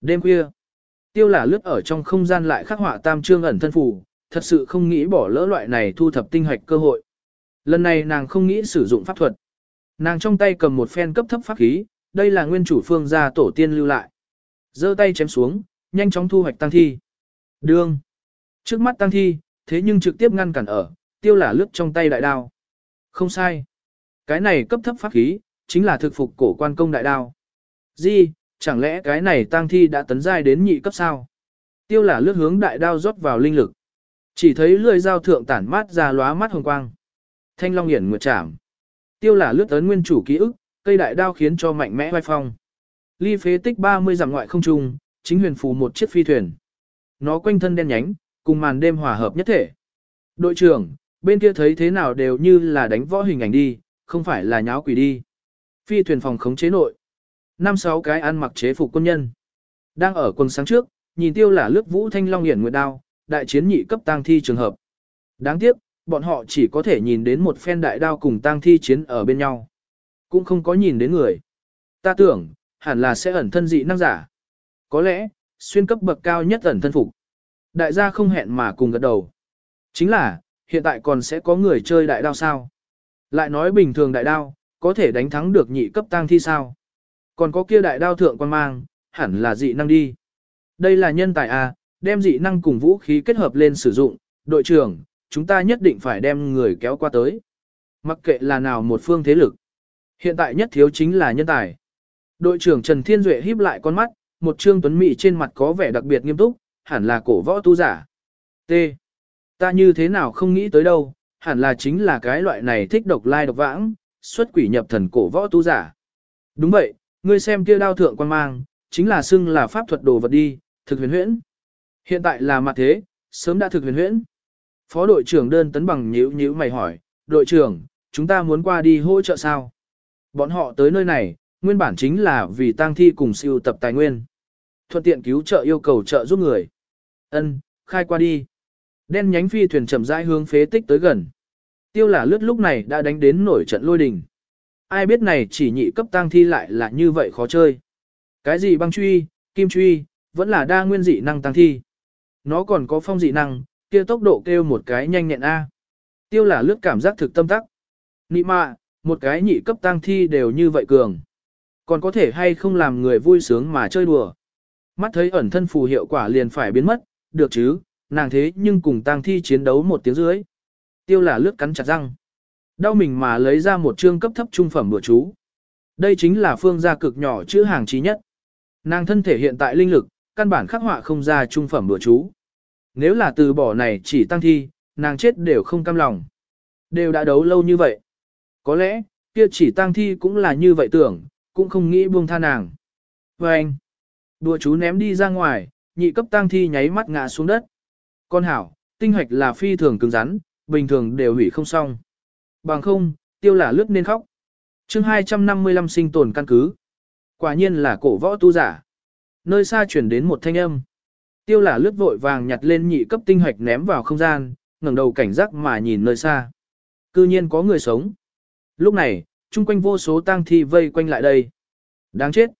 Đêm khuya, tiêu là lướt ở trong không gian lại khắc họa tam trương ẩn thân phủ, thật sự không nghĩ bỏ lỡ loại này thu thập tinh hoạch cơ hội. Lần này nàng không nghĩ sử dụng pháp thuật. Nàng trong tay cầm một phen cấp thấp pháp khí, đây là nguyên chủ phương gia tổ tiên lưu lại. giơ tay chém xuống, nhanh chóng thu hoạch tăng thi. Đương. Trước mắt tăng thi, thế nhưng trực tiếp ngăn cản ở, tiêu là lướt trong tay đại đao. Không sai. Cái này cấp thấp pháp khí, chính là thực phục cổ quan công đại đao. Gì, chẳng lẽ cái này tang thi đã tấn giai đến nhị cấp sao? Tiêu là lướt hướng đại đao rót vào linh lực. Chỉ thấy lưỡi dao thượng tản mát ra lóa mắt hồng quang. Thanh long hiển nguyệt chạm. Tiêu là lướt ấn nguyên chủ ký ức, cây đại đao khiến cho mạnh mẽ vai phong. Ly phế tích 30 dặm ngoại không trung, chính huyền phù một chiếc phi thuyền. Nó quanh thân đen nhánh, cùng màn đêm hòa hợp nhất thể. Đội trưởng, bên kia thấy thế nào đều như là đánh võ hình ảnh đi, không phải là nháo quỷ đi. Phi thuyền phòng khống chế nội. Năm sáu cái ăn mặc chế phục quân nhân. Đang ở quần sáng trước, nhìn tiêu là lướt vũ thanh long hiển nguyệt đao, đại chiến nhị cấp tang thi trường hợp. Đáng tiếc, bọn họ chỉ có thể nhìn đến một phen đại đao cùng tang thi chiến ở bên nhau. Cũng không có nhìn đến người. Ta tưởng, hẳn là sẽ ẩn thân dị năng giả. Có lẽ, xuyên cấp bậc cao nhất ẩn thân phục. Đại gia không hẹn mà cùng gật đầu. Chính là, hiện tại còn sẽ có người chơi đại đao sao? Lại nói bình thường đại đao, có thể đánh thắng được nhị cấp tang thi sao? Còn có kia đại đao thượng quan mang, hẳn là dị năng đi. Đây là nhân tài à đem dị năng cùng vũ khí kết hợp lên sử dụng, đội trưởng, chúng ta nhất định phải đem người kéo qua tới. Mặc kệ là nào một phương thế lực. Hiện tại nhất thiếu chính là nhân tài. Đội trưởng Trần Thiên Duệ híp lại con mắt, một trương tuấn mỹ trên mặt có vẻ đặc biệt nghiêm túc, hẳn là cổ võ tu giả. T. Ta như thế nào không nghĩ tới đâu, hẳn là chính là cái loại này thích độc lai độc vãng, xuất quỷ nhập thần cổ võ tu giả. Đúng vậy, ngươi xem kia đao thượng quan mang, chính là xưng là pháp thuật đồ vật đi, thực huyền huyễn. Hiện tại là mặt thế, sớm đã thực huyền huyễn. Phó đội trưởng đơn tấn bằng nhíu nhíu mày hỏi, đội trưởng, chúng ta muốn qua đi hỗ trợ sao? Bọn họ tới nơi này, nguyên bản chính là vì tang thi cùng siêu tập tài nguyên. Thuận tiện cứu trợ yêu cầu trợ giúp người. Ân, khai qua đi. Đen nhánh phi thuyền chậm rãi hướng phế tích tới gần. Tiêu là lướt lúc này đã đánh đến nổi trận lôi đình. Ai biết này chỉ nhị cấp tang thi lại là như vậy khó chơi. Cái gì băng truy, kim truy, vẫn là đa nguyên dị năng tăng thi. Nó còn có phong dị năng, kia tốc độ kêu một cái nhanh nhẹn A. Tiêu là lướt cảm giác thực tâm tắc. Nị mạ, một cái nhị cấp tăng thi đều như vậy cường. Còn có thể hay không làm người vui sướng mà chơi đùa. Mắt thấy ẩn thân phù hiệu quả liền phải biến mất, được chứ, nàng thế nhưng cùng tăng thi chiến đấu một tiếng dưới. Tiêu là lướt cắn chặt răng. Đau mình mà lấy ra một chương cấp thấp trung phẩm bữa chú. Đây chính là phương gia cực nhỏ chữ hàng trí nhất. Nàng thân thể hiện tại linh lực, căn bản khắc họa không ra trung phẩm bữa chú. Nếu là từ bỏ này chỉ tăng thi, nàng chết đều không cam lòng. Đều đã đấu lâu như vậy. Có lẽ, kia chỉ tăng thi cũng là như vậy tưởng, cũng không nghĩ buông tha nàng. Và anh, đùa chú ném đi ra ngoài, nhị cấp tăng thi nháy mắt ngã xuống đất. Con hảo, tinh hoạch là phi thường cứng rắn, bình thường đều hủy không xong. Bằng không, tiêu là lướt nên khóc. chương 255 sinh tồn căn cứ. Quả nhiên là cổ võ tu giả. Nơi xa chuyển đến một thanh âm. Tiêu là lướt vội vàng nhặt lên nhị cấp tinh hoạch ném vào không gian, ngẩng đầu cảnh giác mà nhìn nơi xa. Cư nhiên có người sống. Lúc này, chung quanh vô số tang thi vây quanh lại đây. Đáng chết.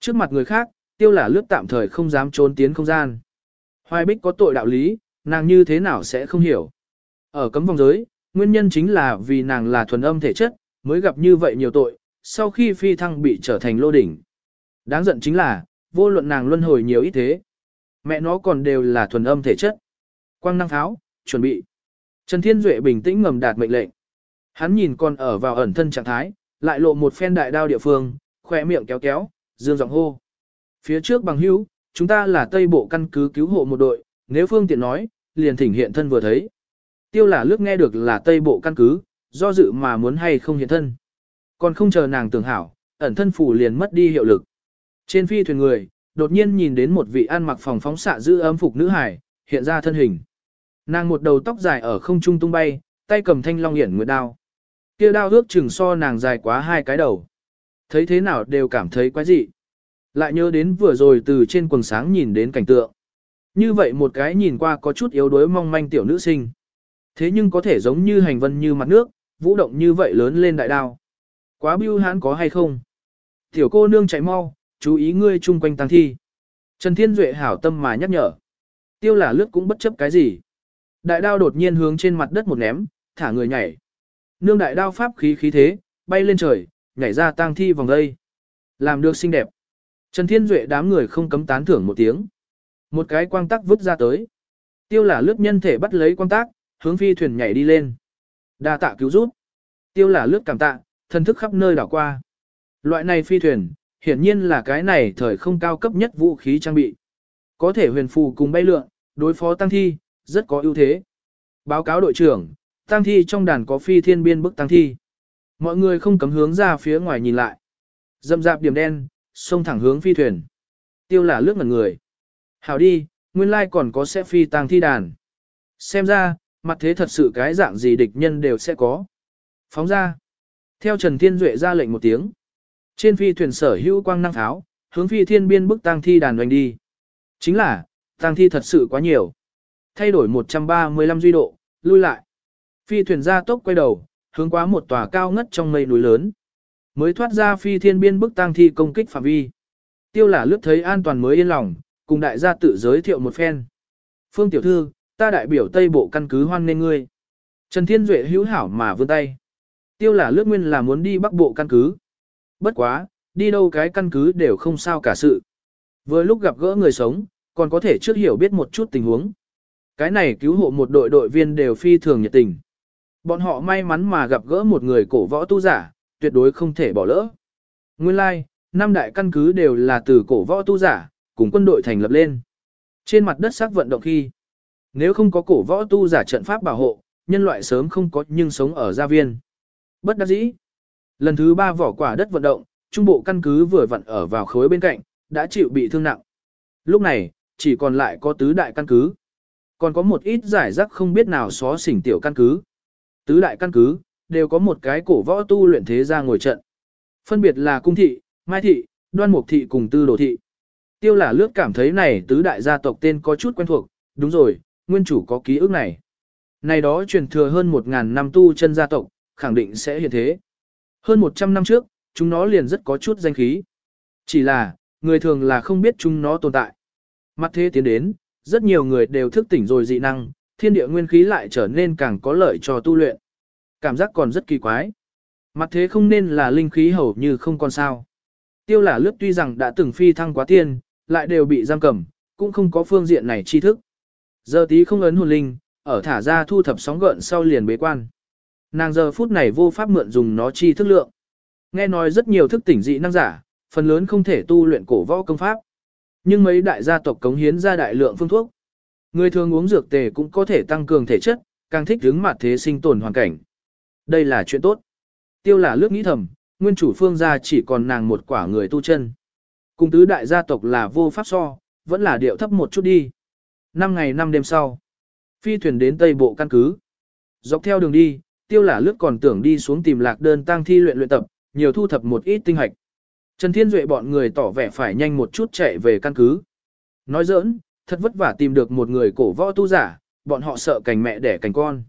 Trước mặt người khác, tiêu là lướt tạm thời không dám trốn tiến không gian. Hoài bích có tội đạo lý, nàng như thế nào sẽ không hiểu. Ở cấm vòng giới, nguyên nhân chính là vì nàng là thuần âm thể chất, mới gặp như vậy nhiều tội, sau khi phi thăng bị trở thành lô đỉnh. Đáng giận chính là, vô luận nàng luân hồi nhiều ít thế. Mẹ nó còn đều là thuần âm thể chất. Quang năng tháo, chuẩn bị. Trần Thiên Duệ bình tĩnh ngầm đạt mệnh lệnh. Hắn nhìn con ở vào ẩn thân trạng thái, lại lộ một phen đại đao địa phương, khỏe miệng kéo kéo, dương giọng hô. Phía trước bằng hữu, chúng ta là Tây Bộ căn cứ cứu hộ một đội, nếu phương tiện nói, liền thỉnh hiện thân vừa thấy. Tiêu là lướt nghe được là Tây Bộ căn cứ, do dự mà muốn hay không hiện thân. Còn không chờ nàng tưởng hảo, ẩn thân phủ liền mất đi hiệu lực. Trên phi thuyền người, đột nhiên nhìn đến một vị ăn mặc phòng phóng xạ giữ ấm phục nữ hải, hiện ra thân hình. Nàng một đầu tóc dài ở không trung tung bay, tay cầm thanh long hiển nguyệt đao. Kia đao ước chừng so nàng dài quá hai cái đầu. Thấy thế nào đều cảm thấy quái dị. Lại nhớ đến vừa rồi từ trên quần sáng nhìn đến cảnh tượng. Như vậy một cái nhìn qua có chút yếu đuối mong manh tiểu nữ sinh. Thế nhưng có thể giống như hành vân như mặt nước, vũ động như vậy lớn lên đại đao. Quá bưu hãn có hay không? Tiểu cô nương chạy mau, chú ý ngươi chung quanh tăng thi. Trần Thiên Duệ hảo tâm mà nhắc nhở. Tiêu là lướt cũng bất chấp cái gì. Đại đao đột nhiên hướng trên mặt đất một ném, thả người nhảy. Nương đại đao pháp khí khí thế, bay lên trời, nhảy ra tang thi vòng đây. Làm được xinh đẹp. Trần Thiên Duệ đám người không cấm tán thưởng một tiếng. Một cái quang tắc vứt ra tới. Tiêu là lướt nhân thể bắt lấy quang tác, hướng phi thuyền nhảy đi lên. Đa tạ cứu giúp. Tiêu là lướt cảm tạ, thân thức khắp nơi đảo qua. Loại này phi thuyền, hiển nhiên là cái này thời không cao cấp nhất vũ khí trang bị. Có thể huyền phù cùng bay lượn, đối phó tăng thi, rất có ưu thế. Báo cáo đội trưởng, tăng thi trong đàn có phi thiên biên bức tăng thi. Mọi người không cấm hướng ra phía ngoài nhìn lại. Dậm dạp điểm đen, xông thẳng hướng phi thuyền. Tiêu là lướt ngần người. Hảo đi, nguyên lai còn có sẽ phi tăng thi đàn. Xem ra, mặt thế thật sự cái dạng gì địch nhân đều sẽ có. Phóng ra. Theo Trần Thiên Duệ ra lệnh một tiếng. Trên phi thuyền sở hữu quang năng tháo, hướng phi thiên biên bức tang thi đàn đoành đi. Chính là, tang thi thật sự quá nhiều. Thay đổi 135 duy độ, lui lại. Phi thuyền ra tốc quay đầu, hướng qua một tòa cao ngất trong mây núi lớn. Mới thoát ra phi thiên biên bức tang thi công kích phạm vi. Tiêu là lướt thấy an toàn mới yên lòng, cùng đại gia tự giới thiệu một phen. Phương tiểu thư, ta đại biểu Tây Bộ căn cứ hoan nên ngươi. Trần Thiên Duệ hữu hảo mà vươn tay. Tiêu là lướt nguyên là muốn đi Bắc Bộ căn cứ. Bất quá, đi đâu cái căn cứ đều không sao cả sự. Vừa lúc gặp gỡ người sống, còn có thể trước hiểu biết một chút tình huống. Cái này cứu hộ một đội đội viên đều phi thường nhiệt tình. Bọn họ may mắn mà gặp gỡ một người cổ võ tu giả, tuyệt đối không thể bỏ lỡ. Nguyên lai, like, năm đại căn cứ đều là từ cổ võ tu giả, cùng quân đội thành lập lên. Trên mặt đất sắc vận động khi, nếu không có cổ võ tu giả trận pháp bảo hộ, nhân loại sớm không có nhưng sống ở gia viên. Bất đắc dĩ. Lần thứ ba vỏ quả đất vận động, trung bộ căn cứ vừa vặn ở vào khối bên cạnh, đã chịu bị thương nặng. Lúc này, chỉ còn lại có tứ đại căn cứ. Còn có một ít giải rác không biết nào xó xỉnh tiểu căn cứ. Tứ đại căn cứ, đều có một cái cổ võ tu luyện thế gia ngồi trận. Phân biệt là cung thị, mai thị, đoan mục thị cùng tư đồ thị. Tiêu là lướt cảm thấy này tứ đại gia tộc tên có chút quen thuộc, đúng rồi, nguyên chủ có ký ức này. Này đó truyền thừa hơn 1.000 năm tu chân gia tộc, khẳng định sẽ hiện thế. Hơn 100 năm trước, chúng nó liền rất có chút danh khí. Chỉ là, người thường là không biết chúng nó tồn tại. Mặt thế tiến đến, rất nhiều người đều thức tỉnh rồi dị năng, thiên địa nguyên khí lại trở nên càng có lợi cho tu luyện. Cảm giác còn rất kỳ quái. Mặt thế không nên là linh khí hầu như không còn sao. Tiêu là lướt tuy rằng đã từng phi thăng quá tiên, lại đều bị giam cầm, cũng không có phương diện này tri thức. Giờ tí không ấn hồn linh, ở thả ra thu thập sóng gợn sau liền bế quan. Nàng giờ phút này vô pháp mượn dùng nó chi thức lượng. Nghe nói rất nhiều thức tỉnh dị năng giả, phần lớn không thể tu luyện cổ võ công pháp. Nhưng mấy đại gia tộc cống hiến ra đại lượng phương thuốc. Người thường uống dược tề cũng có thể tăng cường thể chất, càng thích hướng mặt thế sinh tồn hoàn cảnh. Đây là chuyện tốt. Tiêu là lướt nghĩ thầm, nguyên chủ phương gia chỉ còn nàng một quả người tu chân. Cùng tứ đại gia tộc là vô pháp so, vẫn là điệu thấp một chút đi. Năm ngày năm đêm sau, phi thuyền đến Tây Bộ căn cứ. Dọc theo đường đi, tiêu là lướt còn tưởng đi xuống tìm lạc đơn tăng thi luyện luyện tập, nhiều thu thập một ít tinh hạch. Trần Thiên Duệ bọn người tỏ vẻ phải nhanh một chút chạy về căn cứ. Nói giỡn, thật vất vả tìm được một người cổ võ tu giả, bọn họ sợ cành mẹ đẻ cành con.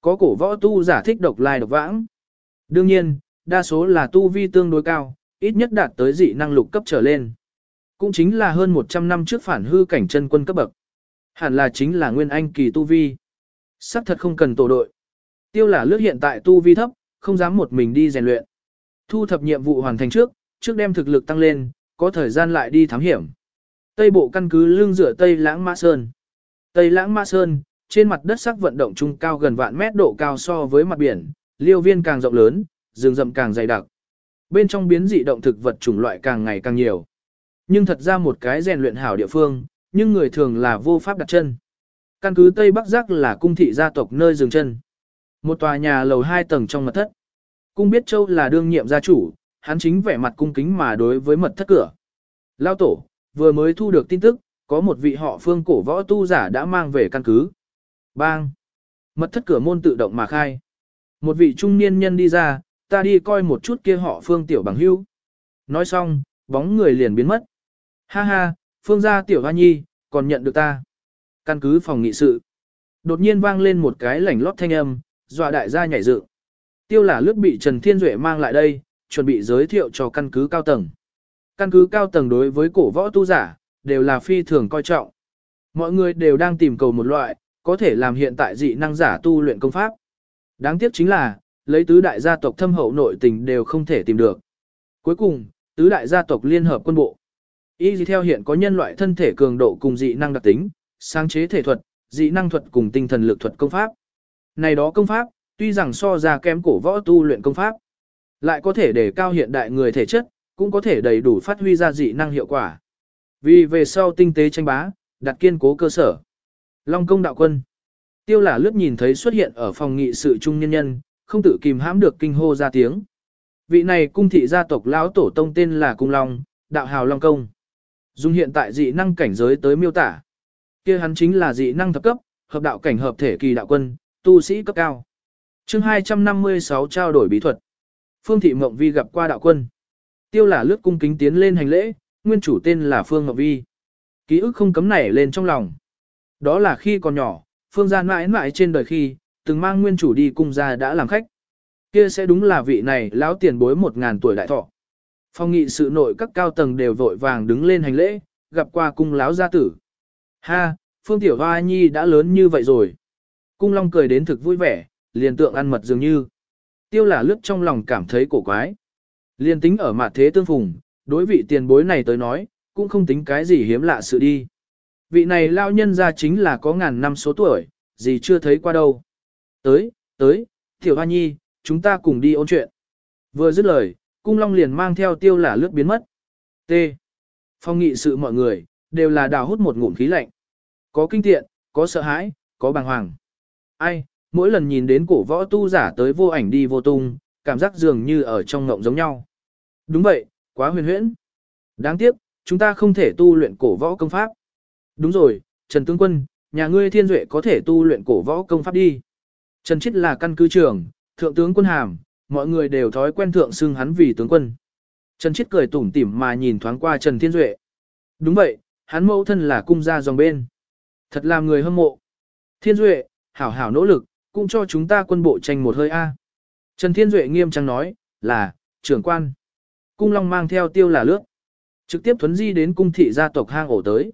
Có cổ võ tu giả thích độc lai độc vãng. Đương nhiên, đa số là tu vi tương đối cao, ít nhất đạt tới dị năng lục cấp trở lên. Cũng chính là hơn 100 năm trước phản hư cảnh chân quân cấp bậc. Hẳn là chính là nguyên anh kỳ tu vi. Sắc thật không cần tổ đội. Tiêu là lướt hiện tại tu vi thấp, không dám một mình đi rèn luyện. Thu thập nhiệm vụ hoàn thành trước, trước đem thực lực tăng lên, có thời gian lại đi thám hiểm. Tây bộ căn cứ lưng rửa Tây Lãng Mã Sơn. Tây Lãng Mã Sơn, trên mặt đất sắc vận động trung cao gần vạn mét độ cao so với mặt biển, liêu viên càng rộng lớn, rừng rậm càng dày đặc. Bên trong biến dị động thực vật chủng loại càng ngày càng nhiều. Nhưng thật ra một cái rèn luyện hảo địa phương, nhưng người thường là vô pháp đặt chân. Căn cứ Tây Bắc Giác là cung thị gia tộc nơi dừng chân. Một tòa nhà lầu hai tầng trong mật thất. Cung biết châu là đương nhiệm gia chủ, hắn chính vẻ mặt cung kính mà đối với mật thất cửa. Lao tổ, vừa mới thu được tin tức, có một vị họ phương cổ võ tu giả đã mang về căn cứ. Bang! Mật thất cửa môn tự động mà khai. Một vị trung niên nhân đi ra, ta đi coi một chút kia họ phương tiểu bằng hưu. Nói xong, bóng người liền biến mất. Ha ha, phương gia tiểu hoa nhi, còn nhận được ta. Căn cứ phòng nghị sự. Đột nhiên vang lên một cái lảnh lót thanh âm, dọa đại gia nhảy dựng. Tiêu là lướt bị Trần Thiên Duệ mang lại đây, chuẩn bị giới thiệu cho căn cứ cao tầng. Căn cứ cao tầng đối với cổ võ tu giả, đều là phi thường coi trọng. Mọi người đều đang tìm cầu một loại, có thể làm hiện tại dị năng giả tu luyện công pháp. Đáng tiếc chính là, lấy tứ đại gia tộc thâm hậu nội tình đều không thể tìm được. Cuối cùng, tứ đại gia tộc liên hợp quân bộ. Y theo hiện có nhân loại thân thể cường độ cùng dị năng đặc tính, sáng chế thể thuật, dị năng thuật cùng tinh thần lực thuật công pháp. Này đó công pháp, tuy rằng so ra kém cổ võ tu luyện công pháp, lại có thể để cao hiện đại người thể chất, cũng có thể đầy đủ phát huy ra dị năng hiệu quả. Vì về sau tinh tế tranh bá, đặt kiên cố cơ sở. Long công đạo quân. Tiêu là lướt nhìn thấy xuất hiện ở phòng nghị sự trung nhân nhân, không tự kìm hãm được kinh hô ra tiếng. Vị này cung thị gia tộc lão tổ tông tên là Cung Long, đạo hào Long Công. Dùng hiện tại dị năng cảnh giới tới miêu tả. kia hắn chính là dị năng thập cấp, hợp đạo cảnh hợp thể kỳ đạo quân, tu sĩ cấp cao. chương 256 trao đổi bí thuật. Phương Thị Mộng Vi gặp qua đạo quân. Tiêu là lướt cung kính tiến lên hành lễ, nguyên chủ tên là Phương Mộng Vi. Ký ức không cấm nảy lên trong lòng. Đó là khi còn nhỏ, Phương gia mãi mãi trên đời khi, từng mang nguyên chủ đi cung gia đã làm khách. Kia sẽ đúng là vị này lão tiền bối một ngàn tuổi đại thọ. Phong nghị sự nội các cao tầng đều vội vàng đứng lên hành lễ, gặp qua cung lão gia tử. Ha, Phương Tiểu Hoa Nhi đã lớn như vậy rồi. Cung Long cười đến thực vui vẻ, liền tượng ăn mật dường như. Tiêu là lướt trong lòng cảm thấy cổ quái. Liên tính ở mặt thế tương phùng, đối vị tiền bối này tới nói, cũng không tính cái gì hiếm lạ sự đi. Vị này lao nhân ra chính là có ngàn năm số tuổi, gì chưa thấy qua đâu. Tới, tới, Tiểu Hoa Nhi, chúng ta cùng đi ôn chuyện. Vừa dứt lời, cung long liền mang theo tiêu là lướt biến mất. T. Phong nghị sự mọi người, đều là đào hút một ngụm khí lạnh. Có kinh tiện, có sợ hãi, có bàng hoàng. Ai, mỗi lần nhìn đến cổ võ tu giả tới vô ảnh đi vô tung, cảm giác dường như ở trong ngộng giống nhau. Đúng vậy, quá huyền huyễn. Đáng tiếc, chúng ta không thể tu luyện cổ võ công pháp. Đúng rồi, Trần Tướng Quân, nhà ngươi thiên duệ có thể tu luyện cổ võ công pháp đi. Trần Chít là căn cứ trưởng, thượng tướng quân hàm, mọi người đều thói quen thượng xưng hắn vì tướng quân. Trần Chiết cười tủm tỉm mà nhìn thoáng qua Trần Thiên Duệ. Đúng vậy, hắn mẫu thân là cung gia dòng bên. Thật làm người hâm mộ. Thiên Duệ, hảo hảo nỗ lực, cũng cho chúng ta quân bộ tranh một hơi A. Trần Thiên Duệ nghiêm trang nói, là, trưởng quan. Cung Long mang theo tiêu là lước. Trực tiếp thuấn di đến cung thị gia tộc hang ổ tới.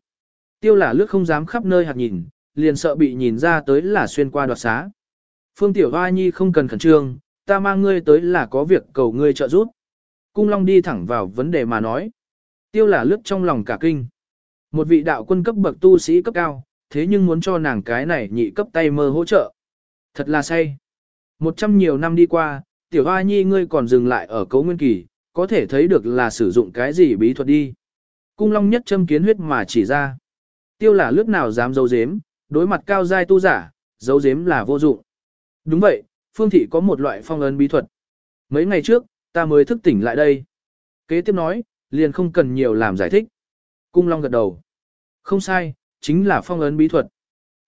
Tiêu là lước không dám khắp nơi hạt nhìn, liền sợ bị nhìn ra tới là xuyên qua đoạt xá. Phương Tiểu Hoa Nhi không cần khẩn trương, ta mang ngươi tới là có việc cầu ngươi trợ giúp. Cung Long đi thẳng vào vấn đề mà nói. Tiêu là lướt trong lòng cả kinh. Một vị đạo quân cấp bậc tu sĩ cấp cao, thế nhưng muốn cho nàng cái này nhị cấp tay mơ hỗ trợ. Thật là say. Một trăm nhiều năm đi qua, Tiểu Hoa Nhi ngươi còn dừng lại ở cấu nguyên kỳ, có thể thấy được là sử dụng cái gì bí thuật đi. Cung Long nhất châm kiến huyết mà chỉ ra. Tiêu là lướt nào dám giấu giếm, đối mặt cao giai tu giả, giấu giếm là vô dụng. Đúng vậy, Phương Thị có một loại phong ấn bí thuật. Mấy ngày trước, ta mới thức tỉnh lại đây. Kế tiếp nói, liền không cần nhiều làm giải thích. Cung Long gật đầu. Không sai, chính là phong ấn bí thuật.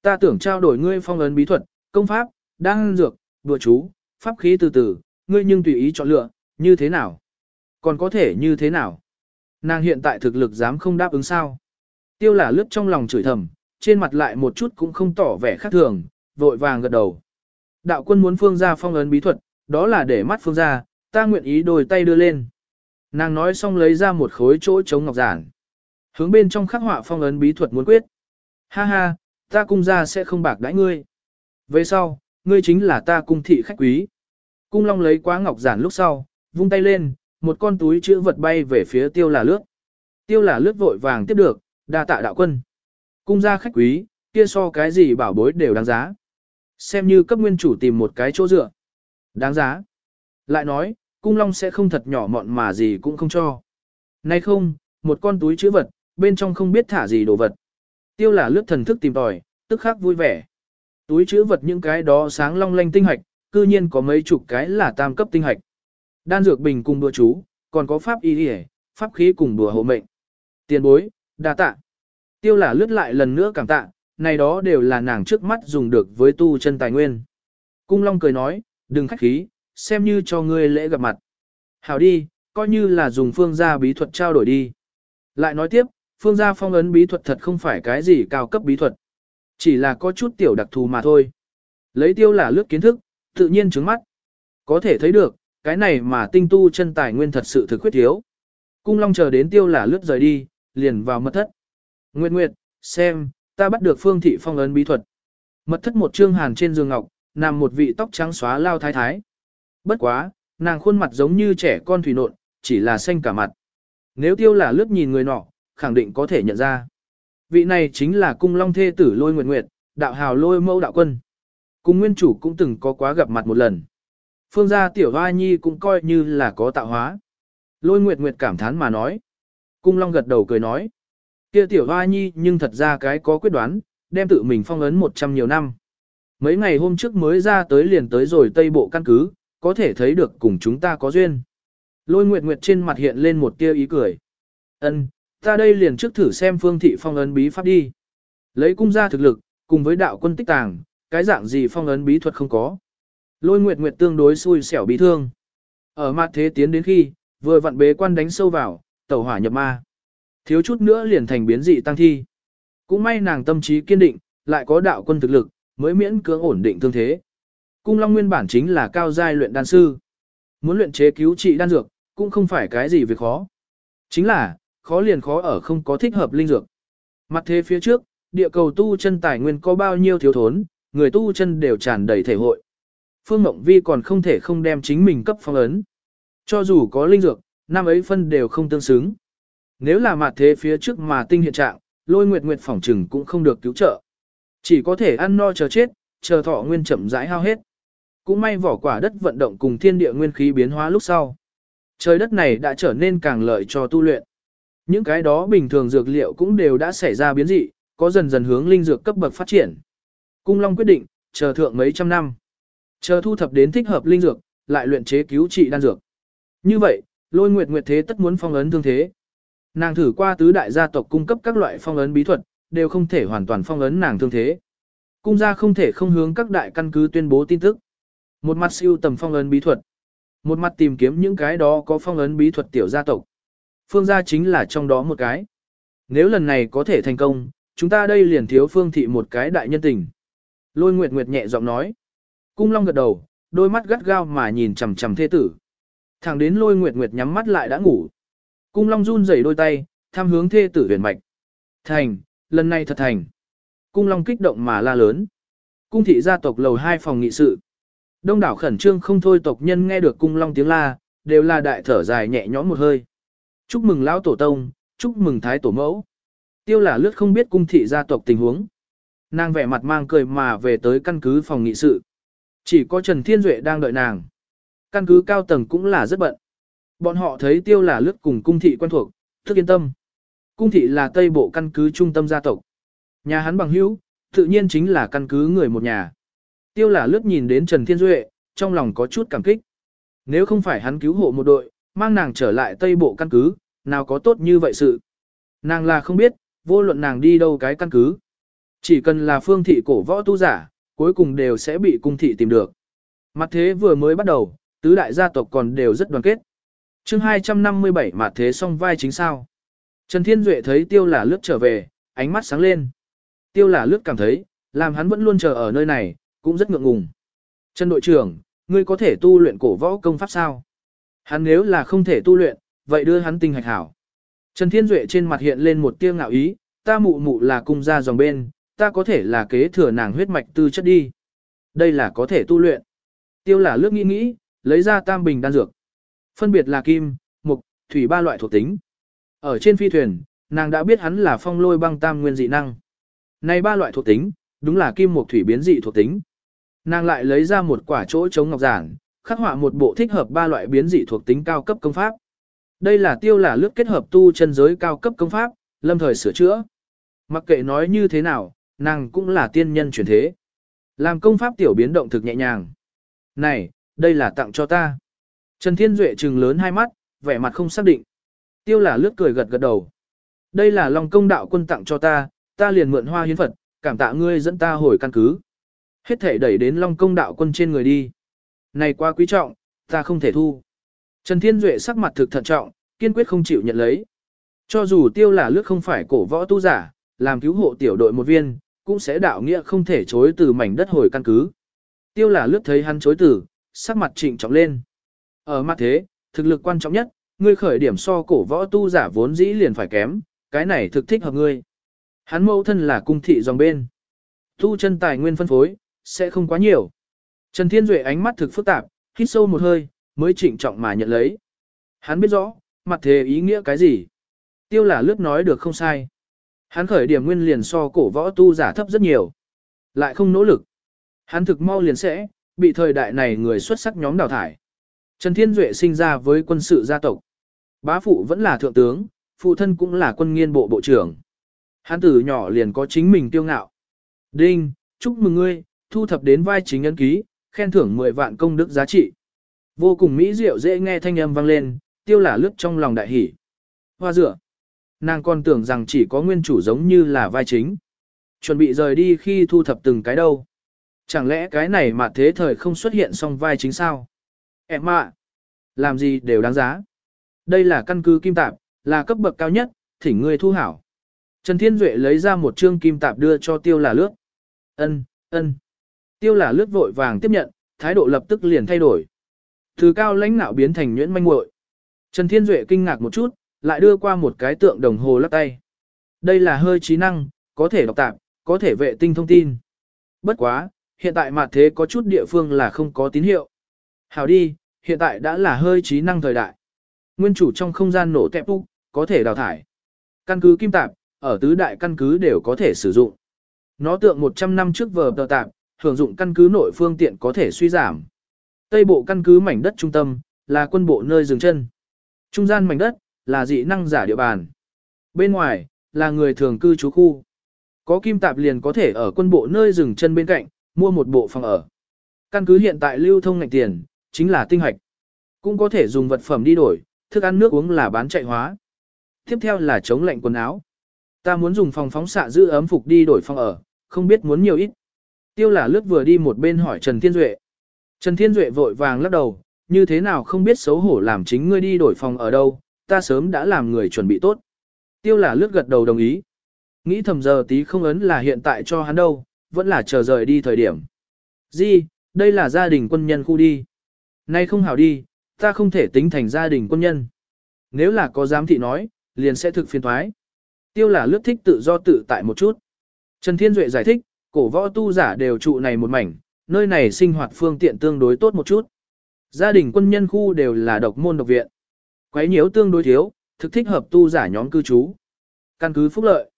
Ta tưởng trao đổi ngươi phong ấn bí thuật, công pháp, đan dược, đùa chú, pháp khí từ từ, ngươi nhưng tùy ý chọn lựa, như thế nào? Còn có thể như thế nào? Nàng hiện tại thực lực dám không đáp ứng sao? Tiêu là lướt trong lòng chửi thầm, trên mặt lại một chút cũng không tỏ vẻ khác thường, vội vàng gật đầu. Đạo quân muốn phương gia phong ấn bí thuật, đó là để mắt phương gia ta nguyện ý đôi tay đưa lên. Nàng nói xong lấy ra một khối chỗ chống ngọc giản. Hướng bên trong khắc họa phong ấn bí thuật muốn quyết. Ha ha, ta cung gia sẽ không bạc đãi ngươi. Về sau, ngươi chính là ta cung thị khách quý. Cung long lấy quá ngọc giản lúc sau, vung tay lên, một con túi chữ vật bay về phía tiêu là lướt. Tiêu là lướt vội vàng tiếp được, đa tạ đạo quân. Cung gia khách quý, kia so cái gì bảo bối đều đáng giá. Xem như cấp nguyên chủ tìm một cái chỗ dựa. Đáng giá. Lại nói, cung long sẽ không thật nhỏ mọn mà gì cũng không cho. Nay không, một con túi chữ vật, bên trong không biết thả gì đồ vật. Tiêu là lướt thần thức tìm tòi, tức khắc vui vẻ. Túi chữ vật những cái đó sáng long lanh tinh hạch, cư nhiên có mấy chục cái là tam cấp tinh hạch. Đan dược bình cùng đùa chú, còn có pháp y hề, pháp khí cùng đùa hộ mệnh. Tiền bối, đa tạ. Tiêu là lướt lại lần nữa cảm tạ, này đó đều là nàng trước mắt dùng được với tu chân tài nguyên. Cung Long cười nói, đừng khách khí, xem như cho ngươi lễ gặp mặt. Hảo đi, coi như là dùng phương gia bí thuật trao đổi đi. Lại nói tiếp, phương gia phong ấn bí thuật thật không phải cái gì cao cấp bí thuật. Chỉ là có chút tiểu đặc thù mà thôi. Lấy tiêu là lướt kiến thức, tự nhiên trứng mắt. Có thể thấy được, cái này mà tinh tu chân tài nguyên thật sự thực khuyết thiếu. Cung Long chờ đến tiêu là lướt rời đi, liền vào mật thất. Nguyệt Nguyệt, xem, ta bắt được phương thị phong ấn bí thuật. Mật thất một trương hàn trên giường ngọc, nằm một vị tóc trắng xóa lao thái thái. Bất quá, nàng khuôn mặt giống như trẻ con thủy nộn, chỉ là xanh cả mặt. Nếu tiêu là lướt nhìn người nọ, khẳng định có thể nhận ra. Vị này chính là cung long thê tử lôi nguyệt nguyệt, đạo hào lôi mẫu đạo quân. Cung nguyên chủ cũng từng có quá gặp mặt một lần. Phương gia tiểu hoa nhi cũng coi như là có tạo hóa. Lôi nguyệt nguyệt cảm thán mà nói. Cung long gật đầu cười nói. Kia tiểu hoa nhi nhưng thật ra cái có quyết đoán, đem tự mình phong ấn một trăm nhiều năm. Mấy ngày hôm trước mới ra tới liền tới rồi tây bộ căn cứ, có thể thấy được cùng chúng ta có duyên. Lôi nguyệt nguyệt trên mặt hiện lên một tia ý cười. Ân, ta đây liền trước thử xem phương thị phong ấn bí pháp đi. Lấy cung ra thực lực, cùng với đạo quân tích tàng, cái dạng gì phong ấn bí thuật không có. Lôi nguyệt nguyệt tương đối xui xẻo bí thương. Ở mặt thế tiến đến khi, vừa vặn bế quan đánh sâu vào, tẩu hỏa nhập ma. Thiếu chút nữa liền thành biến dị tăng thi. Cũng may nàng tâm trí kiên định, lại có đạo quân thực lực, mới miễn cưỡng ổn định thương thế. Cung Long nguyên bản chính là cao giai luyện đan sư. Muốn luyện chế cứu trị đan dược, cũng không phải cái gì việc khó. Chính là, khó liền khó ở không có thích hợp linh dược. Mặt thế phía trước, địa cầu tu chân tài nguyên có bao nhiêu thiếu thốn, người tu chân đều tràn đầy thể hội. Phương Mộng Vi còn không thể không đem chính mình cấp phong ấn. Cho dù có linh dược, năm ấy phân đều không tương xứng. Nếu là mặt thế phía trước mà tinh hiện trạng, lôi nguyệt nguyệt phỏng trừng cũng không được cứu trợ. Chỉ có thể ăn no chờ chết, chờ thọ nguyên chậm rãi hao hết. Cũng may vỏ quả đất vận động cùng thiên địa nguyên khí biến hóa lúc sau. Trời đất này đã trở nên càng lợi cho tu luyện. Những cái đó bình thường dược liệu cũng đều đã xảy ra biến dị, có dần dần hướng linh dược cấp bậc phát triển. Cung Long quyết định, chờ thượng mấy trăm năm. Chờ thu thập đến thích hợp linh dược, lại luyện chế cứu trị đan dược. Như vậy, lôi nguyệt nguyệt thế tất muốn phong ấn thương thế. Nàng thử qua tứ đại gia tộc cung cấp các loại phong ấn bí thuật, đều không thể hoàn toàn phong ấn nàng thương thế. Cung gia không thể không hướng các đại căn cứ tuyên bố tin tức. Một mặt siêu tầm phong ấn bí thuật, một mặt tìm kiếm những cái đó có phong ấn bí thuật tiểu gia tộc. Phương gia chính là trong đó một cái. Nếu lần này có thể thành công, chúng ta đây liền thiếu phương thị một cái đại nhân tình. Lôi Nguyệt Nguyệt nhẹ giọng nói. Cung Long gật đầu, đôi mắt gắt gao mà nhìn chằm chằm thê tử. Thẳng đến Lôi Nguyệt Nguyệt nhắm mắt lại đã ngủ. Cung Long run rẩy đôi tay, tham hướng thê tử huyền mạch. Thành, lần này thật thành. Cung Long kích động mà la lớn. Cung thị gia tộc lầu hai phòng nghị sự. Đông đảo khẩn trương không thôi tộc nhân nghe được Cung Long tiếng la, đều là đại thở dài nhẹ nhõm một hơi. Chúc mừng lão tổ tông, chúc mừng thái tổ mẫu. Tiêu là lướt không biết cung thị gia tộc tình huống. Nàng vẻ mặt mang cười mà về tới căn cứ phòng nghị sự. Chỉ có Trần Thiên Duệ đang đợi nàng. Căn cứ cao tầng cũng là rất bận. Bọn họ thấy tiêu là lướt cùng cung thị quen thuộc, thức yên tâm. Cung thị là tây bộ căn cứ trung tâm gia tộc. Nhà hắn bằng hữu, tự nhiên chính là căn cứ người một nhà. Tiêu là lướt nhìn đến Trần Thiên Duệ, trong lòng có chút cảm kích. Nếu không phải hắn cứu hộ một đội, mang nàng trở lại tây bộ căn cứ, nào có tốt như vậy sự. Nàng là không biết, vô luận nàng đi đâu cái căn cứ. Chỉ cần là phương thị cổ võ tu giả, cuối cùng đều sẽ bị cung thị tìm được. Mặt thế vừa mới bắt đầu, tứ đại gia tộc còn đều rất đoàn kết chương 257 mà thế song vai chính sao. Trần Thiên Duệ thấy tiêu là lướt trở về, ánh mắt sáng lên. Tiêu là lướt cảm thấy, làm hắn vẫn luôn chờ ở nơi này, cũng rất ngượng ngùng. Trần đội trưởng, ngươi có thể tu luyện cổ võ công pháp sao? Hắn nếu là không thể tu luyện, vậy đưa hắn tinh hạch hảo. Trần Thiên Duệ trên mặt hiện lên một tia ngạo ý, ta mụ mụ là cung gia dòng bên, ta có thể là kế thừa nàng huyết mạch tư chất đi. Đây là có thể tu luyện. Tiêu là lướt nghĩ nghĩ, lấy ra tam bình đan dược. Phân biệt là kim, mục, thủy ba loại thuộc tính. Ở trên phi thuyền, nàng đã biết hắn là phong lôi băng tam nguyên dị năng. Này ba loại thuộc tính, đúng là kim mục thủy biến dị thuộc tính. Nàng lại lấy ra một quả chỗ chống ngọc giản, khắc họa một bộ thích hợp ba loại biến dị thuộc tính cao cấp công pháp. Đây là tiêu là lướt kết hợp tu chân giới cao cấp công pháp, lâm thời sửa chữa. Mặc kệ nói như thế nào, nàng cũng là tiên nhân chuyển thế. Làm công pháp tiểu biến động thực nhẹ nhàng. Này, đây là tặng cho ta. Trần Thiên Duệ trừng lớn hai mắt, vẻ mặt không xác định. Tiêu là lướt cười gật gật đầu. Đây là Long công đạo quân tặng cho ta, ta liền mượn hoa hiến Phật, cảm tạ ngươi dẫn ta hồi căn cứ. Hết thể đẩy đến Long công đạo quân trên người đi. Này quá quý trọng, ta không thể thu. Trần Thiên Duệ sắc mặt thực thận trọng, kiên quyết không chịu nhận lấy. Cho dù tiêu là lướt không phải cổ võ tu giả, làm cứu hộ tiểu đội một viên, cũng sẽ đạo nghĩa không thể chối từ mảnh đất hồi căn cứ. Tiêu là lướt thấy hắn chối từ, sắc mặt trịnh trọng lên. Ở mặt thế, thực lực quan trọng nhất, ngươi khởi điểm so cổ võ tu giả vốn dĩ liền phải kém, cái này thực thích hợp ngươi. Hắn mẫu thân là cung thị dòng bên. Tu chân tài nguyên phân phối, sẽ không quá nhiều. Trần Thiên Duệ ánh mắt thực phức tạp, hít sâu một hơi, mới trịnh trọng mà nhận lấy. Hắn biết rõ, mặt thế ý nghĩa cái gì. Tiêu là lướt nói được không sai. Hắn khởi điểm nguyên liền so cổ võ tu giả thấp rất nhiều. Lại không nỗ lực. Hắn thực mau liền sẽ, bị thời đại này người xuất sắc nhóm đào thải. Trần Thiên Duệ sinh ra với quân sự gia tộc. Bá phụ vẫn là thượng tướng, phụ thân cũng là quân nghiên bộ bộ trưởng. Hán tử nhỏ liền có chính mình tiêu ngạo. Đinh, chúc mừng ngươi, thu thập đến vai chính ấn ký, khen thưởng 10 vạn công đức giá trị. Vô cùng mỹ diệu dễ nghe thanh âm vang lên, tiêu là lướt trong lòng đại hỉ. Hoa dựa. Nàng còn tưởng rằng chỉ có nguyên chủ giống như là vai chính. Chuẩn bị rời đi khi thu thập từng cái đâu. Chẳng lẽ cái này mà thế thời không xuất hiện song vai chính sao? Em ạ, làm gì đều đáng giá. Đây là căn cứ kim tạp, là cấp bậc cao nhất, thỉnh ngươi thu hảo. Trần Thiên Duệ lấy ra một trương kim tạp đưa cho tiêu là lướt. Ân, ân. Tiêu là lướt vội vàng tiếp nhận, thái độ lập tức liền thay đổi. Từ cao lãnh nạo biến thành nhuyễn manh muội. Trần Thiên Duệ kinh ngạc một chút, lại đưa qua một cái tượng đồng hồ lắc tay. Đây là hơi trí năng, có thể đọc tạp, có thể vệ tinh thông tin. Bất quá, hiện tại mặt thế có chút địa phương là không có tín hiệu. Hảo đi, hiện tại đã là hơi trí năng thời đại. Nguyên chủ trong không gian nổ tẹp úc, có thể đào thải. Căn cứ kim tạp, ở tứ đại căn cứ đều có thể sử dụng. Nó tượng 100 năm trước vờ tờ tạp, hưởng dụng căn cứ nội phương tiện có thể suy giảm. Tây bộ căn cứ mảnh đất trung tâm, là quân bộ nơi dừng chân. Trung gian mảnh đất, là dị năng giả địa bàn. Bên ngoài, là người thường cư trú khu. Có kim tạp liền có thể ở quân bộ nơi dừng chân bên cạnh, mua một bộ phòng ở. Căn cứ hiện tại lưu thông ngạch tiền, chính là tinh hạch Cũng có thể dùng vật phẩm đi đổi, thức ăn nước uống là bán chạy hóa. Tiếp theo là chống lạnh quần áo. Ta muốn dùng phòng phóng xạ giữ ấm phục đi đổi phòng ở, không biết muốn nhiều ít. Tiêu là lướt vừa đi một bên hỏi Trần Thiên Duệ. Trần Thiên Duệ vội vàng lắc đầu, như thế nào không biết xấu hổ làm chính ngươi đi đổi phòng ở đâu, ta sớm đã làm người chuẩn bị tốt. Tiêu là lướt gật đầu đồng ý. Nghĩ thầm giờ tí không ấn là hiện tại cho hắn đâu, vẫn là chờ rời đi thời điểm. Di, đây là gia đình quân nhân khu đi. Nay không hảo đi, ta không thể tính thành gia đình quân nhân. Nếu là có giám thị nói, liền sẽ thực phiền thoái. Tiêu là lướt thích tự do tự tại một chút. Trần Thiên Duệ giải thích, cổ võ tu giả đều trụ này một mảnh, nơi này sinh hoạt phương tiện tương đối tốt một chút. Gia đình quân nhân khu đều là độc môn độc viện. Quấy nhiễu tương đối thiếu, thực thích hợp tu giả nhóm cư trú. Căn cứ phúc lợi.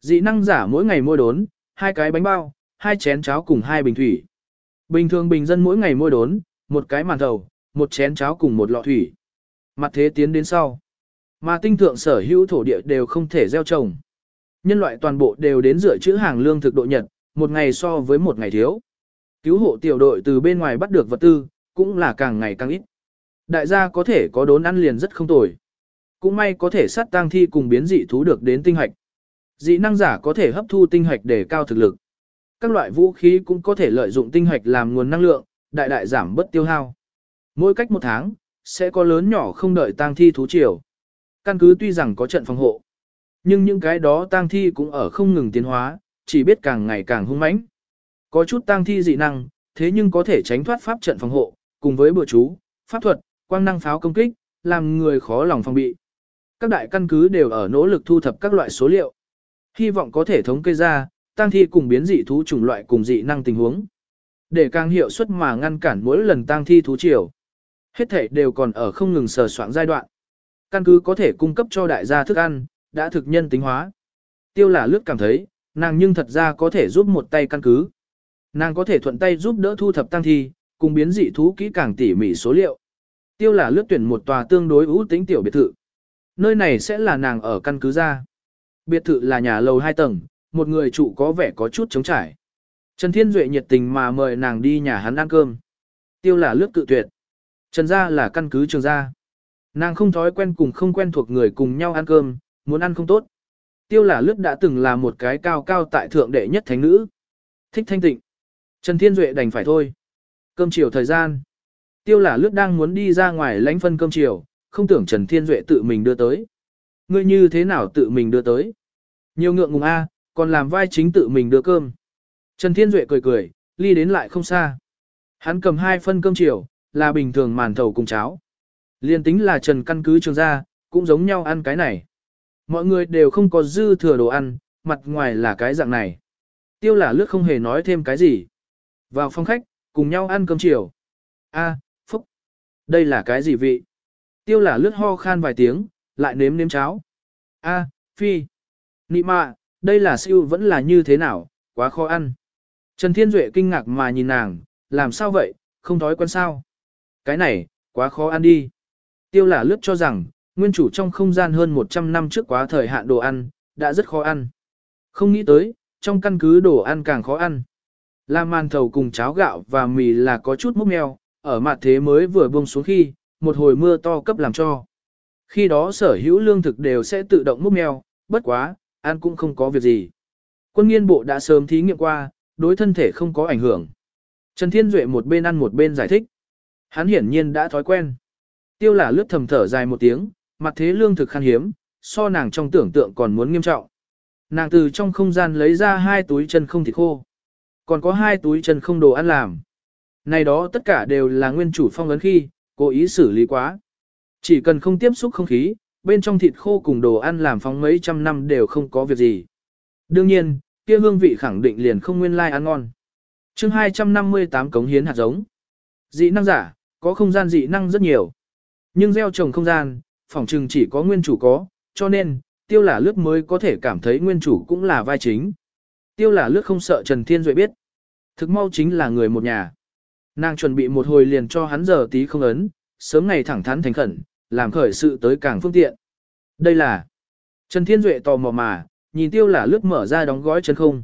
Dị năng giả mỗi ngày mua đốn, hai cái bánh bao, hai chén cháo cùng hai bình thủy. Bình thường bình dân mỗi ngày mua đốn, một cái màn thầu, một chén cháo cùng một lọ thủy. Mặt thế tiến đến sau. Mà tinh thượng sở hữu thổ địa đều không thể gieo trồng. Nhân loại toàn bộ đều đến dựa chữ hàng lương thực độ nhật, một ngày so với một ngày thiếu. Cứu hộ tiểu đội từ bên ngoài bắt được vật tư, cũng là càng ngày càng ít. Đại gia có thể có đốn ăn liền rất không tồi. Cũng may có thể sát tang thi cùng biến dị thú được đến tinh hạch, Dị năng giả có thể hấp thu tinh hạch để cao thực lực. Các loại vũ khí cũng có thể lợi dụng tinh hạch làm nguồn năng lượng, đại đại giảm bất tiêu hao. Mỗi cách một tháng, sẽ có lớn nhỏ không đợi tang thi thú triều. Căn cứ tuy rằng có trận phòng hộ, nhưng những cái đó tang thi cũng ở không ngừng tiến hóa, chỉ biết càng ngày càng hung mãnh. Có chút tang thi dị năng, thế nhưng có thể tránh thoát pháp trận phòng hộ, cùng với bừa chú, pháp thuật, quang năng pháo công kích, làm người khó lòng phòng bị. Các đại căn cứ đều ở nỗ lực thu thập các loại số liệu. Hy vọng có thể thống kê ra, tăng thi cùng biến dị thú chủng loại cùng dị năng tình huống. Để càng hiệu suất mà ngăn cản mỗi lần tang thi thú triều. Hết thể đều còn ở không ngừng sờ soạn giai đoạn. Căn cứ có thể cung cấp cho đại gia thức ăn, đã thực nhân tính hóa. Tiêu là lướt cảm thấy, nàng nhưng thật ra có thể giúp một tay căn cứ. Nàng có thể thuận tay giúp đỡ thu thập tăng thi, cùng biến dị thú kỹ càng tỉ mỉ số liệu. Tiêu là lướt tuyển một tòa tương đối ưu tính tiểu biệt thự. Nơi này sẽ là nàng ở căn cứ ra. Biệt thự là nhà lầu 2 tầng, một người trụ có vẻ có chút trống trải. Trần Thiên Duệ nhiệt tình mà mời nàng đi nhà hắn ăn cơm. Tiêu là lướt cự tuyệt. Trần gia là căn cứ trường gia. Nàng không thói quen cùng không quen thuộc người cùng nhau ăn cơm, muốn ăn không tốt. Tiêu là lướt đã từng là một cái cao cao tại thượng đệ nhất thánh nữ. Thích thanh tịnh. Trần Thiên Duệ đành phải thôi. Cơm chiều thời gian. Tiêu là lướt đang muốn đi ra ngoài lánh phân cơm chiều, không tưởng Trần Thiên Duệ tự mình đưa tới. Ngươi như thế nào tự mình đưa tới? Nhiều ngượng ngùng A, còn làm vai chính tự mình đưa cơm. Trần Thiên Duệ cười cười, ly đến lại không xa. Hắn cầm hai phân cơm chiều, là bình thường màn thầu cùng cháo. Liên tính là Trần căn cứ trường ra, cũng giống nhau ăn cái này. Mọi người đều không có dư thừa đồ ăn, mặt ngoài là cái dạng này. Tiêu là lướt không hề nói thêm cái gì. Vào phòng khách, cùng nhau ăn cơm chiều. A, phúc. Đây là cái gì vị? Tiêu là lướt ho khan vài tiếng, lại nếm nếm cháo. A, phi. Nị mạ, đây là siêu vẫn là như thế nào, quá khó ăn. Trần Thiên Duệ kinh ngạc mà nhìn nàng, làm sao vậy, không thói quen sao. Cái này, quá khó ăn đi. Tiêu là lướt cho rằng, nguyên chủ trong không gian hơn 100 năm trước quá thời hạn đồ ăn, đã rất khó ăn. Không nghĩ tới, trong căn cứ đồ ăn càng khó ăn. La màn thầu cùng cháo gạo và mì là có chút mốc mèo. ở mặt thế mới vừa buông xuống khi, một hồi mưa to cấp làm cho. Khi đó sở hữu lương thực đều sẽ tự động mốc mèo. bất quá, ăn cũng không có việc gì. Quân nghiên bộ đã sớm thí nghiệm qua, đối thân thể không có ảnh hưởng. Trần Thiên Duệ một bên ăn một bên giải thích. Hắn hiển nhiên đã thói quen. Tiêu là lướt thầm thở dài một tiếng, mặt thế lương thực khan hiếm, so nàng trong tưởng tượng còn muốn nghiêm trọng. Nàng từ trong không gian lấy ra hai túi chân không thịt khô. Còn có hai túi chân không đồ ăn làm. Này đó tất cả đều là nguyên chủ phong ấn khi, cố ý xử lý quá. Chỉ cần không tiếp xúc không khí, bên trong thịt khô cùng đồ ăn làm phóng mấy trăm năm đều không có việc gì. Đương nhiên, kia hương vị khẳng định liền không nguyên lai like ăn ngon. chương 258 cống hiến hạt giống. Dị năng giả, có không gian dị năng rất nhiều. Nhưng gieo trồng không gian, phòng trừng chỉ có nguyên chủ có, cho nên, tiêu là lướt mới có thể cảm thấy nguyên chủ cũng là vai chính. Tiêu là lướt không sợ Trần Thiên Duệ biết. Thực mau chính là người một nhà. Nàng chuẩn bị một hồi liền cho hắn giờ tí không ấn, sớm ngày thẳng thắn thành khẩn, làm khởi sự tới càng phương tiện. Đây là Trần Thiên Duệ tò mò mà, nhìn tiêu là lướt mở ra đóng gói chân không.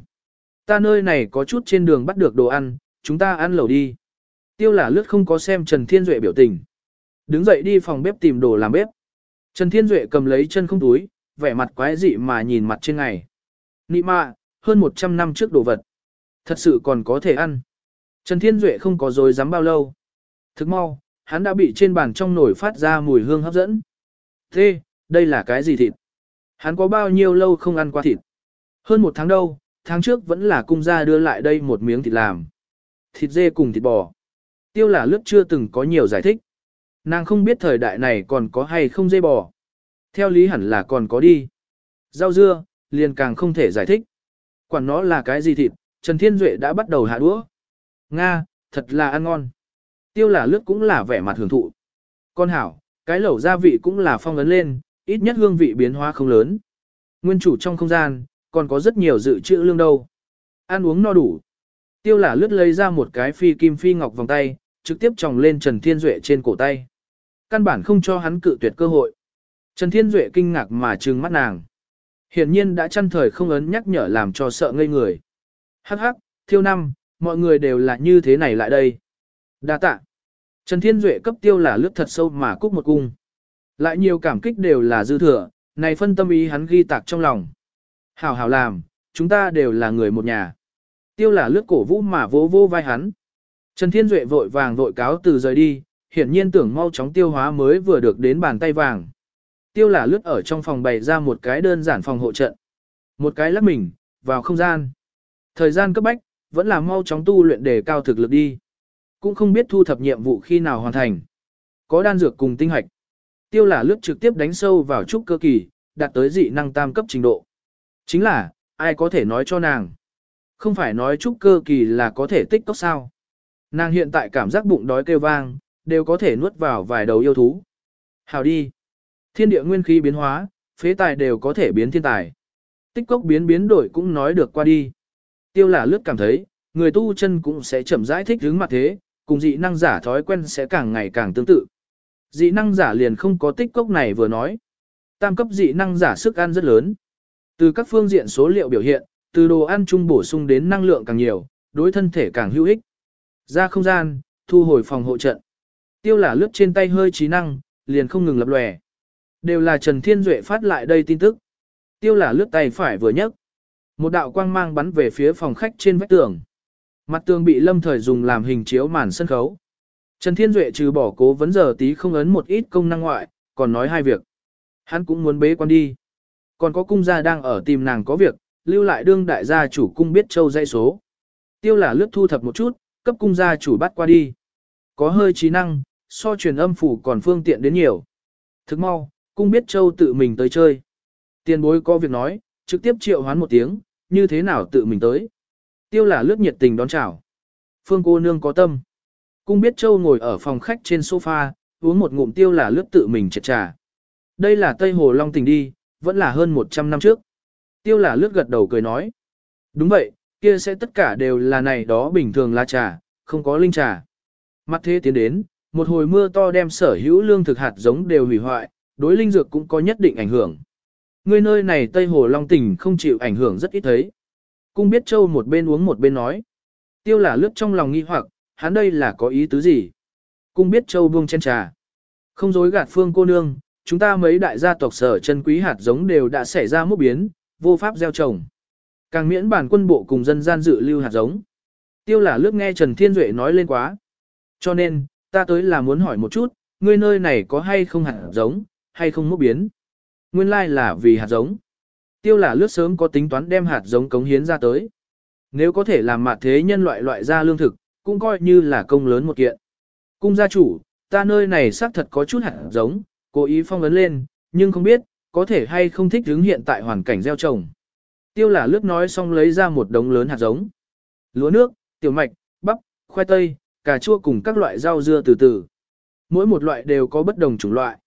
Ta nơi này có chút trên đường bắt được đồ ăn, chúng ta ăn lẩu đi. Tiêu là lướt không có xem Trần Thiên Duệ biểu tình. Đứng dậy đi phòng bếp tìm đồ làm bếp. Trần Thiên Duệ cầm lấy chân không túi, vẻ mặt quái dị mà nhìn mặt trên ngày. Nị mạ, hơn 100 năm trước đồ vật. Thật sự còn có thể ăn. Trần Thiên Duệ không có dối dám bao lâu. Thức mau, hắn đã bị trên bàn trong nồi phát ra mùi hương hấp dẫn. Thế, đây là cái gì thịt? Hắn có bao nhiêu lâu không ăn qua thịt? Hơn một tháng đâu, tháng trước vẫn là cung gia đưa lại đây một miếng thịt làm. Thịt dê cùng thịt bò. Tiêu là lướt chưa từng có nhiều giải thích. Nàng không biết thời đại này còn có hay không dê bò. Theo lý hẳn là còn có đi. Rau dưa, liền càng không thể giải thích. Quản nó là cái gì thịt, Trần Thiên Duệ đã bắt đầu hạ đũa. Nga, thật là ăn ngon. Tiêu là lướt cũng là vẻ mặt hưởng thụ. Con hảo, cái lẩu gia vị cũng là phong ấn lên, ít nhất hương vị biến hóa không lớn. Nguyên chủ trong không gian, còn có rất nhiều dự trữ lương đâu. Ăn uống no đủ. Tiêu là lướt lấy ra một cái phi kim phi ngọc vòng tay, trực tiếp tròng lên Trần Thiên Duệ trên cổ tay. Căn bản không cho hắn cự tuyệt cơ hội. Trần Thiên Duệ kinh ngạc mà trừng mắt nàng. Hiển nhiên đã chăn thời không ấn nhắc nhở làm cho sợ ngây người. Hắc hắc, thiêu năm, mọi người đều là như thế này lại đây. Đa tạ. Trần Thiên Duệ cấp tiêu là lướt thật sâu mà cúc một cung. Lại nhiều cảm kích đều là dư thừa, này phân tâm ý hắn ghi tạc trong lòng. Hảo hảo làm, chúng ta đều là người một nhà. Tiêu là lướt cổ vũ mà vỗ vô vai hắn. Trần Thiên Duệ vội vàng vội cáo từ rời đi, hiển nhiên tưởng mau chóng tiêu hóa mới vừa được đến bàn tay vàng. Tiêu là lướt ở trong phòng bày ra một cái đơn giản phòng hộ trận. Một cái lắp mình, vào không gian. Thời gian cấp bách, vẫn là mau chóng tu luyện để cao thực lực đi. Cũng không biết thu thập nhiệm vụ khi nào hoàn thành. Có đan dược cùng tinh hạch. Tiêu là lướt trực tiếp đánh sâu vào trúc cơ kỳ, đạt tới dị năng tam cấp trình độ. Chính là, ai có thể nói cho nàng. Không phải nói trúc cơ kỳ là có thể tích tốc sao. Nàng hiện tại cảm giác bụng đói kêu vang, đều có thể nuốt vào vài đầu yêu thú. Hào đi. Thiên địa nguyên khí biến hóa, phế tài đều có thể biến thiên tài. Tích cốc biến biến đổi cũng nói được qua đi. Tiêu là lướt cảm thấy, người tu chân cũng sẽ chậm rãi thích hướng mặt thế, cùng dị năng giả thói quen sẽ càng ngày càng tương tự. Dị năng giả liền không có tích cốc này vừa nói. Tam cấp dị năng giả sức ăn rất lớn. Từ các phương diện số liệu biểu hiện, từ đồ ăn chung bổ sung đến năng lượng càng nhiều, đối thân thể càng hữu ích. Ra không gian, thu hồi phòng hộ trận. Tiêu là lướt trên tay hơi trí năng, liền không ngừng lập lòe. Đều là Trần Thiên Duệ phát lại đây tin tức. Tiêu là lướt tay phải vừa nhấc. Một đạo quang mang bắn về phía phòng khách trên vách tường. Mặt tường bị lâm thời dùng làm hình chiếu màn sân khấu. Trần Thiên Duệ trừ bỏ cố vấn giờ tí không ấn một ít công năng ngoại, còn nói hai việc. Hắn cũng muốn bế quan đi. Còn có cung gia đang ở tìm nàng có việc, lưu lại đương đại gia chủ cung biết châu dây số. Tiêu là lướt thu thập một chút, cấp cung gia chủ bắt qua đi. Có hơi trí năng, so truyền âm phủ còn phương tiện đến nhiều. Thức mau, cung biết châu tự mình tới chơi. Tiền bối có việc nói, trực tiếp triệu hoán một tiếng, như thế nào tự mình tới. Tiêu là lướt nhiệt tình đón chào. Phương cô nương có tâm. Cung biết châu ngồi ở phòng khách trên sofa, uống một ngụm tiêu là lướt tự mình chật trà. Đây là Tây Hồ Long tình đi, vẫn là hơn 100 năm trước. Tiêu là lướt gật đầu cười nói. Đúng vậy, kia sẽ tất cả đều là này đó bình thường là trà, không có linh trà. Mặt thế tiến đến, một hồi mưa to đem sở hữu lương thực hạt giống đều hủy hoại, đối linh dược cũng có nhất định ảnh hưởng. Người nơi này Tây Hồ Long Tỉnh không chịu ảnh hưởng rất ít thấy. Cung biết châu một bên uống một bên nói. Tiêu là lướt trong lòng nghi hoặc, hắn đây là có ý tứ gì? Cung biết châu buông trên trà. Không dối gạt phương cô nương, chúng ta mấy đại gia tộc sở chân quý hạt giống đều đã xảy ra mốc biến, vô pháp gieo trồng. Càng miễn bản quân bộ cùng dân gian dự lưu hạt giống. Tiêu là lướt nghe Trần Thiên Duệ nói lên quá. Cho nên, ta tới là muốn hỏi một chút, ngươi nơi này có hay không hạt giống, hay không mốc biến. Nguyên lai like là vì hạt giống. Tiêu là lướt sớm có tính toán đem hạt giống cống hiến ra tới. Nếu có thể làm mạt thế nhân loại loại ra lương thực, cũng coi như là công lớn một kiện. Cung gia chủ, ta nơi này xác thật có chút hạt giống, cố ý phong ấn lên, nhưng không biết, có thể hay không thích ứng hiện tại hoàn cảnh gieo trồng. Tiêu là lướt nói xong lấy ra một đống lớn hạt giống. Lúa nước, tiểu mạch, bắp, khoai tây, cà chua cùng các loại rau dưa từ từ. Mỗi một loại đều có bất đồng chủng loại.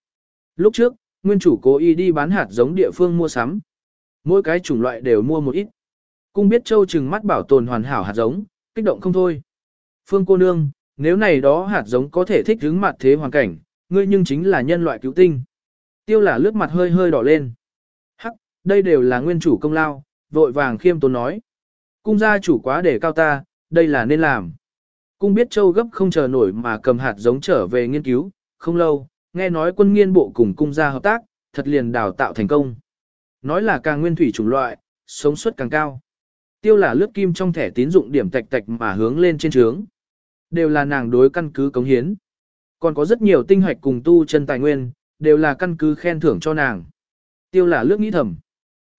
Lúc trước, nguyên chủ cố ý đi bán hạt giống địa phương mua sắm. Mỗi cái chủng loại đều mua một ít. Cung biết châu chừng mắt bảo tồn hoàn hảo hạt giống, kích động không thôi. Phương cô nương, nếu này đó hạt giống có thể thích ứng mặt thế hoàn cảnh, ngươi nhưng chính là nhân loại cứu tinh. Tiêu là lướt mặt hơi hơi đỏ lên. Hắc, đây đều là nguyên chủ công lao, vội vàng khiêm tốn nói. Cung gia chủ quá để cao ta, đây là nên làm. Cung biết châu gấp không chờ nổi mà cầm hạt giống trở về nghiên cứu, không lâu, nghe nói quân nghiên bộ cùng cung gia hợp tác, thật liền đào tạo thành công. Nói là càng nguyên thủy chủng loại, sống suất càng cao. Tiêu là lướt kim trong thẻ tín dụng điểm tạch tạch mà hướng lên trên trướng. Đều là nàng đối căn cứ cống hiến. Còn có rất nhiều tinh hoạch cùng tu chân tài nguyên, đều là căn cứ khen thưởng cho nàng. Tiêu là lước nghĩ thầm.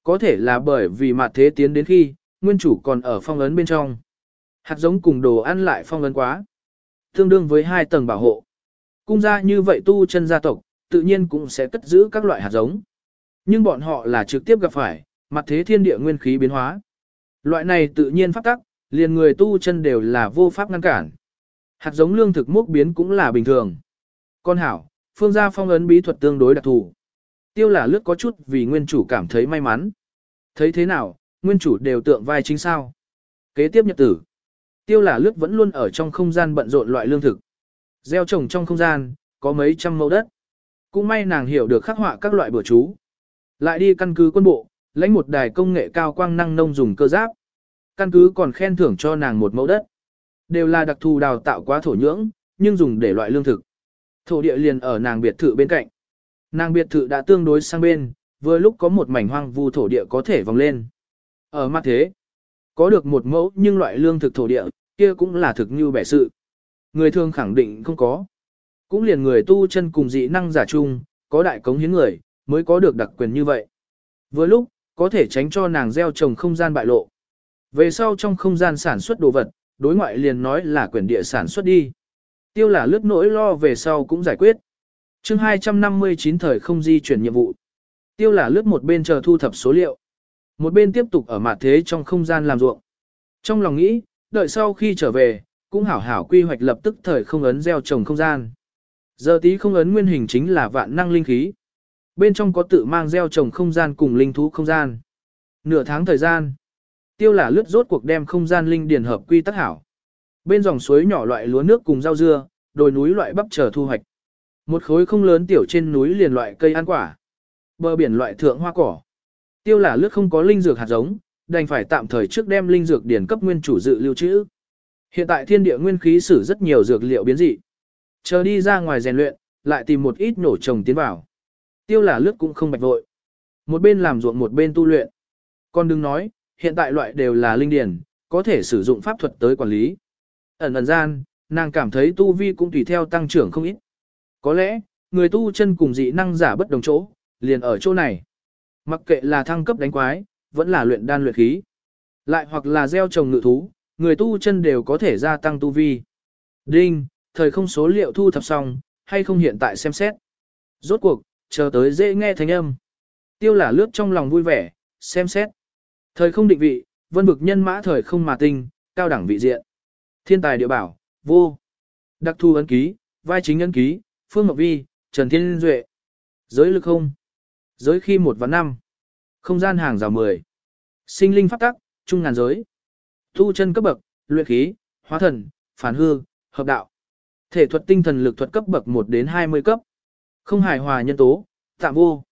Có thể là bởi vì mặt thế tiến đến khi, nguyên chủ còn ở phong ấn bên trong. Hạt giống cùng đồ ăn lại phong ấn quá. Tương đương với hai tầng bảo hộ. Cung gia như vậy tu chân gia tộc, tự nhiên cũng sẽ cất giữ các loại hạt giống. Nhưng bọn họ là trực tiếp gặp phải, mặt thế thiên địa nguyên khí biến hóa. Loại này tự nhiên phát tắc, liền người tu chân đều là vô pháp ngăn cản. Hạt giống lương thực mốc biến cũng là bình thường. Con hảo, phương gia phong ấn bí thuật tương đối đặc thù. Tiêu là lướt có chút vì nguyên chủ cảm thấy may mắn. Thấy thế nào, nguyên chủ đều tượng vai chính sao. Kế tiếp nhật tử. Tiêu là lướt vẫn luôn ở trong không gian bận rộn loại lương thực. Gieo trồng trong không gian, có mấy trăm mẫu đất. Cũng may nàng hiểu được khắc họa các loại bữa chú. Lại đi căn cứ quân bộ, lãnh một đài công nghệ cao quang năng nông dùng cơ giáp. Căn cứ còn khen thưởng cho nàng một mẫu đất. Đều là đặc thù đào tạo quá thổ nhưỡng, nhưng dùng để loại lương thực. Thổ địa liền ở nàng biệt thự bên cạnh. Nàng biệt thự đã tương đối sang bên, vừa lúc có một mảnh hoang vu thổ địa có thể vòng lên. Ở mặt thế, có được một mẫu nhưng loại lương thực thổ địa, kia cũng là thực như bẻ sự. Người thường khẳng định không có. Cũng liền người tu chân cùng dị năng giả chung, có đại cống hiến người, mới có được đặc quyền như vậy. Vừa lúc, có thể tránh cho nàng gieo trồng không gian bại lộ. Về sau trong không gian sản xuất đồ vật, đối ngoại liền nói là quyền địa sản xuất đi. Tiêu là lướt nỗi lo về sau cũng giải quyết. chương 259 thời không di chuyển nhiệm vụ. Tiêu là lướt một bên chờ thu thập số liệu. Một bên tiếp tục ở mặt thế trong không gian làm ruộng. Trong lòng nghĩ, đợi sau khi trở về, cũng hảo hảo quy hoạch lập tức thời không ấn gieo trồng không gian. Giờ tí không ấn nguyên hình chính là vạn năng linh khí. Bên trong có tự mang gieo trồng không gian cùng linh thú không gian. Nửa tháng thời gian, tiêu là lướt rốt cuộc đem không gian linh điển hợp quy tắc hảo. Bên dòng suối nhỏ loại lúa nước cùng rau dưa, đồi núi loại bắp chờ thu hoạch. Một khối không lớn tiểu trên núi liền loại cây ăn quả. Bờ biển loại thượng hoa cỏ. Tiêu là lướt không có linh dược hạt giống, đành phải tạm thời trước đem linh dược điển cấp nguyên chủ dự lưu trữ. Hiện tại thiên địa nguyên khí sử rất nhiều dược liệu biến dị. Chờ đi ra ngoài rèn luyện, lại tìm một ít nổ trồng tiến vào. Tiêu là lướt cũng không bạch vội. Một bên làm ruộng một bên tu luyện. Còn đừng nói, hiện tại loại đều là linh điển, có thể sử dụng pháp thuật tới quản lý. Ẩn ẩn gian, nàng cảm thấy tu vi cũng tùy theo tăng trưởng không ít. Có lẽ, người tu chân cùng dị năng giả bất đồng chỗ, liền ở chỗ này. Mặc kệ là thăng cấp đánh quái, vẫn là luyện đan luyện khí. Lại hoặc là gieo trồng ngự thú, người tu chân đều có thể gia tăng tu vi. Đinh, thời không số liệu thu thập xong, hay không hiện tại xem xét. Rốt cuộc, chờ tới dễ nghe thanh âm. Tiêu là lướt trong lòng vui vẻ, xem xét. Thời không định vị, vân vực nhân mã thời không mà tinh, cao đẳng vị diện. Thiên tài địa bảo, vô. Đặc thu ấn ký, vai chính ấn ký, Phương Ngọc Vi, Trần Thiên Duệ. Giới lực không. Giới khi một và năm. Không gian hàng rào 10. Sinh linh pháp tắc, trung ngàn giới. thu chân cấp bậc, luyện khí, hóa thần, phản hư, hợp đạo. Thể thuật tinh thần lực thuật cấp bậc 1 đến 20 cấp. Không hài hòa nhân tố, tạm vô.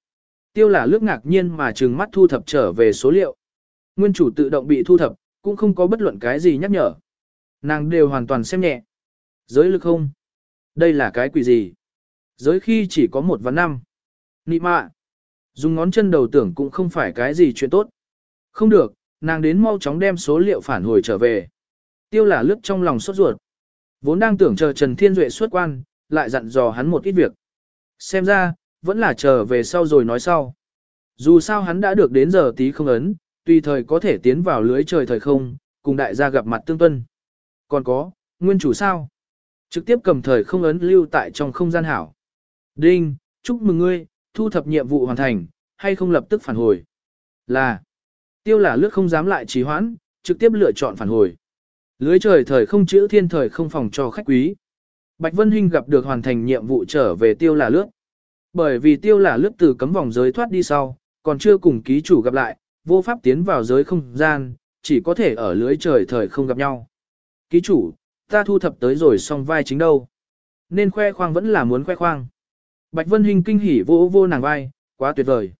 Tiêu là lướt ngạc nhiên mà trừng mắt thu thập trở về số liệu. Nguyên chủ tự động bị thu thập, cũng không có bất luận cái gì nhắc nhở. Nàng đều hoàn toàn xem nhẹ. Giới lực không? Đây là cái quỷ gì? Giới khi chỉ có một và năm. Nị mạ. Dùng ngón chân đầu tưởng cũng không phải cái gì chuyện tốt. Không được, nàng đến mau chóng đem số liệu phản hồi trở về. Tiêu là lướt trong lòng sốt ruột. Vốn đang tưởng chờ Trần Thiên Duệ xuất quan, lại dặn dò hắn một ít việc. Xem ra, vẫn là chờ về sau rồi nói sau. Dù sao hắn đã được đến giờ tí không ấn, tùy thời có thể tiến vào lưới trời thời không, cùng đại gia gặp mặt tương tuân. Còn có, nguyên chủ sao? Trực tiếp cầm thời không ấn lưu tại trong không gian hảo. Đinh, chúc mừng ngươi, thu thập nhiệm vụ hoàn thành, hay không lập tức phản hồi. Là, tiêu là lướt không dám lại trì hoãn, trực tiếp lựa chọn phản hồi. Lưới trời thời không chữ thiên thời không phòng cho khách quý. Bạch Vân Hinh gặp được hoàn thành nhiệm vụ trở về tiêu là lướt. Bởi vì tiêu là lướt từ cấm vòng giới thoát đi sau, còn chưa cùng ký chủ gặp lại, vô pháp tiến vào giới không gian, chỉ có thể ở lưới trời thời không gặp nhau. Ký chủ, ta thu thập tới rồi xong vai chính đâu. Nên khoe khoang vẫn là muốn khoe khoang. Bạch Vân Hinh kinh hỉ vô vô nàng vai, quá tuyệt vời.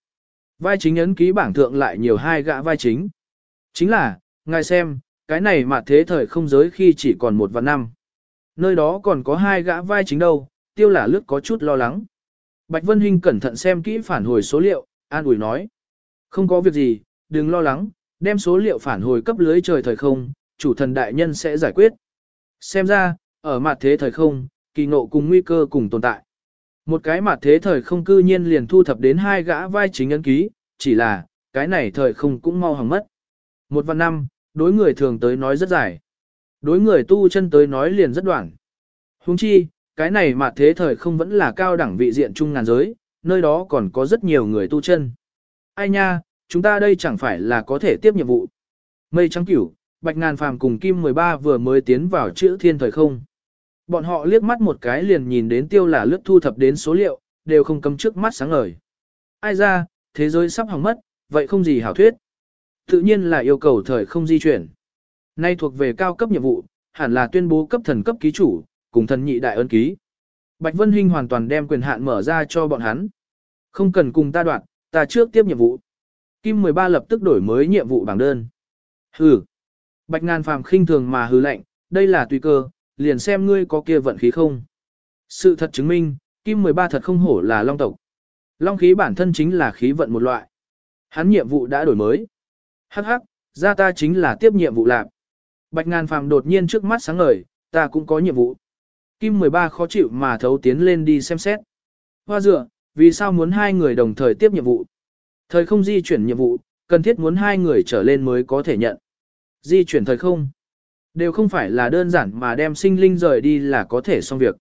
Vai chính ấn ký bảng thượng lại nhiều hai gã vai chính. Chính là, ngài xem, cái này mà thế thời không giới khi chỉ còn một và năm. Nơi đó còn có hai gã vai chính đâu, tiêu là lướt có chút lo lắng. Bạch Vân Hinh cẩn thận xem kỹ phản hồi số liệu, an ủi nói. Không có việc gì, đừng lo lắng, đem số liệu phản hồi cấp lưới trời thời không, chủ thần đại nhân sẽ giải quyết. Xem ra, ở mặt thế thời không, kỳ ngộ cùng nguy cơ cùng tồn tại. Một cái mặt thế thời không cư nhiên liền thu thập đến hai gã vai chính ấn ký, chỉ là, cái này thời không cũng mau hỏng mất. Một và năm, đối người thường tới nói rất dài. Đối người tu chân tới nói liền rất đoạn. Huống chi, cái này mà thế thời không vẫn là cao đẳng vị diện trung ngàn giới, nơi đó còn có rất nhiều người tu chân. Ai nha, chúng ta đây chẳng phải là có thể tiếp nhiệm vụ. Mây trắng cửu, bạch ngàn phàm cùng kim 13 vừa mới tiến vào chữ thiên thời không. Bọn họ liếc mắt một cái liền nhìn đến tiêu là lướt thu thập đến số liệu, đều không cấm trước mắt sáng ngời. Ai ra, thế giới sắp hỏng mất, vậy không gì hảo thuyết. Tự nhiên là yêu cầu thời không di chuyển. Nay thuộc về cao cấp nhiệm vụ, hẳn là tuyên bố cấp thần cấp ký chủ, cùng thần nhị đại ân ký. Bạch Vân Hinh hoàn toàn đem quyền hạn mở ra cho bọn hắn. Không cần cùng ta đoạn, ta trước tiếp nhiệm vụ. Kim 13 lập tức đổi mới nhiệm vụ bảng đơn. Hừ. Bạch ngàn phàm khinh thường mà hừ lạnh, đây là tùy cơ, liền xem ngươi có kia vận khí không. Sự thật chứng minh, Kim 13 thật không hổ là long tộc. Long khí bản thân chính là khí vận một loại. Hắn nhiệm vụ đã đổi mới. Hắc hắc, ra ta chính là tiếp nhiệm vụ lạc. Bạch ngàn phàm đột nhiên trước mắt sáng ngời, ta cũng có nhiệm vụ. Kim 13 khó chịu mà thấu tiến lên đi xem xét. Hoa dựa, vì sao muốn hai người đồng thời tiếp nhiệm vụ? Thời không di chuyển nhiệm vụ, cần thiết muốn hai người trở lên mới có thể nhận. Di chuyển thời không? Đều không phải là đơn giản mà đem sinh linh rời đi là có thể xong việc.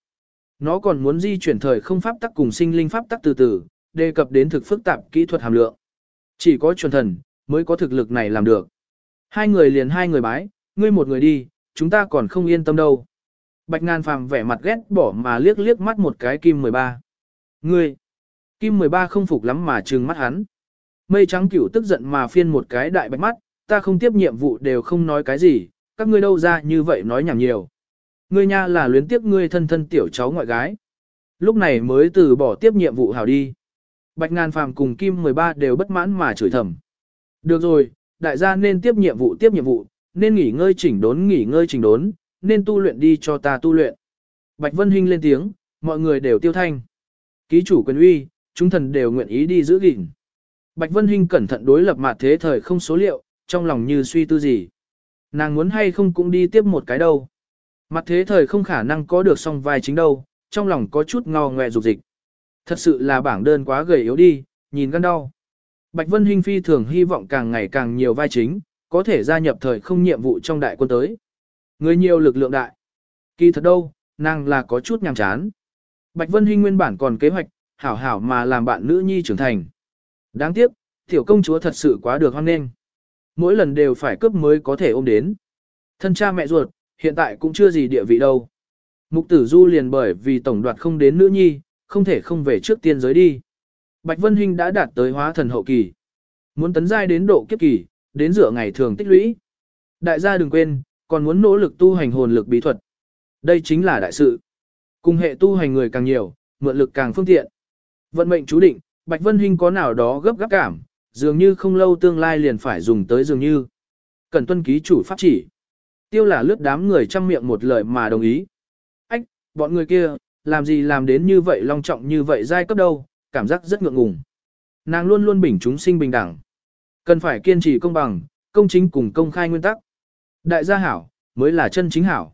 Nó còn muốn di chuyển thời không pháp tắc cùng sinh linh pháp tắc từ từ, đề cập đến thực phức tạp kỹ thuật hàm lượng. Chỉ có chuẩn thần, mới có thực lực này làm được. Hai người liền hai người bái, ngươi một người đi, chúng ta còn không yên tâm đâu. Bạch ngàn phàm vẻ mặt ghét bỏ mà liếc liếc mắt một cái kim 13. Ngươi! Kim 13 không phục lắm mà trừng mắt hắn. Mây trắng cửu tức giận mà phiên một cái đại bạch mắt, ta không tiếp nhiệm vụ đều không nói cái gì, các ngươi đâu ra như vậy nói nhảm nhiều. Ngươi nha là luyến tiếp ngươi thân thân tiểu cháu ngoại gái. Lúc này mới từ bỏ tiếp nhiệm vụ hảo đi. Bạch ngàn phàm cùng Kim 13 đều bất mãn mà chửi thầm. Được rồi, đại gia nên tiếp nhiệm vụ tiếp nhiệm vụ, nên nghỉ ngơi chỉnh đốn nghỉ ngơi chỉnh đốn, nên tu luyện đi cho ta tu luyện. Bạch Vân Hinh lên tiếng, mọi người đều tiêu thanh. Ký chủ quyền uy, chúng thần đều nguyện ý đi giữ gìn. Bạch Vân Hinh cẩn thận đối lập mặt thế thời không số liệu, trong lòng như suy tư gì. Nàng muốn hay không cũng đi tiếp một cái đâu. Mặt thế thời không khả năng có được song vai chính đâu, trong lòng có chút ngò ngoẹ dục dịch. Thật sự là bảng đơn quá gầy yếu đi, nhìn gan đau. Bạch Vân Hinh phi thường hy vọng càng ngày càng nhiều vai chính, có thể gia nhập thời không nhiệm vụ trong đại quân tới. Người nhiều lực lượng đại. Kỳ thật đâu, nàng là có chút nhàm chán. Bạch Vân Hinh nguyên bản còn kế hoạch, hảo hảo mà làm bạn nữ nhi trưởng thành. Đáng tiếc, tiểu công chúa thật sự quá được hoan nghênh. mỗi lần đều phải cướp mới có thể ôm đến. Thân cha mẹ ruột, hiện tại cũng chưa gì địa vị đâu. Mục tử du liền bởi vì tổng đoạt không đến nữ nhi, không thể không về trước tiên giới đi. Bạch Vân Hinh đã đạt tới hóa thần hậu kỳ. Muốn tấn giai đến độ kiếp kỳ, đến dựa ngày thường tích lũy. Đại gia đừng quên, còn muốn nỗ lực tu hành hồn lực bí thuật. Đây chính là đại sự. Cùng hệ tu hành người càng nhiều, mượn lực càng phương tiện. Vận mệnh chú định, Bạch Vân Hinh có nào đó gấp gáp cảm, dường như không lâu tương lai liền phải dùng tới dường như. Cần tuân ký chủ pháp chỉ. Tiêu là lướt đám người trăm miệng một lời mà đồng ý. Ách, bọn người kia, làm gì làm đến như vậy long trọng như vậy giai cấp đâu, cảm giác rất ngượng ngùng. Nàng luôn luôn bình chúng sinh bình đẳng. Cần phải kiên trì công bằng, công chính cùng công khai nguyên tắc. Đại gia hảo, mới là chân chính hảo.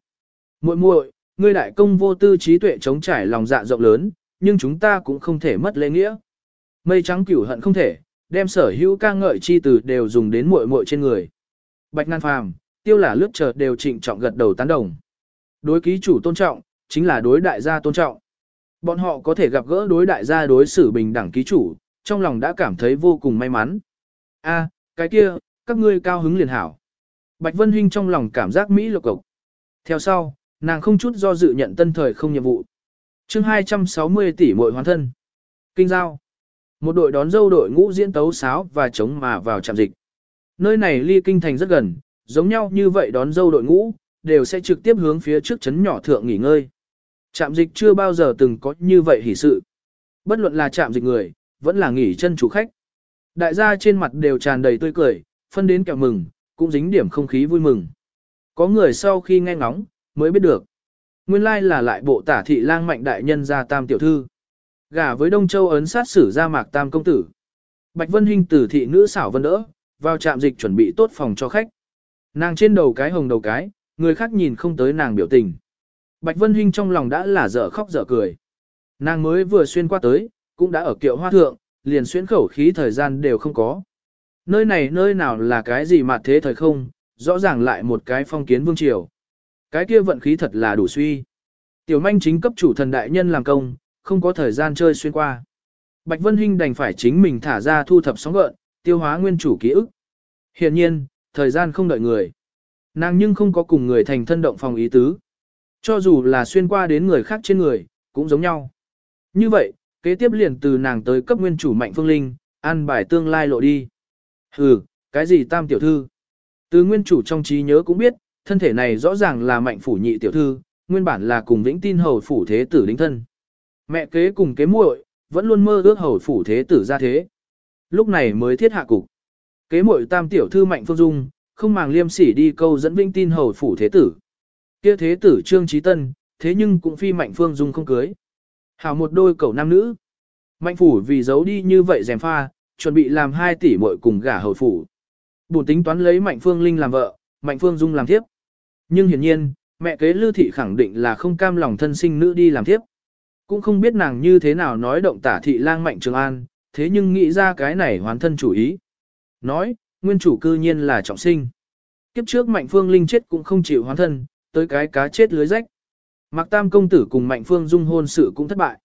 Muội muội, ngươi đại công vô tư trí tuệ chống trải lòng dạ rộng lớn, nhưng chúng ta cũng không thể mất lễ nghĩa. Mây trắng cửu hận không thể, đem sở hữu ca ngợi chi từ đều dùng đến muội muội trên người. Bạch Nan Phàm, tiêu là lướt chợt đều trịnh trọng gật đầu tán đồng. Đối ký chủ tôn trọng, chính là đối đại gia tôn trọng. Bọn họ có thể gặp gỡ đối đại gia đối xử bình đẳng ký chủ, trong lòng đã cảm thấy vô cùng may mắn. A, cái kia, các ngươi cao hứng liền hảo. Bạch Vân Hinh trong lòng cảm giác Mỹ lộc cộc. Theo sau, nàng không chút do dự nhận tân thời không nhiệm vụ. chương 260 tỷ muội hoàn thân. Kinh giao. Một đội đón dâu đội ngũ diễn tấu sáo và chống mà vào trạm dịch. Nơi này ly kinh thành rất gần, giống nhau như vậy đón dâu đội ngũ, đều sẽ trực tiếp hướng phía trước chấn nhỏ thượng nghỉ ngơi. Trạm dịch chưa bao giờ từng có như vậy hỉ sự. Bất luận là trạm dịch người, vẫn là nghỉ chân chủ khách. Đại gia trên mặt đều tràn đầy tươi cười, phân đến kẹo mừng, cũng dính điểm không khí vui mừng. Có người sau khi nghe ngóng, mới biết được. Nguyên lai là lại bộ tả thị lang mạnh đại nhân gia tam tiểu thư. Gả với Đông Châu ấn sát sử ra mạc tam công tử. Bạch Vân Hinh tử thị nữ xảo vân đỡ, vào trạm dịch chuẩn bị tốt phòng cho khách. Nàng trên đầu cái hồng đầu cái, người khác nhìn không tới nàng biểu tình. Bạch Vân Hinh trong lòng đã là dở khóc dở cười. Nàng mới vừa xuyên qua tới, cũng đã ở kiệu hoa thượng, liền xuyên khẩu khí thời gian đều không có. Nơi này nơi nào là cái gì mà thế thời không, rõ ràng lại một cái phong kiến vương triều. Cái kia vận khí thật là đủ suy. Tiểu manh chính cấp chủ thần đại nhân làm công, không có thời gian chơi xuyên qua. Bạch Vân Hinh đành phải chính mình thả ra thu thập sóng gợn, tiêu hóa nguyên chủ ký ức. Hiện nhiên, thời gian không đợi người. Nàng nhưng không có cùng người thành thân động phòng ý tứ. Cho dù là xuyên qua đến người khác trên người, cũng giống nhau. Như vậy, kế tiếp liền từ nàng tới cấp nguyên chủ mạnh phương linh, an bài tương lai lộ đi. Hừ, cái gì tam tiểu thư? Từ nguyên chủ trong trí nhớ cũng biết, thân thể này rõ ràng là mạnh phủ nhị tiểu thư, nguyên bản là cùng vĩnh tin hầu phủ thế tử đính thân. Mẹ kế cùng kế muội vẫn luôn mơ ước hầu phủ thế tử ra thế. Lúc này mới thiết hạ cục. Kế muội tam tiểu thư mạnh phương dung, không màng liêm sỉ đi câu dẫn vĩnh tin hầu phủ thế tử. Kia thế tử trương trí tân, thế nhưng cũng phi mạnh phương dung không cưới. Hảo một đôi cậu nam nữ. Mạnh phủ vì giấu đi như vậy dèm pha, chuẩn bị làm hai tỷ muội cùng gả hầu phủ. Bùn tính toán lấy Mạnh Phương Linh làm vợ, Mạnh Phương Dung làm thiếp. Nhưng hiển nhiên, mẹ kế Lưu Thị khẳng định là không cam lòng thân sinh nữ đi làm thiếp. Cũng không biết nàng như thế nào nói động tả thị lang Mạnh Trường An, thế nhưng nghĩ ra cái này hoàn thân chủ ý. Nói, nguyên chủ cư nhiên là trọng sinh. Kiếp trước Mạnh Phương Linh chết cũng không chịu hoàn thân, tới cái cá chết lưới rách. Mạc Tam công tử cùng Mạnh Phương Dung hôn sự cũng thất bại.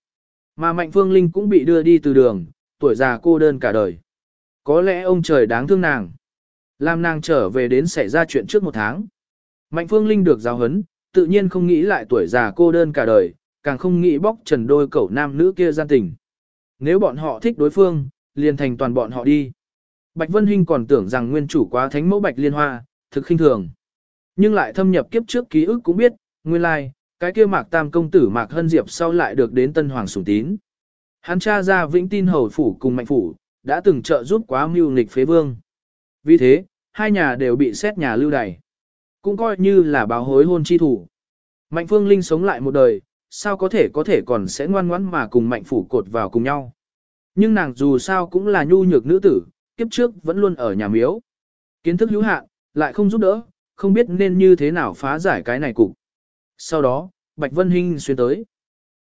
Mà Mạnh Phương Linh cũng bị đưa đi từ đường, tuổi già cô đơn cả đời. Có lẽ ông trời đáng thương nàng. Làm nàng trở về đến xảy ra chuyện trước một tháng. Mạnh Phương Linh được giáo huấn, tự nhiên không nghĩ lại tuổi già cô đơn cả đời, càng không nghĩ bóc trần đôi cậu nam nữ kia gian tình. Nếu bọn họ thích đối phương, liền thành toàn bọn họ đi. Bạch Vân Hinh còn tưởng rằng nguyên chủ quá thánh mẫu Bạch Liên Hoa, thực khinh thường. Nhưng lại thâm nhập kiếp trước ký ức cũng biết, nguyên lai, cái kia Mạc Tam công tử Mạc Hân Diệp sau lại được đến Tân Hoàng sủng tín. Hắn cha ra vĩnh tin hầu phủ cùng mạnh phủ, đã từng trợ giúp quá mưu nghịch phế vương. Vì thế, hai nhà đều bị xét nhà lưu đày. Cũng coi như là báo hối hôn chi thủ. Mạnh phương linh sống lại một đời, sao có thể có thể còn sẽ ngoan ngoãn mà cùng mạnh phủ cột vào cùng nhau. Nhưng nàng dù sao cũng là nhu nhược nữ tử, kiếp trước vẫn luôn ở nhà miếu. Kiến thức hữu hạn, lại không giúp đỡ, không biết nên như thế nào phá giải cái này cục. Sau đó, Bạch Vân Hinh xuyên tới.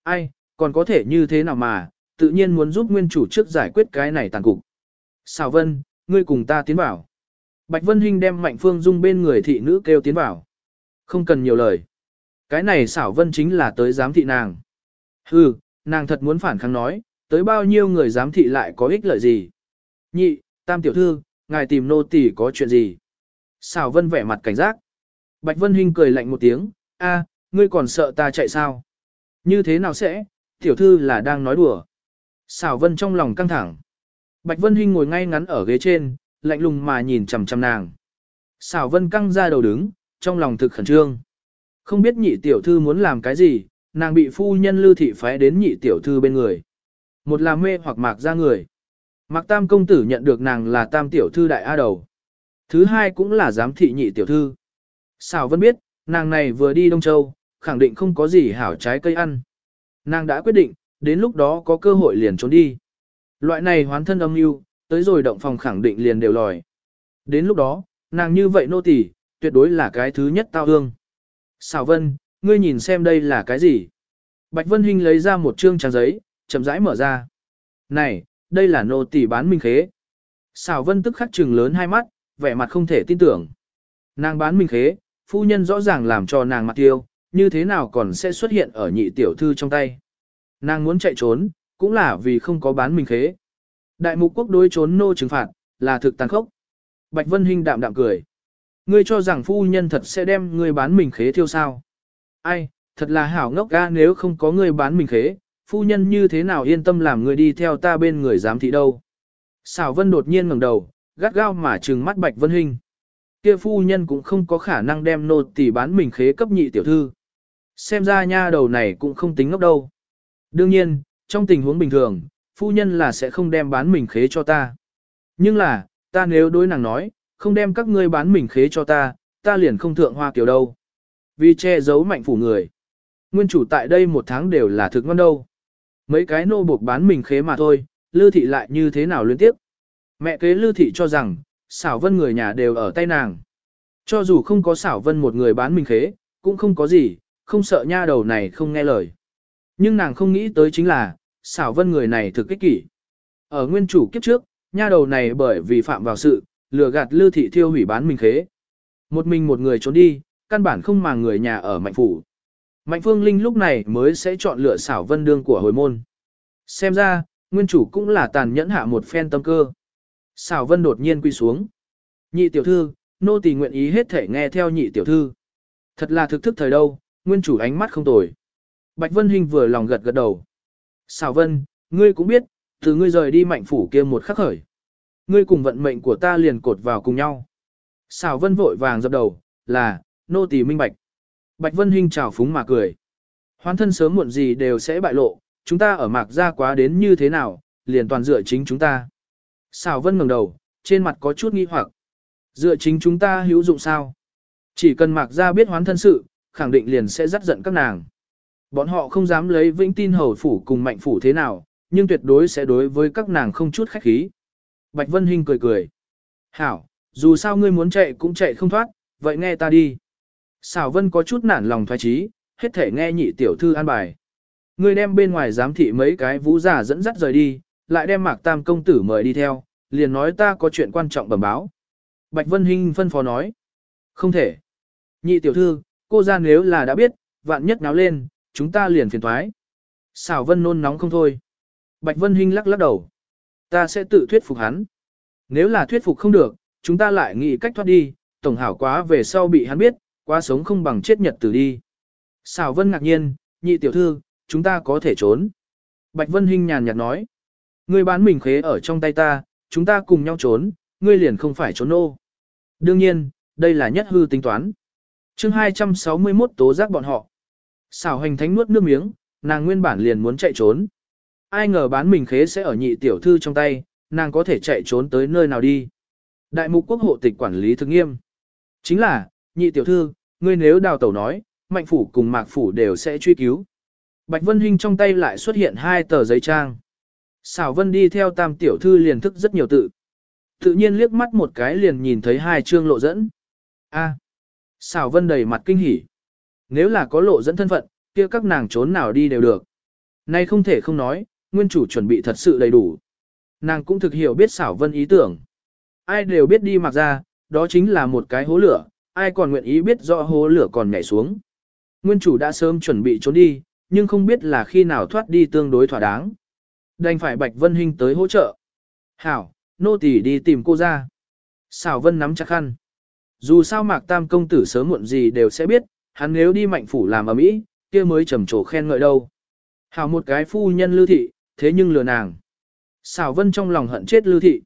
Ai, còn có thể như thế nào mà, tự nhiên muốn giúp nguyên chủ trước giải quyết cái này tàn cục. Xào Vân, ngươi cùng ta tiến vào. Bạch Vân Hinh đem Mạnh Phương Dung bên người thị nữ kêu tiến vào. Không cần nhiều lời. Cái này xảo vân chính là tới giám thị nàng. Hừ, nàng thật muốn phản kháng nói, tới bao nhiêu người giám thị lại có ích lợi gì. Nhị, tam tiểu thư, ngài tìm nô tỳ có chuyện gì? Xảo Vân vẻ mặt cảnh giác. Bạch Vân Hinh cười lạnh một tiếng, a, ngươi còn sợ ta chạy sao? Như thế nào sẽ? Tiểu thư là đang nói đùa. Xảo Vân trong lòng căng thẳng. Bạch Vân Hinh ngồi ngay ngắn ở ghế trên, lạnh lùng mà nhìn chằm chằm nàng. Xảo Vân căng ra đầu đứng, trong lòng thực khẩn trương. Không biết nhị tiểu thư muốn làm cái gì, nàng bị phu nhân lưu thị phái đến nhị tiểu thư bên người. Một là mê hoặc mạc ra người. Mạc tam công tử nhận được nàng là tam tiểu thư đại A đầu. Thứ hai cũng là giám thị nhị tiểu thư. Xảo Vân biết, nàng này vừa đi Đông Châu, khẳng định không có gì hảo trái cây ăn. Nàng đã quyết định, đến lúc đó có cơ hội liền trốn đi. Loại này hoán thân âm mưu, tới rồi động phòng khẳng định liền đều lòi. Đến lúc đó, nàng như vậy nô tỳ, tuyệt đối là cái thứ nhất tao hương. Xảo Vân, ngươi nhìn xem đây là cái gì? Bạch Vân Hinh lấy ra một trương trang giấy, chậm rãi mở ra. Này, đây là nô tỳ bán minh khế. Xảo Vân tức khắc trừng lớn hai mắt, vẻ mặt không thể tin tưởng. Nàng bán minh khế, phu nhân rõ ràng làm cho nàng mặt tiêu, như thế nào còn sẽ xuất hiện ở nhị tiểu thư trong tay. Nàng muốn chạy trốn, cũng là vì không có bán minh khế. Đại mục quốc đối trốn nô trừng phạt, là thực tàn khốc. Bạch Vân Hinh đạm đạm cười. Ngươi cho rằng phu nhân thật sẽ đem ngươi bán mình khế thiêu sao? Ai, thật là hảo ngốc ga nếu không có ngươi bán mình khế, phu nhân như thế nào yên tâm làm ngươi đi theo ta bên người giám thị đâu? Xảo Vân đột nhiên ngẩng đầu, gắt gao mà trừng mắt Bạch Vân Hinh. Kia phu nhân cũng không có khả năng đem nô tỳ bán mình khế cấp nhị tiểu thư. Xem ra nha đầu này cũng không tính ngốc đâu. Đương nhiên, trong tình huống bình thường, phu nhân là sẽ không đem bán mình khế cho ta. Nhưng là, ta nếu đối nàng nói, không đem các ngươi bán mình khế cho ta, ta liền không thượng hoa kiểu đâu. Vì che giấu mạnh phủ người. Nguyên chủ tại đây một tháng đều là thực ngon đâu. Mấy cái nô buộc bán mình khế mà thôi, lư thị lại như thế nào liên tiếp. Mẹ kế lư thị cho rằng, xảo vân người nhà đều ở tay nàng. Cho dù không có xảo vân một người bán mình khế, cũng không có gì, không sợ nha đầu này không nghe lời. Nhưng nàng không nghĩ tới chính là, xảo vân người này thực kích kỷ. Ở nguyên chủ kiếp trước, nha đầu này bởi vì phạm vào sự, lừa gạt lư thị thiêu hủy bán mình khế. Một mình một người trốn đi, căn bản không mà người nhà ở mạnh phủ. Mạnh phương linh lúc này mới sẽ chọn lựa xảo vân đương của hồi môn. Xem ra, nguyên chủ cũng là tàn nhẫn hạ một phen tâm cơ. Xảo vân đột nhiên quy xuống. Nhị tiểu thư, nô tỳ nguyện ý hết thể nghe theo nhị tiểu thư. Thật là thực thức thời đâu, nguyên chủ ánh mắt không tồi. Bạch Vân Hinh vừa lòng gật gật đầu. Xảo vân, ngươi cũng biết, từ ngươi rời đi mạnh phủ kia một khắc khởi. Ngươi cùng vận mệnh của ta liền cột vào cùng nhau. Xảo vân vội vàng dập đầu, là, nô tỳ minh bạch. Bạch Vân Hinh chào phúng mà cười. Hoán thân sớm muộn gì đều sẽ bại lộ, chúng ta ở mạc gia quá đến như thế nào, liền toàn dựa chính chúng ta. Xảo vân ngẩng đầu, trên mặt có chút nghi hoặc. Dựa chính chúng ta hữu dụng sao? Chỉ cần mạc gia biết hoán thân sự, khẳng định liền sẽ dắt giận các nàng. Bọn họ không dám lấy vĩnh tin hầu phủ cùng mạnh phủ thế nào, nhưng tuyệt đối sẽ đối với các nàng không chút khách khí. Bạch Vân Hinh cười cười. Hảo, dù sao ngươi muốn chạy cũng chạy không thoát, vậy nghe ta đi. Xảo Vân có chút nản lòng thoái trí, hết thể nghe nhị tiểu thư an bài. Ngươi đem bên ngoài giám thị mấy cái vũ giả dẫn dắt rời đi, lại đem mạc tam công tử mời đi theo, liền nói ta có chuyện quan trọng bẩm báo. Bạch Vân Hinh phân phó nói. Không thể. Nhị tiểu thư, cô ra nếu là đã biết, vạn nhất náo lên, chúng ta liền phiền thoái. Xảo Vân nôn nóng không thôi. Bạch Vân Hinh lắc lắc đầu. Ta sẽ tự thuyết phục hắn. Nếu là thuyết phục không được, chúng ta lại nghĩ cách thoát đi, tổng hảo quá về sau bị hắn biết, quá sống không bằng chết nhật tử đi. Xào Vân ngạc nhiên, nhị tiểu thư, chúng ta có thể trốn. Bạch Vân Hinh nhàn nhạt nói. Ngươi bán mình khế ở trong tay ta, chúng ta cùng nhau trốn, ngươi liền không phải trốn ô. Đương nhiên, đây là nhất hư tính toán. chương 261 tố giác bọn họ. Xảo hành thánh nuốt nước miếng, nàng nguyên bản liền muốn chạy trốn. Ai ngờ bán mình khế sẽ ở nhị tiểu thư trong tay, nàng có thể chạy trốn tới nơi nào đi. Đại mục quốc hộ tịch quản lý thực nghiêm. Chính là, nhị tiểu thư, ngươi nếu đào tẩu nói, mạnh phủ cùng mạc phủ đều sẽ truy cứu. Bạch Vân Hinh trong tay lại xuất hiện hai tờ giấy trang. Xảo Vân đi theo tam tiểu thư liền thức rất nhiều tự. Tự nhiên liếc mắt một cái liền nhìn thấy hai chương lộ dẫn. A. À. Xảo Vân đầy mặt kinh hỉ. Nếu là có lộ dẫn thân phận, kia các nàng trốn nào đi đều được. Nay không thể không nói, nguyên chủ chuẩn bị thật sự đầy đủ. Nàng cũng thực hiểu biết xảo vân ý tưởng. Ai đều biết đi mặc ra, đó chính là một cái hố lửa, ai còn nguyện ý biết rõ hố lửa còn nhảy xuống. Nguyên chủ đã sớm chuẩn bị trốn đi, nhưng không biết là khi nào thoát đi tương đối thỏa đáng. Đành phải Bạch Vân Hinh tới hỗ trợ. Hảo, nô tỳ đi tìm cô ra. Xảo Vân nắm chặt khăn. Dù sao Mạc Tam công tử sớm muộn gì đều sẽ biết, hắn nếu đi mạnh phủ làm ở mỹ, kia mới trầm trồ khen ngợi đâu. Hảo một cái phu nhân lưu thị, thế nhưng lừa nàng. Xảo Vân trong lòng hận chết lưu thị.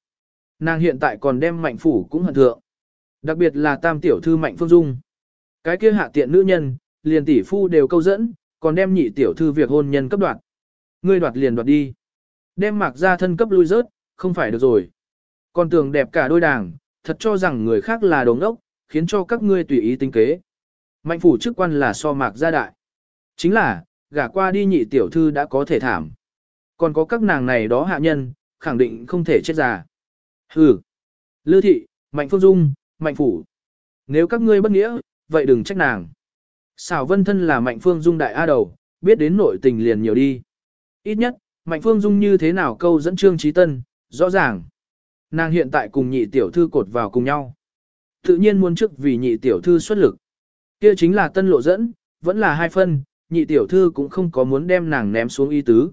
Nàng hiện tại còn đem mạnh phủ cũng hận thượng. Đặc biệt là tam tiểu thư mạnh phương dung. Cái kia hạ tiện nữ nhân, liền tỷ phu đều câu dẫn, còn đem nhị tiểu thư việc hôn nhân cấp đoạt. Ngươi đoạt liền đoạt đi. Đem mạc ra thân cấp lui rớt, không phải được rồi. Còn tưởng đẹp cả đôi đảng, thật cho rằng người khác là đồng ốc, khiến cho các ngươi tùy ý tính kế. Mạnh phủ chức quan là so mạc gia đại. Chính là, gả qua đi nhị tiểu thư đã có thể thảm. Còn có các nàng này đó hạ nhân, khẳng định không thể chết già. Hừ. Lư thị, mạnh phương dung, mạnh phủ. Nếu các ngươi bất nghĩa, vậy đừng trách nàng. Xảo vân thân là mạnh phương dung đại A đầu, biết đến nội tình liền nhiều đi. Ít nhất, mạnh phương dung như thế nào câu dẫn trương trí tân, rõ ràng. Nàng hiện tại cùng nhị tiểu thư cột vào cùng nhau. Tự nhiên muốn trước vì nhị tiểu thư xuất lực. Kia chính là tân lộ dẫn, vẫn là hai phân, nhị tiểu thư cũng không có muốn đem nàng ném xuống y tứ.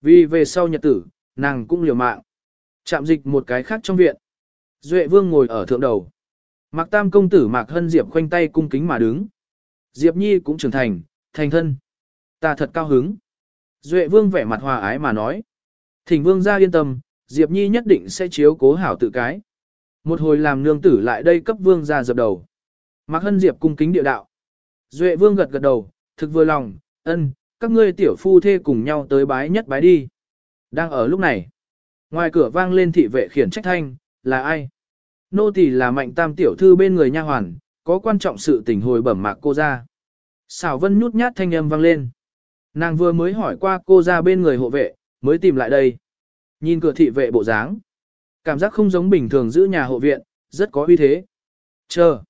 Vì về sau nhật tử, nàng cũng liều mạng. Chạm dịch một cái khác trong viện. Duệ vương ngồi ở thượng đầu. Mạc Tam công tử Mạc Hân Diệp khoanh tay cung kính mà đứng. Diệp Nhi cũng trưởng thành, thành thân. Ta thật cao hứng. Duệ vương vẻ mặt hòa ái mà nói. Thỉnh vương ra yên tâm, Diệp Nhi nhất định sẽ chiếu cố hảo tự cái. Một hồi làm nương tử lại đây cấp vương ra dập đầu. Mạc Hân Diệp cung kính địa đạo. Duệ vương gật gật đầu, thực vừa lòng, ân, các ngươi tiểu phu thê cùng nhau tới bái nhất bái đi. Đang ở lúc này. Ngoài cửa vang lên thị vệ khiển trách thanh, là ai? Nô tỳ là mạnh tam tiểu thư bên người nha hoàn, có quan trọng sự tình hồi bẩm mạc cô ra. Xảo vân nhút nhát thanh âm vang lên. Nàng vừa mới hỏi qua cô ra bên người hộ vệ, mới tìm lại đây. Nhìn cửa thị vệ bộ dáng. Cảm giác không giống bình thường giữ nhà hộ viện, rất có uy thế. Chờ.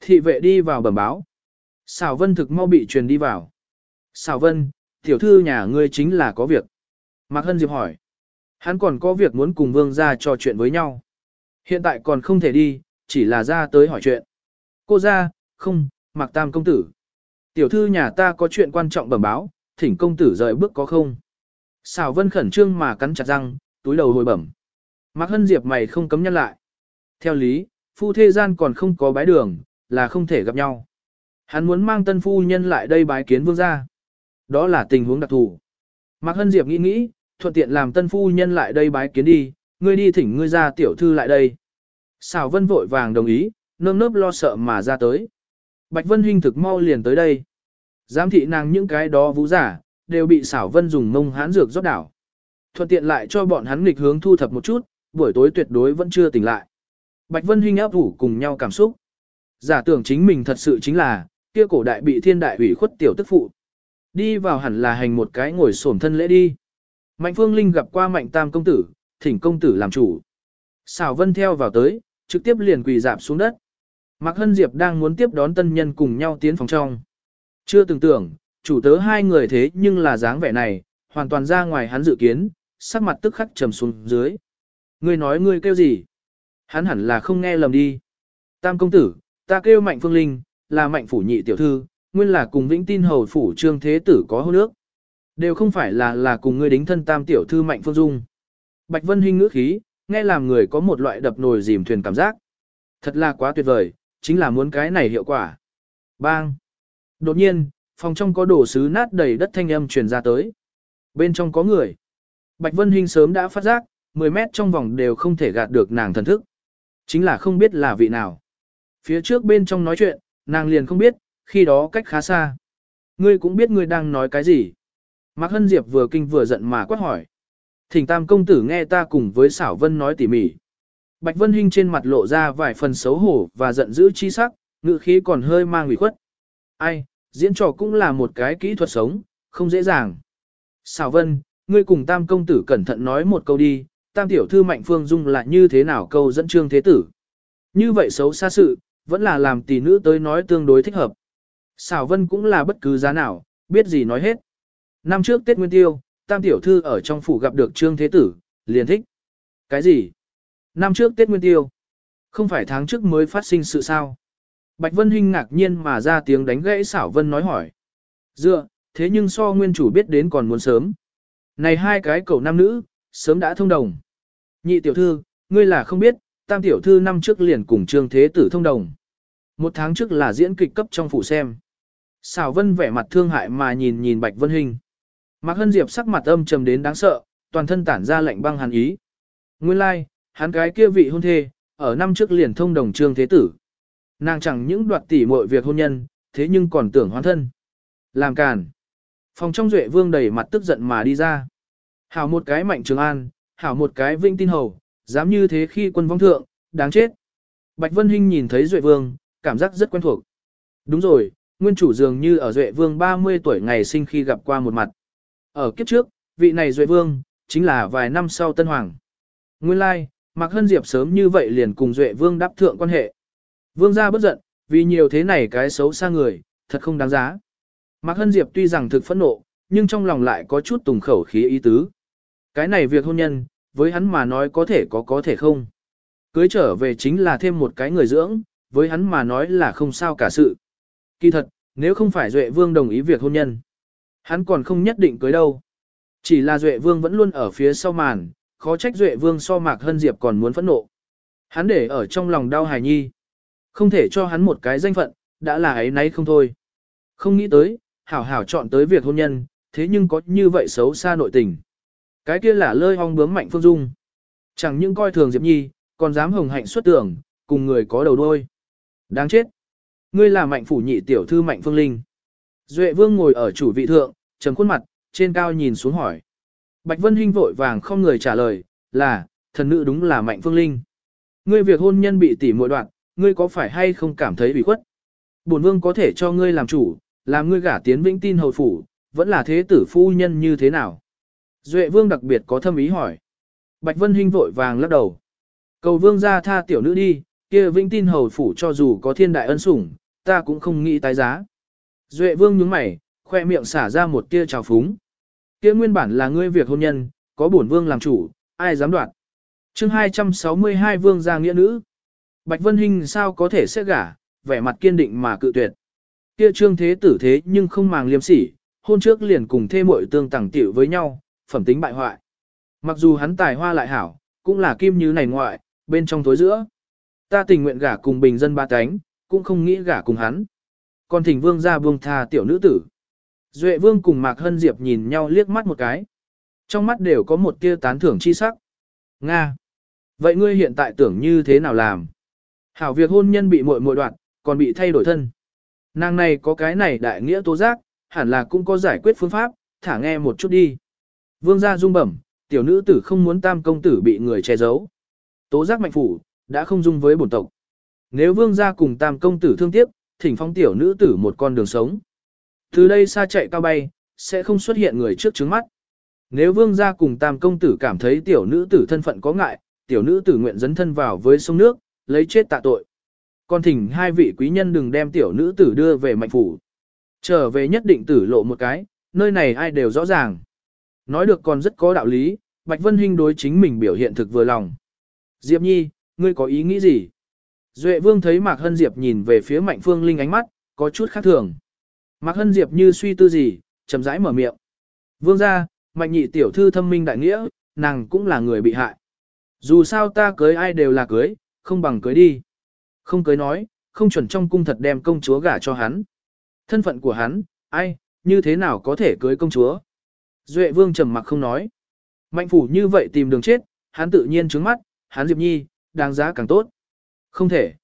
Thị vệ đi vào bẩm báo. Xảo vân thực mau bị truyền đi vào. Xào vân, tiểu thư nhà ngươi chính là có việc. Mạc Hân Diệp hỏi. Hắn còn có việc muốn cùng vương ra trò chuyện với nhau. Hiện tại còn không thể đi, chỉ là ra tới hỏi chuyện. Cô ra, không, Mạc Tam công tử. Tiểu thư nhà ta có chuyện quan trọng bẩm báo, thỉnh công tử rời bước có không. Xào vân khẩn trương mà cắn chặt răng, túi đầu hồi bẩm. Mạc Hân Diệp mày không cấm nhăn lại. Theo lý, phu thế gian còn không có bái đường, là không thể gặp nhau. Hắn muốn mang tân phu nhân lại đây bái kiến vương gia. Đó là tình huống đặc thù. Mạc Hân Diệp nghĩ nghĩ, thuận tiện làm tân phu nhân lại đây bái kiến đi, ngươi đi thỉnh ngươi ra tiểu thư lại đây. Xảo Vân vội vàng đồng ý, nơm nớp lo sợ mà ra tới. Bạch Vân Hinh thực mau liền tới đây. Giám thị nàng những cái đó vũ giả, đều bị Xảo Vân dùng mông hán dược rót đảo. Thuận tiện lại cho bọn hắn nghịch hướng thu thập một chút, buổi tối tuyệt đối vẫn chưa tỉnh lại. Bạch Vân Hinh áp ủ cùng nhau cảm xúc. Giả tưởng chính mình thật sự chính là, kia cổ đại bị thiên đại ủy khuất tiểu tức phụ. Đi vào hẳn là hành một cái ngồi xổm thân lễ đi. Mạnh Phương Linh gặp qua Mạnh Tam công tử, thỉnh công tử làm chủ. Xảo Vân theo vào tới, trực tiếp liền quỳ dạp xuống đất. Mạc Hân Diệp đang muốn tiếp đón tân nhân cùng nhau tiến phòng trong. Chưa từng tưởng, chủ tớ hai người thế nhưng là dáng vẻ này, hoàn toàn ra ngoài hắn dự kiến, sắc mặt tức khắc trầm xuống dưới. Ngươi nói ngươi kêu gì? Hắn hẳn là không nghe lầm đi. Tam công tử, ta kêu Mạnh Phương Linh, là Mạnh phủ nhị tiểu thư, nguyên là cùng Vĩnh Tin hầu phủ Trương Thế tử có hôn nước. Đều không phải là là cùng ngươi đính thân tam tiểu thư Mạnh Phương Dung. Bạch Vân Hinh ngữ khí, nghe làm người có một loại đập nồi dìm thuyền cảm giác. Thật là quá tuyệt vời, chính là muốn cái này hiệu quả. Bang! Đột nhiên, phòng trong có đổ sứ nát đầy đất thanh âm truyền ra tới. Bên trong có người. Bạch Vân Hinh sớm đã phát giác, 10 mét trong vòng đều không thể gạt được nàng thần thức. Chính là không biết là vị nào. Phía trước bên trong nói chuyện, nàng liền không biết, khi đó cách khá xa. Ngươi cũng biết ngươi đang nói cái gì. Mạc Hân Diệp vừa kinh vừa giận mà quát hỏi. Thỉnh tam công tử nghe ta cùng với xảo vân nói tỉ mỉ. Bạch Vân Hinh trên mặt lộ ra vài phần xấu hổ và giận dữ chi sắc, ngữ khí còn hơi mang ủy khuất. Ai, diễn trò cũng là một cái kỹ thuật sống, không dễ dàng. Xảo vân, ngươi cùng tam công tử cẩn thận nói một câu đi, tam tiểu thư mạnh phương dung là như thế nào câu dẫn trương thế tử. Như vậy xấu xa sự, vẫn là làm tỷ nữ tới nói tương đối thích hợp. Xảo vân cũng là bất cứ giá nào, biết gì nói hết. Năm trước Tết Nguyên Tiêu, tam tiểu thư ở trong phủ gặp được trương thế tử, liền thích. Cái gì? Năm trước Tết Nguyên Tiêu. Không phải tháng trước mới phát sinh sự sao? Bạch Vân Hinh ngạc nhiên mà ra tiếng đánh gãy xảo vân nói hỏi. Dựa, thế nhưng so nguyên chủ biết đến còn muốn sớm. Này hai cái cậu nam nữ, sớm đã thông đồng. Nhị tiểu thư, ngươi là không biết, tam tiểu thư năm trước liền cùng trương thế tử thông đồng. Một tháng trước là diễn kịch cấp trong phủ xem. Xảo Vân vẻ mặt thương hại mà nhìn nhìn Bạch Vân Hinh. Mạc Hân Diệp sắc mặt âm trầm đến đáng sợ, toàn thân tản ra lạnh băng hàn ý. Nguyên lai, like, hắn cái kia vị hôn thê, ở năm trước liền thông đồng trương thế tử. Nàng chẳng những đoạt tỉ mọi việc hôn nhân, thế nhưng còn tưởng hoán thân. Làm càn. Phòng trong duệ vương đầy mặt tức giận mà đi ra. Hảo một cái mạnh trường an, hảo một cái vinh tin hầu, dám như thế khi quân vong thượng, đáng chết. Bạch Vân Hinh nhìn thấy duệ vương, cảm giác rất quen thuộc. Đúng rồi, nguyên chủ dường như ở duệ vương 30 tuổi ngày sinh khi gặp qua một mặt. Ở kiếp trước, vị này duệ vương, chính là vài năm sau tân hoàng. Nguyên lai, like, Mạc Hân Diệp sớm như vậy liền cùng duệ vương đáp thượng quan hệ. Vương gia bất giận, vì nhiều thế này cái xấu xa người, thật không đáng giá. Mạc Hân Diệp tuy rằng thực phẫn nộ, nhưng trong lòng lại có chút tùng khẩu khí ý tứ. Cái này việc hôn nhân, với hắn mà nói có thể có có thể không. Cưới trở về chính là thêm một cái người dưỡng, với hắn mà nói là không sao cả sự. Kỳ thật, nếu không phải Duệ Vương đồng ý việc hôn nhân, hắn còn không nhất định cưới đâu. Chỉ là Duệ Vương vẫn luôn ở phía sau màn, khó trách Duệ Vương so Mạc Hân Diệp còn muốn phẫn nộ. Hắn để ở trong lòng đau hài nhi. Không thể cho hắn một cái danh phận, đã là ấy nấy không thôi. Không nghĩ tới, hảo hảo chọn tới việc hôn nhân, thế nhưng có như vậy xấu xa nội tình. Cái kia là lơi ong bướm mạnh phương dung. Chẳng những coi thường Diệp Nhi, còn dám hồng hạnh xuất tưởng, cùng người có đầu đôi. Đáng chết. Ngươi là mạnh phủ nhị tiểu thư mạnh phương linh. Duệ vương ngồi ở chủ vị thượng, trầm khuôn mặt, trên cao nhìn xuống hỏi. Bạch Vân Hinh vội vàng không người trả lời, là, thần nữ đúng là mạnh phương linh. Ngươi việc hôn nhân bị tỉ muội đoạn, ngươi có phải hay không cảm thấy bị khuất? Bổn vương có thể cho ngươi làm chủ, làm ngươi gả tiến vĩnh tin hầu phủ, vẫn là thế tử phu nhân như thế nào? Duệ vương đặc biệt có thâm ý hỏi. Bạch Vân Hinh vội vàng lắc đầu. Cầu vương ra tha tiểu nữ đi, kia vĩnh tin hầu phủ cho dù có thiên đại ân sủng, ta cũng không nghĩ tái giá. Duệ vương nhướng mày, khoe miệng xả ra một tia trào phúng. Kia nguyên bản là ngươi việc hôn nhân, có bổn vương làm chủ, ai dám đoạt. chương 262 vương gia nghĩa nữ. Bạch Vân Hinh sao có thể sẽ gả, vẻ mặt kiên định mà cự tuyệt. Kia trương thế tử thế nhưng không màng liêm sỉ, hôn trước liền cùng thê muội tương tẳng tiểu với nhau, phẩm tính bại hoại. Mặc dù hắn tài hoa lại hảo, cũng là kim như này ngoại, bên trong tối giữa. Ta tình nguyện gả cùng bình dân ba cánh, cũng không nghĩ gả cùng hắn. Còn thỉnh vương ra vương tha tiểu nữ tử. Duệ vương cùng Mạc Hân Diệp nhìn nhau liếc mắt một cái. Trong mắt đều có một tia tán thưởng chi sắc. Nga! Vậy ngươi hiện tại tưởng như thế nào làm? Hảo việc hôn nhân bị muội muội đoạn, còn bị thay đổi thân. Nàng này có cái này đại nghĩa tố giác, hẳn là cũng có giải quyết phương pháp, thả nghe một chút đi. Vương gia rung bẩm, tiểu nữ tử không muốn tam công tử bị người che giấu. Tố giác mạnh phủ, đã không dung với bổn tộc. Nếu vương gia cùng tam công tử thương tiếc, thỉnh phong tiểu nữ tử một con đường sống. Từ đây xa chạy cao bay, sẽ không xuất hiện người trước trứng mắt. Nếu vương gia cùng tam công tử cảm thấy tiểu nữ tử thân phận có ngại, tiểu nữ tử nguyện dấn thân vào với sông nước, lấy chết tạ tội. Còn thỉnh hai vị quý nhân đừng đem tiểu nữ tử đưa về mạnh phủ. Trở về nhất định tử lộ một cái, nơi này ai đều rõ ràng. Nói được còn rất có đạo lý, Bạch Vân Hinh đối chính mình biểu hiện thực vừa lòng. Diệp Nhi, ngươi có ý nghĩ gì? Duệ Vương thấy Mạc Hân Diệp nhìn về phía Mạnh Phương Linh ánh mắt, có chút khác thường. Mạc Hân Diệp như suy tư gì, chậm rãi mở miệng. Vương gia, Mạnh nhị tiểu thư thâm minh đại nghĩa, nàng cũng là người bị hại. Dù sao ta cưới ai đều là cưới, không bằng cưới đi. Không cưới nói, không chuẩn trong cung thật đem công chúa gả cho hắn. Thân phận của hắn, ai, như thế nào có thể cưới công chúa? Duệ vương trầm mặc không nói. Mạnh phủ như vậy tìm đường chết, hắn tự nhiên trướng mắt, hắn Diệp Nhi, đáng giá càng tốt. Không thể.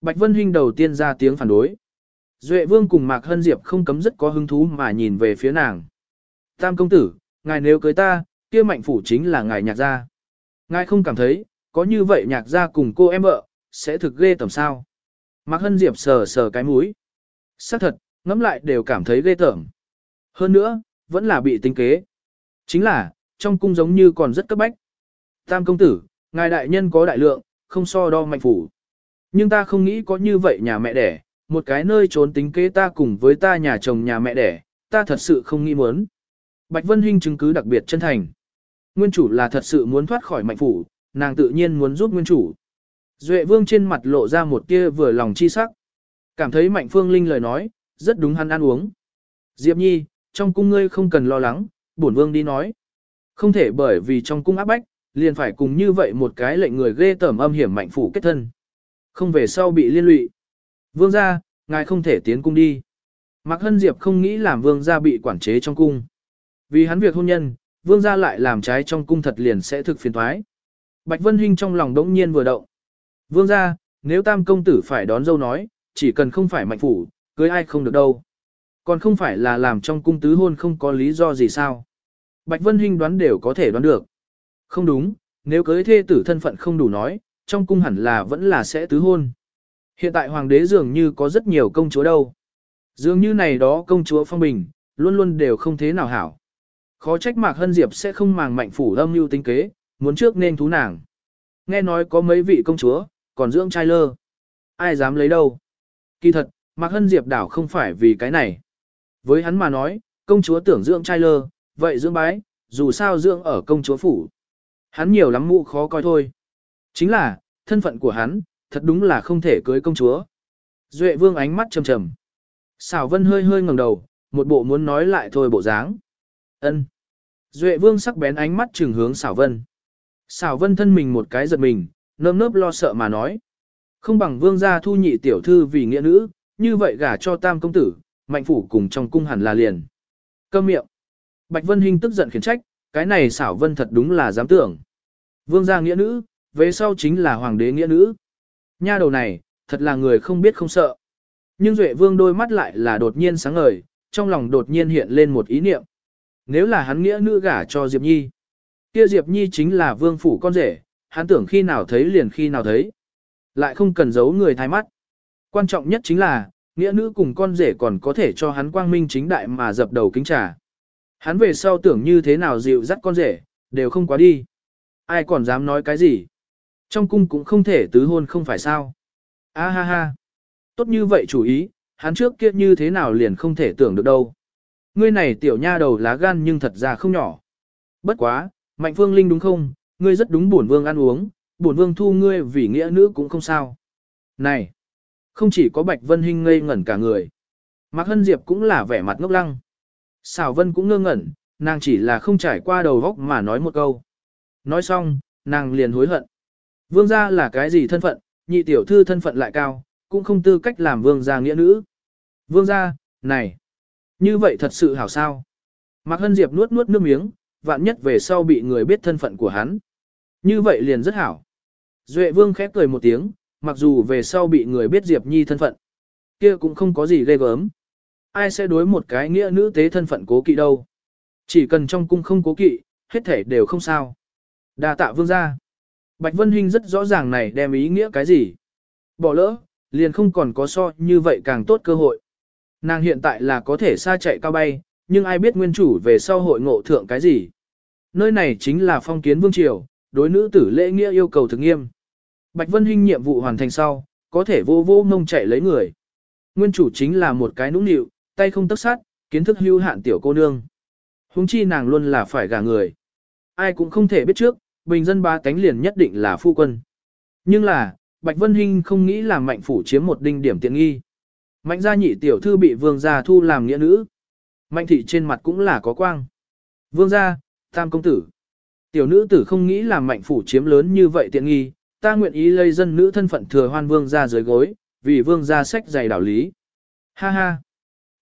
Bạch Vân Hinh đầu tiên ra tiếng phản đối. Duệ vương cùng Mạc Hân Diệp không cấm rất có hứng thú mà nhìn về phía nàng. Tam công tử, ngài nếu cưới ta, kia mạnh phủ chính là ngài nhạc gia. Ngài không cảm thấy, có như vậy nhạc gia cùng cô em vợ, sẽ thực ghê tầm sao. Mạc Hân Diệp sờ sờ cái mũi. xác thật, ngẫm lại đều cảm thấy ghê tởm. Hơn nữa, vẫn là bị tính kế. Chính là, trong cung giống như còn rất cấp bách. Tam công tử, ngài đại nhân có đại lượng, không so đo mạnh phủ. Nhưng ta không nghĩ có như vậy nhà mẹ đẻ, một cái nơi trốn tính kế ta cùng với ta nhà chồng nhà mẹ đẻ, ta thật sự không nghĩ muốn. Bạch Vân Hinh chứng cứ đặc biệt chân thành. Nguyên chủ là thật sự muốn thoát khỏi mạnh phủ, nàng tự nhiên muốn giúp nguyên chủ. Duệ vương trên mặt lộ ra một tia vừa lòng chi sắc. Cảm thấy mạnh phương linh lời nói, rất đúng hắn ăn uống. Diệp nhi, trong cung ngươi không cần lo lắng, bổn vương đi nói. Không thể bởi vì trong cung áp bách, liền phải cùng như vậy một cái lệnh người ghê tởm âm hiểm mạnh phủ kết thân. Không về sau bị liên lụy. Vương gia, ngài không thể tiến cung đi. Mạc Hân Diệp không nghĩ làm vương gia bị quản chế trong cung. Vì hắn việc hôn nhân, vương gia lại làm trái trong cung thật liền sẽ thực phiền thoái. Bạch Vân Hinh trong lòng đống nhiên vừa động. Vương gia, nếu tam công tử phải đón dâu nói, chỉ cần không phải mạnh phủ, cưới ai không được đâu. Còn không phải là làm trong cung tứ hôn không có lý do gì sao. Bạch Vân Hinh đoán đều có thể đoán được. Không đúng, nếu cưới thê tử thân phận không đủ nói, trong cung hẳn là vẫn là sẽ tứ hôn. Hiện tại hoàng đế dường như có rất nhiều công chúa đâu. Dường như này đó công chúa phong bình, luôn luôn đều không thế nào hảo. Khó trách Mạc Hân Diệp sẽ không màng mạnh phủ âm mưu tính kế, muốn trước nên thú nàng. Nghe nói có mấy vị công chúa, còn dưỡng trai lơ. Ai dám lấy đâu. Kỳ thật, Mạc Hân Diệp đảo không phải vì cái này. Với hắn mà nói, công chúa tưởng dưỡng trai lơ, vậy dưỡng bái, dù sao dưỡng ở công chúa phủ. Hắn nhiều lắm mụ khó coi thôi. Chính là, thân phận của hắn, thật đúng là không thể cưới công chúa. Duệ vương ánh mắt trầm trầm. Xảo vân hơi hơi ngẩng đầu, một bộ muốn nói lại thôi bộ dáng. ân Duệ vương sắc bén ánh mắt trừng hướng xảo vân. Xảo vân thân mình một cái giật mình, nơm nớp lo sợ mà nói. Không bằng vương gia thu nhị tiểu thư vì nghĩa nữ, như vậy gả cho tam công tử, mạnh phủ cùng trong cung hẳn là liền. Câm miệng. Bạch Vân Hinh tức giận khiển trách, cái này xảo vân thật đúng là dám tưởng. Vương gia nghĩa nữ, về sau chính là hoàng đế nghĩa nữ. Nha đầu này, thật là người không biết không sợ. Nhưng Duệ Vương đôi mắt lại là đột nhiên sáng ngời, trong lòng đột nhiên hiện lên một ý niệm. Nếu là hắn nghĩa nữ gả cho Diệp Nhi, kia Diệp Nhi chính là vương phủ con rể, hắn tưởng khi nào thấy liền khi nào thấy. Lại không cần giấu người thái mắt. Quan trọng nhất chính là, nghĩa nữ cùng con rể còn có thể cho hắn quang minh chính đại mà dập đầu kính trà. Hắn về sau tưởng như thế nào dịu dắt con rể, đều không quá đi. Ai còn dám nói cái gì? Trong cung cũng không thể tứ hôn không phải sao? A ha ha. Tốt như vậy chủ ý, hắn trước kia như thế nào liền không thể tưởng được đâu. Ngươi này tiểu nha đầu lá gan nhưng thật ra không nhỏ. Bất quá, Mạnh Phương Linh đúng không? Ngươi rất đúng bổn vương ăn uống, bổn vương thu ngươi vì nghĩa nữ cũng không sao. Này, không chỉ có Bạch Vân Hinh ngây ngẩn cả người. Mạc Hân Diệp cũng là vẻ mặt ngốc lăng. Xảo Vân cũng ngơ ngẩn, nàng chỉ là không trải qua đầu góc mà nói một câu. Nói xong, nàng liền hối hận. Vương gia là cái gì thân phận, nhị tiểu thư thân phận lại cao, cũng không tư cách làm vương gia nghĩa nữ. Vương gia, này, như vậy thật sự hảo sao. Mạc Hân Diệp nuốt nuốt nước miếng, vạn nhất về sau bị người biết thân phận của hắn. Như vậy liền rất hảo. Duệ vương khép cười một tiếng, mặc dù về sau bị người biết Diệp Nhi thân phận. kia cũng không có gì ghê gớm. Ai sẽ đối một cái nghĩa nữ tế thân phận cố kỵ đâu. Chỉ cần trong cung không cố kỵ, hết thể đều không sao. đa tạ vương gia. Bạch Vân Hinh rất rõ ràng này đem ý nghĩa cái gì. Bỏ lỡ, liền không còn có so như vậy càng tốt cơ hội. Nàng hiện tại là có thể xa chạy cao bay, nhưng ai biết nguyên chủ về sau hội ngộ thượng cái gì. Nơi này chính là phong kiến vương triều, đối nữ tử lễ nghĩa yêu cầu thực nghiêm. Bạch Vân Hinh nhiệm vụ hoàn thành sau, có thể vô vô mông chạy lấy người. Nguyên chủ chính là một cái nũng nịu, tay không tất sát, kiến thức hưu hạn tiểu cô nương. Hùng chi nàng luôn là phải gả người. Ai cũng không thể biết trước, bình dân ba tánh liền nhất định là phu quân. Nhưng là, Bạch Vân Hinh không nghĩ làm mạnh phủ chiếm một đinh điểm tiện nghi. Mạnh gia nhị tiểu thư bị vương gia thu làm nghĩa nữ. Mạnh thị trên mặt cũng là có quang. Vương gia, tam công tử. Tiểu nữ tử không nghĩ làm mạnh phủ chiếm lớn như vậy tiện nghi, ta nguyện ý lấy dân nữ thân phận thừa hoan vương gia dưới gối, vì vương gia sách dày đạo lý. Ha ha.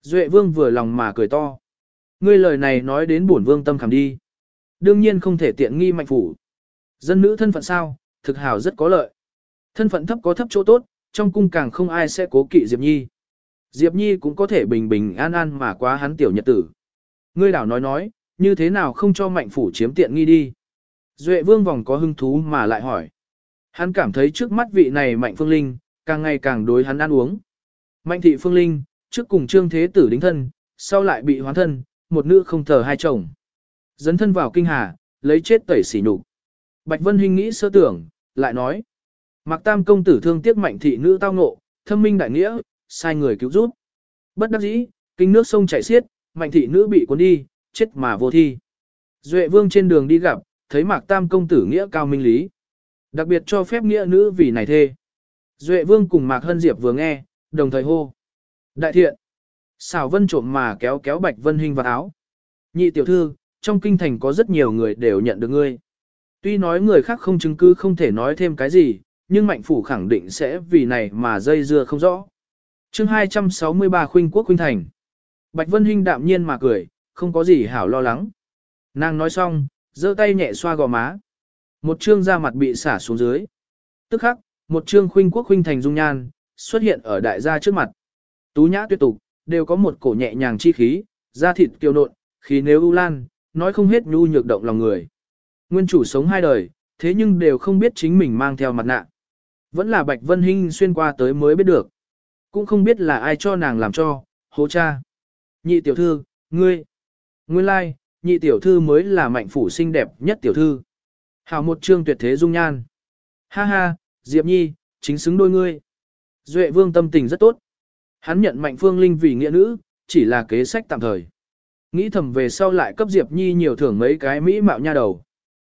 Duệ vương vừa lòng mà cười to. Ngươi lời này nói đến bổn vương tâm khảm đi. Đương nhiên không thể tiện nghi mạnh phủ. Dân nữ thân phận sao, thực hào rất có lợi. Thân phận thấp có thấp chỗ tốt, trong cung càng không ai sẽ cố kỵ Diệp Nhi. Diệp Nhi cũng có thể bình bình an an mà quá hắn tiểu nhật tử. Ngươi đảo nói nói, như thế nào không cho mạnh phủ chiếm tiện nghi đi. Duệ vương vòng có hứng thú mà lại hỏi. Hắn cảm thấy trước mắt vị này mạnh phương linh, càng ngày càng đối hắn ăn uống. Mạnh thị phương linh, trước cùng trương thế tử đính thân, sau lại bị hoán thân, một nữ không thờ hai chồng. Dấn thân vào kinh hà, lấy chết tẩy xỉ nhục. Bạch Vân Hinh nghĩ sơ tưởng, lại nói. Mạc Tam công tử thương tiếc mạnh thị nữ tao ngộ, thâm minh đại nghĩa, sai người cứu giúp. Bất đắc dĩ, kinh nước sông chảy xiết, mạnh thị nữ bị cuốn đi, chết mà vô thi. Duệ vương trên đường đi gặp, thấy Mạc Tam công tử nghĩa cao minh lý. Đặc biệt cho phép nghĩa nữ vì này thê. Duệ vương cùng Mạc Hân Diệp vừa nghe, đồng thời hô. Đại thiện. Xảo vân trộm mà kéo kéo Bạch Vân hình vào áo. Nhị tiểu thư, trong kinh thành có rất nhiều người đều nhận được ngươi. Tuy nói người khác không chứng cứ không thể nói thêm cái gì, nhưng mạnh phủ khẳng định sẽ vì này mà dây dưa không rõ. chương 263 khuynh quốc khuynh thành. Bạch Vân Hinh đạm nhiên mà cười, không có gì hảo lo lắng. Nàng nói xong, giơ tay nhẹ xoa gò má. Một trương da mặt bị xả xuống dưới. Tức khắc, một trương khuynh quốc khuynh thành dung nhan, xuất hiện ở đại gia trước mặt. Tú nhã tuyệt tục, đều có một cổ nhẹ nhàng chi khí, da thịt kiều nộn, khí nếu ưu lan, nói không hết nhu nhược động lòng người. Nguyên chủ sống hai đời, thế nhưng đều không biết chính mình mang theo mặt nạ. Vẫn là Bạch Vân Hinh xuyên qua tới mới biết được. Cũng không biết là ai cho nàng làm cho, hố cha. Nhị tiểu thư, ngươi. Nguyên lai, like, nhị tiểu thư mới là mạnh phủ xinh đẹp nhất tiểu thư. Hảo một trương tuyệt thế dung nhan. Ha ha, Diệp Nhi, chính xứng đôi ngươi. Duệ vương tâm tình rất tốt. Hắn nhận mạnh phương linh vì nghĩa nữ, chỉ là kế sách tạm thời. Nghĩ thầm về sau lại cấp Diệp Nhi nhiều thưởng mấy cái mỹ mạo nha đầu.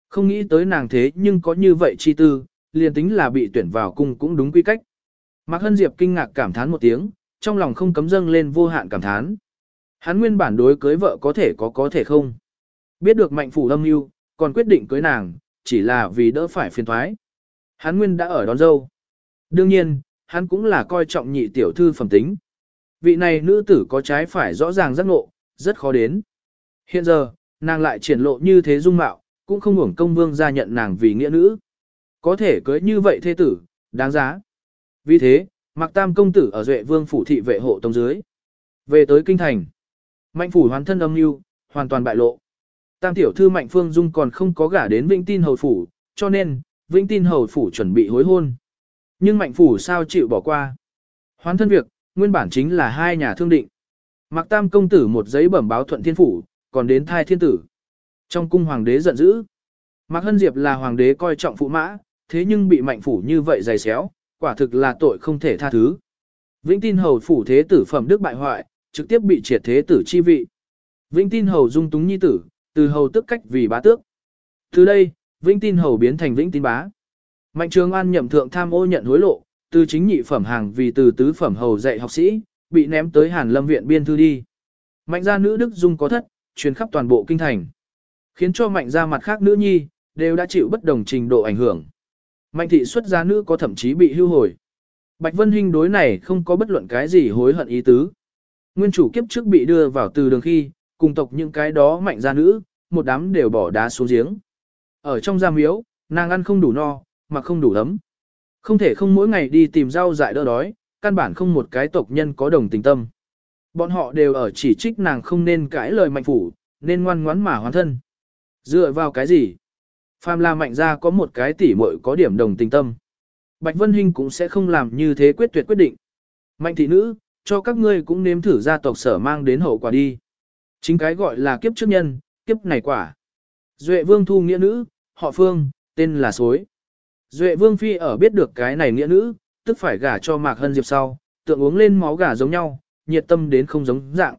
Không nghĩ tới nàng thế nhưng có như vậy chi tư, liền tính là bị tuyển vào cung cũng đúng quy cách. Mạc Hân Diệp kinh ngạc cảm thán một tiếng, trong lòng không cấm dâng lên vô hạn cảm thán. Hắn nguyên bản đối cưới vợ có thể có có thể không. Biết được mạnh phủ âm mưu, còn quyết định cưới nàng, chỉ là vì đỡ phải phiền thoái. Hắn nguyên đã ở đón dâu. Đương nhiên, hắn cũng là coi trọng nhị tiểu thư phẩm tính. Vị này nữ tử có trái phải rõ ràng giác ngộ, rất khó đến. Hiện giờ, nàng lại triển lộ như thế dung mạo, cũng không hưởng công vương gia nhận nàng vì nghĩa nữ. Có thể cưới như vậy thế tử, đáng giá. Vì thế, Mạc Tam công tử ở Duệ Vương phủ thị vệ hộ tông dưới. Về tới kinh thành, Mạnh phủ hoàn thân âm mưu, hoàn toàn bại lộ. Tam tiểu thư Mạnh Phương Dung còn không có gả đến Vĩnh Tin hầu phủ, cho nên, Vĩnh Tin hầu phủ chuẩn bị hối hôn. Nhưng Mạnh phủ sao chịu bỏ qua? Hoán thân việc, nguyên bản chính là hai nhà thương định. Mạc Tam công tử một giấy bẩm báo thuận thiên phủ, còn đến thai thiên tử. Trong cung hoàng đế giận dữ. Mạc Hân Diệp là hoàng đế coi trọng phụ mã, thế nhưng bị mạnh phủ như vậy dày xéo, quả thực là tội không thể tha thứ. Vĩnh tin hầu phủ thế tử phẩm đức bại hoại, trực tiếp bị triệt thế tử chi vị. Vĩnh tin hầu dung túng nhi tử, từ hầu tức cách vì bá tước. Từ đây, vĩnh tin hầu biến thành vĩnh tin bá. Mạnh trường an nhậm thượng tham ô nhận hối lộ, từ chính nhị phẩm hàng vì từ tứ phẩm hầu dạy học sĩ, bị ném tới hàn lâm viện biên thư đi. Mạnh gia nữ đức dung có thất, truyền khắp toàn bộ kinh thành. Khiến cho mạnh gia mặt khác nữ nhi, đều đã chịu bất đồng trình độ ảnh hưởng. Mạnh thị xuất gia nữ có thậm chí bị hưu hồi. Bạch Vân Hinh đối này không có bất luận cái gì hối hận ý tứ. Nguyên chủ kiếp trước bị đưa vào từ đường khi, cùng tộc những cái đó mạnh gia nữ, một đám đều bỏ đá xuống giếng. Ở trong gia miếu, nàng ăn không đủ no, mà không đủ ấm. Không thể không mỗi ngày đi tìm rau dại đỡ đói, căn bản không một cái tộc nhân có đồng tình tâm. Bọn họ đều ở chỉ trích nàng không nên cãi lời mạnh phủ, nên ngoan ngoãn mà hoàn thân. Dựa vào cái gì? Phàm là mạnh ra có một cái tỉ muội có điểm đồng tình tâm. Bạch Vân Hinh cũng sẽ không làm như thế quyết tuyệt quyết định. Mạnh thị nữ, cho các ngươi cũng nếm thử gia tộc sở mang đến hậu quả đi. Chính cái gọi là kiếp trước nhân, kiếp này quả. Duệ vương thu nghĩa nữ, họ phương, tên là Sối. Duệ vương phi ở biết được cái này nghĩa nữ, tức phải gả cho Mạc Hân Diệp sau, tượng uống lên máu gà giống nhau, nhiệt tâm đến không giống dạng.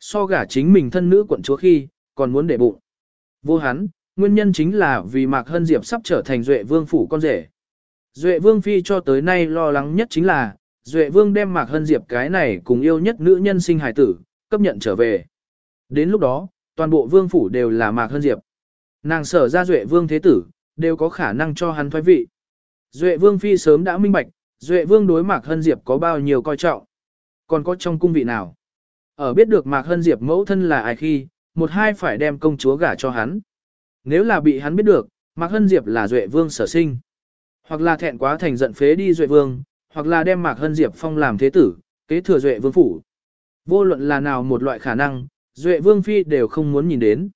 So gả chính mình thân nữ quận chúa khi, còn muốn để bụng. Vô hắn, nguyên nhân chính là vì Mạc Hân Diệp sắp trở thành Duệ Vương phủ con rể. Duệ Vương phi cho tới nay lo lắng nhất chính là, Duệ Vương đem Mạc Hân Diệp cái này cùng yêu nhất nữ nhân sinh hài tử, cấp nhận trở về. Đến lúc đó, toàn bộ vương phủ đều là Mạc Hân Diệp. Nàng sở ra Duệ Vương thế tử, đều có khả năng cho hắn thoái vị. Duệ Vương phi sớm đã minh bạch, Duệ Vương đối Mạc Hân Diệp có bao nhiêu coi trọng. Còn có trong cung vị nào? Ở biết được Mạc Hân Diệp mẫu thân là ai khi, một hai phải đem công chúa gả cho hắn. Nếu là bị hắn biết được, Mạc Hân Diệp là Duệ Vương sở sinh. Hoặc là thẹn quá thành giận phế đi Duệ Vương, hoặc là đem Mạc Hân Diệp phong làm thế tử, kế thừa Duệ Vương phủ. Vô luận là nào một loại khả năng, Duệ Vương phi đều không muốn nhìn đến.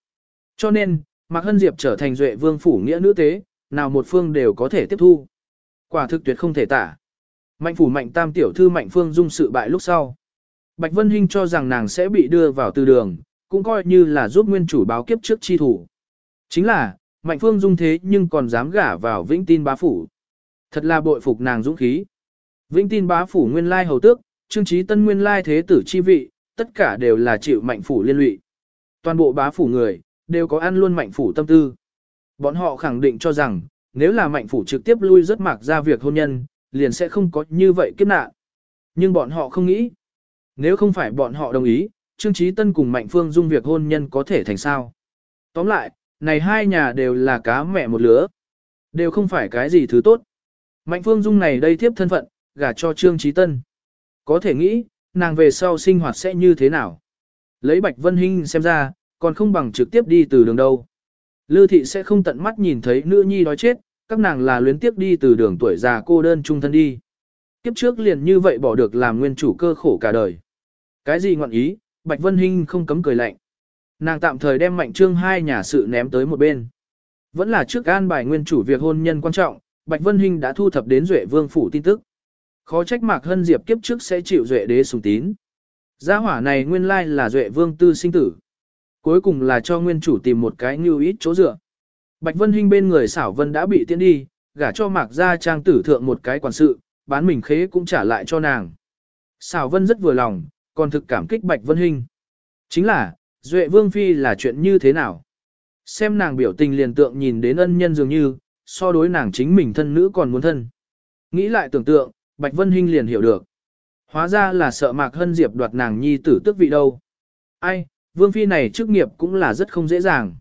Cho nên, Mạc Hân Diệp trở thành Duệ Vương phủ nghĩa nữ tế, nào một phương đều có thể tiếp thu. Quả thực tuyệt không thể tả. Mạnh phủ mạnh tam tiểu thư mạnh phương dung sự bại lúc sau. Bạch Vân Hinh cho rằng nàng sẽ bị đưa vào từ đường, cũng coi như là giúp nguyên chủ báo kiếp trước chi thủ. Chính là, Mạnh Phương Dung thế nhưng còn dám gả vào Vĩnh Tin bá phủ. Thật là bội phục nàng dũng khí. Vĩnh Tin bá phủ nguyên lai hầu tước, Trương trí Tân nguyên lai thế tử chi vị, tất cả đều là chịu Mạnh phủ liên lụy. Toàn bộ bá phủ người, đều có ăn luôn Mạnh phủ tâm tư. Bọn họ khẳng định cho rằng, nếu là Mạnh phủ trực tiếp lui rất mạc ra việc hôn nhân, liền sẽ không có như vậy kiếp nạn. Nhưng bọn họ không nghĩ. Nếu không phải bọn họ đồng ý, Trương Chí Tân cùng Mạnh Phương Dung việc hôn nhân có thể thành sao. Tóm lại, này hai nhà đều là cá mẹ một lứa. Đều không phải cái gì thứ tốt. Mạnh Phương Dung này đây tiếp thân phận, gả cho Trương Trí Tân. Có thể nghĩ, nàng về sau sinh hoạt sẽ như thế nào. Lấy Bạch Vân Hinh xem ra, còn không bằng trực tiếp đi từ đường đâu. Lư thị sẽ không tận mắt nhìn thấy nữ nhi đói chết, các nàng là luyến tiếp đi từ đường tuổi già cô đơn trung thân đi. Kiếp trước liền như vậy bỏ được làm nguyên chủ cơ khổ cả đời. Cái gì ngọn ý, Bạch Vân Hinh không cấm cười lạnh. Nàng tạm thời đem mạnh trương hai nhà sự ném tới một bên. Vẫn là trước an bài nguyên chủ việc hôn nhân quan trọng, Bạch Vân Hinh đã thu thập đến Duệ Vương phủ tin tức. Khó trách Mạc Hân Diệp kiếp trước sẽ chịu Duệ đế sùng tín. Gia hỏa này nguyên lai là Duệ Vương tư sinh tử. Cuối cùng là cho nguyên chủ tìm một cái như ít chỗ dựa. Bạch Vân Hinh bên người xảo vân đã bị tiễn đi, gả cho Mạc gia trang tử thượng một cái quản sự, bán mình khế cũng trả lại cho nàng. Xảo vân rất vừa lòng, còn thực cảm kích Bạch Vân Hinh. Chính là, Duệ Vương Phi là chuyện như thế nào? Xem nàng biểu tình liền tượng nhìn đến ân nhân dường như, so đối nàng chính mình thân nữ còn muốn thân. Nghĩ lại tưởng tượng, Bạch Vân Hinh liền hiểu được. Hóa ra là sợ Mạc Hân Diệp đoạt nàng nhi tử tước vị đâu. Ai, Vương Phi này chức nghiệp cũng là rất không dễ dàng.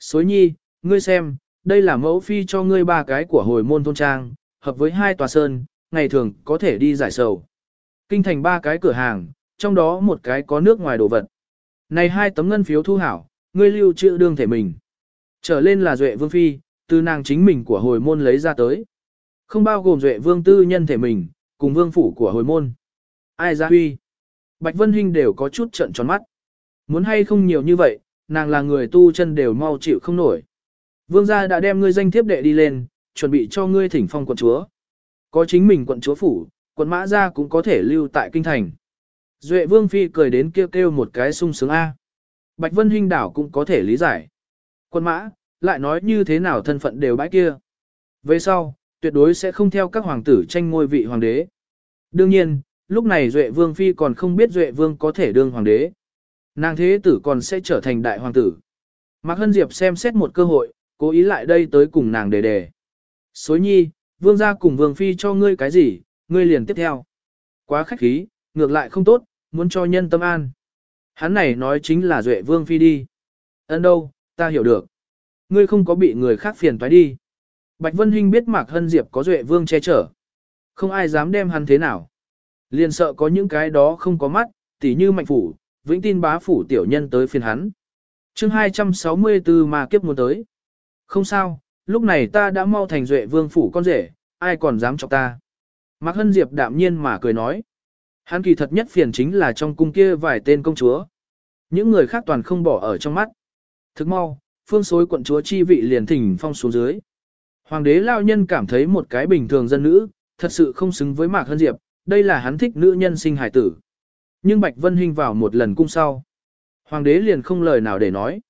Xối nhi, ngươi xem, đây là mẫu Phi cho ngươi ba cái của hồi môn thôn trang, hợp với hai tòa sơn, ngày thường có thể đi giải sầu. Kinh thành ba cái cửa hàng, trong đó một cái có nước ngoài đồ vật. Này hai tấm ngân phiếu thu hảo, ngươi lưu trữ đương thể mình. Trở lên là Duệ Vương Phi, từ nàng chính mình của hồi môn lấy ra tới. Không bao gồm Duệ Vương tư nhân thể mình, cùng vương phủ của hồi môn. Ai ra huy? Bạch Vân Hinh đều có chút trận tròn mắt. Muốn hay không nhiều như vậy, nàng là người tu chân đều mau chịu không nổi. Vương gia đã đem ngươi danh thiếp đệ đi lên, chuẩn bị cho ngươi thỉnh phong quận chúa. Có chính mình quận chúa phủ, quận mã gia cũng có thể lưu tại kinh thành. Duệ Vương Phi cười đến kêu kêu một cái sung sướng A. Bạch Vân Hinh đảo cũng có thể lý giải. Quân mã, lại nói như thế nào thân phận đều bãi kia. Về sau, tuyệt đối sẽ không theo các hoàng tử tranh ngôi vị hoàng đế. Đương nhiên, lúc này Duệ Vương Phi còn không biết Duệ Vương có thể đương hoàng đế. Nàng thế tử còn sẽ trở thành đại hoàng tử. Mạc Hân Diệp xem xét một cơ hội, cố ý lại đây tới cùng nàng đề đề. Xối nhi, Vương gia cùng Vương Phi cho ngươi cái gì, ngươi liền tiếp theo. Quá khách khí, ngược lại không tốt, muốn cho nhân tâm an. Hắn này nói chính là Duệ Vương Phi đi. Ấn đâu, ta hiểu được. Ngươi không có bị người khác phiền toái đi. Bạch Vân Hinh biết Mạc Hân Diệp có Duệ Vương che chở. Không ai dám đem hắn thế nào. Liền sợ có những cái đó không có mắt, tỉ như mạnh phủ, vĩnh tin bá phủ tiểu nhân tới phiền hắn. chương 264 mà kiếp muốn tới. Không sao, lúc này ta đã mau thành Duệ Vương phủ con rể, ai còn dám chọc ta. Mạc Hân Diệp đạm nhiên mà cười nói. Hắn kỳ thật nhất phiền chính là trong cung kia vài tên công chúa. Những người khác toàn không bỏ ở trong mắt. Thức mau, phương xối quận chúa chi vị liền thỉnh phong xuống dưới. Hoàng đế lao nhân cảm thấy một cái bình thường dân nữ, thật sự không xứng với Mạc Hân Diệp, đây là hắn thích nữ nhân sinh hải tử. Nhưng Bạch Vân Hinh vào một lần cung sau. Hoàng đế liền không lời nào để nói.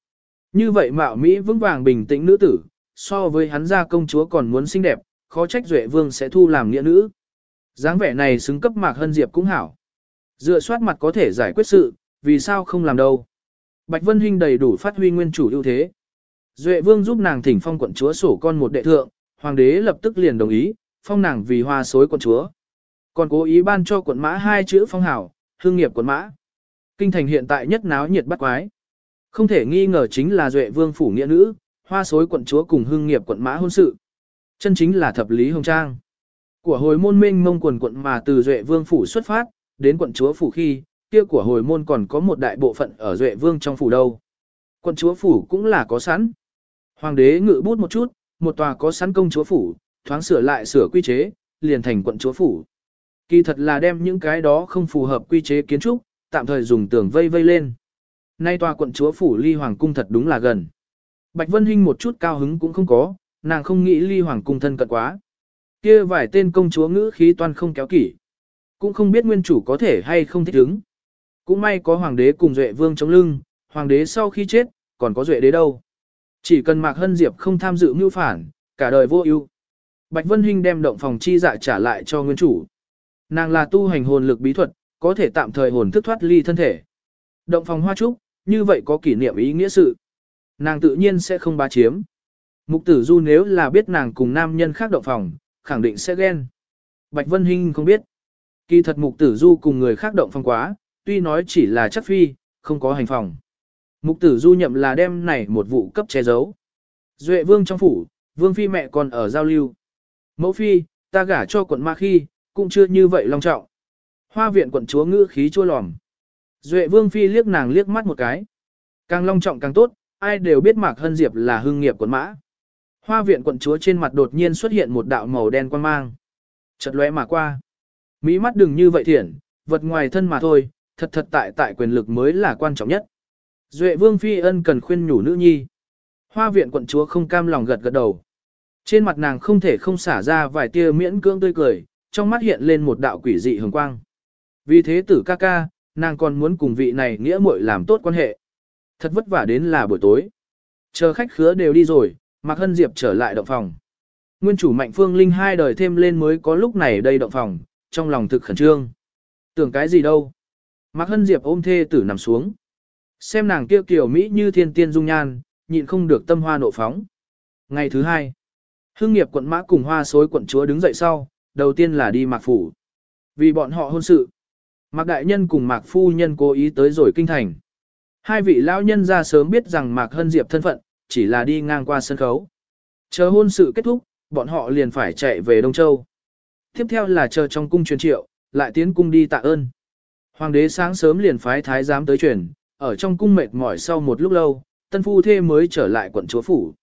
Như vậy mạo Mỹ vững vàng bình tĩnh nữ tử, so với hắn gia công chúa còn muốn xinh đẹp, khó trách Duệ Vương sẽ thu làm nghĩa nữ dáng vẻ này xứng cấp Mạc Hân Diệp cũng hảo. Dựa soát mặt có thể giải quyết sự, vì sao không làm đâu. Bạch Vân Hinh đầy đủ phát huy nguyên chủ ưu thế. Duệ Vương giúp nàng thỉnh phong quận chúa sổ con một đệ thượng, hoàng đế lập tức liền đồng ý, phong nàng vì hoa xối quận chúa. Còn cố ý ban cho quận mã hai chữ phong hảo, hương nghiệp quận mã. Kinh thành hiện tại nhất náo nhiệt bắt quái. Không thể nghi ngờ chính là Duệ Vương phủ nghĩa nữ, hoa xối quận chúa cùng hương nghiệp quận mã hôn sự. Chân chính là thập lý hồng trang. Của hồi môn minh mông quần quận mà từ Duệ Vương phủ xuất phát, đến quận chúa phủ khi, kia của hồi môn còn có một đại bộ phận ở Duệ Vương trong phủ đâu. Quận chúa phủ cũng là có sẵn. Hoàng đế ngự bút một chút, một tòa có sẵn công chúa phủ, thoáng sửa lại sửa quy chế, liền thành quận chúa phủ. Kỳ thật là đem những cái đó không phù hợp quy chế kiến trúc, tạm thời dùng tường vây vây lên. Nay tòa quận chúa phủ ly hoàng cung thật đúng là gần. Bạch Vân Hinh một chút cao hứng cũng không có, nàng không nghĩ ly hoàng cung thân cận quá. Kia vài tên công chúa ngữ khí toan không kéo kỷ. Cũng không biết nguyên chủ có thể hay không thích ứng. Cũng may có hoàng đế cùng duệ vương chống lưng, hoàng đế sau khi chết, còn có duệ đế đâu. Chỉ cần Mạc Hân Diệp không tham dự mưu phản, cả đời vô ưu. Bạch Vân Hinh đem động phòng chi dạ trả lại cho nguyên chủ. Nàng là tu hành hồn lực bí thuật, có thể tạm thời hồn thức thoát ly thân thể. Động phòng hoa trúc, như vậy có kỷ niệm ý nghĩa sự. Nàng tự nhiên sẽ không bá chiếm. Mục tử du nếu là biết nàng cùng nam nhân khác động phòng, khẳng định sẽ ghen. Bạch Vân Hinh không biết. Kỳ thật mục tử du cùng người khác động phòng quá, tuy nói chỉ là chắc phi, không có hành phòng. Mục tử du nhậm là đem này một vụ cấp che giấu. Duệ vương trong phủ, vương phi mẹ còn ở giao lưu. Mẫu phi, ta gả cho quận ma khi, cũng chưa như vậy long trọng. Hoa viện quận chúa ngữ khí chua lòm. Duệ vương phi liếc nàng liếc mắt một cái. Càng long trọng càng tốt, ai đều biết Mạc Hân Diệp là hương nghiệp quận mã. Hoa viện quận chúa trên mặt đột nhiên xuất hiện một đạo màu đen quan mang. Chợt lóe mà qua. Mỹ mắt đừng như vậy thiển, vật ngoài thân mà thôi, thật thật tại tại quyền lực mới là quan trọng nhất. Duệ vương phi ân cần khuyên nhủ nữ nhi. Hoa viện quận chúa không cam lòng gật gật đầu. Trên mặt nàng không thể không xả ra vài tia miễn cưỡng tươi cười, trong mắt hiện lên một đạo quỷ dị hường quang. Vì thế tử ca ca, nàng còn muốn cùng vị này nghĩa muội làm tốt quan hệ. Thật vất vả đến là buổi tối. Chờ khách khứa đều đi rồi, Mạc Hân Diệp trở lại động phòng. Nguyên chủ Mạnh Phương Linh hai đời thêm lên mới có lúc này đây động phòng, trong lòng thực khẩn trương. Tưởng cái gì đâu. Mạc Hân Diệp ôm thê tử nằm xuống. Xem nàng kia kiểu Mỹ như thiên tiên dung nhan, nhịn không được tâm hoa nộ phóng. Ngày thứ hai, hương nghiệp quận mã cùng hoa xối quận chúa đứng dậy sau, đầu tiên là đi Mạc Phủ. Vì bọn họ hôn sự, Mạc Đại Nhân cùng Mạc Phu Nhân cố ý tới rồi kinh thành. Hai vị lão nhân ra sớm biết rằng Mạc Hân Diệp thân phận, chỉ là đi ngang qua sân khấu. Chờ hôn sự kết thúc, bọn họ liền phải chạy về Đông Châu. Tiếp theo là chờ trong cung truyền triệu, lại tiến cung đi tạ ơn. Hoàng đế sáng sớm liền phái thái giám tới truyền, ở trong cung mệt mỏi sau một lúc lâu, tân phu thê mới trở lại quận chúa phủ.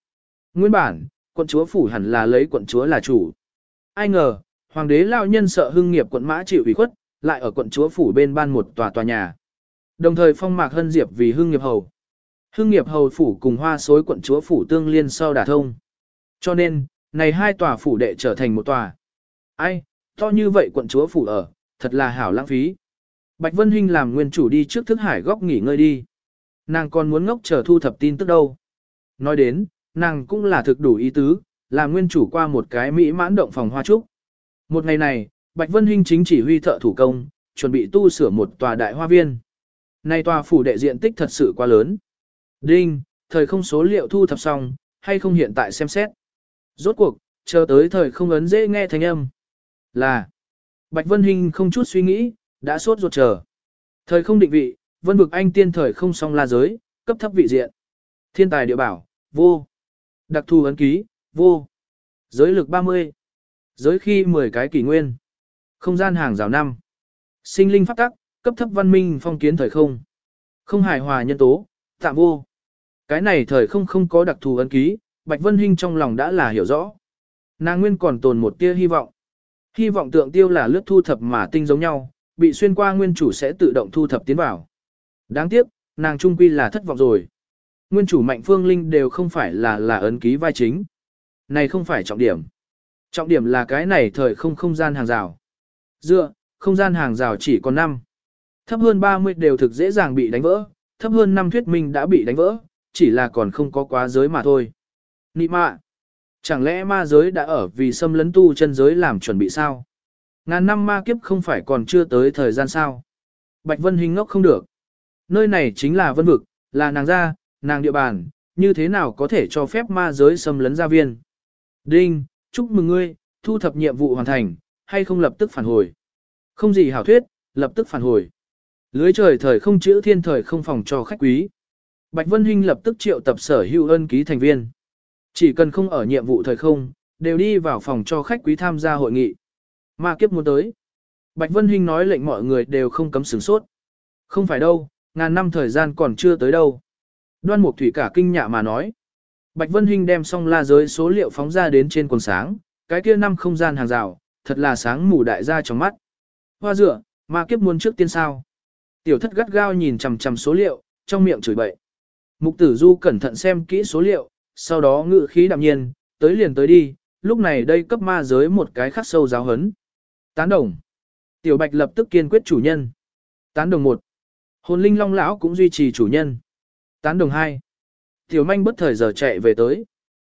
Nguyên bản, quận chúa phủ hẳn là lấy quận chúa là chủ. Ai ngờ, hoàng đế lao nhân sợ hưng nghiệp quận mã chịu ủy khuất, lại ở quận chúa phủ bên ban một tòa tòa nhà. Đồng thời phong mạc hân diệp vì hưng nghiệp hầu. Hưng nghiệp hầu phủ cùng hoa xối quận chúa phủ tương liên sau đả thông. Cho nên, này hai tòa phủ đệ trở thành một tòa. Ai, to như vậy quận chúa phủ ở, thật là hảo lãng phí. Bạch Vân Hinh làm nguyên chủ đi trước thức hải góc nghỉ ngơi đi. Nàng còn muốn ngốc chờ thu thập tin tức đâu. Nói đến, nàng cũng là thực đủ ý tứ, làm nguyên chủ qua một cái mỹ mãn động phòng hoa trúc. Một ngày này, Bạch Vân Hinh chính chỉ huy thợ thủ công, chuẩn bị tu sửa một tòa đại hoa viên. Này tòa phủ đệ diện tích thật sự quá lớn. Đinh, thời không số liệu thu thập xong, hay không hiện tại xem xét. Rốt cuộc, chờ tới thời không ấn dễ nghe thanh âm. Là, Bạch Vân Hinh không chút suy nghĩ, đã sốt ruột chờ. Thời không định vị, vân vực anh tiên thời không song la giới, cấp thấp vị diện. Thiên tài địa bảo, vô. Đặc thù ấn ký, vô. Giới lực 30. Giới khi 10 cái kỷ nguyên. Không gian hàng rào năm. Sinh linh pháp tắc, cấp thấp văn minh phong kiến thời không. Không hài hòa nhân tố, tạm vô. Cái này thời không không có đặc thù ấn ký, Bạch Vân Hinh trong lòng đã là hiểu rõ. Nàng nguyên còn tồn một tia hy vọng. Hy vọng tượng tiêu là lướt thu thập mà tinh giống nhau, bị xuyên qua nguyên chủ sẽ tự động thu thập tiến vào. Đáng tiếc, nàng trung quy là thất vọng rồi. Nguyên chủ mạnh phương linh đều không phải là là ấn ký vai chính. Này không phải trọng điểm. Trọng điểm là cái này thời không không gian hàng rào. Dựa, không gian hàng rào chỉ còn 5. Thấp hơn 30 đều thực dễ dàng bị đánh vỡ, thấp hơn 5 thuyết minh đã bị đánh vỡ, chỉ là còn không có quá giới mà thôi. Nị mạ. Chẳng lẽ ma giới đã ở vì xâm lấn tu chân giới làm chuẩn bị sao? Ngàn năm ma kiếp không phải còn chưa tới thời gian sao? Bạch Vân Hình ngốc không được. Nơi này chính là vân vực, là nàng gia, nàng địa bàn, như thế nào có thể cho phép ma giới xâm lấn gia viên? Đinh, chúc mừng ngươi, thu thập nhiệm vụ hoàn thành, hay không lập tức phản hồi? Không gì hảo thuyết, lập tức phản hồi. Lưới trời thời không chữ thiên thời không phòng cho khách quý. Bạch Vân Hinh lập tức triệu tập sở hữu ân ký thành viên. Chỉ cần không ở nhiệm vụ thời không, đều đi vào phòng cho khách quý tham gia hội nghị. Ma kiếp muốn tới. Bạch Vân Hinh nói lệnh mọi người đều không cấm sửng sốt. Không phải đâu, ngàn năm thời gian còn chưa tới đâu. Đoan Mục Thủy cả kinh nhạ mà nói. Bạch Vân Hinh đem xong la giới số liệu phóng ra đến trên quần sáng, cái kia năm không gian hàng rào, thật là sáng mù đại ra trong mắt. Hoa dựa, ma kiếp muốn trước tiên sao. Tiểu thất gắt gao nhìn chằm chằm số liệu, trong miệng chửi bậy. Mục tử du cẩn thận xem kỹ số liệu, sau đó ngự khí đạm nhiên, tới liền tới đi, lúc này đây cấp ma giới một cái khắc sâu giáo hấn. Tán đồng. Tiểu bạch lập tức kiên quyết chủ nhân. Tán đồng 1. Hồn linh long lão cũng duy trì chủ nhân. Tán đồng 2. Tiểu manh bất thời giờ chạy về tới.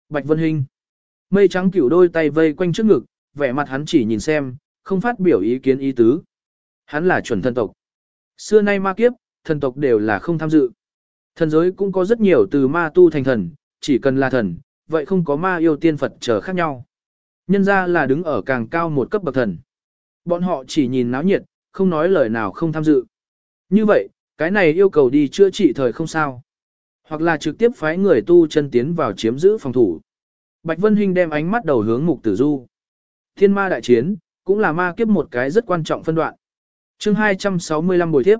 Bạch Vân Hinh. Mây trắng cửu đôi tay vây quanh trước ngực, vẻ mặt hắn chỉ nhìn xem, không phát biểu ý kiến ý tứ. Hắn là chuẩn thân tộc. Xưa nay ma kiếp, thần tộc đều là không tham dự. Thần giới cũng có rất nhiều từ ma tu thành thần, chỉ cần là thần, vậy không có ma yêu tiên Phật trở khác nhau. Nhân ra là đứng ở càng cao một cấp bậc thần. Bọn họ chỉ nhìn náo nhiệt, không nói lời nào không tham dự. Như vậy, cái này yêu cầu đi chữa trị thời không sao hoặc là trực tiếp phái người tu chân tiến vào chiếm giữ phòng thủ. Bạch Vân Hinh đem ánh mắt đầu hướng Mục Tử Du. Thiên ma đại chiến, cũng là ma kiếp một cái rất quan trọng phân đoạn. Chương 265 buổi tiếp.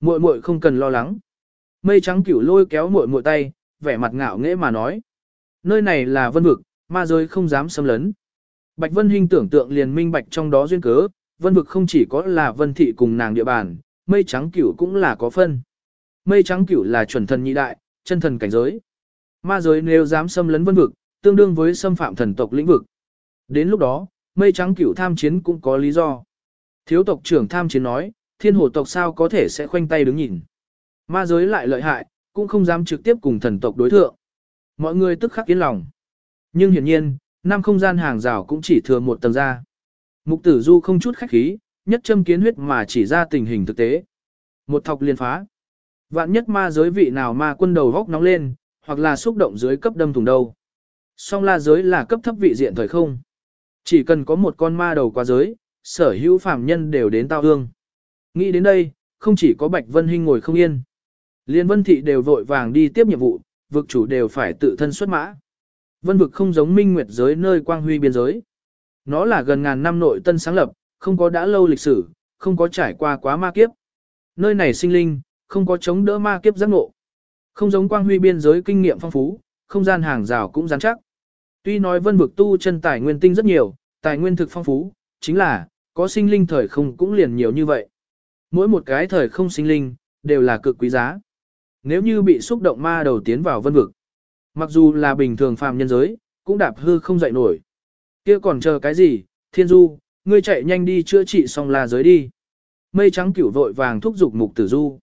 Muội muội không cần lo lắng. Mây trắng cửu lôi kéo muội muội tay, vẻ mặt ngạo nghễ mà nói. Nơi này là vân vực, ma giới không dám xâm lấn. Bạch Vân Hinh tưởng tượng liền minh bạch trong đó duyên cớ, vân vực không chỉ có là vân thị cùng nàng địa bàn, mây trắng cửu cũng là có phân. Mây trắng cửu là chuẩn thần nhị đại, chân thần cảnh giới. Ma giới nếu dám xâm lấn vân vực, tương đương với xâm phạm thần tộc lĩnh vực. Đến lúc đó, mây trắng cửu tham chiến cũng có lý do. Thiếu tộc trưởng tham chiến nói, thiên hồ tộc sao có thể sẽ khoanh tay đứng nhìn. Ma giới lại lợi hại, cũng không dám trực tiếp cùng thần tộc đối thượng. Mọi người tức khắc yên lòng. Nhưng hiển nhiên, năm không gian hàng rào cũng chỉ thừa một tầng ra. Mục tử du không chút khách khí, nhất châm kiến huyết mà chỉ ra tình hình thực tế. Một thọc liền phá. Vạn nhất ma giới vị nào ma quân đầu góc nóng lên, hoặc là xúc động dưới cấp đâm thùng đầu. Song la giới là cấp thấp vị diện thời không. Chỉ cần có một con ma đầu qua giới, sở hữu phạm nhân đều đến tao hương. Nghĩ đến đây, không chỉ có Bạch Vân Hinh ngồi không yên. Liên Vân Thị đều vội vàng đi tiếp nhiệm vụ, vực chủ đều phải tự thân xuất mã. Vân vực không giống minh nguyệt giới nơi quang huy biên giới. Nó là gần ngàn năm nội tân sáng lập, không có đã lâu lịch sử, không có trải qua quá ma kiếp. Nơi này sinh linh, không có chống đỡ ma kiếp giác ngộ. Không giống quang huy biên giới kinh nghiệm phong phú, không gian hàng rào cũng rắn chắc. Tuy nói vân vực tu chân tài nguyên tinh rất nhiều, tài nguyên thực phong phú, chính là, có sinh linh thời không cũng liền nhiều như vậy. Mỗi một cái thời không sinh linh, đều là cực quý giá. Nếu như bị xúc động ma đầu tiến vào vân vực, mặc dù là bình thường phàm nhân giới, cũng đạp hư không dậy nổi. kia còn chờ cái gì, thiên du, ngươi chạy nhanh đi chữa trị xong là giới đi. Mây trắng cửu vội vàng thúc giục mục tử du.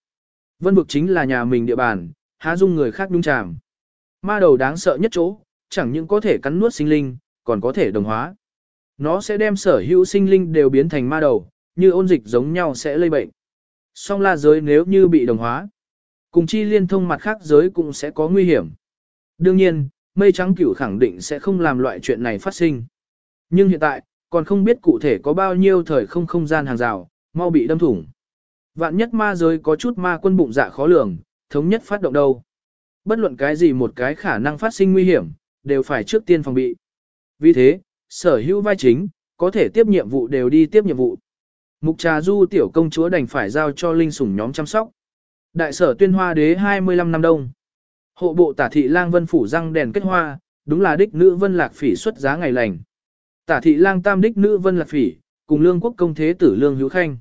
Vân vực chính là nhà mình địa bàn, há dung người khác nhung chàm. Ma đầu đáng sợ nhất chỗ, chẳng những có thể cắn nuốt sinh linh, còn có thể đồng hóa. Nó sẽ đem sở hữu sinh linh đều biến thành ma đầu, như ôn dịch giống nhau sẽ lây bệnh. Song la giới nếu như bị đồng hóa, cùng chi liên thông mặt khác giới cũng sẽ có nguy hiểm. Đương nhiên, mây trắng cửu khẳng định sẽ không làm loại chuyện này phát sinh. Nhưng hiện tại, còn không biết cụ thể có bao nhiêu thời không không gian hàng rào, mau bị đâm thủng. Vạn nhất ma giới có chút ma quân bụng dạ khó lường, thống nhất phát động đâu. Bất luận cái gì một cái khả năng phát sinh nguy hiểm, đều phải trước tiên phòng bị. Vì thế, sở hữu vai chính, có thể tiếp nhiệm vụ đều đi tiếp nhiệm vụ. Mục trà du tiểu công chúa đành phải giao cho linh sủng nhóm chăm sóc. Đại sở tuyên hoa đế 25 năm đông. Hộ bộ tả thị lang vân phủ răng đèn kết hoa, đúng là đích nữ vân lạc phỉ xuất giá ngày lành. Tả thị lang tam đích nữ vân lạc phỉ, cùng lương quốc công thế tử lương hữu khanh.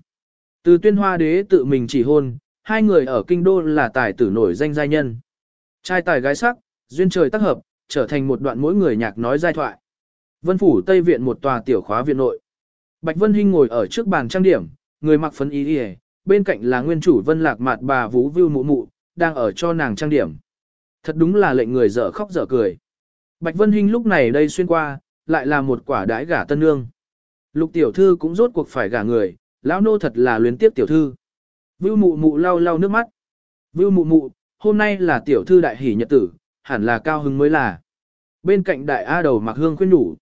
Từ tuyên hoa đế tự mình chỉ hôn, hai người ở kinh đô là tài tử nổi danh giai nhân. Trai tài gái sắc, duyên trời tác hợp, trở thành một đoạn mỗi người nhạc nói giai thoại. Vân phủ Tây viện một tòa tiểu khóa viện nội. Bạch Vân Hinh ngồi ở trước bàn trang điểm, người mặc phấn y y, bên cạnh là nguyên chủ Vân Lạc Mạt bà Vũ Vưu Mụ Mụ, đang ở cho nàng trang điểm. Thật đúng là lệnh người dở khóc dở cười. Bạch Vân Hinh lúc này đây xuyên qua, lại là một quả đái gả tân nương. Lục tiểu thư cũng rốt cuộc phải gả người, lão nô thật là luyến tiếp tiểu thư. Vưu Mụ Mụ lau lau nước mắt. Vưu Mụ Mụ, hôm nay là tiểu thư đại hỷ nhật tử, hẳn là cao hứng mới là. Bên cạnh đại A đầu mặc hương khuyên nhủ.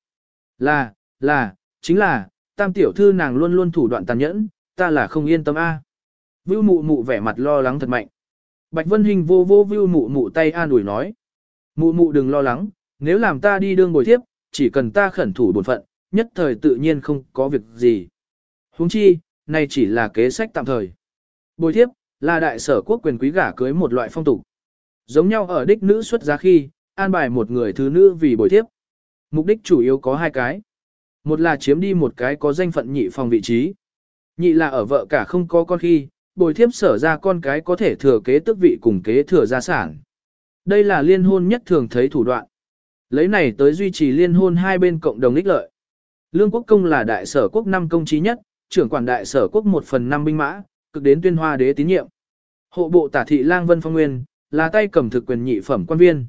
Là, là, chính là, tam tiểu thư nàng luôn luôn thủ đoạn tàn nhẫn, ta là không yên tâm A. Vưu mụ mụ vẻ mặt lo lắng thật mạnh. Bạch Vân Hình vô vô vưu mụ mụ tay an ủi nói. Mụ mụ đừng lo lắng, nếu làm ta đi đương bồi tiếp, chỉ cần ta khẩn thủ bổn phận, nhất thời tự nhiên không có việc gì. Huống chi, nay chỉ là kế sách tạm thời. Bồi thiếp, là đại sở quốc quyền quý gả cưới một loại phong tục. Giống nhau ở đích nữ xuất giá khi, an bài một người thứ nữ vì bồi thiếp. Mục đích chủ yếu có hai cái. Một là chiếm đi một cái có danh phận nhị phòng vị trí. Nhị là ở vợ cả không có con khi, bồi thiếp sở ra con cái có thể thừa kế tước vị cùng kế thừa gia sản. Đây là liên hôn nhất thường thấy thủ đoạn. Lấy này tới duy trì liên hôn hai bên cộng đồng ích lợi. Lương quốc công là đại sở quốc năm công trí nhất, trưởng quản đại sở quốc một phần năm binh mã, cực đến tuyên hoa đế tín nhiệm. Hộ bộ tả thị lang vân phong nguyên, là tay cầm thực quyền nhị phẩm quan viên.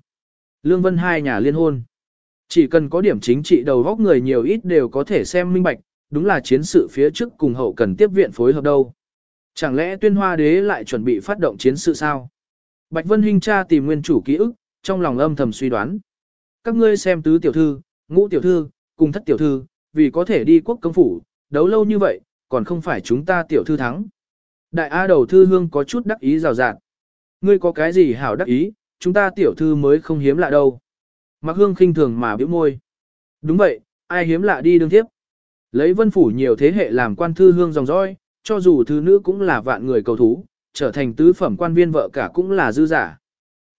Lương vân hai nhà liên hôn. Chỉ cần có điểm chính trị đầu góc người nhiều ít đều có thể xem minh bạch, đúng là chiến sự phía trước cùng hậu cần tiếp viện phối hợp đâu. Chẳng lẽ tuyên hoa đế lại chuẩn bị phát động chiến sự sao? Bạch Vân Hinh cha tìm nguyên chủ ký ức, trong lòng âm thầm suy đoán. Các ngươi xem tứ tiểu thư, ngũ tiểu thư, cùng thất tiểu thư, vì có thể đi quốc công phủ, đấu lâu như vậy, còn không phải chúng ta tiểu thư thắng. Đại A đầu thư hương có chút đắc ý rào rạt. Ngươi có cái gì hảo đắc ý, chúng ta tiểu thư mới không hiếm lạ đâu. Mạc Hương khinh thường mà biểu môi. Đúng vậy, ai hiếm lạ đi đương tiếp. Lấy vân phủ nhiều thế hệ làm quan thư hương dòng dõi, cho dù thư nữ cũng là vạn người cầu thú, trở thành tứ phẩm quan viên vợ cả cũng là dư giả.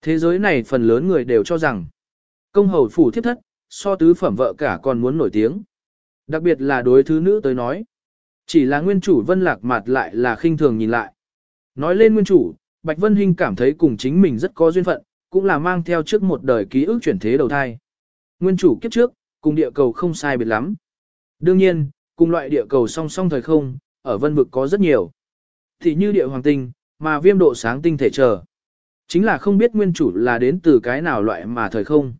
Thế giới này phần lớn người đều cho rằng, công hầu phủ thiếp thất, so tứ phẩm vợ cả còn muốn nổi tiếng. Đặc biệt là đối thứ nữ tới nói. Chỉ là nguyên chủ vân lạc mặt lại là khinh thường nhìn lại. Nói lên nguyên chủ, Bạch Vân Hinh cảm thấy cùng chính mình rất có duyên phận, cũng là mang theo trước một đời ký ức chuyển thế đầu thai. Nguyên chủ kiếp trước, cùng địa cầu không sai biệt lắm. Đương nhiên, cùng loại địa cầu song song thời không, ở vân vực có rất nhiều. Thì như địa hoàng tinh, mà viêm độ sáng tinh thể chờ. Chính là không biết nguyên chủ là đến từ cái nào loại mà thời không.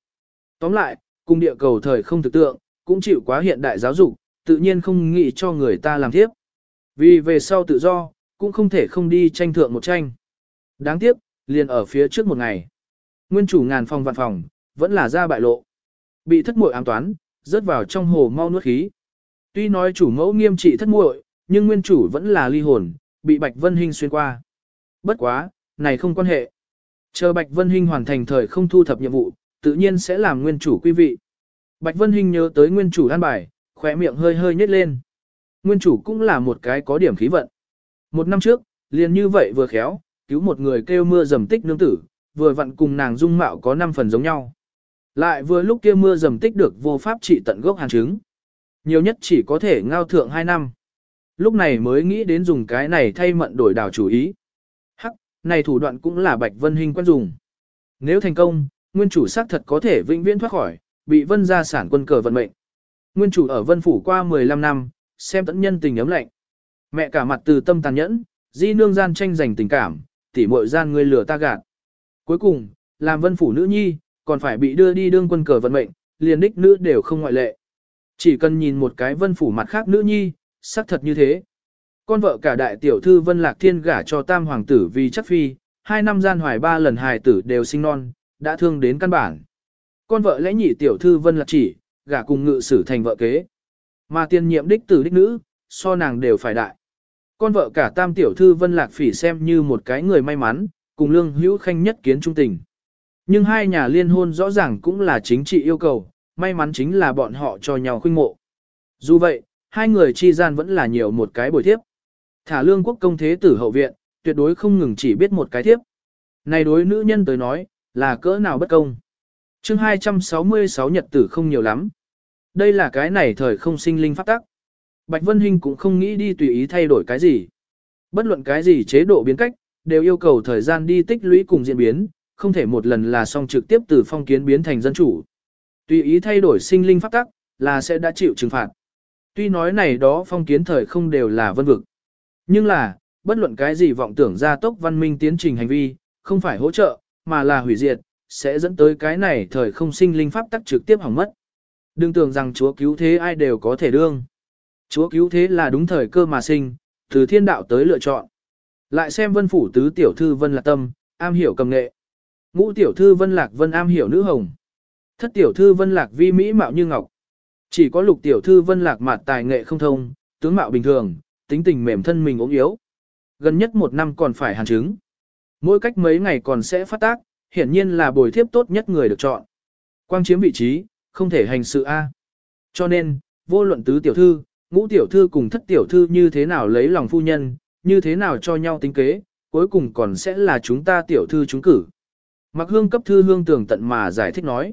Tóm lại, cùng địa cầu thời không thực tượng, cũng chịu quá hiện đại giáo dục, tự nhiên không nghĩ cho người ta làm tiếp. Vì về sau tự do, cũng không thể không đi tranh thượng một tranh. Đáng tiếc, liền ở phía trước một ngày. Nguyên chủ ngàn phòng vạn phòng, vẫn là ra bại lộ. Bị thất muội ám toán, rớt vào trong hồ mau nuốt khí. Tuy nói chủ mẫu nghiêm trị thất muội, nhưng nguyên chủ vẫn là ly hồn, bị Bạch Vân Hinh xuyên qua. Bất quá, này không quan hệ. Chờ Bạch Vân Hinh hoàn thành thời không thu thập nhiệm vụ, tự nhiên sẽ làm nguyên chủ quý vị. Bạch Vân Hinh nhớ tới nguyên chủ an bài, khóe miệng hơi hơi nhếch lên. Nguyên chủ cũng là một cái có điểm khí vận. Một năm trước, liền như vậy vừa khéo, cứu một người kêu mưa dầm tích nương tử, vừa vặn cùng nàng dung mạo có 5 phần giống nhau. Lại vừa lúc kia mưa dầm tích được vô pháp trị tận gốc hàn chứng. Nhiều nhất chỉ có thể ngao thượng 2 năm. Lúc này mới nghĩ đến dùng cái này thay mận đổi đảo chủ ý. Hắc, này thủ đoạn cũng là Bạch Vân Hinh quen dùng. Nếu thành công, nguyên chủ xác thật có thể vĩnh viễn thoát khỏi, bị vân gia sản quân cờ vận mệnh. Nguyên chủ ở vân phủ qua 15 năm, xem tận nhân tình ấm lạnh. Mẹ cả mặt từ tâm tàn nhẫn, di nương gian tranh giành tình cảm, tỉ muội gian người lừa ta gạt. Cuối cùng, làm vân phủ nữ nhi, còn phải bị đưa đi đương quân cờ vận mệnh, liền đích nữ đều không ngoại lệ. Chỉ cần nhìn một cái vân phủ mặt khác nữ nhi, xác thật như thế. Con vợ cả đại tiểu thư vân lạc thiên gả cho tam hoàng tử vì chắc phi, hai năm gian hoài ba lần hài tử đều sinh non, đã thương đến căn bản. Con vợ lẽ nhị tiểu thư vân lạc chỉ, gả cùng ngự sử thành vợ kế. Mà tiên nhiệm đích tử đích nữ, so nàng đều phải đại. Con vợ cả tam tiểu thư vân lạc phỉ xem như một cái người may mắn, cùng lương hữu khanh nhất kiến trung tình. Nhưng hai nhà liên hôn rõ ràng cũng là chính trị yêu cầu, may mắn chính là bọn họ cho nhau khuynh mộ. Dù vậy, hai người chi gian vẫn là nhiều một cái bồi thiếp. Thả lương quốc công thế tử hậu viện, tuyệt đối không ngừng chỉ biết một cái thiếp. Này đối nữ nhân tới nói, là cỡ nào bất công chương 266 nhật tử không nhiều lắm. Đây là cái này thời không sinh linh phát tắc. Bạch Vân Hinh cũng không nghĩ đi tùy ý thay đổi cái gì. Bất luận cái gì chế độ biến cách, đều yêu cầu thời gian đi tích lũy cùng diễn biến, không thể một lần là xong trực tiếp từ phong kiến biến thành dân chủ. Tùy ý thay đổi sinh linh pháp tắc, là sẽ đã chịu trừng phạt. Tuy nói này đó phong kiến thời không đều là vân vực. Nhưng là, bất luận cái gì vọng tưởng gia tốc văn minh tiến trình hành vi, không phải hỗ trợ, mà là hủy diệt, sẽ dẫn tới cái này thời không sinh linh pháp tắc trực tiếp hỏng mất. Đừng tưởng rằng chúa cứu thế ai đều có thể đương. Chúa cứu thế là đúng thời cơ mà sinh, từ thiên đạo tới lựa chọn. Lại xem vân phủ tứ tiểu thư vân lạc tâm, am hiểu cầm nghệ. Ngũ tiểu thư vân lạc vân am hiểu nữ hồng. Thất tiểu thư vân lạc vi mỹ mạo như ngọc. Chỉ có lục tiểu thư vân lạc mặt tài nghệ không thông, tướng mạo bình thường, tính tình mềm thân mình ốm yếu. Gần nhất một năm còn phải hàn chứng. Mỗi cách mấy ngày còn sẽ phát tác, hiển nhiên là bồi thiếp tốt nhất người được chọn. Quang chiếm vị trí, không thể hành sự A. Cho nên, vô luận tứ tiểu thư, ngũ tiểu thư cùng thất tiểu thư như thế nào lấy lòng phu nhân, như thế nào cho nhau tính kế, cuối cùng còn sẽ là chúng ta tiểu thư chúng cử. Mặc hương cấp thư hương tưởng tận mà giải thích nói.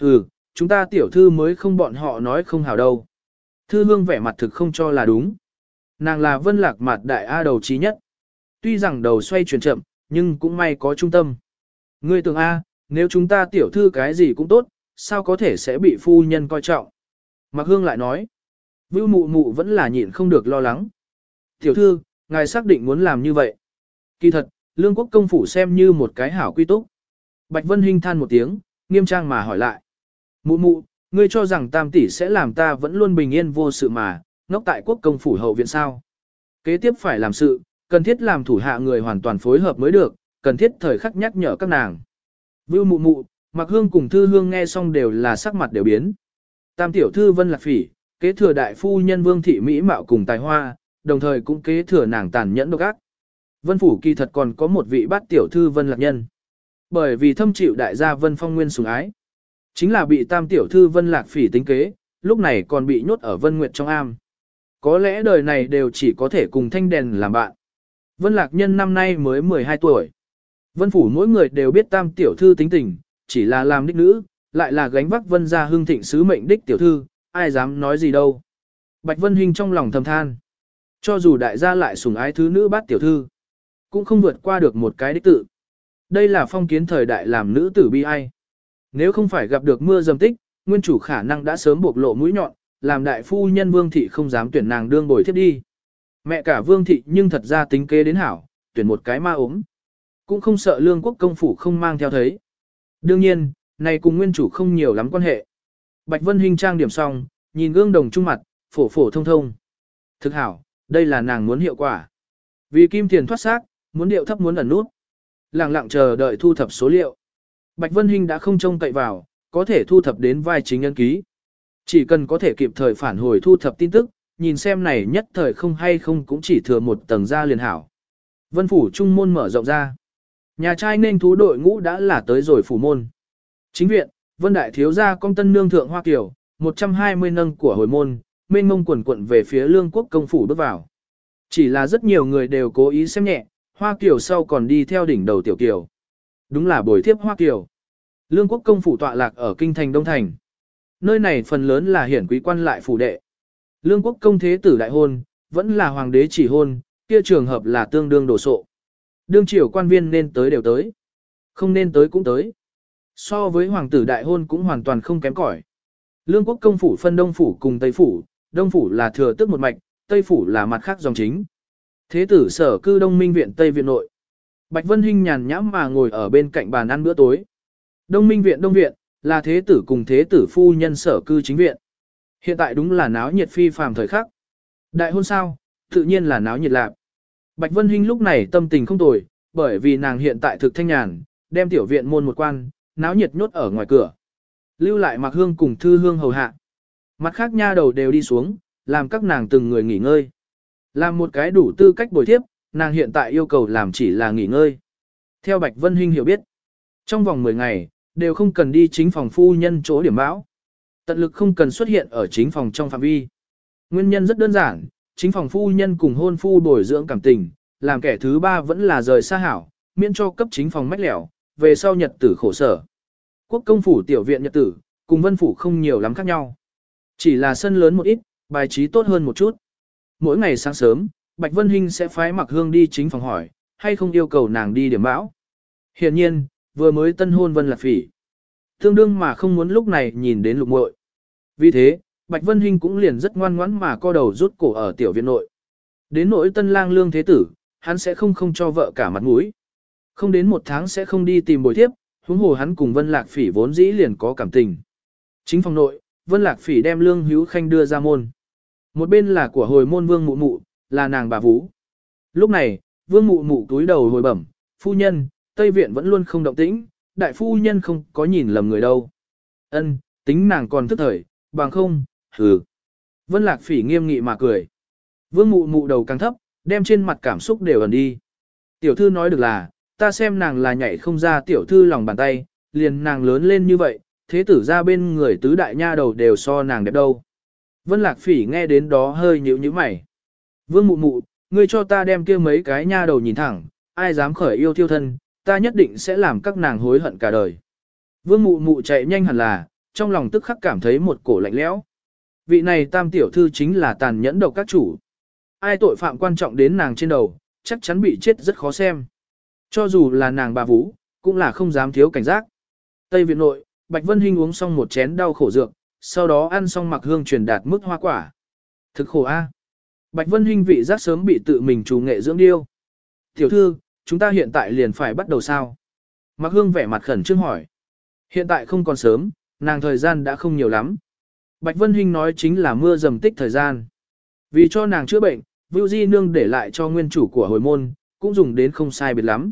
Ừ, chúng ta tiểu thư mới không bọn họ nói không hảo đâu. Thư hương vẻ mặt thực không cho là đúng. Nàng là vân lạc mặt đại A đầu trí nhất. Tuy rằng đầu xoay chuyển chậm, nhưng cũng may có trung tâm. Ngươi tưởng A, nếu chúng ta tiểu thư cái gì cũng tốt, sao có thể sẽ bị phu nhân coi trọng. Mạc Hương lại nói, Vưu mụ mụ vẫn là nhịn không được lo lắng. Tiểu thư, ngài xác định muốn làm như vậy. Kỳ thật, lương quốc công phủ xem như một cái hảo quy túc. Bạch Vân Hinh than một tiếng, nghiêm trang mà hỏi lại. Mụ mụ, ngươi cho rằng tam tỷ sẽ làm ta vẫn luôn bình yên vô sự mà, ngốc tại quốc công phủ hậu viện sao. Kế tiếp phải làm sự, cần thiết làm thủ hạ người hoàn toàn phối hợp mới được, cần thiết thời khắc nhắc nhở các nàng. Vưu mụ mụ, mặc hương cùng thư hương nghe xong đều là sắc mặt đều biến. Tam tiểu thư vân lạc phỉ, kế thừa đại phu nhân vương thị Mỹ mạo cùng tài hoa, đồng thời cũng kế thừa nàng tàn nhẫn độc ác. Vân phủ kỳ thật còn có một vị bát tiểu thư vân lạc nhân. Bởi vì thâm chịu đại gia Vân Phong Nguyên sủng ái. Chính là bị tam tiểu thư Vân Lạc Phỉ tính kế, lúc này còn bị nhốt ở Vân Nguyệt trong am. Có lẽ đời này đều chỉ có thể cùng thanh đèn làm bạn. Vân Lạc Nhân năm nay mới 12 tuổi. Vân Phủ mỗi người đều biết tam tiểu thư tính tình, chỉ là làm đích nữ, lại là gánh vác Vân gia hương thịnh sứ mệnh đích tiểu thư, ai dám nói gì đâu. Bạch Vân Hinh trong lòng thầm than. Cho dù đại gia lại sủng ái thứ nữ bát tiểu thư, cũng không vượt qua được một cái đích tự. Đây là phong kiến thời đại làm nữ tử bi ai. Nếu không phải gặp được mưa dầm tích, nguyên chủ khả năng đã sớm buộc lộ mũi nhọn, làm đại phu nhân vương thị không dám tuyển nàng đương bồi thiếp đi. Mẹ cả vương thị nhưng thật ra tính kế đến hảo, tuyển một cái ma ốm. Cũng không sợ lương quốc công phủ không mang theo thấy. Đương nhiên, này cùng nguyên chủ không nhiều lắm quan hệ. Bạch Vân Hinh trang điểm xong, nhìn gương đồng trung mặt, phổ phổ thông thông. Thực hảo, đây là nàng muốn hiệu quả. Vì kim tiền thoát xác, muốn điệu thấp muốn ẩn nút. Lặng lặng chờ đợi thu thập số liệu. Bạch Vân Hinh đã không trông cậy vào, có thể thu thập đến vai chính nhân ký. Chỉ cần có thể kịp thời phản hồi thu thập tin tức, nhìn xem này nhất thời không hay không cũng chỉ thừa một tầng ra liền hảo. Vân phủ trung môn mở rộng ra. Nhà trai nên thú đội ngũ đã là tới rồi phủ môn. Chính viện, Vân Đại Thiếu gia công tân nương thượng Hoa Kiều, 120 nâng của hồi môn, mênh mông quần quận về phía lương quốc công phủ bước vào. Chỉ là rất nhiều người đều cố ý xem nhẹ, Hoa Kiều sau còn đi theo đỉnh đầu Tiểu Kiều. Đúng là bồi thiếp Hoa Kiều. Lương quốc công phủ tọa lạc ở kinh thành Đông Thành. Nơi này phần lớn là hiển quý quan lại phủ đệ. Lương quốc công thế tử đại hôn, vẫn là hoàng đế chỉ hôn, kia trường hợp là tương đương đổ sộ. Đương triều quan viên nên tới đều tới. Không nên tới cũng tới. So với hoàng tử đại hôn cũng hoàn toàn không kém cỏi. Lương quốc công phủ phân đông phủ cùng tây phủ, đông phủ là thừa tức một mạch, tây phủ là mặt khác dòng chính. Thế tử sở cư đông minh viện tây viện nội. Bạch Vân Hinh nhàn nhãm mà ngồi ở bên cạnh bàn ăn bữa tối. Đông minh viện đông viện, là thế tử cùng thế tử phu nhân sở cư chính viện. Hiện tại đúng là náo nhiệt phi phàm thời khắc. Đại hôn sao, tự nhiên là náo nhiệt lạc. Bạch Vân Hinh lúc này tâm tình không tồi, bởi vì nàng hiện tại thực thanh nhàn, đem tiểu viện môn một quan, náo nhiệt nhốt ở ngoài cửa. Lưu lại mặc hương cùng thư hương hầu hạ. Mặt khác nha đầu đều đi xuống, làm các nàng từng người nghỉ ngơi. Làm một cái đủ tư cách bồi tiếp, nàng hiện tại yêu cầu làm chỉ là nghỉ ngơi. Theo Bạch Vân Hinh hiểu biết, trong vòng 10 ngày, đều không cần đi chính phòng phu nhân chỗ điểm bão. Tận lực không cần xuất hiện ở chính phòng trong phạm vi. Nguyên nhân rất đơn giản, chính phòng phu nhân cùng hôn phu bồi dưỡng cảm tình, làm kẻ thứ ba vẫn là rời xa hảo, miễn cho cấp chính phòng mách lẻo, về sau nhật tử khổ sở. Quốc công phủ tiểu viện nhật tử, cùng vân phủ không nhiều lắm khác nhau. Chỉ là sân lớn một ít, bài trí tốt hơn một chút. Mỗi ngày sáng sớm, Bạch Vân Hinh sẽ phái mặc hương đi chính phòng hỏi, hay không yêu cầu nàng đi điểm bão. Hiện nhiên, vừa mới tân hôn Vân Lạc Phỉ. Tương đương mà không muốn lúc này nhìn đến lục muội. Vì thế, Bạch Vân Hinh cũng liền rất ngoan ngoãn mà co đầu rút cổ ở tiểu viện nội. Đến nỗi tân lang lương thế tử, hắn sẽ không không cho vợ cả mặt mũi. Không đến một tháng sẽ không đi tìm bồi tiếp, huống hồ hắn cùng Vân Lạc Phỉ vốn dĩ liền có cảm tình. Chính phòng nội, Vân Lạc Phỉ đem Lương Hữu Khanh đưa ra môn. Một bên là của hồi môn Vương Mụ Mụ, là nàng bà Vũ. Lúc này, Vương Mụ Mụ túi đầu hồi bẩm, phu nhân, Tây Viện vẫn luôn không động tĩnh, đại phu nhân không có nhìn lầm người đâu. Ân, tính nàng còn thức thời, bằng không, hừ. Vân Lạc Phỉ nghiêm nghị mà cười. Vương Mụ Mụ đầu càng thấp, đem trên mặt cảm xúc đều ẩn đi. Tiểu thư nói được là, ta xem nàng là nhảy không ra tiểu thư lòng bàn tay, liền nàng lớn lên như vậy, thế tử ra bên người tứ đại nha đầu đều so nàng đẹp đâu. Vân Lạc Phỉ nghe đến đó hơi nhíu nhíu mày. Vương mụ mụ, ngươi cho ta đem kia mấy cái nha đầu nhìn thẳng, ai dám khởi yêu thiêu thân, ta nhất định sẽ làm các nàng hối hận cả đời. Vương mụ mụ chạy nhanh hẳn là, trong lòng tức khắc cảm thấy một cổ lạnh lẽo. Vị này tam tiểu thư chính là tàn nhẫn độc các chủ. Ai tội phạm quan trọng đến nàng trên đầu, chắc chắn bị chết rất khó xem. Cho dù là nàng bà Vũ, cũng là không dám thiếu cảnh giác. Tây Việt nội, Bạch Vân Hinh uống xong một chén đau khổ dược, sau đó ăn xong mặc hương truyền đạt mức hoa quả. Thực khổ a. Bạch Vân Hinh vị giác sớm bị tự mình trù nghệ dưỡng điêu. Tiểu thư, chúng ta hiện tại liền phải bắt đầu sao? Mặc hương vẻ mặt khẩn trương hỏi. Hiện tại không còn sớm, nàng thời gian đã không nhiều lắm. Bạch Vân Hinh nói chính là mưa dầm tích thời gian. Vì cho nàng chữa bệnh, Vưu Di Nương để lại cho nguyên chủ của hồi môn, cũng dùng đến không sai biệt lắm.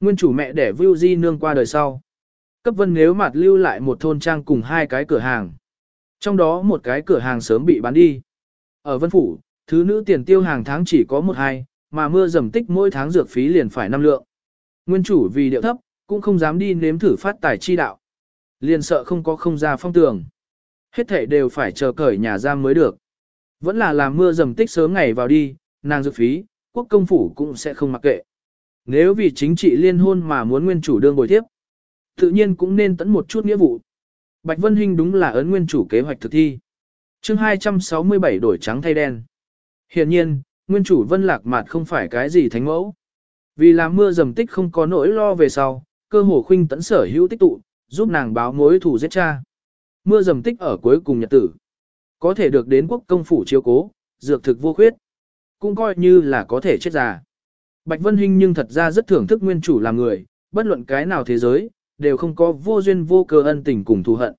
Nguyên chủ mẹ đẻ Vưu Di Nương qua đời sau. Cấp vân nếu mặt lưu lại một thôn trang cùng hai cái cửa hàng. Trong đó một cái cửa hàng sớm bị bán đi. Ở vân phủ, thứ nữ tiền tiêu hàng tháng chỉ có một hai, mà mưa dầm tích mỗi tháng dược phí liền phải năm lượng. Nguyên chủ vì điệu thấp, cũng không dám đi nếm thử phát tài chi đạo. Liền sợ không có không ra phong tường. Hết thể đều phải chờ cởi nhà giam mới được. Vẫn là làm mưa dầm tích sớm ngày vào đi, nàng dược phí, quốc công phủ cũng sẽ không mặc kệ. Nếu vì chính trị liên hôn mà muốn nguyên chủ đương bồi tiếp, tự nhiên cũng nên tẫn một chút nghĩa vụ. Bạch Vân Hinh đúng là ấn nguyên chủ kế hoạch thực thi. chương 267 đổi trắng thay đen. Hiện nhiên, nguyên chủ Vân Lạc Mạt không phải cái gì thánh mẫu. Vì làm mưa dầm tích không có nỗi lo về sau, cơ hồ khuynh tẫn sở hữu tích tụ, giúp nàng báo mối thủ giết cha. Mưa dầm tích ở cuối cùng nhật tử. Có thể được đến quốc công phủ chiếu cố, dược thực vô khuyết. Cũng coi như là có thể chết già. Bạch Vân Hinh nhưng thật ra rất thưởng thức nguyên chủ làm người, bất luận cái nào thế giới, đều không có vô duyên vô cơ ân tình cùng thù hận.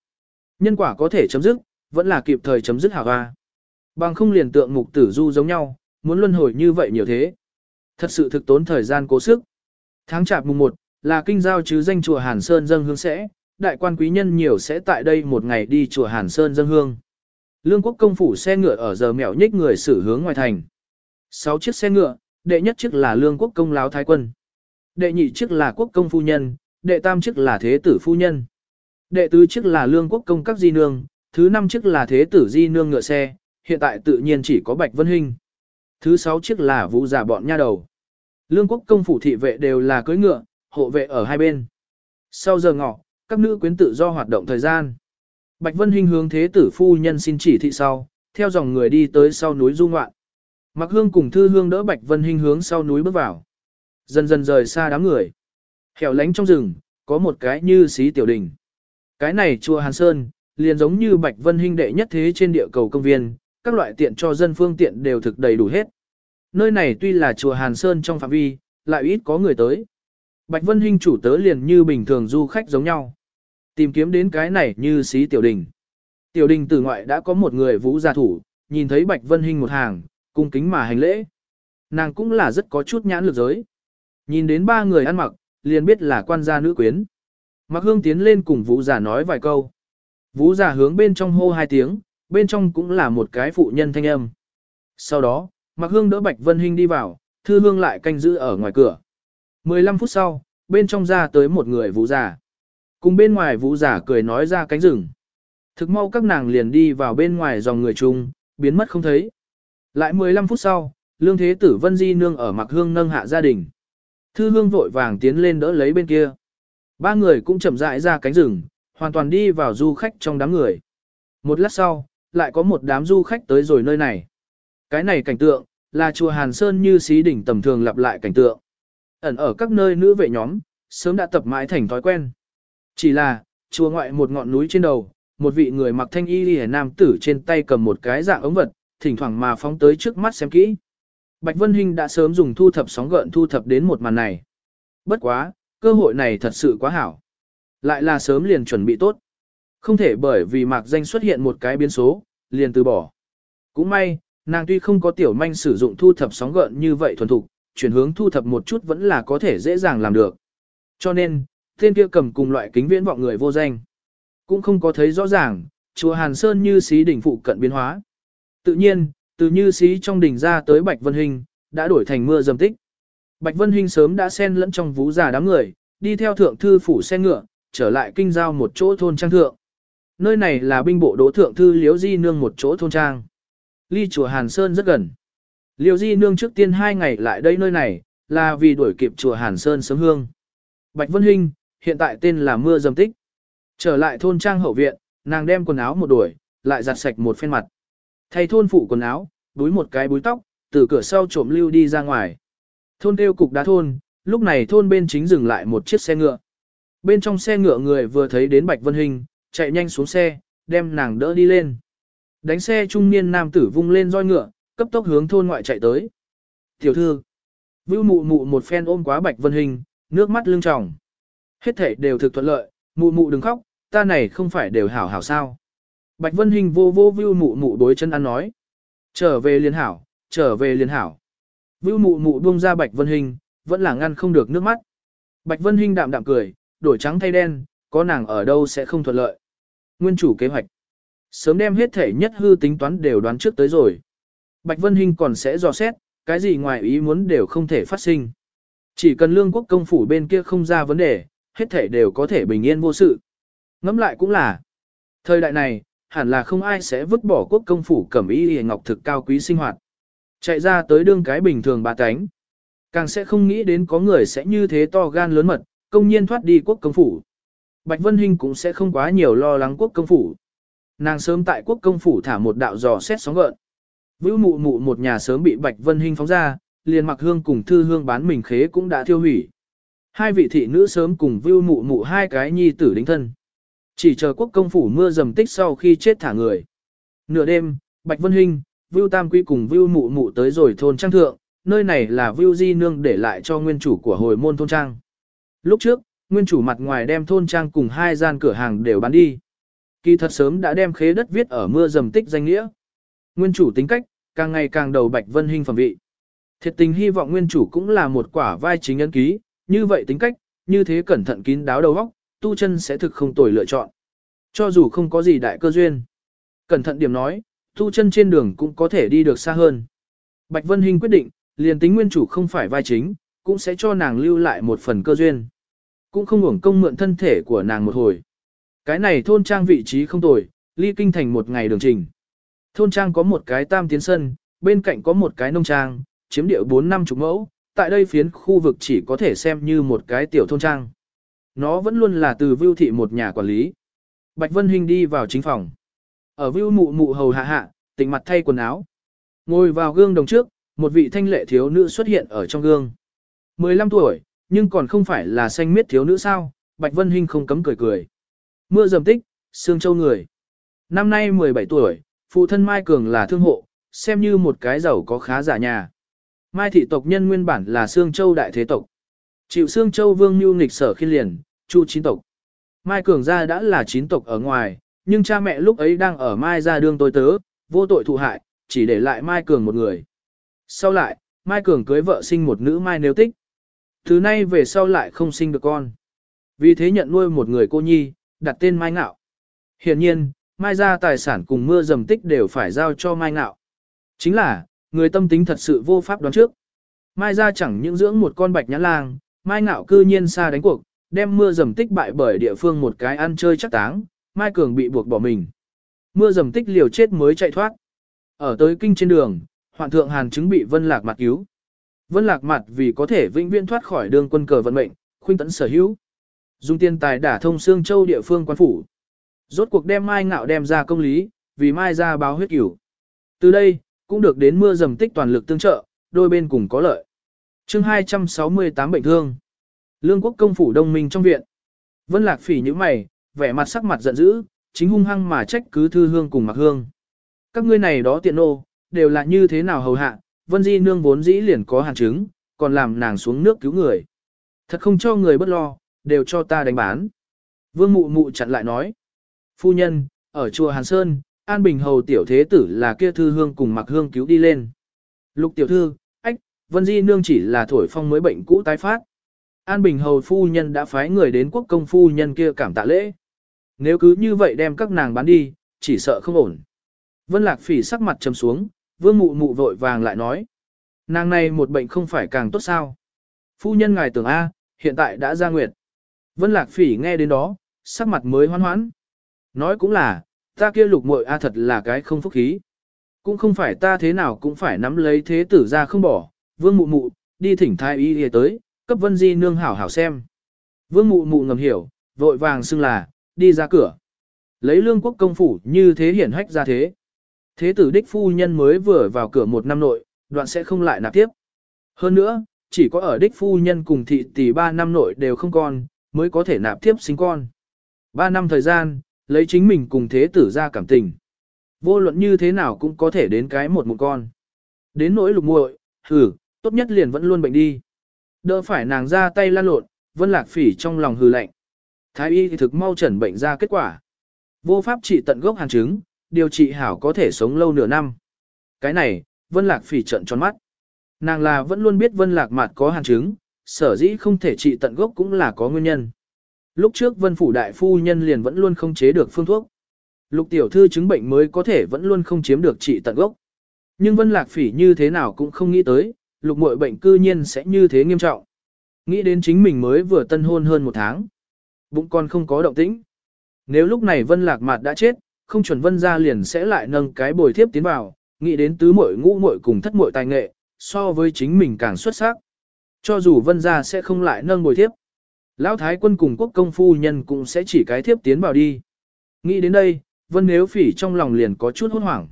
Nhân quả có thể chấm dứt, vẫn là kịp thời chấm dứt hạ hoa. Bằng không liền tượng mục tử du giống nhau, muốn luân hồi như vậy nhiều thế. Thật sự thực tốn thời gian cố sức. Tháng chạp mùng 1, là kinh giao chứ danh chùa Hàn Sơn dâng hương sẽ, đại quan quý nhân nhiều sẽ tại đây một ngày đi chùa Hàn Sơn dâng hương. Lương quốc công phủ xe ngựa ở giờ mèo nhích người xử hướng ngoài thành. Sáu chiếc xe ngựa, đệ nhất chiếc là lương quốc công láo thái quân. Đệ nhị chiếc là quốc công phu nhân, đệ tam chiếc là thế tử phu nhân. Đệ tứ chiếc là lương quốc công các di nương, thứ năm chiếc là thế tử di nương ngựa xe, hiện tại tự nhiên chỉ có Bạch Vân Hinh. Thứ sáu chiếc là vũ giả bọn nha đầu. Lương quốc công phủ thị vệ đều là cưỡi ngựa, hộ vệ ở hai bên. Sau giờ ngọ, các nữ quyến tự do hoạt động thời gian. Bạch Vân Hinh hướng thế tử phu nhân xin chỉ thị sau, theo dòng người đi tới sau núi du ngoạn. Mặc hương cùng thư hương đỡ Bạch Vân Hinh hướng sau núi bước vào. Dần dần rời xa đám người. Hẻo lánh trong rừng, có một cái như xí tiểu đình. Cái này chùa Hàn Sơn, liền giống như Bạch Vân Hinh đệ nhất thế trên địa cầu công viên, các loại tiện cho dân phương tiện đều thực đầy đủ hết. Nơi này tuy là chùa Hàn Sơn trong phạm vi, lại ít có người tới. Bạch Vân Hinh chủ tớ liền như bình thường du khách giống nhau. Tìm kiếm đến cái này như xí tiểu đình. Tiểu đình từ ngoại đã có một người vũ gia thủ, nhìn thấy Bạch Vân Hinh một hàng, cung kính mà hành lễ. Nàng cũng là rất có chút nhãn lực giới. Nhìn đến ba người ăn mặc, liền biết là quan gia nữ quyến. Mặc hương tiến lên cùng vũ giả nói vài câu. Vũ giả hướng bên trong hô hai tiếng, bên trong cũng là một cái phụ nhân thanh âm. Sau đó, mặc hương đỡ Bạch Vân Hinh đi vào, thư hương lại canh giữ ở ngoài cửa. 15 phút sau, bên trong ra tới một người vũ giả. Cùng bên ngoài vũ giả cười nói ra cánh rừng. Thực mau các nàng liền đi vào bên ngoài dòng người chung, biến mất không thấy. Lại 15 phút sau, lương thế tử Vân Di nương ở mặc hương nâng hạ gia đình. Thư hương vội vàng tiến lên đỡ lấy bên kia. Ba người cũng chậm rãi ra cánh rừng, hoàn toàn đi vào du khách trong đám người. Một lát sau, lại có một đám du khách tới rồi nơi này. Cái này cảnh tượng, là chùa Hàn Sơn như xí đỉnh tầm thường lặp lại cảnh tượng. Ẩn ở các nơi nữ vệ nhóm, sớm đã tập mãi thành thói quen. Chỉ là, chùa ngoại một ngọn núi trên đầu, một vị người mặc thanh y liễu nam tử trên tay cầm một cái dạng ống vật, thỉnh thoảng mà phóng tới trước mắt xem kỹ. Bạch Vân Hinh đã sớm dùng thu thập sóng gợn thu thập đến một màn này. Bất quá, cơ hội này thật sự quá hảo. Lại là sớm liền chuẩn bị tốt. Không thể bởi vì mạc danh xuất hiện một cái biến số, liền từ bỏ. Cũng may, nàng tuy không có tiểu manh sử dụng thu thập sóng gợn như vậy thuần thục, chuyển hướng thu thập một chút vẫn là có thể dễ dàng làm được. Cho nên, tên kia cầm cùng loại kính viễn vọng người vô danh. Cũng không có thấy rõ ràng, chùa Hàn Sơn như xí đỉnh phụ cận biến hóa. Tự nhiên, từ như xí trong đỉnh ra tới Bạch Vân Hình, đã đổi thành mưa dầm tích. Bạch Vân Hinh sớm đã xen lẫn trong vú già đám người, đi theo thượng thư phủ xe ngựa, trở lại kinh giao một chỗ thôn trang thượng. Nơi này là binh bộ đỗ thượng thư Liễu Di Nương một chỗ thôn trang. Ly chùa Hàn Sơn rất gần. Liễu Di Nương trước tiên hai ngày lại đây nơi này, là vì đuổi kịp chùa Hàn Sơn sớm hương. Bạch Vân Hinh, hiện tại tên là Mưa Dầm Tích. Trở lại thôn trang hậu viện, nàng đem quần áo một đuổi, lại giặt sạch một phen mặt. Thay thôn phụ quần áo, búi một cái búi tóc, từ cửa sau trộm lưu đi ra ngoài. Thôn kêu cục đá thôn, lúc này thôn bên chính dừng lại một chiếc xe ngựa. Bên trong xe ngựa người vừa thấy đến Bạch Vân Hình, chạy nhanh xuống xe, đem nàng đỡ đi lên. Đánh xe trung niên nam tử vung lên roi ngựa, cấp tốc hướng thôn ngoại chạy tới. Tiểu thư, Vưu mụ mụ một phen ôm quá Bạch Vân Hình, nước mắt lưng tròng. Hết thể đều thực thuận lợi, mụ mụ đừng khóc, ta này không phải đều hảo hảo sao. Bạch Vân Hình vô vô view mụ mụ đối chân ăn nói. Trở về liên hảo, trở về liên hảo. Vưu mụ mụ buông ra Bạch Vân Hinh, vẫn là ngăn không được nước mắt. Bạch Vân Hinh đạm đạm cười, đổi trắng thay đen, có nàng ở đâu sẽ không thuận lợi. Nguyên chủ kế hoạch. Sớm đem hết thể nhất hư tính toán đều đoán trước tới rồi. Bạch Vân Hinh còn sẽ dò xét, cái gì ngoài ý muốn đều không thể phát sinh. Chỉ cần lương quốc công phủ bên kia không ra vấn đề, hết thể đều có thể bình yên vô sự. Ngẫm lại cũng là, thời đại này, hẳn là không ai sẽ vứt bỏ quốc công phủ cẩm y hề ngọc thực cao quý sinh hoạt. Chạy ra tới đương cái bình thường bà cánh. Càng sẽ không nghĩ đến có người sẽ như thế to gan lớn mật, công nhiên thoát đi quốc công phủ. Bạch Vân Hinh cũng sẽ không quá nhiều lo lắng quốc công phủ. Nàng sớm tại quốc công phủ thả một đạo dò xét sóng gợn. Vưu mụ mụ một nhà sớm bị Bạch Vân Hinh phóng ra, liền mặc hương cùng thư hương bán mình khế cũng đã thiêu hủy. Hai vị thị nữ sớm cùng Vưu mụ mụ hai cái nhi tử đính thân. Chỉ chờ quốc công phủ mưa dầm tích sau khi chết thả người. Nửa đêm, Bạch Vân Hinh, Vưu Tam Quý cùng Vưu mụ mụ tới rồi thôn trang thượng, nơi này là Vưu Di Nương để lại cho nguyên chủ của hồi môn thôn trang. Lúc trước, nguyên chủ mặt ngoài đem thôn trang cùng hai gian cửa hàng đều bán đi. Kỳ thật sớm đã đem khế đất viết ở mưa dầm tích danh nghĩa. Nguyên chủ tính cách, càng ngày càng đầu Bạch Vân Hinh phẩm vị. Thiệt tình hy vọng nguyên chủ cũng là một quả vai chính ấn ký, như vậy tính cách, như thế cẩn thận kín đáo đầu óc, tu chân sẽ thực không tồi lựa chọn. Cho dù không có gì đại cơ duyên. Cẩn thận điểm nói, tu chân trên đường cũng có thể đi được xa hơn. Bạch Vân Hinh quyết định, liền tính nguyên chủ không phải vai chính, cũng sẽ cho nàng lưu lại một phần cơ duyên. Cũng không hưởng công mượn thân thể của nàng một hồi. Cái này thôn trang vị trí không tồi, ly kinh thành một ngày đường trình. Thôn trang có một cái tam tiến sân, bên cạnh có một cái nông trang, chiếm địa 4 năm chục mẫu, tại đây phiến khu vực chỉ có thể xem như một cái tiểu thôn trang. Nó vẫn luôn là từ Vưu thị một nhà quản lý. Bạch Vân Hinh đi vào chính phòng. Ở Vưu mụ mụ hầu hạ hạ, tỉnh mặt thay quần áo. Ngồi vào gương đồng trước, một vị thanh lệ thiếu nữ xuất hiện ở trong gương. 15 tuổi, nhưng còn không phải là xanh miết thiếu nữ sao, Bạch Vân Hinh không cấm cười cười. Mưa dầm tích, xương châu người. Năm nay 17 tuổi, phụ thân Mai Cường là thương hộ, xem như một cái giàu có khá giả nhà. Mai thị tộc nhân nguyên bản là xương châu đại thế tộc. Chịu xương châu vương nhu nghịch sở khiên liền, chu chín tộc. Mai Cường gia đã là chín tộc ở ngoài, nhưng cha mẹ lúc ấy đang ở Mai gia đương tôi tớ, vô tội thụ hại, chỉ để lại Mai Cường một người. Sau lại, Mai Cường cưới vợ sinh một nữ Mai Nếu Tích. Thứ nay về sau lại không sinh được con. Vì thế nhận nuôi một người cô nhi, đặt tên Mai Ngạo. Hiện nhiên, Mai gia tài sản cùng mưa dầm tích đều phải giao cho Mai Ngạo. Chính là, người tâm tính thật sự vô pháp đoán trước. Mai gia chẳng những dưỡng một con bạch nhãn lang, Mai Ngạo cư nhiên xa đánh cuộc, đem mưa dầm tích bại bởi địa phương một cái ăn chơi chắc táng, Mai Cường bị buộc bỏ mình. Mưa dầm tích liều chết mới chạy thoát. Ở tới kinh trên đường, hoạn thượng hàn chứng bị vân lạc mặt cứu. Vân lạc mặt vì có thể vĩnh viễn thoát khỏi đường quân cờ vận mệnh, khuynh tấn sở hữu. Dùng tiền tài đả thông xương châu địa phương quan phủ. Rốt cuộc đem mai ngạo đem ra công lý, vì mai ra báo huyết cửu. Từ đây, cũng được đến mưa dầm tích toàn lực tương trợ, đôi bên cùng có lợi. chương 268 bệnh thương. Lương quốc công phủ đông minh trong viện. Vân lạc phỉ như mày, vẻ mặt sắc mặt giận dữ, chính hung hăng mà trách cứ thư hương cùng mặc hương. Các ngươi này đó tiện nô, đều là như thế nào hầu hạ, vân di nương vốn dĩ liền có hàn chứng, còn làm nàng xuống nước cứu người. Thật không cho người bất lo, đều cho ta đánh bán. Vương mụ mụ chặn lại nói. Phu nhân, ở chùa Hàn Sơn, An Bình Hầu tiểu thế tử là kia thư hương cùng mặc hương cứu đi lên. Lục tiểu thư, ách, Vân Di nương chỉ là thổi phong mới bệnh cũ tái phát. An Bình Hầu phu nhân đã phái người đến quốc công phu nhân kia cảm tạ lễ. Nếu cứ như vậy đem các nàng bán đi, chỉ sợ không ổn. Vân Lạc Phỉ sắc mặt trầm xuống, vương mụ mụ vội vàng lại nói. Nàng này một bệnh không phải càng tốt sao. Phu nhân ngài tưởng A, hiện tại đã ra nguyệt. Vân Lạc Phỉ nghe đến đó, sắc mặt mới hoan hoãn. Nói cũng là, ta kia lục muội A thật là cái không phúc khí. Cũng không phải ta thế nào cũng phải nắm lấy thế tử ra không bỏ, vương mụ mụ, đi thỉnh thái y y tới, cấp vân di nương hảo hảo xem. Vương mụ mụ ngầm hiểu, vội vàng xưng là, đi ra cửa. Lấy lương quốc công phủ như thế hiển hách ra thế. Thế tử đích phu nhân mới vừa vào cửa một năm nội, đoạn sẽ không lại nạp tiếp. Hơn nữa, chỉ có ở đích phu nhân cùng thị tỷ ba năm nội đều không con, mới có thể nạp tiếp sinh con. Ba năm thời gian, lấy chính mình cùng thế tử ra cảm tình. Vô luận như thế nào cũng có thể đến cái một một con. Đến nỗi lục muội, hừ, tốt nhất liền vẫn luôn bệnh đi. Đỡ phải nàng ra tay lan lộn, vân lạc phỉ trong lòng hừ lạnh. Thái y thì thực mau chẩn bệnh ra kết quả. Vô pháp trị tận gốc hàn chứng, điều trị hảo có thể sống lâu nửa năm. Cái này, vân lạc phỉ trận tròn mắt. Nàng là vẫn luôn biết vân lạc mặt có hàn chứng, sở dĩ không thể trị tận gốc cũng là có nguyên nhân. Lúc trước vân phủ đại phu nhân liền vẫn luôn không chế được phương thuốc. Lục tiểu thư chứng bệnh mới có thể vẫn luôn không chiếm được trị tận gốc. Nhưng vân lạc phỉ như thế nào cũng không nghĩ tới, lục muội bệnh cư nhiên sẽ như thế nghiêm trọng. Nghĩ đến chính mình mới vừa tân hôn hơn một tháng. Bụng con không có động tĩnh. Nếu lúc này Vân Lạc Mạt đã chết, không chuẩn Vân gia liền sẽ lại nâng cái bồi thiếp tiến vào, nghĩ đến tứ muội ngũ muội cùng thất muội tài nghệ, so với chính mình càng xuất sắc. Cho dù Vân gia sẽ không lại nâng bồi thiếp, Lão Thái quân cùng quốc công phu nhân cũng sẽ chỉ cái thiếp tiến vào đi. Nghĩ đến đây, Vân Nếu Phỉ trong lòng liền có chút hốt hoảng.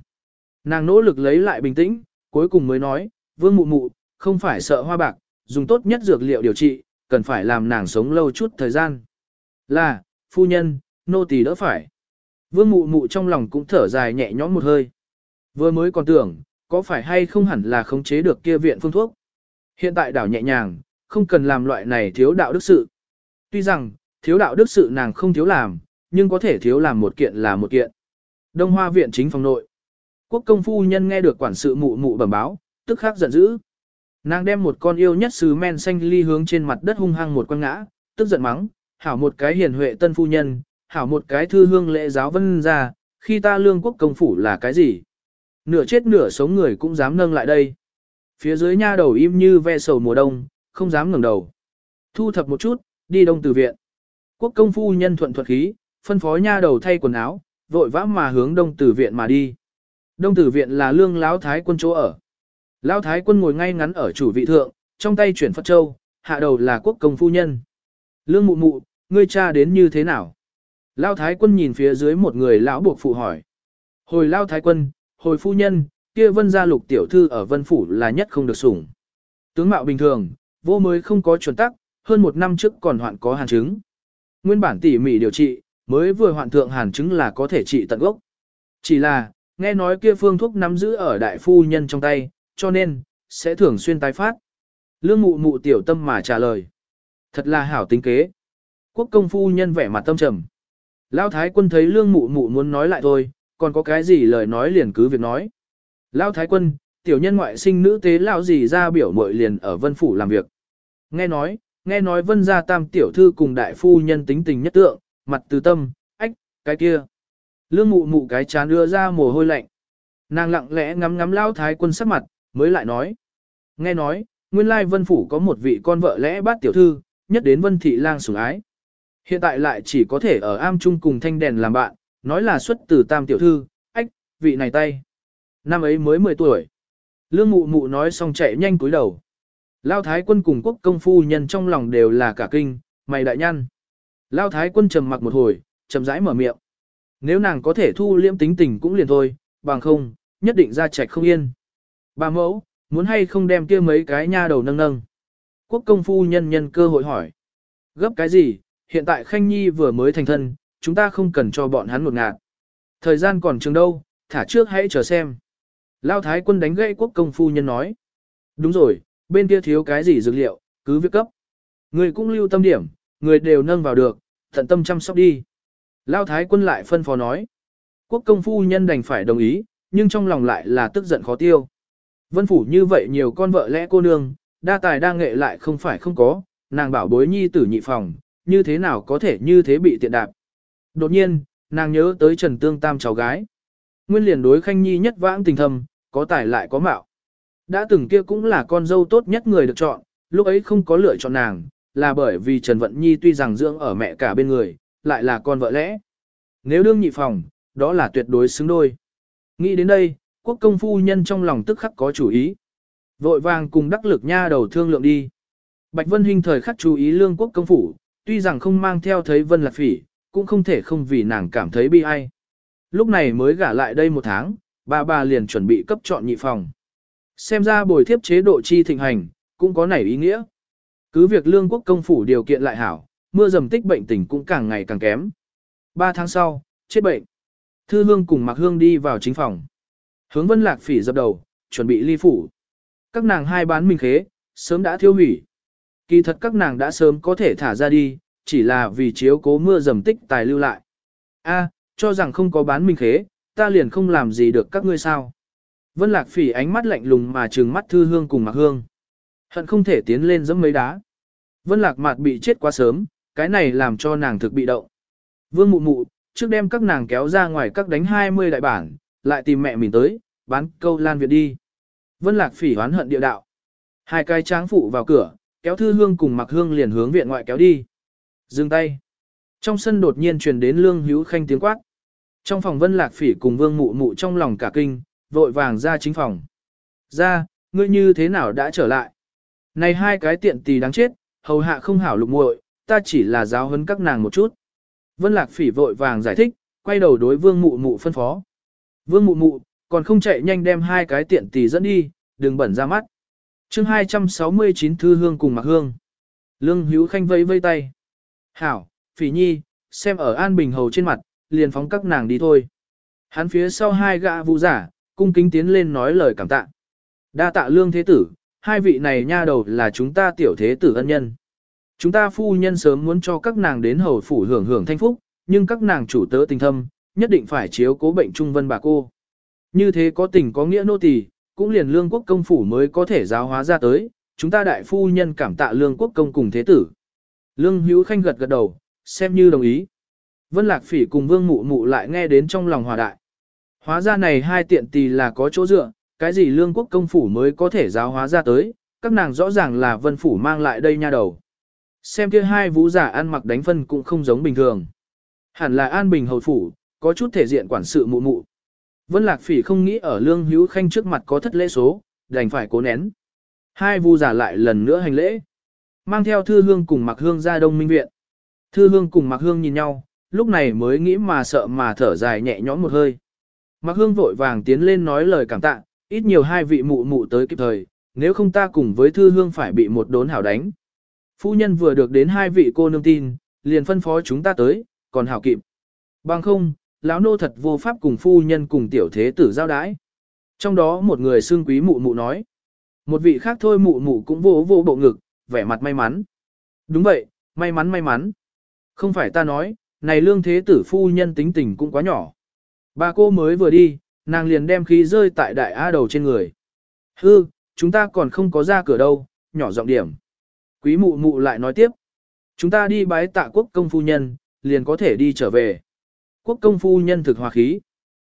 Nàng nỗ lực lấy lại bình tĩnh, cuối cùng mới nói, Vương Mụ Mụ, không phải sợ hoa bạc, dùng tốt nhất dược liệu điều trị, cần phải làm nàng sống lâu chút thời gian. Là, phu nhân, nô tỳ đỡ phải. Vương Mụ Mụ trong lòng cũng thở dài nhẹ nhõm một hơi. Vừa mới còn tưởng, có phải hay không hẳn là khống chế được kia viện phương thuốc. Hiện tại đảo nhẹ nhàng, không cần làm loại này thiếu đạo đức sự. Tuy rằng, thiếu đạo đức sự nàng không thiếu làm, nhưng có thể thiếu làm một kiện là một kiện. Đông Hoa viện chính phòng nội. Quốc công phu nhân nghe được quản sự mụ mụ bẩm báo, tức khắc giận dữ. Nàng đem một con yêu nhất sứ men xanh ly hướng trên mặt đất hung hăng một quăng ngã, tức giận mắng, hảo một cái hiền huệ tân phu nhân, hảo một cái thư hương lễ giáo vân ra, khi ta lương quốc công phủ là cái gì? Nửa chết nửa sống người cũng dám nâng lại đây. Phía dưới nha đầu im như ve sầu mùa đông, không dám ngẩng đầu. Thu thập một chút, đi đông từ viện. Quốc công phu nhân thuận thuật khí, phân phó nha đầu thay quần áo, vội vã mà hướng đông tử viện mà đi. Đông tử viện là lương lão thái quân chỗ ở. Lão thái quân ngồi ngay ngắn ở chủ vị thượng, trong tay chuyển Phật Châu, hạ đầu là quốc công phu nhân. Lương mụ mụ, ngươi cha đến như thế nào? Lão thái quân nhìn phía dưới một người lão buộc phụ hỏi. Hồi lão thái quân, hồi phu nhân, kia vân gia lục tiểu thư ở vân phủ là nhất không được sủng. Tướng mạo bình thường, vô mới không có chuẩn tắc, hơn một năm trước còn hoạn có hàn chứng. Nguyên bản tỉ mỉ điều trị, mới vừa hoạn thượng hàn chứng là có thể trị tận gốc. Chỉ là, nghe nói kia phương thuốc nắm giữ ở đại phu nhân trong tay, cho nên, sẽ thường xuyên tái phát. Lương mụ mụ tiểu tâm mà trả lời. Thật là hảo tính kế. Quốc công phu nhân vẻ mặt tâm trầm. Lão thái quân thấy lương mụ mụ muốn nói lại thôi, còn có cái gì lời nói liền cứ việc nói. Lão thái quân, tiểu nhân ngoại sinh nữ tế lão gì ra biểu mội liền ở vân phủ làm việc. Nghe nói, nghe nói vân gia tam tiểu thư cùng đại phu nhân tính tình nhất tượng, mặt từ tâm, ách, cái kia. Lương mụ mụ cái chán đưa ra mồ hôi lạnh. Nàng lặng lẽ ngắm ngắm lao thái quân sắc mặt, mới lại nói. Nghe nói, nguyên lai vân phủ có một vị con vợ lẽ bát tiểu thư, nhất đến vân thị lang sủng ái. Hiện tại lại chỉ có thể ở am chung cùng thanh đèn làm bạn, nói là xuất từ tam tiểu thư, ách, vị này tay. Năm ấy mới 10 tuổi. Lương mụ mụ nói xong chạy nhanh cúi đầu. Lao thái quân cùng quốc công phu nhân trong lòng đều là cả kinh, mày đại nhăn. Lao thái quân trầm mặc một hồi, trầm rãi mở miệng. Nếu nàng có thể thu liễm tính tình cũng liền thôi, bằng không, nhất định ra trạch không yên. Bà mẫu, muốn hay không đem kia mấy cái nha đầu nâng nâng. Quốc công phu nhân nhân cơ hội hỏi. Gấp cái gì, hiện tại Khanh Nhi vừa mới thành thân, chúng ta không cần cho bọn hắn một ngạt. Thời gian còn chừng đâu, thả trước hãy chờ xem. Lao thái quân đánh gãy quốc công phu nhân nói. Đúng rồi, bên kia thiếu cái gì dược liệu, cứ việc cấp. Người cũng lưu tâm điểm, người đều nâng vào được, thận tâm chăm sóc đi. Lao thái quân lại phân phó nói. Quốc công phu nhân đành phải đồng ý, nhưng trong lòng lại là tức giận khó tiêu. Vân phủ như vậy nhiều con vợ lẽ cô nương, đa tài đa nghệ lại không phải không có, nàng bảo bối nhi tử nhị phòng, như thế nào có thể như thế bị tiện đạp. Đột nhiên, nàng nhớ tới Trần Tương Tam cháu gái. Nguyên liền đối Khanh Nhi nhất vãng tình thầm, có tài lại có mạo. Đã từng kia cũng là con dâu tốt nhất người được chọn, lúc ấy không có lựa chọn nàng, là bởi vì Trần Vận Nhi tuy rằng dưỡng ở mẹ cả bên người, lại là con vợ lẽ. Nếu đương nhị phòng, đó là tuyệt đối xứng đôi. Nghĩ đến đây, quốc công phu nhân trong lòng tức khắc có chủ ý. Vội vàng cùng đắc lực nha đầu thương lượng đi. Bạch Vân Hinh thời khắc chú ý lương quốc công phủ, tuy rằng không mang theo thấy Vân Lạc Phỉ, cũng không thể không vì nàng cảm thấy bi ai. Lúc này mới gả lại đây một tháng, bà bà liền chuẩn bị cấp chọn nhị phòng. Xem ra bồi thiếp chế độ chi thịnh hành, cũng có nảy ý nghĩa. Cứ việc lương quốc công phủ điều kiện lại hảo, mưa dầm tích bệnh tình cũng càng ngày càng kém. Ba tháng sau, chết bệnh. Thư hương cùng mặc hương đi vào chính phòng. Hướng vân lạc phỉ dập đầu, chuẩn bị ly phủ. Các nàng hai bán minh khế, sớm đã thiêu hủy. Kỳ thật các nàng đã sớm có thể thả ra đi, chỉ là vì chiếu cố mưa dầm tích tài lưu lại. A, cho rằng không có bán minh khế, ta liền không làm gì được các ngươi sao. Vân Lạc Phỉ ánh mắt lạnh lùng mà trừng mắt Thư Hương cùng Mạc Hương. Hận không thể tiến lên giẫm mấy đá. Vân Lạc Mạt bị chết quá sớm, cái này làm cho nàng thực bị động. Vương Mụ Mụ, trước đem các nàng kéo ra ngoài các đánh 20 đại bản, lại tìm mẹ mình tới, bán câu lan viện đi. Vân Lạc Phỉ hoán hận địa đạo. Hai cái tráng phụ vào cửa, kéo Thư Hương cùng Mạc Hương liền hướng viện ngoại kéo đi. Dừng tay. Trong sân đột nhiên truyền đến lương hữu khanh tiếng quát. Trong phòng vân lạc phỉ cùng vương mụ mụ trong lòng cả kinh, vội vàng ra chính phòng. Ra, ngươi như thế nào đã trở lại? Này hai cái tiện tì đáng chết, hầu hạ không hảo lục muội, ta chỉ là giáo huấn các nàng một chút. Vân lạc phỉ vội vàng giải thích, quay đầu đối vương mụ mụ phân phó. Vương mụ mụ, còn không chạy nhanh đem hai cái tiện tì dẫn đi, đừng bẩn ra mắt. chương 269 Thư Hương cùng Mạc Hương. Lương Hữu Khanh vây vây tay. Hảo, phỉ nhi, xem ở An Bình Hầu trên mặt, liền phóng các nàng đi thôi. Hắn phía sau hai gã vũ giả, cung kính tiến lên nói lời cảm tạ. Đa tạ lương thế tử, hai vị này nha đầu là chúng ta tiểu thế tử ân nhân. Chúng ta phu nhân sớm muốn cho các nàng đến hầu phủ hưởng hưởng thanh phúc, nhưng các nàng chủ tớ tình thâm, nhất định phải chiếu cố bệnh trung vân bà cô. Như thế có tình có nghĩa nô tỳ, cũng liền lương quốc công phủ mới có thể giáo hóa ra tới, chúng ta đại phu nhân cảm tạ lương quốc công cùng thế tử. Lương hữu khanh gật gật đầu, xem như đồng ý. Vân lạc phỉ cùng vương mụ mụ lại nghe đến trong lòng hòa đại. Hóa ra này hai tiện tỳ là có chỗ dựa, cái gì lương quốc công phủ mới có thể giáo hóa ra tới, các nàng rõ ràng là vân phủ mang lại đây nha đầu. Xem kia hai vũ giả ăn mặc đánh phân cũng không giống bình thường. Hẳn là an bình hầu phủ, có chút thể diện quản sự mụ mụ. Vân Lạc Phỉ không nghĩ ở Lương Hữu Khanh trước mặt có thất lễ số, đành phải cố nén. Hai vu giả lại lần nữa hành lễ. Mang theo Thư Hương cùng Mạc Hương ra Đông Minh Viện. Thư Hương cùng Mạc Hương nhìn nhau, lúc này mới nghĩ mà sợ mà thở dài nhẹ nhõm một hơi. Mạc Hương vội vàng tiến lên nói lời cảm tạ, ít nhiều hai vị mụ mụ tới kịp thời, nếu không ta cùng với Thư Hương phải bị một đốn hảo đánh. Phu nhân vừa được đến hai vị cô nương tin, liền phân phó chúng ta tới, còn hảo kịp. Bằng không, lão nô thật vô pháp cùng phu nhân cùng tiểu thế tử giao đái. Trong đó một người xương quý mụ mụ nói. Một vị khác thôi mụ mụ cũng vô vô bộ ngực, vẻ mặt may mắn. Đúng vậy, may mắn may mắn. Không phải ta nói, này lương thế tử phu nhân tính tình cũng quá nhỏ. Bà cô mới vừa đi, nàng liền đem khí rơi tại đại A đầu trên người. Hư, chúng ta còn không có ra cửa đâu, nhỏ giọng điểm. Quý mụ mụ lại nói tiếp. Chúng ta đi bái tạ quốc công phu nhân, liền có thể đi trở về. Quốc công phu nhân thực hòa khí.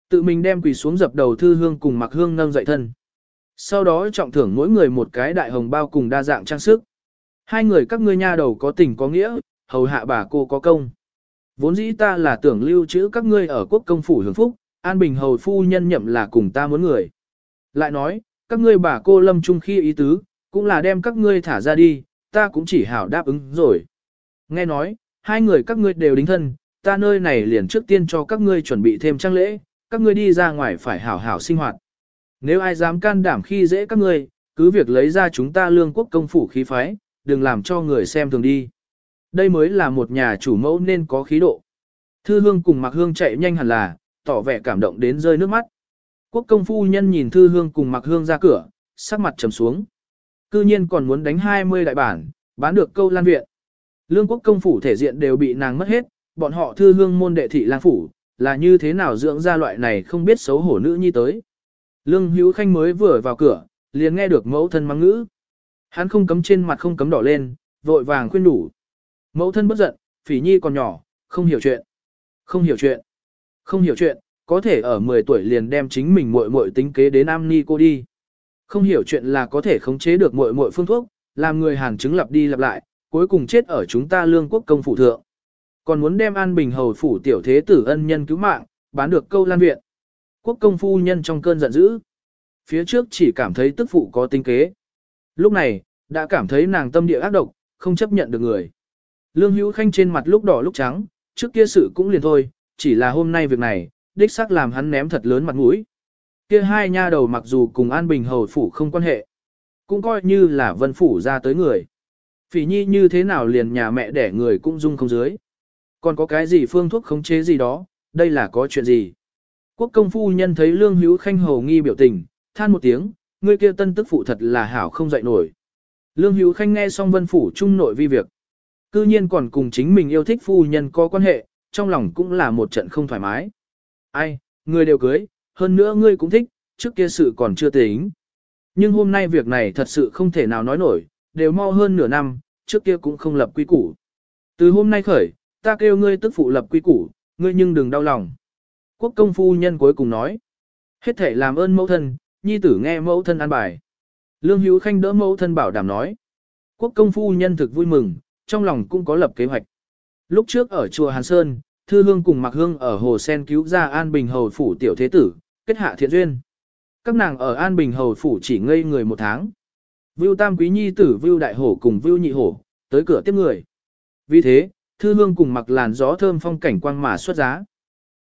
Tự mình đem quỳ xuống dập đầu thư hương cùng mặc hương nâng dậy thân. Sau đó trọng thưởng mỗi người một cái đại hồng bao cùng đa dạng trang sức. Hai người các ngươi nha đầu có tình có nghĩa, hầu hạ bà cô có công. Vốn dĩ ta là tưởng lưu trữ các ngươi ở quốc công phủ hưởng phúc, an bình hầu phu nhân nhậm là cùng ta muốn người. Lại nói, các ngươi bà cô lâm trung khi ý tứ, cũng là đem các ngươi thả ra đi, ta cũng chỉ hảo đáp ứng rồi. Nghe nói, hai người các ngươi đều đính thân, ta nơi này liền trước tiên cho các ngươi chuẩn bị thêm trang lễ, các ngươi đi ra ngoài phải hảo hảo sinh hoạt. Nếu ai dám can đảm khi dễ các ngươi, cứ việc lấy ra chúng ta lương quốc công phủ khí phái, đừng làm cho người xem thường đi. Đây mới là một nhà chủ mẫu nên có khí độ. Thư hương cùng mặc hương chạy nhanh hẳn là, tỏ vẻ cảm động đến rơi nước mắt. Quốc công phu nhân nhìn thư hương cùng mặc hương ra cửa, sắc mặt trầm xuống. Cư nhiên còn muốn đánh 20 đại bản, bán được câu lan viện. Lương quốc công phủ thể diện đều bị nàng mất hết, bọn họ thư hương môn đệ thị lang phủ, là như thế nào dưỡng ra loại này không biết xấu hổ nữ nhi tới. Lương Hữu Khanh mới vừa vào cửa, liền nghe được mẫu thân mắng ngữ. Hắn không cấm trên mặt không cấm đỏ lên, vội vàng khuyên đủ. Mẫu thân bất giận, phỉ nhi còn nhỏ, không hiểu chuyện. Không hiểu chuyện. Không hiểu chuyện, có thể ở 10 tuổi liền đem chính mình muội muội tính kế đến am ni cô đi. Không hiểu chuyện là có thể khống chế được muội muội phương thuốc, làm người hàng chứng lặp đi lặp lại, cuối cùng chết ở chúng ta lương quốc công phủ thượng. Còn muốn đem An Bình hầu phủ tiểu thế tử ân nhân cứu mạng, bán được câu lan viện. Quốc công phu nhân trong cơn giận dữ. Phía trước chỉ cảm thấy tức phụ có tính kế. Lúc này, đã cảm thấy nàng tâm địa ác độc, không chấp nhận được người. Lương Hữu Khanh trên mặt lúc đỏ lúc trắng, trước kia sự cũng liền thôi, chỉ là hôm nay việc này, đích xác làm hắn ném thật lớn mặt mũi. Kia hai nha đầu mặc dù cùng An Bình hầu phủ không quan hệ, cũng coi như là vân phủ ra tới người. Phỉ nhi như thế nào liền nhà mẹ đẻ người cũng dung không dưới. Còn có cái gì phương thuốc khống chế gì đó, đây là có chuyện gì? Quốc công phu nhân thấy lương hữu khanh hầu nghi biểu tình, than một tiếng, người kia tân tức phụ thật là hảo không dậy nổi. Lương hữu khanh nghe xong vân phủ trung nội vi việc. Cư nhiên còn cùng chính mình yêu thích phu nhân có quan hệ, trong lòng cũng là một trận không thoải mái. Ai, người đều cưới, hơn nữa ngươi cũng thích, trước kia sự còn chưa tính. Nhưng hôm nay việc này thật sự không thể nào nói nổi, đều mau hơn nửa năm, trước kia cũng không lập quy củ. Từ hôm nay khởi, ta kêu ngươi tức phụ lập quy củ, ngươi nhưng đừng đau lòng. Quốc công phu nhân cuối cùng nói. Hết thể làm ơn mẫu thân, nhi tử nghe mẫu thân an bài. Lương Hữu Khanh đỡ mẫu thân bảo đảm nói. Quốc công phu nhân thực vui mừng, trong lòng cũng có lập kế hoạch. Lúc trước ở chùa Hàn Sơn, Thư Hương cùng Mạc Hương ở Hồ Sen cứu ra An Bình Hầu Phủ Tiểu Thế Tử, kết hạ thiện duyên. Các nàng ở An Bình Hầu Phủ chỉ ngây người một tháng. Vưu Tam Quý Nhi tử Vưu Đại Hổ cùng Vưu Nhị Hổ, tới cửa tiếp người. Vì thế, Thư Hương cùng mặc làn gió thơm phong cảnh quang mà xuất giá.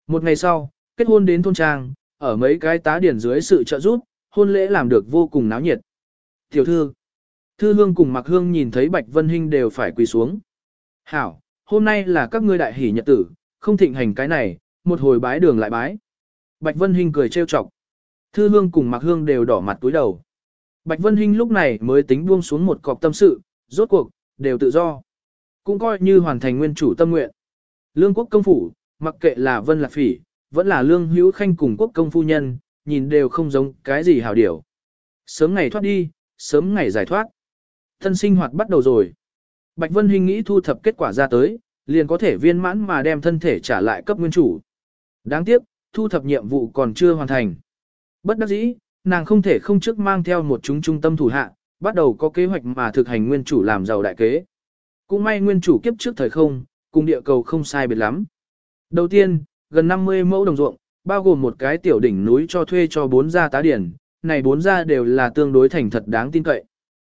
Một ngày sau, kết hôn đến thôn trang, ở mấy cái tá điển dưới sự trợ giúp, hôn lễ làm được vô cùng náo nhiệt. Tiểu thư, Thư Hương cùng Mặc Hương nhìn thấy Bạch Vân Hinh đều phải quỳ xuống. Hảo, hôm nay là các ngươi đại hỷ nhật tử, không thịnh hành cái này, một hồi bái đường lại bái. Bạch Vân Hinh cười trêu chọc. Thư Hương cùng Mặc Hương đều đỏ mặt túi đầu. Bạch Vân Hinh lúc này mới tính buông xuống một cọc tâm sự, rốt cuộc, đều tự do. Cũng coi như hoàn thành nguyên chủ tâm nguyện. Lương quốc công phủ, mặc kệ là Vân Lạc Phỉ, vẫn là Lương Hữu Khanh cùng quốc công phu nhân, nhìn đều không giống cái gì hảo điểu. Sớm ngày thoát đi, sớm ngày giải thoát. Thân sinh hoạt bắt đầu rồi. Bạch Vân Hinh nghĩ thu thập kết quả ra tới, liền có thể viên mãn mà đem thân thể trả lại cấp nguyên chủ. Đáng tiếc, thu thập nhiệm vụ còn chưa hoàn thành. Bất đắc dĩ, nàng không thể không trước mang theo một chúng trung tâm thủ hạ, bắt đầu có kế hoạch mà thực hành nguyên chủ làm giàu đại kế. Cũng may nguyên chủ kiếp trước thời không, cùng địa cầu không sai biệt lắm. Đầu tiên, gần 50 mẫu đồng ruộng, bao gồm một cái tiểu đỉnh núi cho thuê cho bốn gia tá điển, này bốn gia đều là tương đối thành thật đáng tin cậy.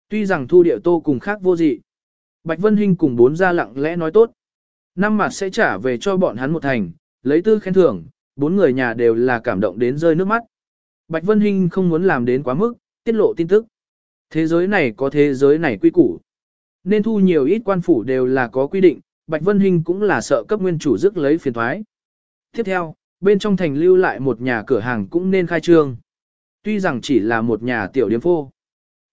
Tuy rằng thu địa tô cùng khác vô dị. Bạch Vân Hinh cùng bốn gia lặng lẽ nói tốt. Năm mặt sẽ trả về cho bọn hắn một thành, lấy tư khen thưởng, bốn người nhà đều là cảm động đến rơi nước mắt. Bạch Vân Hinh không muốn làm đến quá mức, tiết lộ tin tức. Thế giới này có thế giới này quy củ. Nên thu nhiều ít quan phủ đều là có quy định, Bạch Vân Hinh cũng là sợ cấp nguyên chủ dứt lấy phiền thoái. Tiếp theo, bên trong thành lưu lại một nhà cửa hàng cũng nên khai trương. Tuy rằng chỉ là một nhà tiểu điếm phô.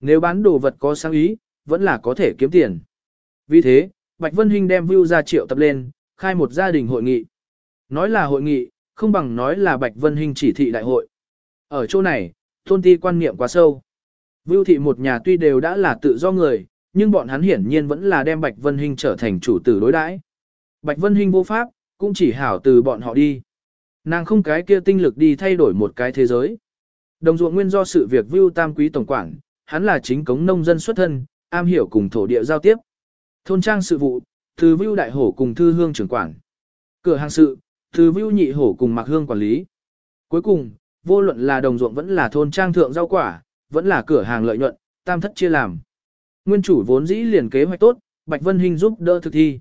Nếu bán đồ vật có sáng ý, vẫn là có thể kiếm tiền. Vì thế, Bạch Vân Hinh đem vưu ra triệu tập lên, khai một gia đình hội nghị. Nói là hội nghị, không bằng nói là Bạch Vân Hinh chỉ thị đại hội. Ở chỗ này, tôn ti quan niệm quá sâu. Vưu thị một nhà tuy đều đã là tự do người, nhưng bọn hắn hiển nhiên vẫn là đem Bạch Vân Hinh trở thành chủ tử đối đãi. Bạch Vân Hinh vô pháp, cũng chỉ hảo từ bọn họ đi. Nàng không cái kia tinh lực đi thay đổi một cái thế giới. Đồng ruộng nguyên do sự việc Vưu Tam Quý Tổng quảng hắn là chính cống nông dân xuất thân, am hiểu cùng thổ địa giao tiếp. Thôn trang sự vụ, từ Vưu Đại Hổ cùng Thư Hương trưởng quản. Cửa hàng sự, từ Vưu Nhị Hổ cùng Mạc Hương quản lý. Cuối cùng, vô luận là đồng ruộng vẫn là thôn trang thượng rau quả, vẫn là cửa hàng lợi nhuận, tam thất chia làm. Nguyên chủ vốn dĩ liền kế hoạch tốt, Bạch Vân Hinh giúp đỡ thực thi.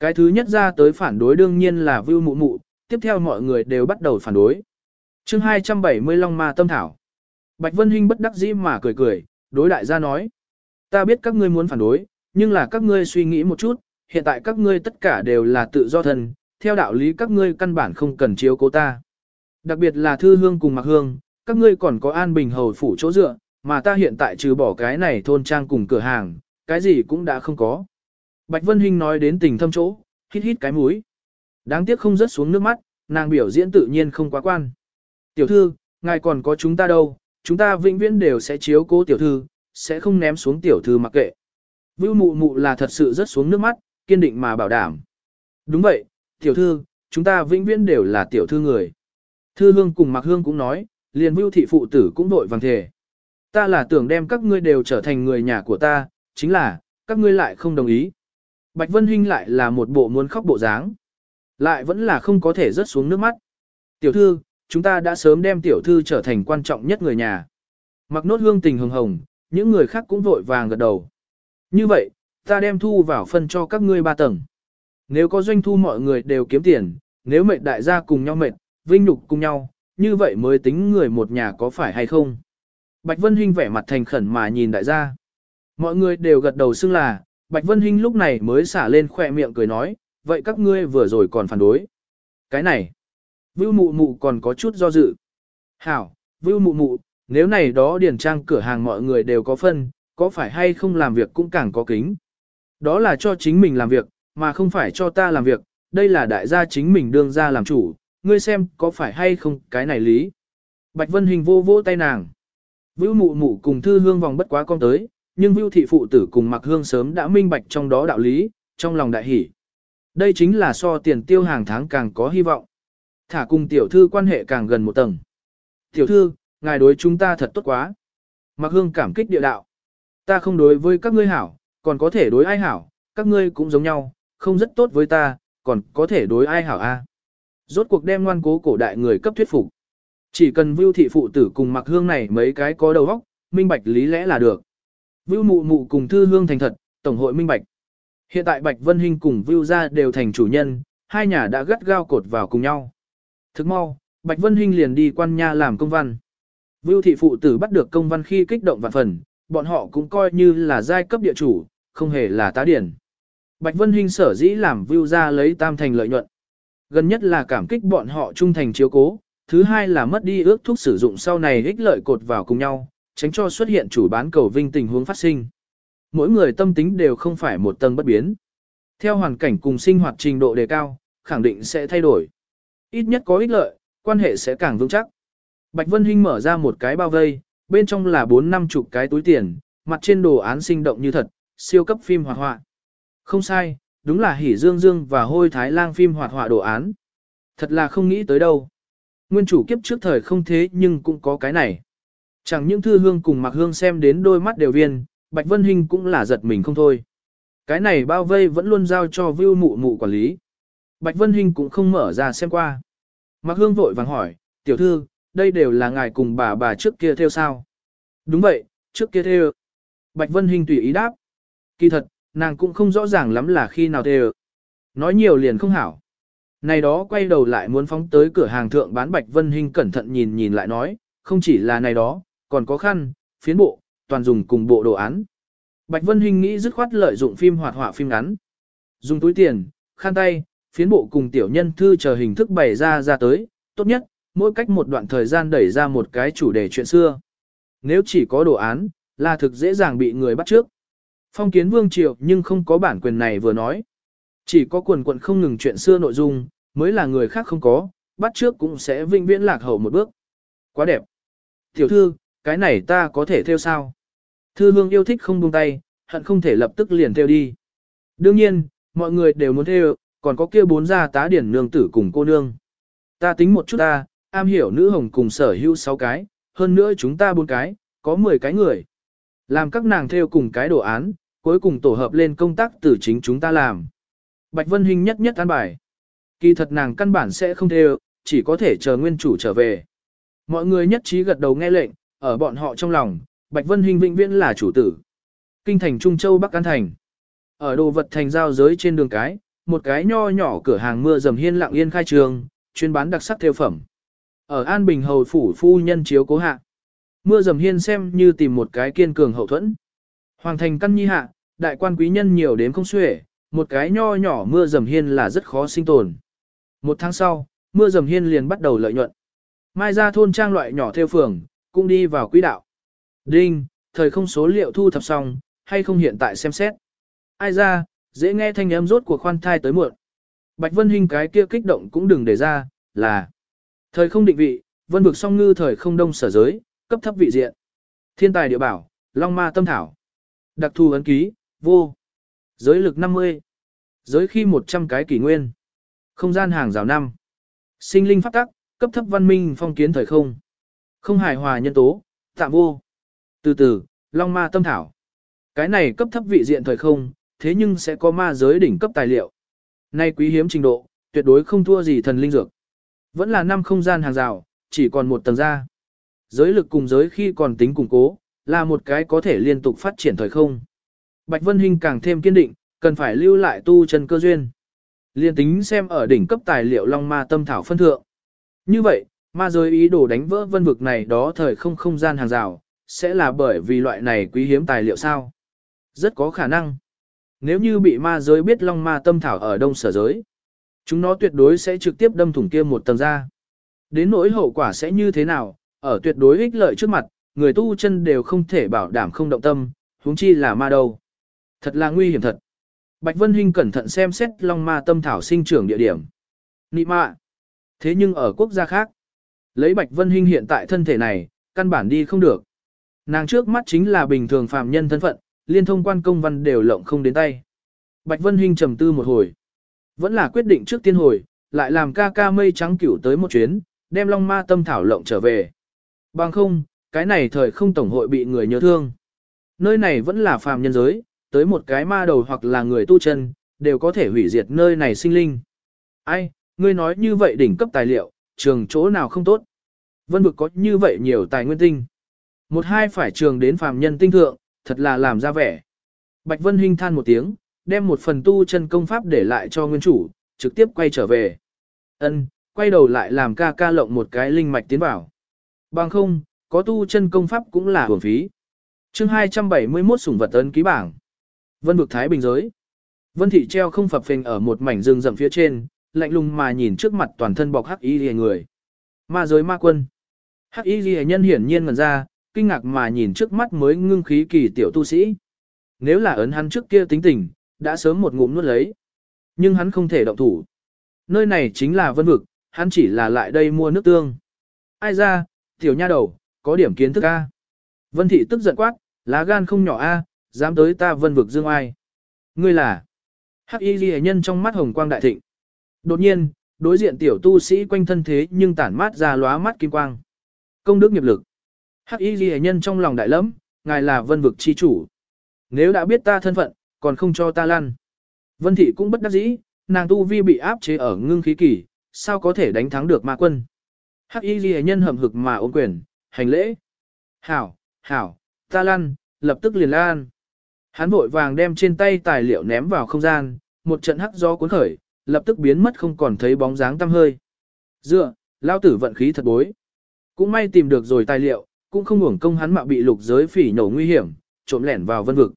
Cái thứ nhất ra tới phản đối đương nhiên là Vưu Mụ Mụ, tiếp theo mọi người đều bắt đầu phản đối. chương 270 Long Ma Tâm Thảo. Bạch Vân Hinh bất đắc dĩ mà cười cười, đối đại gia nói. Ta biết các ngươi muốn phản đối, nhưng là các ngươi suy nghĩ một chút, hiện tại các ngươi tất cả đều là tự do thần, theo đạo lý các ngươi căn bản không cần chiếu cố ta. Đặc biệt là Thư Hương cùng Mạc Hương, các ngươi còn có An Bình Hầu phủ chỗ dựa, mà ta hiện tại trừ bỏ cái này thôn trang cùng cửa hàng, cái gì cũng đã không có. Bạch Vân Hinh nói đến tình thâm chỗ, hít hít cái mũi. Đáng tiếc không rớt xuống nước mắt, nàng biểu diễn tự nhiên không quá quan. Tiểu thư, ngài còn có chúng ta đâu, chúng ta vĩnh viễn đều sẽ chiếu cố tiểu thư, sẽ không ném xuống tiểu thư mặc kệ. Vưu mụ mụ là thật sự rất xuống nước mắt, kiên định mà bảo đảm. Đúng vậy, tiểu thư, chúng ta vĩnh viễn đều là tiểu thư người. Thư hương cùng Mạc Hương cũng nói, liền vưu thị phụ tử cũng đội vàng thể. Ta là tưởng đem các ngươi đều trở thành người nhà của ta, chính là, các ngươi lại không đồng ý. Bạch Vân Hinh lại là một bộ muốn khóc bộ dáng. Lại vẫn là không có thể rớt xuống nước mắt. Tiểu thư, chúng ta đã sớm đem tiểu thư trở thành quan trọng nhất người nhà. Mặc nốt hương tình hồng hồng, những người khác cũng vội vàng gật đầu. Như vậy, ta đem thu vào phân cho các ngươi ba tầng. Nếu có doanh thu mọi người đều kiếm tiền, nếu mệt đại gia cùng nhau mệt, vinh nhục cùng nhau, như vậy mới tính người một nhà có phải hay không. Bạch Vân Hinh vẻ mặt thành khẩn mà nhìn đại gia. Mọi người đều gật đầu xưng là, Bạch Vân Hinh lúc này mới xả lên khỏe miệng cười nói, vậy các ngươi vừa rồi còn phản đối. Cái này, Vưu Mụ Mụ còn có chút do dự. Hảo, Vưu Mụ Mụ, nếu này đó điển trang cửa hàng mọi người đều có phân, có phải hay không làm việc cũng càng có kính. Đó là cho chính mình làm việc, mà không phải cho ta làm việc, đây là đại gia chính mình đương ra làm chủ, ngươi xem có phải hay không cái này lý. Bạch Vân Hình vô vô tay nàng. Vưu mụ mụ cùng thư hương vòng bất quá con tới, nhưng Vưu thị phụ tử cùng mặc hương sớm đã minh bạch trong đó đạo lý, trong lòng đại hỷ. Đây chính là so tiền tiêu hàng tháng càng có hy vọng. Thả cùng tiểu thư quan hệ càng gần một tầng. Tiểu thư, ngài đối chúng ta thật tốt quá. Mặc hương cảm kích địa đạo. Ta không đối với các ngươi hảo, còn có thể đối ai hảo, các ngươi cũng giống nhau, không rất tốt với ta, còn có thể đối ai hảo a? Rốt cuộc đem ngoan cố cổ đại người cấp thuyết phục. Chỉ cần Vưu thị phụ tử cùng mặc hương này mấy cái có đầu óc, minh bạch lý lẽ là được. Vưu mụ mụ cùng thư hương thành thật, tổng hội minh bạch. Hiện tại Bạch Vân Hinh cùng Vưu gia đều thành chủ nhân, hai nhà đã gắt gao cột vào cùng nhau. Thức mau, Bạch Vân Hinh liền đi quan nha làm công văn. Vưu thị phụ tử bắt được công văn khi kích động vạn phần, bọn họ cũng coi như là giai cấp địa chủ, không hề là tá điển. Bạch Vân Hinh sở dĩ làm Vưu ra lấy tam thành lợi nhuận. Gần nhất là cảm kích bọn họ trung thành chiếu cố, thứ hai là mất đi ước thúc sử dụng sau này ích lợi cột vào cùng nhau, tránh cho xuất hiện chủ bán cầu vinh tình huống phát sinh. Mỗi người tâm tính đều không phải một tầng bất biến. Theo hoàn cảnh cùng sinh hoạt trình độ đề cao, khẳng định sẽ thay đổi. Ít nhất có ích lợi, quan hệ sẽ càng vững chắc. Bạch Vân Hinh mở ra một cái bao vây, bên trong là bốn năm chục cái túi tiền, mặt trên đồ án sinh động như thật, siêu cấp phim hoạt họa. Không sai, đúng là hỉ dương dương và hôi thái lang phim hoạt họa đồ án. Thật là không nghĩ tới đâu. Nguyên chủ kiếp trước thời không thế nhưng cũng có cái này. Chẳng những thư hương cùng mặc hương xem đến đôi mắt đều viên, Bạch Vân Hinh cũng là giật mình không thôi. Cái này bao vây vẫn luôn giao cho Vưu mụ mụ quản lý. Bạch Vân Hinh cũng không mở ra xem qua. Mặc hương vội vàng hỏi, tiểu thư, đây đều là ngài cùng bà bà trước kia theo sao? Đúng vậy, trước kia theo. Bạch Vân Hinh tùy ý đáp. Kỳ thật, nàng cũng không rõ ràng lắm là khi nào theo. Nói nhiều liền không hảo. Này đó quay đầu lại muốn phóng tới cửa hàng thượng bán Bạch Vân Hinh cẩn thận nhìn nhìn lại nói, không chỉ là này đó, còn có khăn, phiến bộ, toàn dùng cùng bộ đồ án. Bạch Vân Hinh nghĩ dứt khoát lợi dụng phim hoạt họa phim ngắn. Dùng túi tiền, khăn tay, phiến bộ cùng tiểu nhân thư chờ hình thức bày ra ra tới, tốt nhất, mỗi cách một đoạn thời gian đẩy ra một cái chủ đề chuyện xưa. Nếu chỉ có đồ án, là thực dễ dàng bị người bắt trước. Phong kiến vương triều nhưng không có bản quyền này vừa nói. Chỉ có quần quận không ngừng chuyện xưa nội dung, mới là người khác không có, bắt trước cũng sẽ vinh viễn lạc hậu một bước. Quá đẹp. Tiểu thư, cái này ta có thể theo sao? Thư hương yêu thích không buông tay, hận không thể lập tức liền theo đi. Đương nhiên, mọi người đều muốn theo, còn có kia bốn gia tá điển nương tử cùng cô nương. Ta tính một chút ta, am hiểu nữ hồng cùng sở hữu sáu cái, hơn nữa chúng ta bốn cái, có 10 cái người. Làm các nàng theo cùng cái đồ án, cuối cùng tổ hợp lên công tác từ chính chúng ta làm. Bạch Vân Hinh nhất nhất an bài. Kỳ thật nàng căn bản sẽ không theo, chỉ có thể chờ nguyên chủ trở về. Mọi người nhất trí gật đầu nghe lệnh, ở bọn họ trong lòng, Bạch Vân Hinh vĩnh viễn là chủ tử. Kinh thành Trung Châu Bắc An Thành. Ở đồ vật thành giao giới trên đường cái, một cái nho nhỏ cửa hàng mưa dầm hiên lặng yên khai trường, chuyên bán đặc sắc theo phẩm. Ở An Bình Hầu Phủ Phu Nhân chiếu cố hạ. Mưa dầm hiên xem như tìm một cái kiên cường hậu thuẫn. Hoàng thành căn nhi hạ, đại quan quý nhân nhiều đến không xuể, một cái nho nhỏ mưa dầm hiên là rất khó sinh tồn. Một tháng sau, mưa dầm hiên liền bắt đầu lợi nhuận. Mai ra thôn trang loại nhỏ theo phường, cũng đi vào quỹ đạo. Đinh, thời không số liệu thu thập xong, hay không hiện tại xem xét. Ai ra, dễ nghe thanh âm rốt của khoan thai tới muộn. Bạch Vân Hinh cái kia kích động cũng đừng để ra, là thời không định vị, vân vực song ngư thời không đông sở giới, cấp thấp vị diện. Thiên tài địa bảo, long ma tâm thảo. Đặc thù ấn ký, vô. Giới lực 50. Giới khi 100 cái kỷ nguyên. Không gian hàng rào năm. Sinh linh pháp tắc, cấp thấp văn minh phong kiến thời không. Không hài hòa nhân tố, tạm vô. Từ từ, long ma tâm thảo. Cái này cấp thấp vị diện thời không, thế nhưng sẽ có ma giới đỉnh cấp tài liệu. Nay quý hiếm trình độ, tuyệt đối không thua gì thần linh dược. Vẫn là năm không gian hàng rào, chỉ còn một tầng ra. Giới lực cùng giới khi còn tính củng cố, là một cái có thể liên tục phát triển thời không. Bạch Vân Hinh càng thêm kiên định, cần phải lưu lại tu chân cơ duyên. Liên tính xem ở đỉnh cấp tài liệu Long Ma Tâm Thảo phân thượng. Như vậy, ma giới ý đồ đánh vỡ vân vực này đó thời không không gian hàng rào, sẽ là bởi vì loại này quý hiếm tài liệu sao? Rất có khả năng. Nếu như bị ma giới biết Long Ma Tâm Thảo ở đông sở giới, chúng nó tuyệt đối sẽ trực tiếp đâm thủng kia một tầng ra. Đến nỗi hậu quả sẽ như thế nào, ở tuyệt đối ích lợi trước mặt, người tu chân đều không thể bảo đảm không động tâm, huống chi là ma đâu. Thật là nguy hiểm thật. Bạch Vân Hinh cẩn thận xem xét Long Ma Tâm Thảo sinh trưởng địa điểm. Nị mạ. Thế nhưng ở quốc gia khác, lấy Bạch Vân Hinh hiện tại thân thể này, căn bản đi không được. Nàng trước mắt chính là bình thường phàm nhân thân phận, liên thông quan công văn đều lộng không đến tay. Bạch Vân Hinh trầm tư một hồi. Vẫn là quyết định trước tiên hồi, lại làm ca ca mây trắng cửu tới một chuyến, đem Long Ma Tâm Thảo lộng trở về. Bằng không, cái này thời không tổng hội bị người nhớ thương. Nơi này vẫn là phàm nhân giới, tới một cái ma đầu hoặc là người tu chân, đều có thể hủy diệt nơi này sinh linh. Ai, ngươi nói như vậy đỉnh cấp tài liệu, trường chỗ nào không tốt. Vân vực có như vậy nhiều tài nguyên tinh. Một hai phải trường đến phàm nhân tinh thượng, thật là làm ra vẻ. Bạch Vân Hinh than một tiếng, đem một phần tu chân công pháp để lại cho nguyên chủ, trực tiếp quay trở về. Ân, quay đầu lại làm ca ca lộng một cái linh mạch tiến vào. Bằng không, có tu chân công pháp cũng là hưởng phí. chương 271 sủng vật ấn ký bảng. Vân vực Thái Bình giới. Vân thị treo không phập phình ở một mảnh rừng rậm phía trên, lạnh lùng mà nhìn trước mặt toàn thân bọc hắc y liề người. Ma giới ma quân. Hắc y liề nhân hiển nhiên ngần ra, kinh ngạc mà nhìn trước mắt mới ngưng khí kỳ tiểu tu sĩ. Nếu là ấn hắn trước kia tính tình, đã sớm một ngụm nuốt lấy. Nhưng hắn không thể động thủ. Nơi này chính là vân vực, hắn chỉ là lại đây mua nước tương. Ai ra, tiểu nha đầu, có điểm kiến thức A. Vân thị tức giận quát, lá gan không nhỏ A, dám tới ta vân vực dương ai. Ngươi là hắc y ghi nhân trong mắt hồng quang đại thịnh. Đột nhiên, đối diện tiểu tu sĩ quanh thân thế nhưng tản mát ra lóa mắt kim quang. Công đức nghiệp lực. Hắc y ghi nhân trong lòng đại lẫm, ngài là vân vực chi chủ. Nếu đã biết ta thân phận, còn không cho ta lăn. Vân thị cũng bất đắc dĩ, nàng tu vi bị áp chế ở ngưng khí kỳ, sao có thể đánh thắng được ma quân. Hắc y ghi nhân hầm hực mà ôm quyền, hành lễ. Hảo, hảo, ta lăn, lập tức liền lan. Hắn vội vàng đem trên tay tài liệu ném vào không gian, một trận hắc gió cuốn khởi, lập tức biến mất không còn thấy bóng dáng tăm hơi. Dựa, lao tử vận khí thật bối. Cũng may tìm được rồi tài liệu, cũng không uổng công hắn mạo bị lục giới phỉ nổ nguy hiểm, trộm lẻn vào vân vực.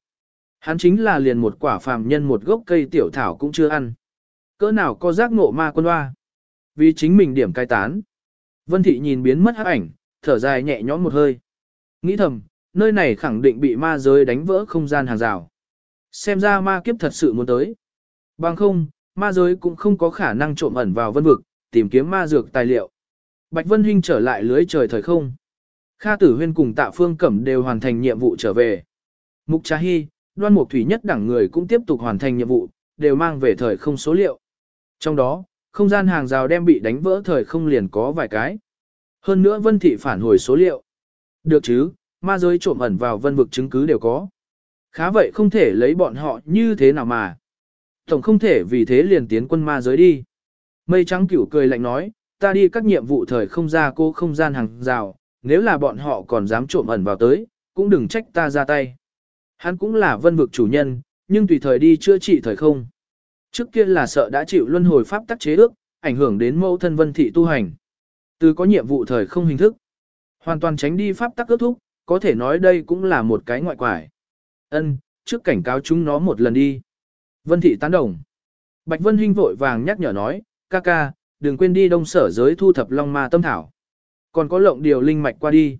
Hắn chính là liền một quả phàm nhân một gốc cây tiểu thảo cũng chưa ăn. Cỡ nào có giác ngộ ma quân hoa. Vì chính mình điểm cai tán. Vân thị nhìn biến mất hắc ảnh, thở dài nhẹ nhõm một hơi. Nghĩ thầm, nơi này khẳng định bị ma giới đánh vỡ không gian hàng rào. Xem ra ma kiếp thật sự muốn tới. Bằng không, ma giới cũng không có khả năng trộm ẩn vào vân vực, tìm kiếm ma dược tài liệu. Bạch Vân Hinh trở lại lưới trời thời không. Kha Tử Huyên cùng Tạ Phương Cẩm đều hoàn thành nhiệm vụ trở về. Mục Trà Hy, Đoan Mục Thủy nhất đẳng người cũng tiếp tục hoàn thành nhiệm vụ, đều mang về thời không số liệu. Trong đó, không gian hàng rào đem bị đánh vỡ thời không liền có vài cái. Hơn nữa Vân Thị phản hồi số liệu. Được chứ, ma giới trộm ẩn vào vân vực chứng cứ đều có. Khá vậy không thể lấy bọn họ như thế nào mà. Tổng không thể vì thế liền tiến quân ma giới đi. Mây trắng cửu cười lạnh nói, ta đi các nhiệm vụ thời không ra cô không gian hàng rào, nếu là bọn họ còn dám trộm ẩn vào tới, cũng đừng trách ta ra tay. Hắn cũng là vân vực chủ nhân, nhưng tùy thời đi chữa trị thời không. Trước kia là sợ đã chịu luân hồi pháp tắc chế ước, ảnh hưởng đến mẫu thân vân thị tu hành. Từ có nhiệm vụ thời không hình thức, hoàn toàn tránh đi pháp tắc ước thúc, có thể nói đây cũng là một cái ngoại quải. Ân, trước cảnh cáo chúng nó một lần đi. Vân thị tán đồng. Bạch Vân Hinh vội vàng nhắc nhở nói, ca ca, đừng quên đi đông sở giới thu thập long ma tâm thảo. Còn có lộng điều linh mạch qua đi.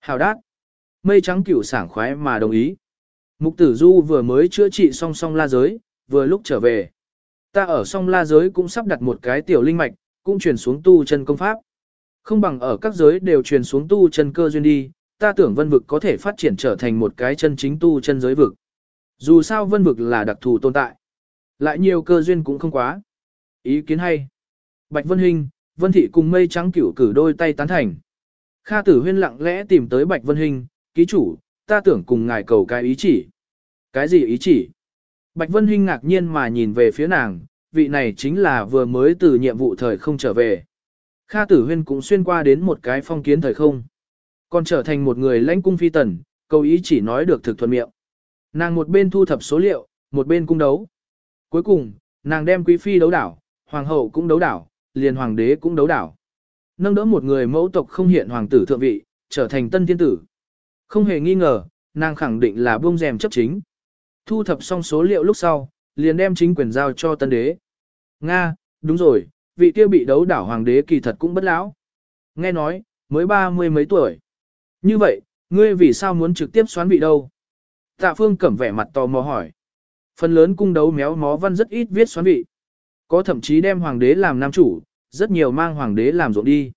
Hào đát. Mây trắng cửu sảng khoái mà đồng ý. Mục tử du vừa mới chữa trị song song la giới, vừa lúc trở về. Ta ở song la giới cũng sắp đặt một cái tiểu linh mạch, cũng truyền xuống tu chân công pháp. Không bằng ở các giới đều truyền xuống tu chân cơ duyên đi, ta tưởng vân vực có thể phát triển trở thành một cái chân chính tu chân giới vực. Dù sao vân vực là đặc thù tồn tại. Lại nhiều cơ duyên cũng không quá. Ý kiến hay. Bạch Vân Hinh, Vân Thị cùng mây trắng cửu cử đôi tay tán thành. Kha tử huyên lặng lẽ tìm tới Bạch Vân Hinh, ký chủ, ta tưởng cùng ngài cầu cái ý chỉ. Cái gì ý chỉ? Bạch Vân Hinh ngạc nhiên mà nhìn về phía nàng, vị này chính là vừa mới từ nhiệm vụ thời không trở về. Kha tử huyên cũng xuyên qua đến một cái phong kiến thời không. Còn trở thành một người lãnh cung phi tần, cầu ý chỉ nói được thực thuận miệng. Nàng một bên thu thập số liệu, một bên cung đấu. Cuối cùng, nàng đem quý phi đấu đảo, hoàng hậu cũng đấu đảo, liền hoàng đế cũng đấu đảo. Nâng đỡ một người mẫu tộc không hiện hoàng tử thượng vị, trở thành tân thiên tử. Không hề nghi ngờ, nàng khẳng định là buông rèm chấp chính. Thu thập xong số liệu lúc sau, liền đem chính quyền giao cho tân đế. Nga, đúng rồi, vị kia bị đấu đảo hoàng đế kỳ thật cũng bất lão. Nghe nói, mới ba mươi mấy tuổi. Như vậy, ngươi vì sao muốn trực tiếp xoán vị đâu? Tạ phương cẩm vẻ mặt tò mò hỏi. Phần lớn cung đấu méo mó văn rất ít viết xoán vị. Có thậm chí đem hoàng đế làm nam chủ, rất nhiều mang hoàng đế làm ruộng đi.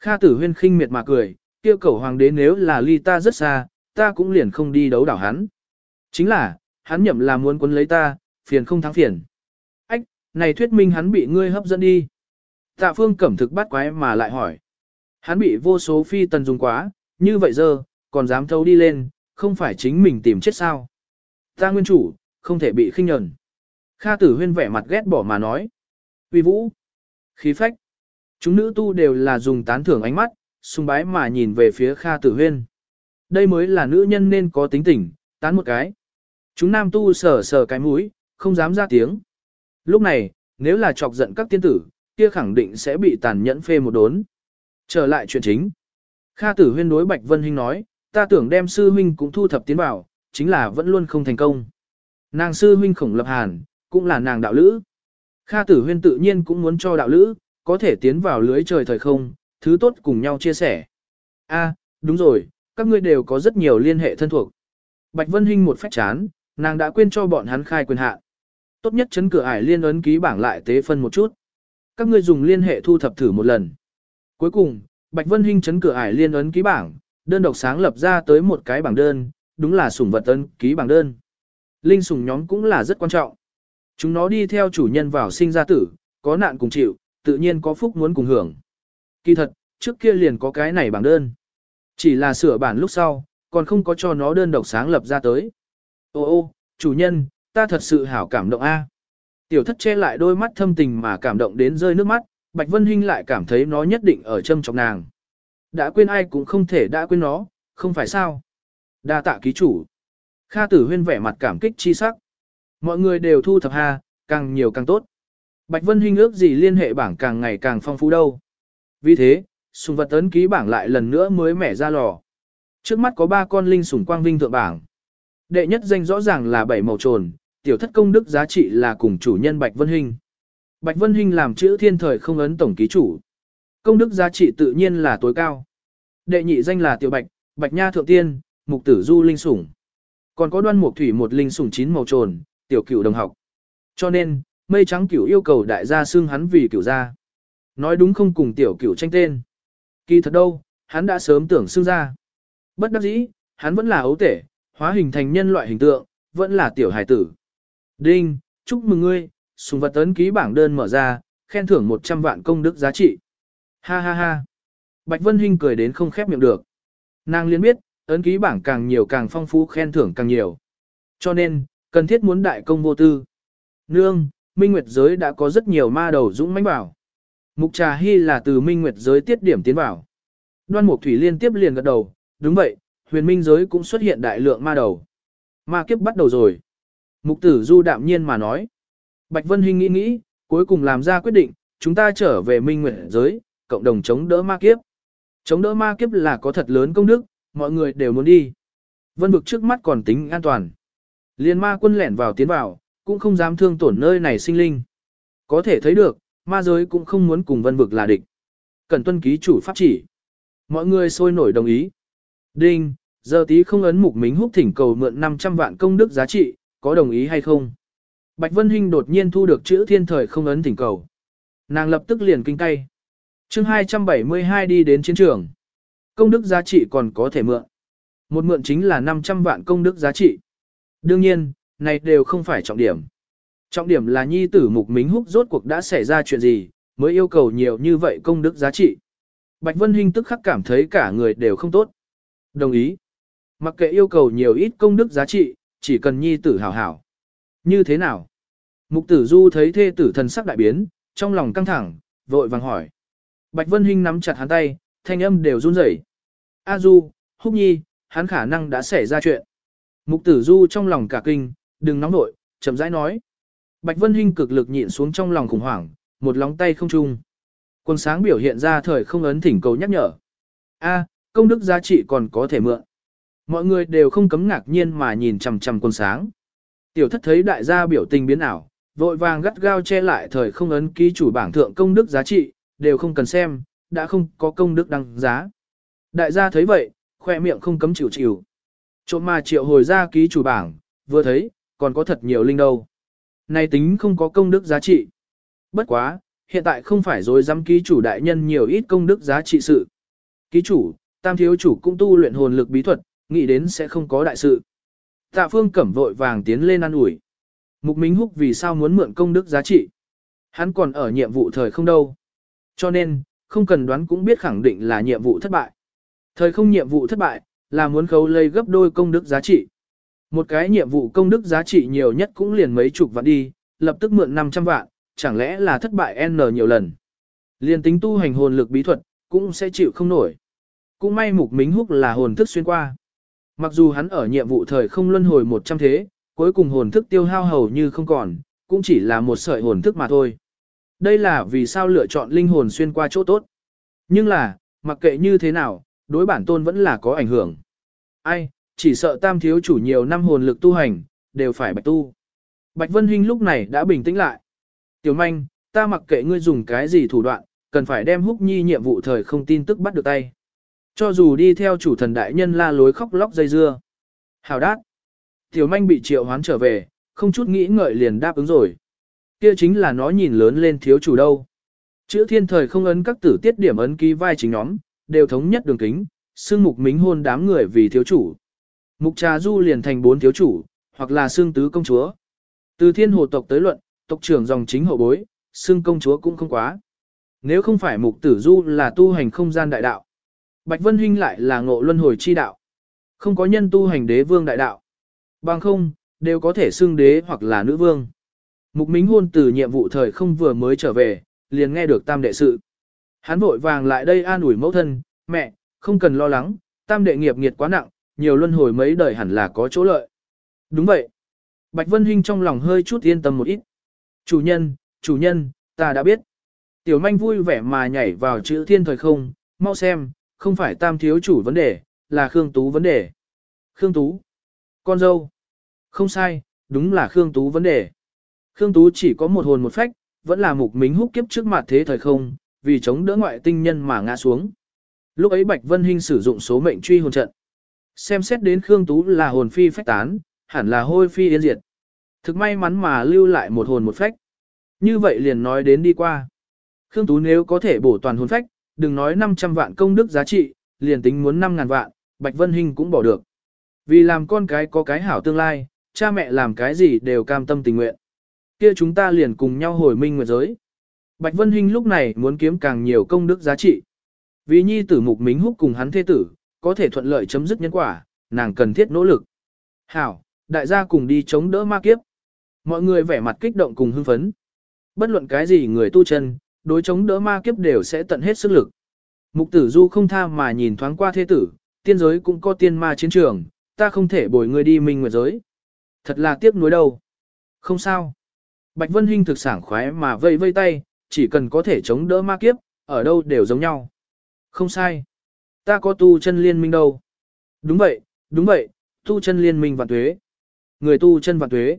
Kha tử huyên khinh miệt mà cười, kêu cầu hoàng đế nếu là ly ta rất xa, ta cũng liền không đi đấu đảo hắn. Chính là, hắn nhậm là muốn quân lấy ta, phiền không thắng phiền. Ách, này thuyết minh hắn bị ngươi hấp dẫn đi. Tạ phương cẩm thực bắt quái mà lại hỏi. Hắn bị vô số phi tần dùng quá, như vậy giờ, còn dám thâu đi lên, không phải chính mình tìm chết sao. Ta nguyên chủ, không thể bị khinh nhẫn. Kha tử huyên vẻ mặt ghét bỏ mà nói. Uy vũ, Khí phách. Chúng nữ tu đều là dùng tán thưởng ánh mắt, sung bái mà nhìn về phía Kha Tử Huyên. Đây mới là nữ nhân nên có tính tình, tán một cái. Chúng nam tu sờ sờ cái mũi, không dám ra tiếng. Lúc này, nếu là chọc giận các tiên tử, kia khẳng định sẽ bị tàn nhẫn phê một đốn. Trở lại chuyện chính. Kha Tử Huyên đối Bạch Vân Hinh nói, ta tưởng đem sư huynh cũng thu thập tiến vào, chính là vẫn luôn không thành công. Nàng sư huynh khổng lập hàn, cũng là nàng đạo lữ. Kha Tử Huyên tự nhiên cũng muốn cho đạo lữ, có thể tiến vào lưới trời thời không, thứ tốt cùng nhau chia sẻ. A, đúng rồi, các ngươi đều có rất nhiều liên hệ thân thuộc. Bạch Vân Hinh một phép chán, nàng đã quên cho bọn hắn khai quyền hạn. Tốt nhất chấn cửa ải liên ấn ký bảng lại tế phân một chút. Các ngươi dùng liên hệ thu thập thử một lần. Cuối cùng, Bạch Vân Hinh chấn cửa ải liên ấn ký bảng, đơn độc sáng lập ra tới một cái bảng đơn, đúng là sủng vật ấn ký bảng đơn. Linh sủng nhóm cũng là rất quan trọng. Chúng nó đi theo chủ nhân vào sinh ra tử, có nạn cùng chịu, tự nhiên có phúc muốn cùng hưởng. Kỳ thật, trước kia liền có cái này bảng đơn. Chỉ là sửa bản lúc sau, còn không có cho nó đơn độc sáng lập ra tới. Ô ô, chủ nhân, ta thật sự hảo cảm động a. Tiểu thất che lại đôi mắt thâm tình mà cảm động đến rơi nước mắt, Bạch Vân Hinh lại cảm thấy nó nhất định ở châm trọng nàng. Đã quên ai cũng không thể đã quên nó, không phải sao. Đa tạ ký chủ. Kha tử huyên vẻ mặt cảm kích chi sắc. Mọi người đều thu thập ha, càng nhiều càng tốt. Bạch Vân Hinh ước gì liên hệ bảng càng ngày càng phong phú đâu. Vì thế, sùng vật ấn ký bảng lại lần nữa mới mẻ ra lò. Trước mắt có ba con linh sủng quang vinh thượng bảng. Đệ nhất danh rõ ràng là bảy màu trồn, tiểu thất công đức giá trị là cùng chủ nhân Bạch Vân Hinh. Bạch Vân Hinh làm chữ thiên thời không ấn tổng ký chủ. Công đức giá trị tự nhiên là tối cao. Đệ nhị danh là tiểu bạch, bạch nha thượng tiên, mục tử du linh sủng. Còn có đoan mục thủy một linh sủng chín màu trồn, tiểu cửu đồng học. Cho nên, mây trắng cửu yêu cầu đại gia xưng hắn vì cửu gia. Nói đúng không cùng tiểu cửu tranh tên. Kỳ thật đâu, hắn đã sớm tưởng xưng ra. Bất đắc dĩ, hắn vẫn là ấu tể, hóa hình thành nhân loại hình tượng, vẫn là tiểu hải tử. Đinh, chúc mừng ngươi, sùng vật tấn ký bảng đơn mở ra, khen thưởng 100 vạn công đức giá trị. Ha ha ha. Bạch Vân Hinh cười đến không khép miệng được. Nàng liên biết, ấn ký bảng càng nhiều càng phong phú khen thưởng càng nhiều. Cho nên, cần thiết muốn đại công vô tư. Nương, Minh Nguyệt giới đã có rất nhiều ma đầu dũng mãnh bảo. Mục Trà Hy là từ Minh Nguyệt giới tiết điểm tiến vào. Đoan Mục Thủy liên tiếp liền gật đầu, đúng vậy, huyền minh giới cũng xuất hiện đại lượng ma đầu. Ma kiếp bắt đầu rồi. Mục tử du đạm nhiên mà nói. Bạch Vân Hinh nghĩ nghĩ, cuối cùng làm ra quyết định, chúng ta trở về Minh Nguyệt giới, cộng đồng chống đỡ ma kiếp. Chống đỡ ma kiếp là có thật lớn công đức, mọi người đều muốn đi. Vân vực trước mắt còn tính an toàn. Liên ma quân lẻn vào tiến vào, cũng không dám thương tổn nơi này sinh linh. Có thể thấy được, ma giới cũng không muốn cùng vân vực là địch. Cần tuân ký chủ pháp chỉ. Mọi người sôi nổi đồng ý. Đinh, giờ tí không ấn mục mính húc thỉnh cầu mượn 500 vạn công đức giá trị, có đồng ý hay không? Bạch Vân Hinh đột nhiên thu được chữ thiên thời không ấn thỉnh cầu. Nàng lập tức liền kinh tay. chương 272 đi đến chiến trường. Công đức giá trị còn có thể mượn. Một mượn chính là 500 vạn công đức giá trị. Đương nhiên, này đều không phải trọng điểm. Trọng điểm là nhi tử mục mính húc rốt cuộc đã xảy ra chuyện gì, mới yêu cầu nhiều như vậy công đức giá trị. Bạch Vân Hinh tức khắc cảm thấy cả người đều không tốt. Đồng ý. Mặc kệ yêu cầu nhiều ít công đức giá trị, chỉ cần nhi tử hảo hảo. Như thế nào? Mục tử du thấy thê tử thần sắc đại biến, trong lòng căng thẳng, vội vàng hỏi. Bạch Vân Hinh nắm chặt hắn tay, thanh âm đều run rẩy. A du, húc nhi, hắn khả năng đã xảy ra chuyện. Mục tử du trong lòng cả kinh, đừng nóng nội, chậm rãi nói. Bạch Vân Hinh cực lực nhịn xuống trong lòng khủng hoảng, một lóng tay không chung. Quân sáng biểu hiện ra thời không ấn thỉnh cầu nhắc nhở. A, công đức giá trị còn có thể mượn. Mọi người đều không cấm ngạc nhiên mà nhìn chằm chằm quân sáng. Tiểu thất thấy đại gia biểu tình biến ảo, vội vàng gắt gao che lại thời không ấn ký chủ bảng thượng công đức giá trị, đều không cần xem, đã không có công đức đăng giá. Đại gia thấy vậy, khoe miệng không cấm chịu chịu. Trộm mà triệu hồi ra ký chủ bảng, vừa thấy, còn có thật nhiều linh đâu. Này tính không có công đức giá trị. Bất quá, hiện tại không phải rồi dám ký chủ đại nhân nhiều ít công đức giá trị sự. Ký chủ, tam thiếu chủ cũng tu luyện hồn lực bí thuật, nghĩ đến sẽ không có đại sự. Tạ phương cẩm vội vàng tiến lên ăn ủi. Mục Minh Húc vì sao muốn mượn công đức giá trị? Hắn còn ở nhiệm vụ thời không đâu. Cho nên, không cần đoán cũng biết khẳng định là nhiệm vụ thất bại. Thời không nhiệm vụ thất bại, là muốn khấu lây gấp đôi công đức giá trị. Một cái nhiệm vụ công đức giá trị nhiều nhất cũng liền mấy chục vạn đi, lập tức mượn 500 vạn, chẳng lẽ là thất bại N nhiều lần. liền tính tu hành hồn lực bí thuật, cũng sẽ chịu không nổi. Cũng may mục mính húc là hồn thức xuyên qua. Mặc dù hắn ở nhiệm vụ thời không luân hồi 100 thế, cuối cùng hồn thức tiêu hao hầu như không còn, cũng chỉ là một sợi hồn thức mà thôi. Đây là vì sao lựa chọn linh hồn xuyên qua chỗ tốt. Nhưng là, mặc kệ như thế nào, đối bản tôn vẫn là có ảnh hưởng. Ai, chỉ sợ tam thiếu chủ nhiều năm hồn lực tu hành, đều phải bạch tu. Bạch Vân Hinh lúc này đã bình tĩnh lại. Tiểu manh, ta mặc kệ ngươi dùng cái gì thủ đoạn, cần phải đem húc nhi nhiệm vụ thời không tin tức bắt được tay. Cho dù đi theo chủ thần đại nhân la lối khóc lóc dây dưa. Hào đát. Tiểu manh bị triệu hoán trở về, không chút nghĩ ngợi liền đáp ứng rồi. Kia chính là nó nhìn lớn lên thiếu chủ đâu. Chữ thiên thời không ấn các tử tiết điểm ấn ký vai chính nhóm, đều thống nhất đường kính, xương mục mính hôn đám người vì thiếu chủ. Mục trà du liền thành bốn thiếu chủ, hoặc là xương tứ công chúa. Từ thiên hồ tộc tới luận, tộc trưởng dòng chính hậu bối, xương công chúa cũng không quá. Nếu không phải mục tử du là tu hành không gian đại đạo. Bạch Vân huynh lại là ngộ luân hồi chi đạo. Không có nhân tu hành đế vương đại đạo. Bằng không, đều có thể xưng đế hoặc là nữ vương. Mục Mính hôn từ nhiệm vụ thời không vừa mới trở về, liền nghe được tam đệ sự. Hắn vội vàng lại đây an ủi mẫu thân, mẹ, không cần lo lắng, tam đệ nghiệp nghiệt quá nặng, nhiều luân hồi mấy đời hẳn là có chỗ lợi. Đúng vậy. Bạch Vân Hinh trong lòng hơi chút yên tâm một ít. Chủ nhân, chủ nhân, ta đã biết. Tiểu manh vui vẻ mà nhảy vào chữ thiên thời không, mau xem, không phải tam thiếu chủ vấn đề, là Khương Tú vấn đề. Khương Tú. Con dâu. Không sai, đúng là Khương Tú vấn đề. Khương Tú chỉ có một hồn một phách, vẫn là mục mính húc kiếp trước mặt thế thời không, vì chống đỡ ngoại tinh nhân mà ngã xuống. Lúc ấy Bạch Vân Hinh sử dụng số mệnh truy hồn trận. Xem xét đến Khương Tú là hồn phi phách tán, hẳn là hôi phi yên diệt. Thực may mắn mà lưu lại một hồn một phách. Như vậy liền nói đến đi qua. Khương Tú nếu có thể bổ toàn hồn phách, đừng nói 500 vạn công đức giá trị, liền tính muốn 5.000 vạn, Bạch Vân Hinh cũng bỏ được. Vì làm con cái có cái hảo tương lai, cha mẹ làm cái gì đều cam tâm tình nguyện. Kia chúng ta liền cùng nhau hồi minh nguyệt giới. Bạch Vân Hinh lúc này muốn kiếm càng nhiều công đức giá trị. Vì nhi tử mục mính húc cùng hắn thế tử, có thể thuận lợi chấm dứt nhân quả, nàng cần thiết nỗ lực. Hảo, đại gia cùng đi chống đỡ ma kiếp. Mọi người vẻ mặt kích động cùng hưng phấn. Bất luận cái gì người tu chân, đối chống đỡ ma kiếp đều sẽ tận hết sức lực. Mục tử du không tha mà nhìn thoáng qua thế tử, tiên giới cũng có tiên ma chiến trường, ta không thể bồi người đi minh nguyệt giới. Thật là tiếc nuối đâu. Không sao. Bạch Vân Hinh thực sảng khoái mà vây vây tay, chỉ cần có thể chống đỡ ma kiếp, ở đâu đều giống nhau. Không sai. Ta có tu chân liên minh đâu. Đúng vậy, đúng vậy, tu chân liên minh vạn tuế. Người tu chân vạn tuế.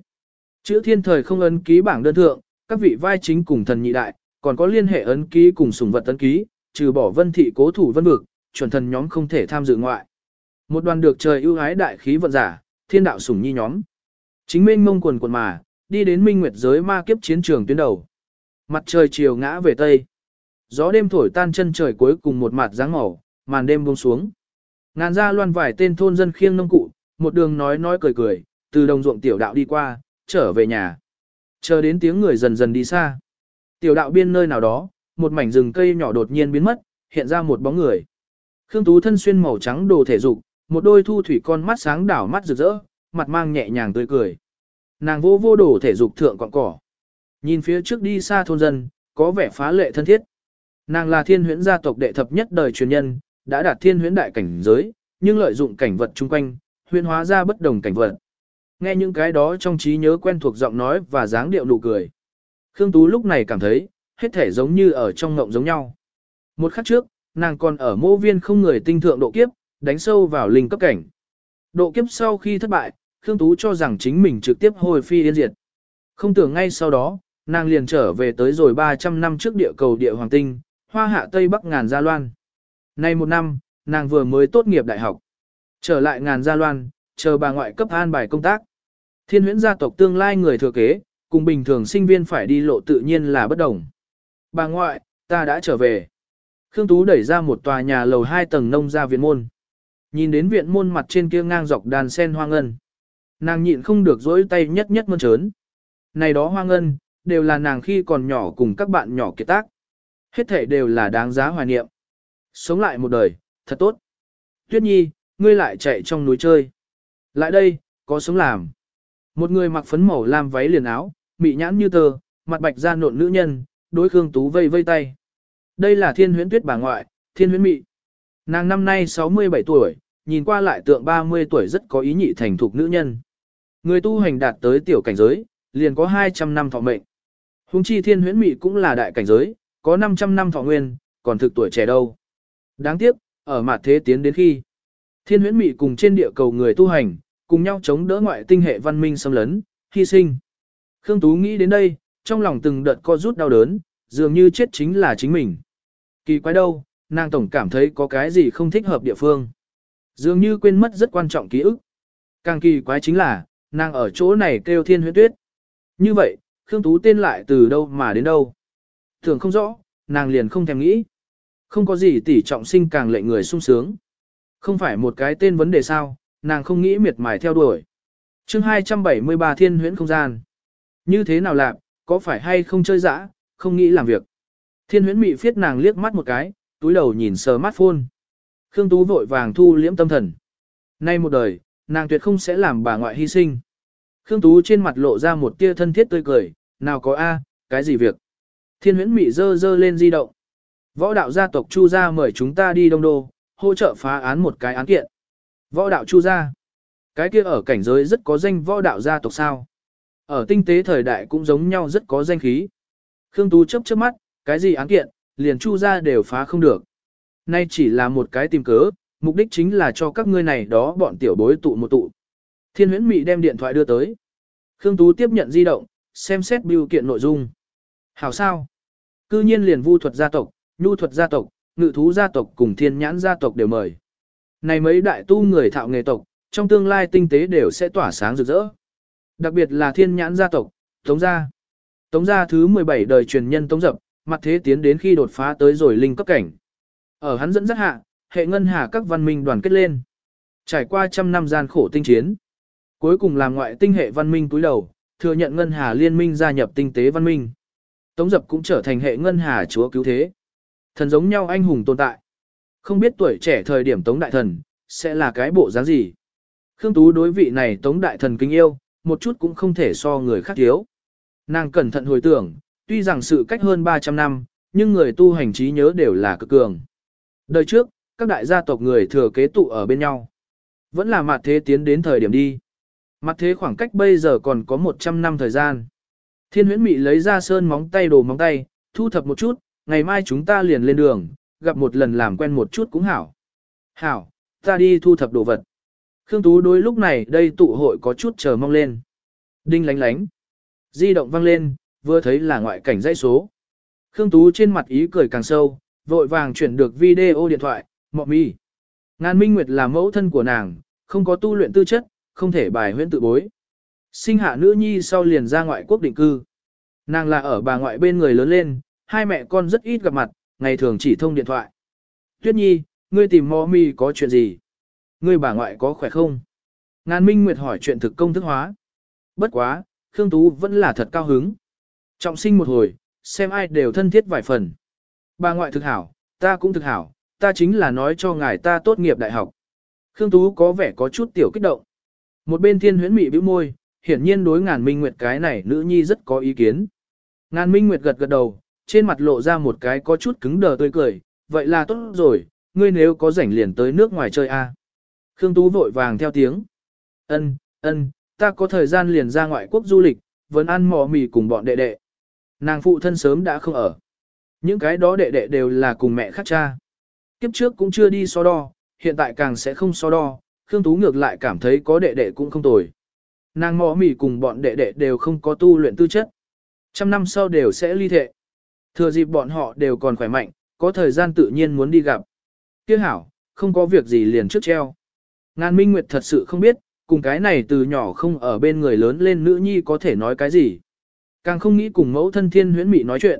Chữ thiên thời không ấn ký bảng đơn thượng, các vị vai chính cùng thần nhị đại, còn có liên hệ ấn ký cùng sùng vật ấn ký, trừ bỏ vân thị cố thủ vân vực, chuẩn thần nhóm không thể tham dự ngoại. Một đoàn được trời ưu ái đại khí vận giả, thiên đạo sủng nhi nhóm. Chính minh mông quần quần mà, đi đến minh nguyệt giới ma kiếp chiến trường tuyến đầu. Mặt trời chiều ngã về tây. Gió đêm thổi tan chân trời cuối cùng một mặt dáng màu, màn đêm buông xuống. Ngàn ra loan vải tên thôn dân khiêng nông cụ, một đường nói nói cười cười, từ đồng ruộng tiểu đạo đi qua, trở về nhà. Chờ đến tiếng người dần dần đi xa. Tiểu đạo biên nơi nào đó, một mảnh rừng cây nhỏ đột nhiên biến mất, hiện ra một bóng người. Khương Tú thân xuyên màu trắng đồ thể dục, một đôi thu thủy con mắt sáng đảo mắt rực rỡ, mặt mang nhẹ nhàng tươi cười. Nàng vô vô đồ thể dục thượng quặng cỏ. Nhìn phía trước đi xa thôn dân, có vẻ phá lệ thân thiết. Nàng là thiên huyễn gia tộc đệ thập nhất đời truyền nhân, đã đạt thiên huyễn đại cảnh giới, nhưng lợi dụng cảnh vật chung quanh, huyễn hóa ra bất đồng cảnh vật. Nghe những cái đó trong trí nhớ quen thuộc giọng nói và dáng điệu nụ cười. Khương Tú lúc này cảm thấy, hết thể giống như ở trong ngộng giống nhau. Một khắc trước, nàng còn ở mô viên không người tinh thượng độ kiếp, đánh sâu vào linh cấp cảnh. Độ kiếp sau khi thất bại, Khương Tú cho rằng chính mình trực tiếp hồi phi yên diệt. Không tưởng ngay sau đó, nàng liền trở về tới rồi 300 năm trước địa cầu địa hoàng tinh, hoa hạ tây bắc ngàn gia loan. Nay một năm, nàng vừa mới tốt nghiệp đại học. Trở lại ngàn gia loan, chờ bà ngoại cấp an bài công tác. Thiên huyễn gia tộc tương lai người thừa kế, cùng bình thường sinh viên phải đi lộ tự nhiên là bất đồng. Bà ngoại, ta đã trở về. Khương Tú đẩy ra một tòa nhà lầu hai tầng nông ra viện môn. Nhìn đến viện môn mặt trên kia ngang dọc đàn sen hoang ngân. Nàng nhịn không được dỗi tay nhất nhất mơn trớn. Này đó hoang ngân, đều là nàng khi còn nhỏ cùng các bạn nhỏ kiệt tác. Hết thể đều là đáng giá hoài niệm. Sống lại một đời, thật tốt. Tuyết Nhi, ngươi lại chạy trong núi chơi. Lại đây, có sống làm. Một người mặc phấn màu lam váy liền áo, mị nhãn như tờ, mặt bạch da nộn nữ nhân, đối Khương Tú vây vây tay. Đây là thiên huyễn tuyết bà ngoại, thiên huyễn mị. Nàng năm nay 67 tuổi, nhìn qua lại tượng 30 tuổi rất có ý nhị thành thục nữ nhân. Người tu hành đạt tới tiểu cảnh giới, liền có 200 năm thọ mệnh. Hùng chi thiên huyễn mị cũng là đại cảnh giới, có 500 năm thọ nguyên, còn thực tuổi trẻ đâu. Đáng tiếc, ở mặt thế tiến đến khi, thiên huyễn mị cùng trên địa cầu người tu hành, cùng nhau chống đỡ ngoại tinh hệ văn minh xâm lấn, hy sinh. Khương Tú nghĩ đến đây, trong lòng từng đợt co rút đau đớn, dường như chết chính là chính mình. Kỳ quái đâu, nàng tổng cảm thấy có cái gì không thích hợp địa phương. Dường như quên mất rất quan trọng ký ức. Càng kỳ quái chính là, nàng ở chỗ này kêu thiên huyễn tuyết. Như vậy, Khương Tú tên lại từ đâu mà đến đâu. Thường không rõ, nàng liền không thèm nghĩ. Không có gì tỉ trọng sinh càng lệnh người sung sướng. Không phải một cái tên vấn đề sao, nàng không nghĩ miệt mài theo đuổi. chương 273 thiên huyễn không gian. Như thế nào làm, có phải hay không chơi dã, không nghĩ làm việc. Thiên huyễn mị phiết nàng liếc mắt một cái, túi đầu nhìn smartphone. Khương Tú vội vàng thu liễm tâm thần. Nay một đời, nàng tuyệt không sẽ làm bà ngoại hy sinh. Khương Tú trên mặt lộ ra một tia thân thiết tươi cười, nào có a, cái gì việc. Thiên huyễn mị dơ dơ lên di động. Võ đạo gia tộc Chu gia mời chúng ta đi đông đô, hỗ trợ phá án một cái án kiện. Võ đạo Chu gia. Cái kia ở cảnh giới rất có danh võ đạo gia tộc sao. Ở tinh tế thời đại cũng giống nhau rất có danh khí. Khương Tú chớp chớp mắt, cái gì án kiện, liền Chu gia đều phá không được. Nay chỉ là một cái tìm cớ, mục đích chính là cho các ngươi này đó bọn tiểu bối tụ một tụ. Thiên huyễn mị đem điện thoại đưa tới. Khương Tú tiếp nhận di động, xem xét biểu kiện nội dung. Hảo sao? Cư nhiên liền vu thuật gia tộc, nhu thuật gia tộc, ngự thú gia tộc cùng thiên nhãn gia tộc đều mời. Này mấy đại tu người thạo nghề tộc, trong tương lai tinh tế đều sẽ tỏa sáng rực rỡ. Đặc biệt là thiên nhãn gia tộc, Tống gia. Tống gia thứ 17 đời truyền nhân Tống Dập, mặt thế tiến đến khi đột phá tới rồi linh cấp cảnh. Ở hắn dẫn dắt hạ, hệ ngân hà các văn minh đoàn kết lên. Trải qua trăm năm gian khổ tinh chiến. Cuối cùng làm ngoại tinh hệ văn minh túi đầu, thừa nhận ngân hà liên minh gia nhập tinh tế văn minh. Tống dập cũng trở thành hệ ngân hà chúa cứu thế. Thần giống nhau anh hùng tồn tại. Không biết tuổi trẻ thời điểm Tống Đại Thần, sẽ là cái bộ dáng gì. Khương Tú đối vị này Tống Đại Thần kính yêu, một chút cũng không thể so người khác thiếu. Nàng cẩn thận hồi tưởng, tuy rằng sự cách hơn 300 năm, nhưng người tu hành trí nhớ đều là cực cường. Đời trước, các đại gia tộc người thừa kế tụ ở bên nhau. Vẫn là mặt thế tiến đến thời điểm đi. Mặt thế khoảng cách bây giờ còn có 100 năm thời gian. Thiên huyễn mị lấy ra sơn móng tay đồ móng tay, thu thập một chút, ngày mai chúng ta liền lên đường, gặp một lần làm quen một chút cũng hảo. Hảo, ta đi thu thập đồ vật. Khương Tú đối lúc này đây tụ hội có chút chờ mong lên. Đinh lánh lánh. Di động vang lên, vừa thấy là ngoại cảnh dãy số. Khương Tú trên mặt ý cười càng sâu, vội vàng chuyển được video điện thoại, mọ mi. Ngàn Minh Nguyệt là mẫu thân của nàng, không có tu luyện tư chất, không thể bài huyễn tự bối. Sinh hạ nữ nhi sau liền ra ngoại quốc định cư. Nàng là ở bà ngoại bên người lớn lên, hai mẹ con rất ít gặp mặt, ngày thường chỉ thông điện thoại. Tuyết nhi, ngươi tìm mò mi có chuyện gì? Ngươi bà ngoại có khỏe không? Ngàn Minh Nguyệt hỏi chuyện thực công thức hóa. Bất quá, Khương Tú vẫn là thật cao hứng. Trọng sinh một hồi, xem ai đều thân thiết vài phần. Bà ngoại thực hảo, ta cũng thực hảo, ta chính là nói cho ngài ta tốt nghiệp đại học. Khương Tú có vẻ có chút tiểu kích động. Một bên thiên huyễn mị bĩu môi, hiển nhiên đối ngàn minh nguyệt cái này nữ nhi rất có ý kiến. Ngàn minh nguyệt gật gật đầu, trên mặt lộ ra một cái có chút cứng đờ tươi cười, vậy là tốt rồi, ngươi nếu có rảnh liền tới nước ngoài chơi a. Khương Tú vội vàng theo tiếng. Ân, ân, ta có thời gian liền ra ngoại quốc du lịch, vẫn ăn mò mì cùng bọn đệ đệ. Nàng phụ thân sớm đã không ở. Những cái đó đệ đệ đều là cùng mẹ khác cha. Kiếp trước cũng chưa đi so đo, hiện tại càng sẽ không so đo, Khương Tú ngược lại cảm thấy có đệ đệ cũng không tồi. Nàng mò mỉ cùng bọn đệ đệ đều không có tu luyện tư chất. Trăm năm sau đều sẽ ly thệ. Thừa dịp bọn họ đều còn khỏe mạnh, có thời gian tự nhiên muốn đi gặp. Tiếc hảo, không có việc gì liền trước treo. Ngàn Minh Nguyệt thật sự không biết, cùng cái này từ nhỏ không ở bên người lớn lên nữ nhi có thể nói cái gì. Càng không nghĩ cùng mẫu thân thiên huyễn mị nói chuyện.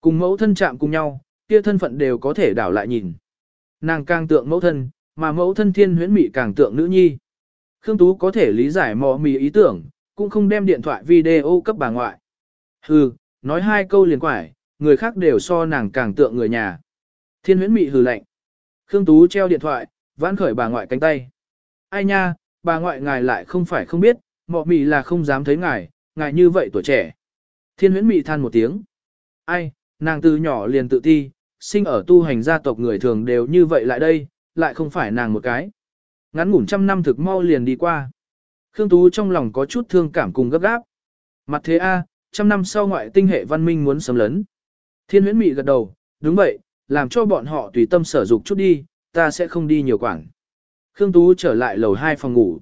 Cùng mẫu thân chạm cùng nhau, kia thân phận đều có thể đảo lại nhìn. Nàng càng tượng mẫu thân, mà mẫu thân thiên huyễn mị càng tượng nữ nhi. Khương Tú có thể lý giải mò mì ý tưởng, cũng không đem điện thoại video cấp bà ngoại. Hừ, nói hai câu liền quải, người khác đều so nàng càng tượng người nhà. Thiên huyễn mị hừ lạnh. Khương Tú treo điện thoại, vãn khởi bà ngoại cánh tay. Ai nha, bà ngoại ngài lại không phải không biết, mọ mì là không dám thấy ngài, ngài như vậy tuổi trẻ. Thiên huyễn mị than một tiếng. Ai, nàng từ nhỏ liền tự ti, sinh ở tu hành gia tộc người thường đều như vậy lại đây, lại không phải nàng một cái. Ngắn ngủn trăm năm thực mau liền đi qua. Khương Tú trong lòng có chút thương cảm cùng gấp gáp. Mặt thế A, trăm năm sau ngoại tinh hệ văn minh muốn sấm lấn. Thiên huyễn mị gật đầu, đúng vậy, làm cho bọn họ tùy tâm sở dục chút đi, ta sẽ không đi nhiều quảng. Khương Tú trở lại lầu hai phòng ngủ.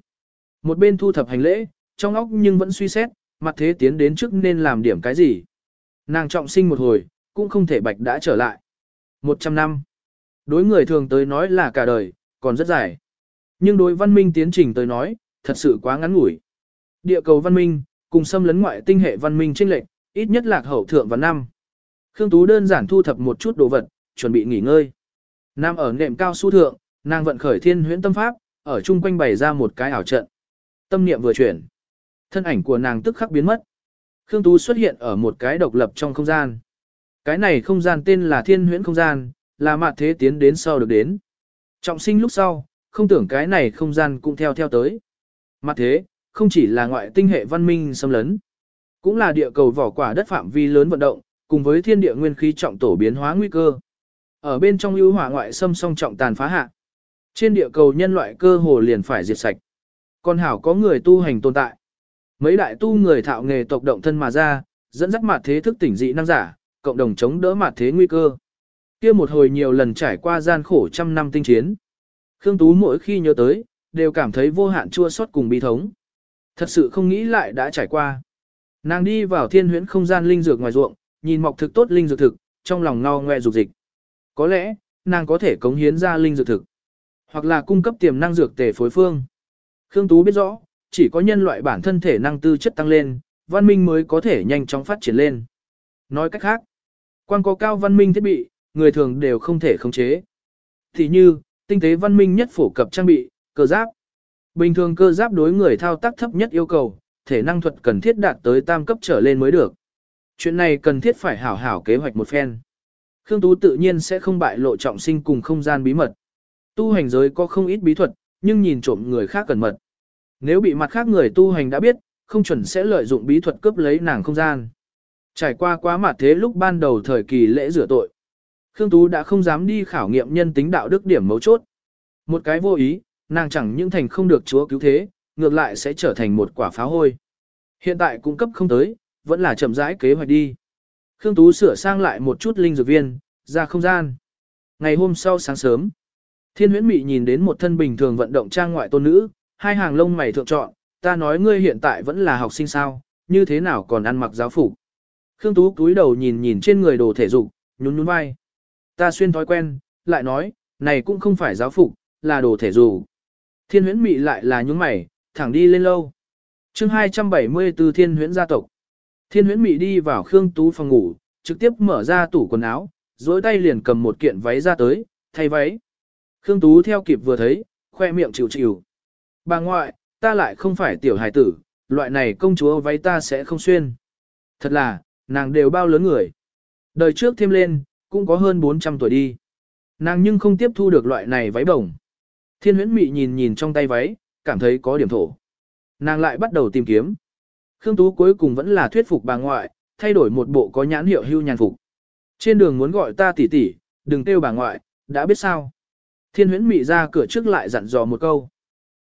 Một bên thu thập hành lễ, trong óc nhưng vẫn suy xét, mặt thế tiến đến trước nên làm điểm cái gì. Nàng trọng sinh một hồi, cũng không thể bạch đã trở lại. Một trăm năm. Đối người thường tới nói là cả đời, còn rất dài. Nhưng đối văn minh tiến trình tới nói, thật sự quá ngắn ngủi. Địa cầu văn minh, cùng xâm lấn ngoại tinh hệ văn minh chênh lệch, ít nhất lạc hậu thượng và năm. Khương Tú đơn giản thu thập một chút đồ vật, chuẩn bị nghỉ ngơi. Nam ở nệm cao su thượng, nàng vận khởi thiên huyễn tâm pháp, ở chung quanh bày ra một cái ảo trận. Tâm niệm vừa chuyển, thân ảnh của nàng tức khắc biến mất. Khương Tú xuất hiện ở một cái độc lập trong không gian. Cái này không gian tên là thiên huyễn không gian, là mặt thế tiến đến sau được đến. Trọng sinh lúc sau, không tưởng cái này không gian cũng theo theo tới. Mặt thế, không chỉ là ngoại tinh hệ văn minh xâm lấn, cũng là địa cầu vỏ quả đất phạm vi lớn vận động, cùng với thiên địa nguyên khí trọng tổ biến hóa nguy cơ. Ở bên trong ưu hỏa ngoại xâm song trọng tàn phá hạ. Trên địa cầu nhân loại cơ hồ liền phải diệt sạch. Còn hảo có người tu hành tồn tại. Mấy đại tu người thạo nghề tộc động thân mà ra, dẫn dắt mặt thế thức tỉnh dị năng giả, cộng đồng chống đỡ mặt thế nguy cơ. Kia một hồi nhiều lần trải qua gian khổ trăm năm tinh chiến. Khương Tú mỗi khi nhớ tới, đều cảm thấy vô hạn chua xót cùng bi thống. Thật sự không nghĩ lại đã trải qua. Nàng đi vào thiên huyễn không gian linh dược ngoài ruộng, nhìn mọc thực tốt linh dược thực, trong lòng ngao ngoe dục dịch. Có lẽ, nàng có thể cống hiến ra linh dược thực, hoặc là cung cấp tiềm năng dược tề phối phương. Khương Tú biết rõ, chỉ có nhân loại bản thân thể năng tư chất tăng lên, văn minh mới có thể nhanh chóng phát triển lên. Nói cách khác, quan có cao văn minh thiết bị, người thường đều không thể khống chế. Thì như, tinh tế văn minh nhất phổ cập trang bị, cơ giáp. Bình thường cơ giáp đối người thao tác thấp nhất yêu cầu, thể năng thuật cần thiết đạt tới tam cấp trở lên mới được. Chuyện này cần thiết phải hảo hảo kế hoạch một phen. Khương Tú tự nhiên sẽ không bại lộ trọng sinh cùng không gian bí mật. Tu hành giới có không ít bí thuật, nhưng nhìn trộm người khác cẩn mật. Nếu bị mặt khác người tu hành đã biết, không chuẩn sẽ lợi dụng bí thuật cướp lấy nàng không gian. Trải qua quá mặt thế lúc ban đầu thời kỳ lễ rửa tội. Khương Tú đã không dám đi khảo nghiệm nhân tính đạo đức điểm mấu chốt. Một cái vô ý, nàng chẳng những thành không được chúa cứu thế, ngược lại sẽ trở thành một quả pháo hôi. Hiện tại cung cấp không tới, vẫn là chậm rãi kế hoạch đi. Khương Tú sửa sang lại một chút linh dược viên, ra không gian. Ngày hôm sau sáng sớm, Thiên huyễn mị nhìn đến một thân bình thường vận động trang ngoại tôn nữ, hai hàng lông mày thượng chọn, ta nói ngươi hiện tại vẫn là học sinh sao, như thế nào còn ăn mặc giáo phục. Khương Tú cúi đầu nhìn nhìn trên người đồ thể dục, nhún nhún vai. Ta xuyên thói quen, lại nói, này cũng không phải giáo phục, là đồ thể dù. Thiên huyễn mị lại là nhúng mày, thẳng đi lên lâu. chương 274 thiên huyễn gia tộc. Thiên huyễn mị đi vào Khương Tú phòng ngủ, trực tiếp mở ra tủ quần áo, dối tay liền cầm một kiện váy ra tới, thay váy. Khương Tú theo kịp vừa thấy, khoe miệng chịu chịu. Bà ngoại, ta lại không phải tiểu hài tử, loại này công chúa váy ta sẽ không xuyên. Thật là, nàng đều bao lớn người. Đời trước thêm lên, cũng có hơn 400 tuổi đi. Nàng nhưng không tiếp thu được loại này váy bổng. Thiên huyễn mị nhìn nhìn trong tay váy, cảm thấy có điểm thổ. Nàng lại bắt đầu tìm kiếm. Khương Tú cuối cùng vẫn là thuyết phục bà ngoại, thay đổi một bộ có nhãn hiệu hưu nhàn phục. Trên đường muốn gọi ta tỷ tỷ, đừng kêu bà ngoại, đã biết sao. Thiên huyễn mị ra cửa trước lại dặn dò một câu.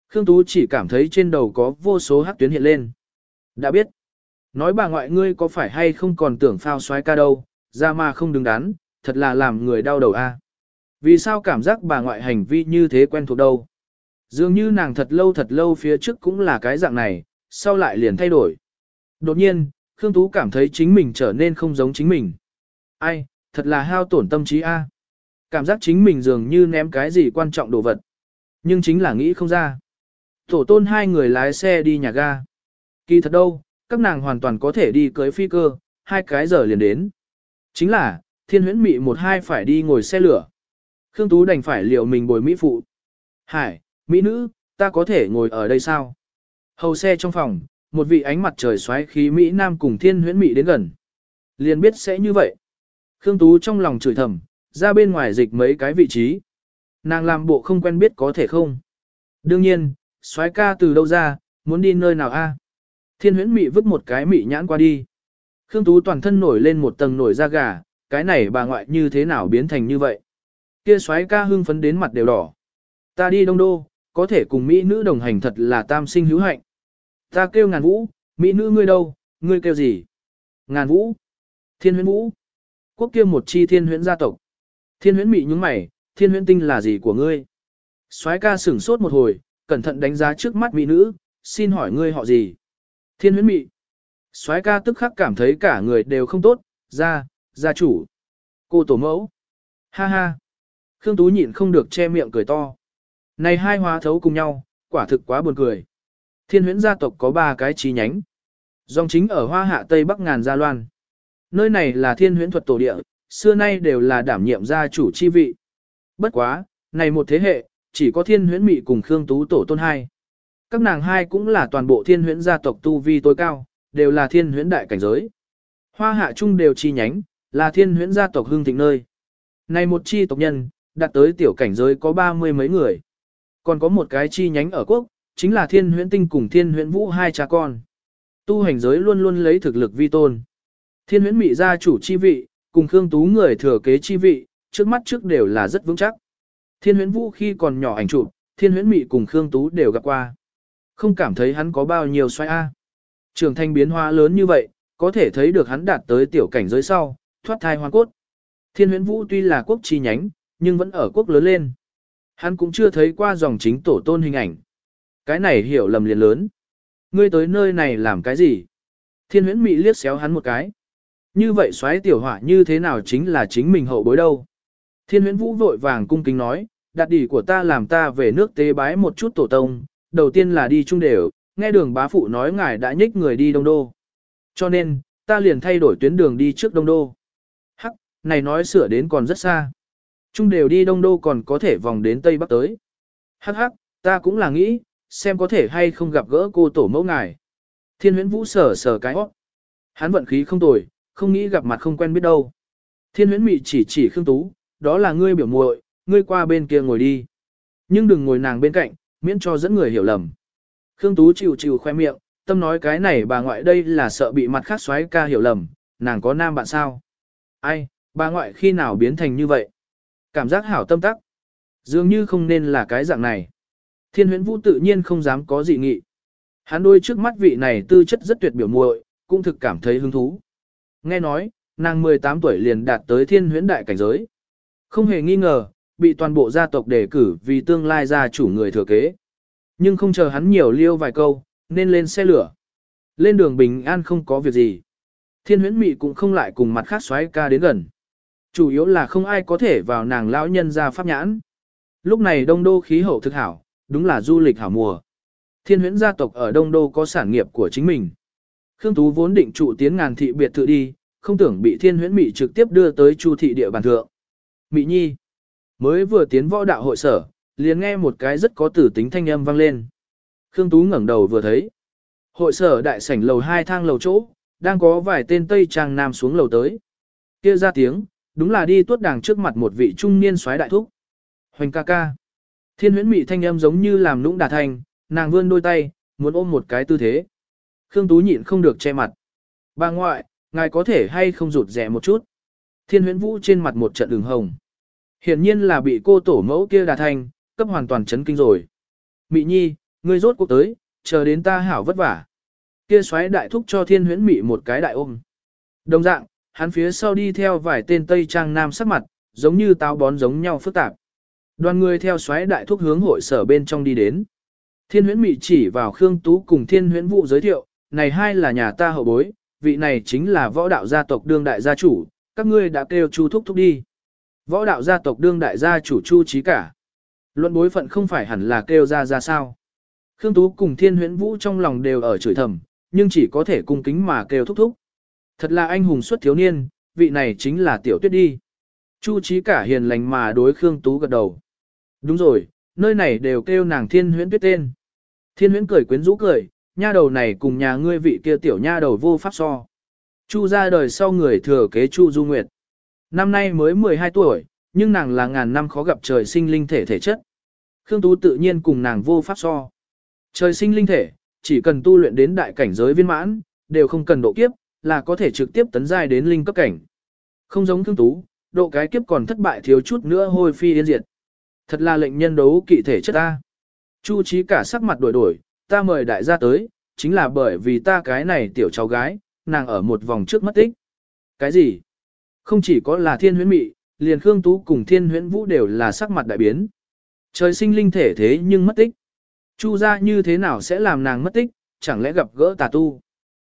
Khương Tú chỉ cảm thấy trên đầu có vô số hắc tuyến hiện lên. Đã biết. Nói bà ngoại ngươi có phải hay không còn tưởng phao xoái ca đâu, ra mà không đứng đắn, thật là làm người đau đầu a. À. Vì sao cảm giác bà ngoại hành vi như thế quen thuộc đâu? Dường như nàng thật lâu thật lâu phía trước cũng là cái dạng này, sau lại liền thay đổi. Đột nhiên, Khương Tú cảm thấy chính mình trở nên không giống chính mình. Ai, thật là hao tổn tâm trí a. À. Cảm giác chính mình dường như ném cái gì quan trọng đồ vật. Nhưng chính là nghĩ không ra. Tổ tôn hai người lái xe đi nhà ga. Kỳ thật đâu, các nàng hoàn toàn có thể đi cưới phi cơ, hai cái giờ liền đến. Chính là, thiên huyễn mị một hai phải đi ngồi xe lửa. Khương Tú đành phải liệu mình bồi Mỹ phụ. Hải, Mỹ nữ, ta có thể ngồi ở đây sao? Hầu xe trong phòng, một vị ánh mặt trời xoáy khí Mỹ Nam cùng thiên huyễn Mỹ đến gần. Liền biết sẽ như vậy. Khương Tú trong lòng chửi thầm, ra bên ngoài dịch mấy cái vị trí. Nàng làm bộ không quen biết có thể không. Đương nhiên, xoáy ca từ đâu ra, muốn đi nơi nào a? Thiên huyễn mị vứt một cái mị nhãn qua đi. Khương Tú toàn thân nổi lên một tầng nổi da gà, cái này bà ngoại như thế nào biến thành như vậy. Kia xoái ca hưng phấn đến mặt đều đỏ. Ta đi đông đô, có thể cùng Mỹ nữ đồng hành thật là tam sinh hữu hạnh. Ta kêu ngàn vũ, Mỹ nữ ngươi đâu, ngươi kêu gì? Ngàn vũ. Thiên huyễn vũ. Quốc kia một chi thiên huyễn gia tộc. Thiên huyễn mị nhúng mày, thiên huyễn tinh là gì của ngươi? soái ca sửng sốt một hồi, cẩn thận đánh giá trước mắt mỹ nữ, xin hỏi ngươi họ gì? Thiên huyễn mị. soái ca tức khắc cảm thấy cả người đều không tốt, ra gia chủ. Cô tổ mẫu. Ha ha. Khương Tú nhịn không được che miệng cười to. Này hai hóa thấu cùng nhau, quả thực quá buồn cười. Thiên huyễn gia tộc có ba cái chi nhánh. Dòng chính ở hoa hạ Tây Bắc ngàn gia loan. Nơi này là thiên huyễn thuật tổ địa, xưa nay đều là đảm nhiệm gia chủ chi vị. Bất quá, này một thế hệ, chỉ có thiên huyễn mị cùng Khương Tú tổ tôn hai. Các nàng hai cũng là toàn bộ thiên huyễn gia tộc tu vi tối cao, đều là thiên huyễn đại cảnh giới. Hoa hạ chung đều chi nhánh, là thiên huyễn gia tộc hương thịnh nơi. Này một chi tộc nhân, đạt tới tiểu cảnh giới có ba mươi mấy người. Còn có một cái chi nhánh ở quốc, chính là thiên huyễn tinh cùng thiên huyễn vũ hai cha con. Tu hành giới luôn luôn lấy thực lực vi tôn. Thiên huyễn mị gia chủ chi vị, cùng Khương Tú người thừa kế chi vị, trước mắt trước đều là rất vững chắc. Thiên huyễn vũ khi còn nhỏ ảnh chụp, thiên huyễn mị cùng Khương Tú đều gặp qua. Không cảm thấy hắn có bao nhiêu xoay A. Trường thanh biến hóa lớn như vậy, có thể thấy được hắn đạt tới tiểu cảnh giới sau, thoát thai hoa cốt. Thiên huyễn vũ tuy là quốc chi nhánh, nhưng vẫn ở quốc lớn lên. Hắn cũng chưa thấy qua dòng chính tổ tôn hình ảnh. Cái này hiểu lầm liền lớn. Ngươi tới nơi này làm cái gì? Thiên huyễn mị liếc xéo hắn một cái. Như vậy xoáy tiểu hỏa như thế nào chính là chính mình hậu bối đâu? Thiên huyễn vũ vội vàng cung kính nói, đặt đỉ của ta làm ta về nước tế bái một chút tổ tông, đầu tiên là đi trung đều, nghe đường bá phụ nói ngài đã nhích người đi đông đô. Cho nên, ta liền thay đổi tuyến đường đi trước đông đô. Này nói sửa đến còn rất xa. Trung đều đi đông đô còn có thể vòng đến tây bắc tới. Hắc hắc, ta cũng là nghĩ, xem có thể hay không gặp gỡ cô tổ mẫu ngài. Thiên huyễn vũ sở sở cái hót. Hắn vận khí không tồi, không nghĩ gặp mặt không quen biết đâu. Thiên huyễn mị chỉ chỉ Khương Tú, đó là ngươi biểu muội, ngươi qua bên kia ngồi đi. Nhưng đừng ngồi nàng bên cạnh, miễn cho dẫn người hiểu lầm. Khương Tú chịu chịu khoe miệng, tâm nói cái này bà ngoại đây là sợ bị mặt khác xoáy ca hiểu lầm, nàng có nam bạn sao? Ai, bà ngoại khi nào biến thành như vậy? Cảm giác hảo tâm tắc. Dường như không nên là cái dạng này. Thiên huyễn vũ tự nhiên không dám có dị nghị. Hắn đôi trước mắt vị này tư chất rất tuyệt biểu muội, cũng thực cảm thấy hứng thú. Nghe nói, nàng 18 tuổi liền đạt tới thiên huyễn đại cảnh giới. Không hề nghi ngờ, bị toàn bộ gia tộc đề cử vì tương lai gia chủ người thừa kế. Nhưng không chờ hắn nhiều liêu vài câu, nên lên xe lửa. Lên đường bình an không có việc gì. Thiên huyễn mị cũng không lại cùng mặt khác xoáy ca đến gần. Chủ yếu là không ai có thể vào nàng lão nhân ra pháp nhãn. Lúc này đông đô khí hậu thực hảo, đúng là du lịch hảo mùa. Thiên huyễn gia tộc ở đông đô có sản nghiệp của chính mình. Khương Tú vốn định trụ tiến ngàn thị biệt thự đi, không tưởng bị thiên huyễn mị trực tiếp đưa tới chu thị địa bàn thượng. Mị nhi, mới vừa tiến võ đạo hội sở, liền nghe một cái rất có tử tính thanh âm vang lên. Khương Tú ngẩng đầu vừa thấy. Hội sở đại sảnh lầu hai thang lầu chỗ, đang có vài tên Tây Trang Nam xuống lầu tới. kia ra tiếng, đúng là đi tuốt đàng trước mặt một vị trung niên soái đại thúc. Hoành ca ca. Thiên huyễn mị thanh âm giống như làm nũng đà thành, nàng vươn đôi tay, muốn ôm một cái tư thế. Khương Tú nhịn không được che mặt. Bà ngoại, ngài có thể hay không rụt rẻ một chút. Thiên huyễn vũ trên mặt một trận đường hồng. Hiển nhiên là bị cô tổ mẫu kia đà thành, cấp hoàn toàn chấn kinh rồi. Mị nhi, ngươi rốt cuộc tới, chờ đến ta hảo vất vả. Kia xoáy đại thúc cho thiên huyễn mị một cái đại ôm. Đồng dạng, hắn phía sau đi theo vài tên Tây Trang Nam sắc mặt, giống như táo bón giống nhau phức tạp. Đoàn người theo xoáy đại thúc hướng hội sở bên trong đi đến. Thiên huyễn mị chỉ vào Khương Tú cùng thiên huyễn vụ giới thiệu, này hai là nhà ta hậu bối, vị này chính là võ đạo gia tộc đương đại gia chủ, các ngươi đã kêu chu thúc thúc đi. Võ đạo gia tộc đương đại gia chủ chu trí cả. Luận bối phận không phải hẳn là kêu ra ra sao. Khương Tú cùng thiên huyễn vũ trong lòng đều ở chửi thầm, nhưng chỉ có thể cung kính mà kêu thúc thúc. Thật là anh hùng xuất thiếu niên, vị này chính là tiểu tuyết đi. Chu trí cả hiền lành mà đối Khương Tú gật đầu. Đúng rồi, nơi này đều kêu nàng thiên huyễn tuyết tên. Thiên huyễn cười quyến rũ cười, nha đầu này cùng nhà ngươi vị kia tiểu nha đầu vô pháp so. Chu ra đời sau người thừa kế Chu Du Nguyệt. Năm nay mới 12 tuổi, nhưng nàng là ngàn năm khó gặp trời sinh linh thể thể chất. Khương Tú tự nhiên cùng nàng vô pháp so. Trời sinh linh thể, chỉ cần tu luyện đến đại cảnh giới viên mãn, đều không cần độ kiếp, là có thể trực tiếp tấn giai đến linh cấp cảnh. Không giống Khương Tú, độ cái kiếp còn thất bại thiếu chút nữa hôi phi yên diệt. Thật là lệnh nhân đấu kỵ thể chất ta. Chu trí cả sắc mặt đổi đổi, ta mời đại gia tới, chính là bởi vì ta cái này tiểu cháu gái, nàng ở một vòng trước mất tích. Cái gì? Không chỉ có là thiên huyễn mị, liền Khương Tú cùng thiên huyễn vũ đều là sắc mặt đại biến. Trời sinh linh thể thế nhưng mất tích. Chu ra như thế nào sẽ làm nàng mất tích, chẳng lẽ gặp gỡ tà tu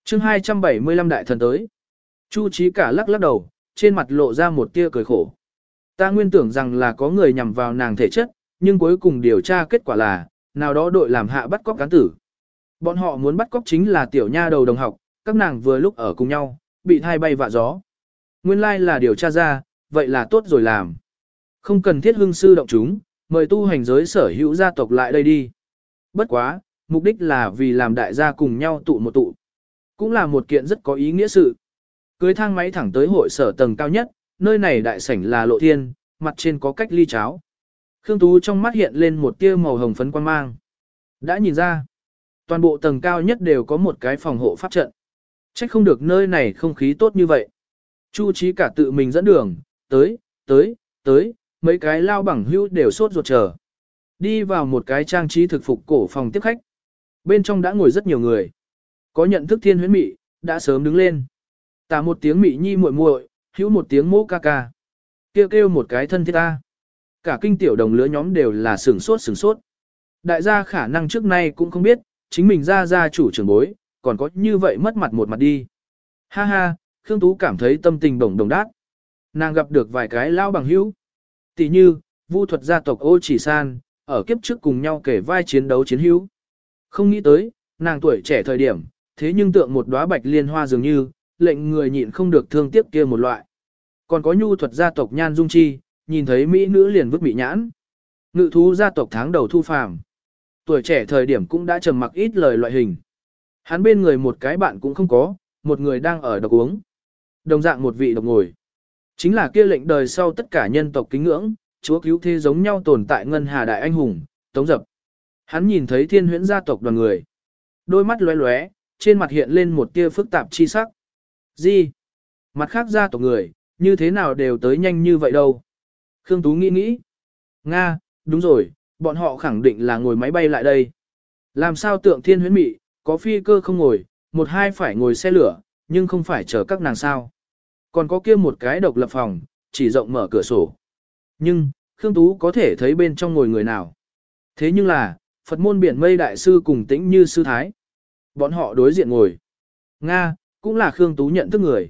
chương 275 đại thần tới. Chu trí cả lắc lắc đầu, trên mặt lộ ra một tia cười khổ. Ta nguyên tưởng rằng là có người nhằm vào nàng thể chất, nhưng cuối cùng điều tra kết quả là, nào đó đội làm hạ bắt cóc cán tử. Bọn họ muốn bắt cóc chính là tiểu nha đầu đồng học, các nàng vừa lúc ở cùng nhau, bị thai bay vạ gió. Nguyên lai like là điều tra ra, vậy là tốt rồi làm. Không cần thiết hương sư động chúng, mời tu hành giới sở hữu gia tộc lại đây đi. Bất quá, mục đích là vì làm đại gia cùng nhau tụ một tụ. Cũng là một kiện rất có ý nghĩa sự. Cưới thang máy thẳng tới hội sở tầng cao nhất, nơi này đại sảnh là lộ thiên, mặt trên có cách ly cháo. Khương Tú trong mắt hiện lên một tia màu hồng phấn quan mang. Đã nhìn ra, toàn bộ tầng cao nhất đều có một cái phòng hộ pháp trận. Chắc không được nơi này không khí tốt như vậy. Chu trí cả tự mình dẫn đường, tới, tới, tới, mấy cái lao bằng hữu đều sốt ruột chờ. Đi vào một cái trang trí thực phục cổ phòng tiếp khách. Bên trong đã ngồi rất nhiều người. Có nhận thức thiên huyễn mị, đã sớm đứng lên. Tả một tiếng mị nhi muội muội, hữu một tiếng mô ca ca. Kêu kêu một cái thân thiết ta. Cả kinh tiểu đồng lứa nhóm đều là sửng sốt sửng sốt. Đại gia khả năng trước nay cũng không biết, chính mình ra gia chủ trưởng bối, còn có như vậy mất mặt một mặt đi. Ha ha, Khương Tú cảm thấy tâm tình đồng đồng đát. Nàng gặp được vài cái lao bằng hữu. Tỷ như, vu thuật gia tộc ô chỉ san, ở kiếp trước cùng nhau kể vai chiến đấu chiến hữu. Không nghĩ tới, nàng tuổi trẻ thời điểm, thế nhưng tượng một đóa bạch liên hoa dường như, lệnh người nhịn không được thương tiếc kia một loại. Còn có nhu thuật gia tộc Nhan Dung Chi, nhìn thấy mỹ nữ liền vứt bị nhãn. Ngự thú gia tộc tháng đầu thu phàm. Tuổi trẻ thời điểm cũng đã trầm mặc ít lời loại hình. Hắn bên người một cái bạn cũng không có, một người đang ở độc uống. Đồng dạng một vị độc ngồi. Chính là kia lệnh đời sau tất cả nhân tộc kính ngưỡng, chúa cứu thế giống nhau tồn tại ngân hà đại anh hùng, tống dập. Hắn nhìn thấy thiên huyễn gia tộc đoàn người. Đôi mắt lóe lóe, trên mặt hiện lên một tia phức tạp chi sắc. Gì? Mặt khác gia tộc người, như thế nào đều tới nhanh như vậy đâu? Khương Tú nghĩ nghĩ. Nga, đúng rồi, bọn họ khẳng định là ngồi máy bay lại đây. Làm sao tượng thiên huyễn mị, có phi cơ không ngồi, một hai phải ngồi xe lửa, nhưng không phải chờ các nàng sao. Còn có kia một cái độc lập phòng, chỉ rộng mở cửa sổ. Nhưng, Khương Tú có thể thấy bên trong ngồi người nào. Thế nhưng là, Phật môn biển mây đại sư cùng tĩnh như sư thái. Bọn họ đối diện ngồi. Nga, cũng là Khương Tú nhận thức người.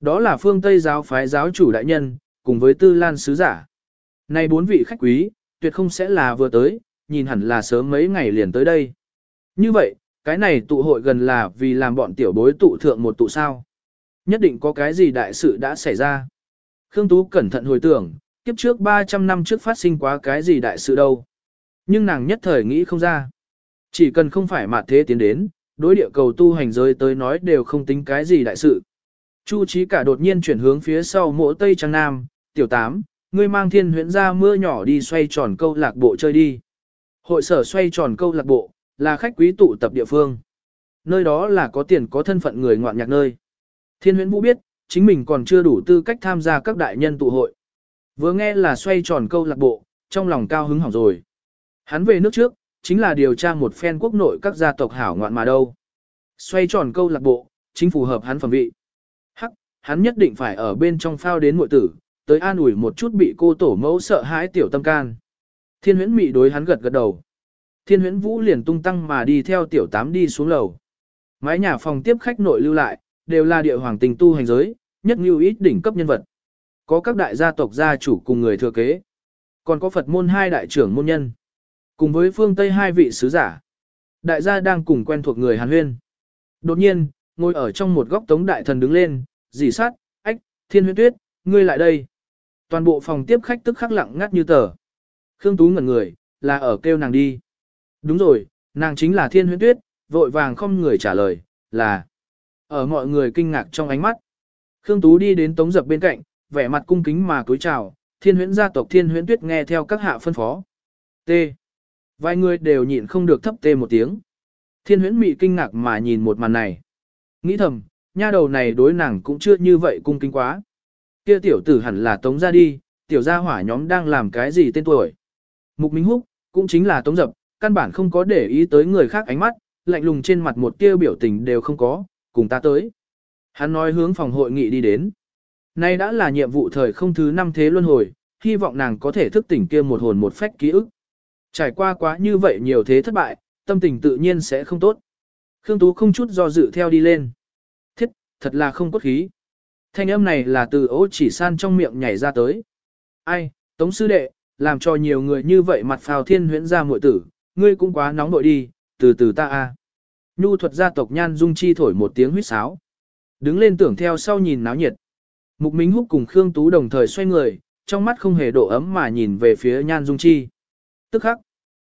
Đó là phương Tây giáo phái giáo chủ đại nhân, cùng với tư lan sứ giả. Này bốn vị khách quý, tuyệt không sẽ là vừa tới, nhìn hẳn là sớm mấy ngày liền tới đây. Như vậy, cái này tụ hội gần là vì làm bọn tiểu bối tụ thượng một tụ sao. Nhất định có cái gì đại sự đã xảy ra. Khương Tú cẩn thận hồi tưởng, kiếp trước 300 năm trước phát sinh quá cái gì đại sự đâu. Nhưng nàng nhất thời nghĩ không ra. Chỉ cần không phải mặt thế tiến đến, đối địa cầu tu hành giới tới nói đều không tính cái gì đại sự. Chu trí cả đột nhiên chuyển hướng phía sau mộ Tây Trang Nam, tiểu tám, ngươi mang thiên huyễn ra mưa nhỏ đi xoay tròn câu lạc bộ chơi đi. Hội sở xoay tròn câu lạc bộ, là khách quý tụ tập địa phương. Nơi đó là có tiền có thân phận người ngoạn nhạc nơi. Thiên huyễn vũ biết, chính mình còn chưa đủ tư cách tham gia các đại nhân tụ hội. Vừa nghe là xoay tròn câu lạc bộ, trong lòng cao hứng hỏng rồi. Hắn về nước trước, chính là điều tra một phen quốc nội các gia tộc hảo ngoạn mà đâu. Xoay tròn câu lạc bộ, chính phù hợp hắn phẩm vị. Hắc, hắn nhất định phải ở bên trong phao đến muội tử, tới an ủi một chút bị cô tổ mẫu sợ hãi tiểu tâm can. Thiên huyễn mị đối hắn gật gật đầu. Thiên huyễn vũ liền tung tăng mà đi theo tiểu tám đi xuống lầu. Mái nhà phòng tiếp khách nội lưu lại, đều là địa hoàng tình tu hành giới, nhất như ít đỉnh cấp nhân vật. Có các đại gia tộc gia chủ cùng người thừa kế. Còn có Phật môn hai đại trưởng môn nhân. Cùng với phương Tây hai vị sứ giả. Đại gia đang cùng quen thuộc người Hàn Huyên. Đột nhiên, ngồi ở trong một góc tống đại thần đứng lên, dì sát, ách, thiên huyễn tuyết, ngươi lại đây. Toàn bộ phòng tiếp khách tức khắc lặng ngắt như tờ. Khương Tú ngẩn người, là ở kêu nàng đi. Đúng rồi, nàng chính là thiên huyễn tuyết, vội vàng không người trả lời, là. Ở mọi người kinh ngạc trong ánh mắt. Khương Tú đi đến tống dập bên cạnh, vẻ mặt cung kính mà cúi chào, thiên huyễn gia tộc thiên huyễn tuyết nghe theo các hạ phân phó. T. Vài người đều nhịn không được thấp tê một tiếng. Thiên huyễn mị kinh ngạc mà nhìn một màn này. Nghĩ thầm, nha đầu này đối nàng cũng chưa như vậy cung kính quá. Kia tiểu tử hẳn là tống ra đi, tiểu gia hỏa nhóm đang làm cái gì tên tuổi. Mục Minh Húc, cũng chính là tống dập, căn bản không có để ý tới người khác ánh mắt, lạnh lùng trên mặt một tia biểu tình đều không có, cùng ta tới. Hắn nói hướng phòng hội nghị đi đến. Nay đã là nhiệm vụ thời không thứ năm thế luân hồi, hy vọng nàng có thể thức tỉnh kia một hồn một phách ký ức. Trải qua quá như vậy nhiều thế thất bại, tâm tình tự nhiên sẽ không tốt. Khương Tú không chút do dự theo đi lên. Thiết, thật là không cốt khí. Thanh âm này là từ ố chỉ san trong miệng nhảy ra tới. Ai, Tống Sư Đệ, làm cho nhiều người như vậy mặt phào thiên huyễn ra muội tử, ngươi cũng quá nóng nội đi, từ từ ta a. Nhu thuật gia tộc Nhan Dung Chi thổi một tiếng huýt sáo. Đứng lên tưởng theo sau nhìn náo nhiệt. Mục Minh Húc cùng Khương Tú đồng thời xoay người, trong mắt không hề độ ấm mà nhìn về phía Nhan Dung Chi. Tức khắc,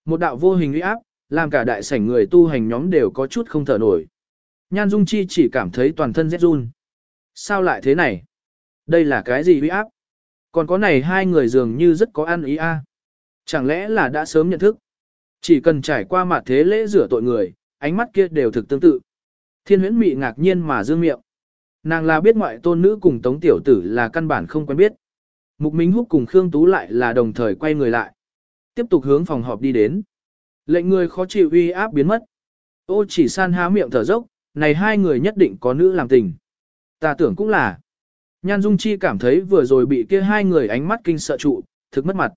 một đạo vô hình uy áp, làm cả đại sảnh người tu hành nhóm đều có chút không thở nổi. Nhan Dung Chi chỉ cảm thấy toàn thân rét run. Sao lại thế này? Đây là cái gì uy áp? Còn có này hai người dường như rất có ăn ý a. Chẳng lẽ là đã sớm nhận thức? Chỉ cần trải qua mặt thế lễ rửa tội người, ánh mắt kia đều thực tương tự. Thiên huyễn mị ngạc nhiên mà dương miệng. Nàng là biết ngoại tôn nữ cùng tống tiểu tử là căn bản không quen biết. Mục Minh Húc cùng Khương Tú lại là đồng thời quay người lại. Tiếp tục hướng phòng họp đi đến. Lệnh người khó chịu uy áp biến mất. Ô chỉ san há miệng thở dốc, này hai người nhất định có nữ làm tình. Ta tưởng cũng là. Nhan Dung Chi cảm thấy vừa rồi bị kia hai người ánh mắt kinh sợ trụ, thực mất mặt.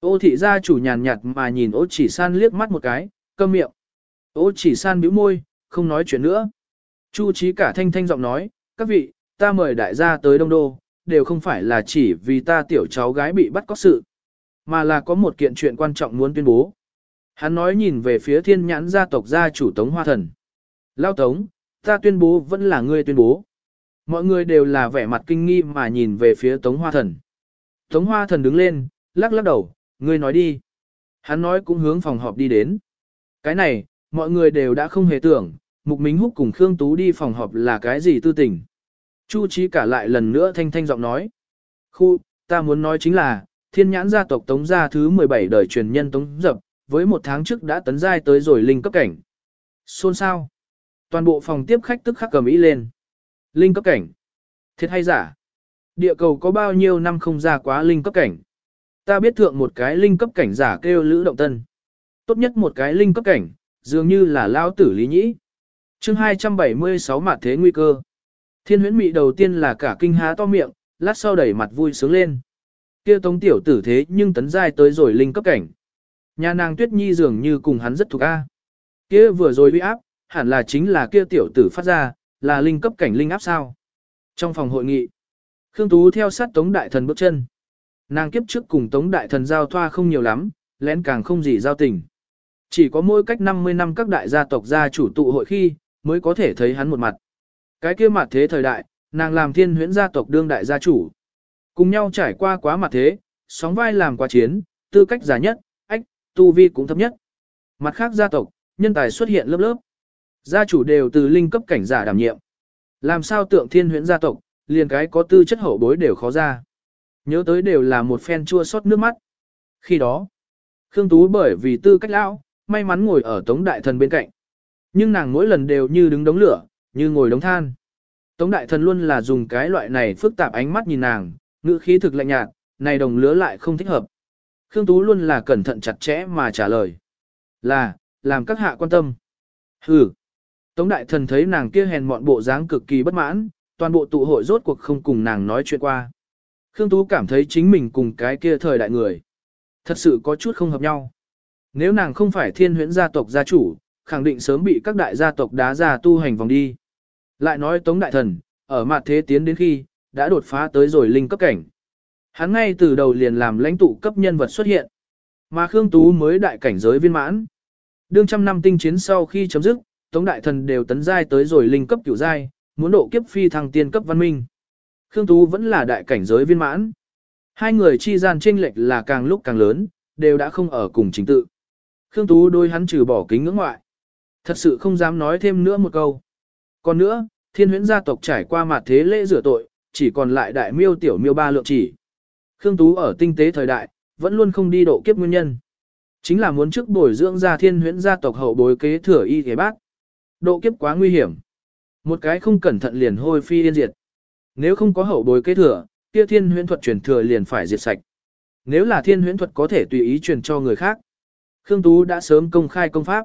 Ô thị gia chủ nhàn nhạt mà nhìn ô chỉ san liếc mắt một cái, câm miệng. Ô chỉ san bĩu môi, không nói chuyện nữa. Chu trí cả thanh thanh giọng nói, các vị, ta mời đại gia tới Đông Đô, đều không phải là chỉ vì ta tiểu cháu gái bị bắt có sự, mà là có một kiện chuyện quan trọng muốn tuyên bố. Hắn nói nhìn về phía thiên nhãn gia tộc gia chủ Tống Hoa Thần. Lao Tống, ta tuyên bố vẫn là ngươi tuyên bố. Mọi người đều là vẻ mặt kinh nghi mà nhìn về phía Tống Hoa Thần. Tống Hoa Thần đứng lên, lắc lắc đầu, ngươi nói đi. Hắn nói cũng hướng phòng họp đi đến. Cái này, mọi người đều đã không hề tưởng, Mục Minh Húc cùng Khương Tú đi phòng họp là cái gì tư tình. Chu Chí cả lại lần nữa thanh thanh giọng nói. Khu, ta muốn nói chính là, thiên nhãn gia tộc Tống gia thứ 17 đời truyền nhân Tống Dập, với một tháng trước đã tấn giai tới rồi linh cấp cảnh. Xôn sao? Toàn bộ phòng tiếp khách tức khắc cầm ý lên. Linh cấp cảnh. Thiệt hay giả? Địa cầu có bao nhiêu năm không ra quá linh cấp cảnh? Ta biết thượng một cái linh cấp cảnh giả kêu Lữ Động Tân. Tốt nhất một cái linh cấp cảnh, dường như là lao tử lý nhĩ. chương 276 mặt thế nguy cơ. Thiên huyễn mị đầu tiên là cả kinh há to miệng, lát sau đẩy mặt vui sướng lên kia tống tiểu tử thế nhưng tấn giai tới rồi linh cấp cảnh. Nhà nàng tuyết nhi dường như cùng hắn rất thuộc A. kia vừa rồi uy áp, hẳn là chính là kia tiểu tử phát ra, là linh cấp cảnh linh áp sao. Trong phòng hội nghị, Khương Tú theo sát tống đại thần bước chân. Nàng kiếp trước cùng tống đại thần giao thoa không nhiều lắm, lén càng không gì giao tình. Chỉ có mỗi cách 50 năm các đại gia tộc gia chủ tụ hội khi, mới có thể thấy hắn một mặt. Cái kia mặt thế thời đại, nàng làm thiên huyễn gia tộc đương đại gia chủ. Cùng nhau trải qua quá mặt thế, sóng vai làm quá chiến, tư cách giả nhất, ách, tu vi cũng thấp nhất. Mặt khác gia tộc, nhân tài xuất hiện lớp lớp. Gia chủ đều từ linh cấp cảnh giả đảm nhiệm. Làm sao tượng thiên huyễn gia tộc, liền cái có tư chất hậu bối đều khó ra. Nhớ tới đều là một phen chua xót nước mắt. Khi đó, Khương Tú bởi vì tư cách lão, may mắn ngồi ở Tống Đại Thần bên cạnh. Nhưng nàng mỗi lần đều như đứng đống lửa, như ngồi đống than. Tống Đại Thần luôn là dùng cái loại này phức tạp ánh mắt nhìn nàng, ngữ khí thực lạnh nhạt, này đồng lứa lại không thích hợp. Khương Tú luôn là cẩn thận chặt chẽ mà trả lời. Là, làm các hạ quan tâm. Hừ. Tống Đại Thần thấy nàng kia hèn mọn bộ dáng cực kỳ bất mãn, toàn bộ tụ hội rốt cuộc không cùng nàng nói chuyện qua. Khương Tú cảm thấy chính mình cùng cái kia thời đại người. Thật sự có chút không hợp nhau. Nếu nàng không phải thiên huyễn gia tộc gia chủ, khẳng định sớm bị các đại gia tộc đá ra tu hành vòng đi. Lại nói Tống Đại Thần, ở mặt thế tiến đến khi, đã đột phá tới rồi linh cấp cảnh. Hắn ngay từ đầu liền làm lãnh tụ cấp nhân vật xuất hiện. Mà Khương Tú mới đại cảnh giới viên mãn. Đương trăm năm tinh chiến sau khi chấm dứt, Tống Đại Thần đều tấn giai tới rồi linh cấp cửu giai, muốn độ kiếp phi thăng tiên cấp văn minh. Khương Tú vẫn là đại cảnh giới viên mãn. Hai người chi gian chênh lệch là càng lúc càng lớn, đều đã không ở cùng chính tự. Khương Tú đôi hắn trừ bỏ kính ngưỡng ngoại. Thật sự không dám nói thêm nữa một câu. Còn nữa, thiên huyễn gia tộc trải qua mặt thế lễ rửa tội, chỉ còn lại đại miêu tiểu miêu ba lượng chỉ. Khương Tú ở tinh tế thời đại, vẫn luôn không đi độ kiếp nguyên nhân. Chính là muốn trước bồi dưỡng ra thiên huyễn gia tộc hậu bối kế thừa y thế bác. Độ kiếp quá nguy hiểm. Một cái không cẩn thận liền hôi phi yên diệt. Nếu không có hậu bối kế thừa, kia thiên huyễn thuật truyền thừa liền phải diệt sạch. Nếu là thiên huyễn thuật có thể tùy ý truyền cho người khác, Khương Tú đã sớm công khai công pháp.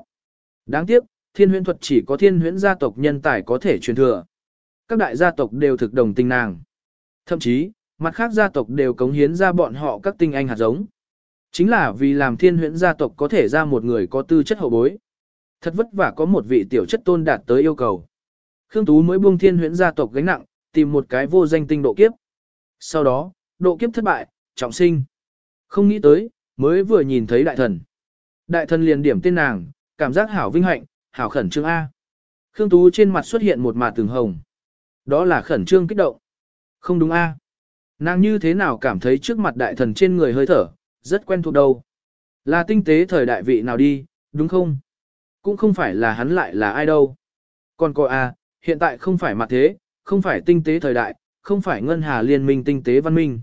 Đáng tiếc, thiên huyễn thuật chỉ có thiên huyễn gia tộc nhân tài có thể truyền thừa. Các đại gia tộc đều thực đồng tình nàng. Thậm chí, mặt khác gia tộc đều cống hiến ra bọn họ các tinh anh hạt giống. Chính là vì làm thiên huyễn gia tộc có thể ra một người có tư chất hậu bối. Thật vất vả có một vị tiểu chất tôn đạt tới yêu cầu. Khương Tú mới buông thiên huyễn gia tộc gánh nặng, tìm một cái vô danh tinh độ kiếp. Sau đó, độ kiếp thất bại, trọng sinh. Không nghĩ tới, mới vừa nhìn thấy đại thần. Đại thần liền điểm tên nàng, cảm giác hảo vinh hạnh, hảo khẩn trương A. Khương Tú trên mặt xuất hiện một mạt từng hồng. Đó là khẩn trương kích động. Không đúng A. Nàng như thế nào cảm thấy trước mặt đại thần trên người hơi thở, rất quen thuộc đâu. Là tinh tế thời đại vị nào đi, đúng không? Cũng không phải là hắn lại là ai đâu. Còn cô A, hiện tại không phải mặt thế, không phải tinh tế thời đại, không phải ngân hà liên minh tinh tế văn minh.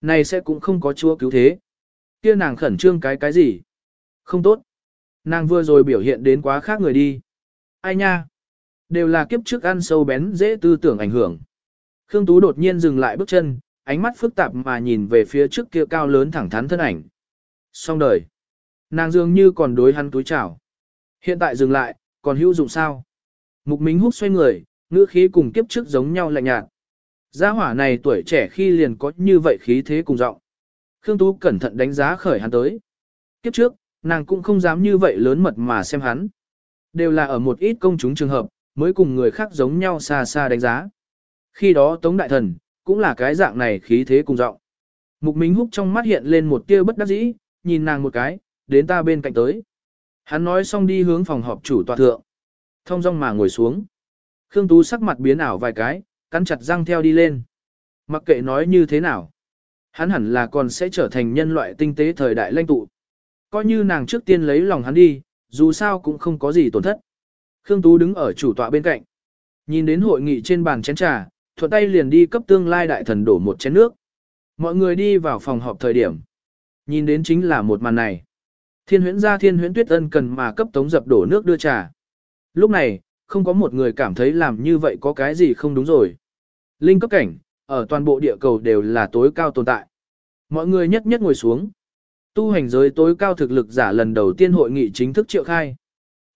Này sẽ cũng không có chúa cứu thế. Kia nàng khẩn trương cái cái gì? Không tốt. Nàng vừa rồi biểu hiện đến quá khác người đi. Ai nha? Đều là kiếp trước ăn sâu bén dễ tư tưởng ảnh hưởng. Khương Tú đột nhiên dừng lại bước chân, ánh mắt phức tạp mà nhìn về phía trước kia cao lớn thẳng thắn thân ảnh. Xong đời. Nàng dường như còn đối hắn túi chảo. Hiện tại dừng lại, còn hữu dụng sao? Mục Minh Húc xoay người, ngữ khí cùng kiếp trước giống nhau lạnh nhạt. Gia hỏa này tuổi trẻ khi liền có như vậy khí thế cùng giọng. Khương Tú cẩn thận đánh giá khởi hắn tới. Kiếp trước, nàng cũng không dám như vậy lớn mật mà xem hắn. Đều là ở một ít công chúng trường hợp, mới cùng người khác giống nhau xa xa đánh giá. Khi đó Tống Đại Thần, cũng là cái dạng này khí thế cùng giọng. Mục Minh Húc trong mắt hiện lên một tia bất đắc dĩ, nhìn nàng một cái, đến ta bên cạnh tới. Hắn nói xong đi hướng phòng họp chủ tòa thượng. Thông dong mà ngồi xuống. Khương Tú sắc mặt biến ảo vài cái, cắn chặt răng theo đi lên. Mặc kệ nói như thế nào. Hắn hẳn là còn sẽ trở thành nhân loại tinh tế thời đại lãnh tụ. Coi như nàng trước tiên lấy lòng hắn đi, dù sao cũng không có gì tổn thất. Khương Tú đứng ở chủ tọa bên cạnh. Nhìn đến hội nghị trên bàn chén trà, thuận tay liền đi cấp tương lai đại thần đổ một chén nước. Mọi người đi vào phòng họp thời điểm. Nhìn đến chính là một màn này. Thiên huyễn gia thiên huyễn tuyết ân cần mà cấp tống dập đổ nước đưa trà. Lúc này, không có một người cảm thấy làm như vậy có cái gì không đúng rồi. Linh cấp cảnh, ở toàn bộ địa cầu đều là tối cao tồn tại. Mọi người nhất nhất ngồi xuống. Tu hành giới tối cao thực lực giả lần đầu tiên hội nghị chính thức triệu khai.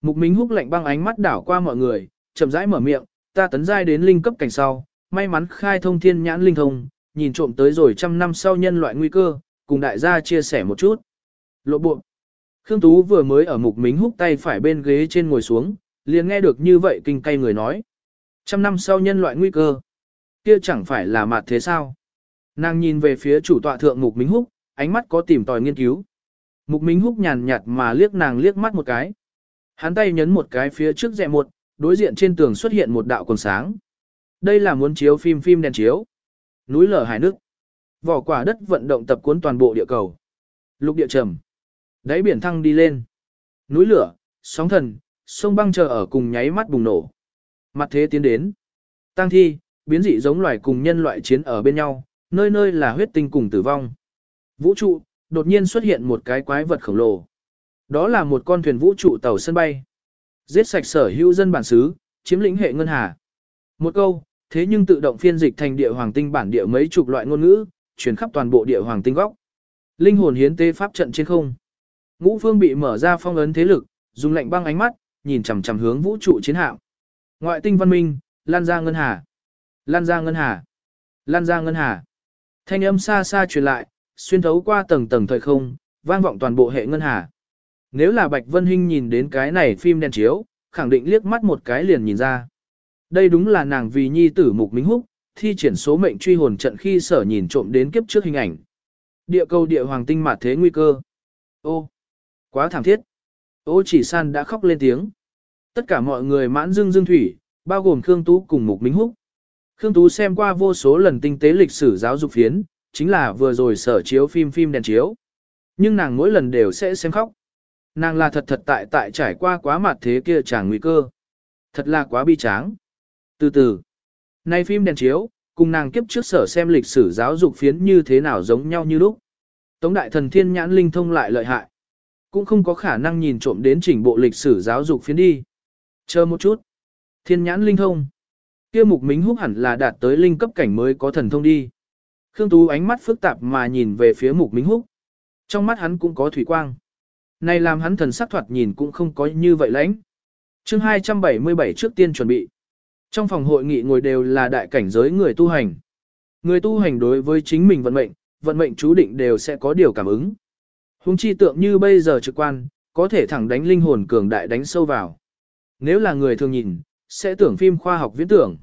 Mục Minh húc lạnh băng ánh mắt đảo qua mọi người, chậm rãi mở miệng, ta tấn giai đến linh cấp cảnh sau, may mắn khai thông thiên nhãn linh thông, nhìn trộm tới rồi trăm năm sau nhân loại nguy cơ, cùng đại gia chia sẻ một chút. Lộ bộ. Khương Tú vừa mới ở mục Minh húc tay phải bên ghế trên ngồi xuống, liền nghe được như vậy kinh cay người nói. Trăm năm sau nhân loại nguy cơ. Kia chẳng phải là mặt thế sao? Nàng nhìn về phía chủ tọa thượng mục Minh húc, ánh mắt có tìm tòi nghiên cứu. Mục Minh húc nhàn nhạt mà liếc nàng liếc mắt một cái. Hắn tay nhấn một cái phía trước rẹ một, đối diện trên tường xuất hiện một đạo quần sáng. Đây là muốn chiếu phim phim đèn chiếu. Núi lở hải nước. Vỏ quả đất vận động tập cuốn toàn bộ địa cầu. Lục địa trầm. Đáy biển thăng đi lên. Núi lửa, sóng thần, sông băng chờ ở cùng nháy mắt bùng nổ. Mặt thế tiến đến. Tăng thi, biến dị giống loài cùng nhân loại chiến ở bên nhau, nơi nơi là huyết tinh cùng tử vong. Vũ trụ, đột nhiên xuất hiện một cái quái vật khổng lồ. Đó là một con thuyền vũ trụ tàu sân bay. Giết sạch sở hữu dân bản xứ, chiếm lĩnh hệ ngân hà. Một câu, thế nhưng tự động phiên dịch thành địa hoàng tinh bản địa mấy chục loại ngôn ngữ, truyền khắp toàn bộ địa hoàng tinh góc. Linh hồn hiến tế pháp trận trên không. Ngũ phương bị mở ra phong ấn thế lực, dùng lạnh băng ánh mắt, nhìn chằm chằm hướng vũ trụ chiến hạm. Ngoại tinh văn minh, lan ra ngân hà. Lan ra ngân hà. Lan ra ngân hà. Thanh âm xa xa truyền lại, xuyên thấu qua tầng tầng thời không, vang vọng toàn bộ hệ ngân hà. Nếu là Bạch Vân Hinh nhìn đến cái này phim đen chiếu, khẳng định liếc mắt một cái liền nhìn ra. Đây đúng là nàng vì nhi tử mục minh húc, thi triển số mệnh truy hồn trận khi sở nhìn trộm đến kiếp trước hình ảnh. Địa cầu địa hoàng tinh mạt thế nguy cơ. Ô, quá thảm thiết. Ô chỉ san đã khóc lên tiếng. Tất cả mọi người mãn dương dương thủy, bao gồm Khương Tú cùng mục minh húc. Khương Tú xem qua vô số lần tinh tế lịch sử giáo dục phiến, chính là vừa rồi sở chiếu phim phim đèn chiếu. Nhưng nàng mỗi lần đều sẽ xem khóc. Nàng là thật thật tại tại trải qua quá mặt thế kia chẳng nguy cơ. Thật là quá bi tráng. Từ từ, nay phim đèn chiếu, cùng nàng kiếp trước sở xem lịch sử giáo dục phiến như thế nào giống nhau như lúc. Tống đại thần thiên nhãn linh thông lại lợi hại. Cũng không có khả năng nhìn trộm đến chỉnh bộ lịch sử giáo dục phiến đi. Chờ một chút. Thiên nhãn linh thông. Kia mục mính húc hẳn là đạt tới linh cấp cảnh mới có thần thông đi. Khương Tú ánh mắt phức tạp mà nhìn về phía Mục Minh Húc. Trong mắt hắn cũng có thủy quang. Này làm hắn thần sắc thoạt nhìn cũng không có như vậy lãnh. chương 277 trước tiên chuẩn bị. Trong phòng hội nghị ngồi đều là đại cảnh giới người tu hành. Người tu hành đối với chính mình vận mệnh, vận mệnh chú định đều sẽ có điều cảm ứng. Hùng chi tượng như bây giờ trực quan, có thể thẳng đánh linh hồn cường đại đánh sâu vào. Nếu là người thường nhìn, sẽ tưởng phim khoa học viễn tưởng.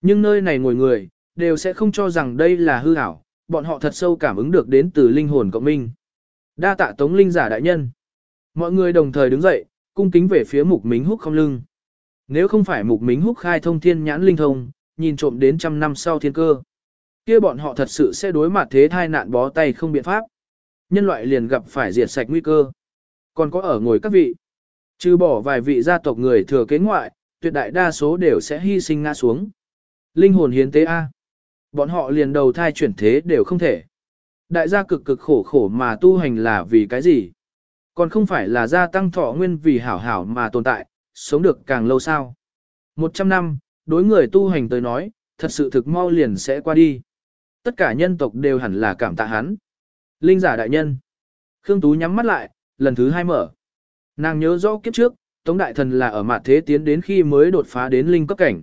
Nhưng nơi này ngồi người, đều sẽ không cho rằng đây là hư ảo, bọn họ thật sâu cảm ứng được đến từ linh hồn cộng minh. Đa tạ tống linh giả đại nhân. Mọi người đồng thời đứng dậy, cung kính về phía mục mính húc không lưng. Nếu không phải mục mính húc khai thông thiên nhãn linh thông, nhìn trộm đến trăm năm sau thiên cơ. kia bọn họ thật sự sẽ đối mặt thế thai nạn bó tay không biện pháp. Nhân loại liền gặp phải diệt sạch nguy cơ. Còn có ở ngồi các vị. Trừ bỏ vài vị gia tộc người thừa kế ngoại, tuyệt đại đa số đều sẽ hy sinh ngã xuống. Linh hồn hiến tế A. Bọn họ liền đầu thai chuyển thế đều không thể. Đại gia cực cực khổ khổ mà tu hành là vì cái gì? Còn không phải là gia tăng thọ nguyên vì hảo hảo mà tồn tại, sống được càng lâu sao? Một trăm năm, đối người tu hành tới nói, thật sự thực mau liền sẽ qua đi. Tất cả nhân tộc đều hẳn là cảm tạ hắn. Linh giả đại nhân. Khương Tú nhắm mắt lại, lần thứ hai mở. Nàng nhớ rõ kiếp trước, Tống Đại Thần là ở mặt thế tiến đến khi mới đột phá đến linh cấp cảnh.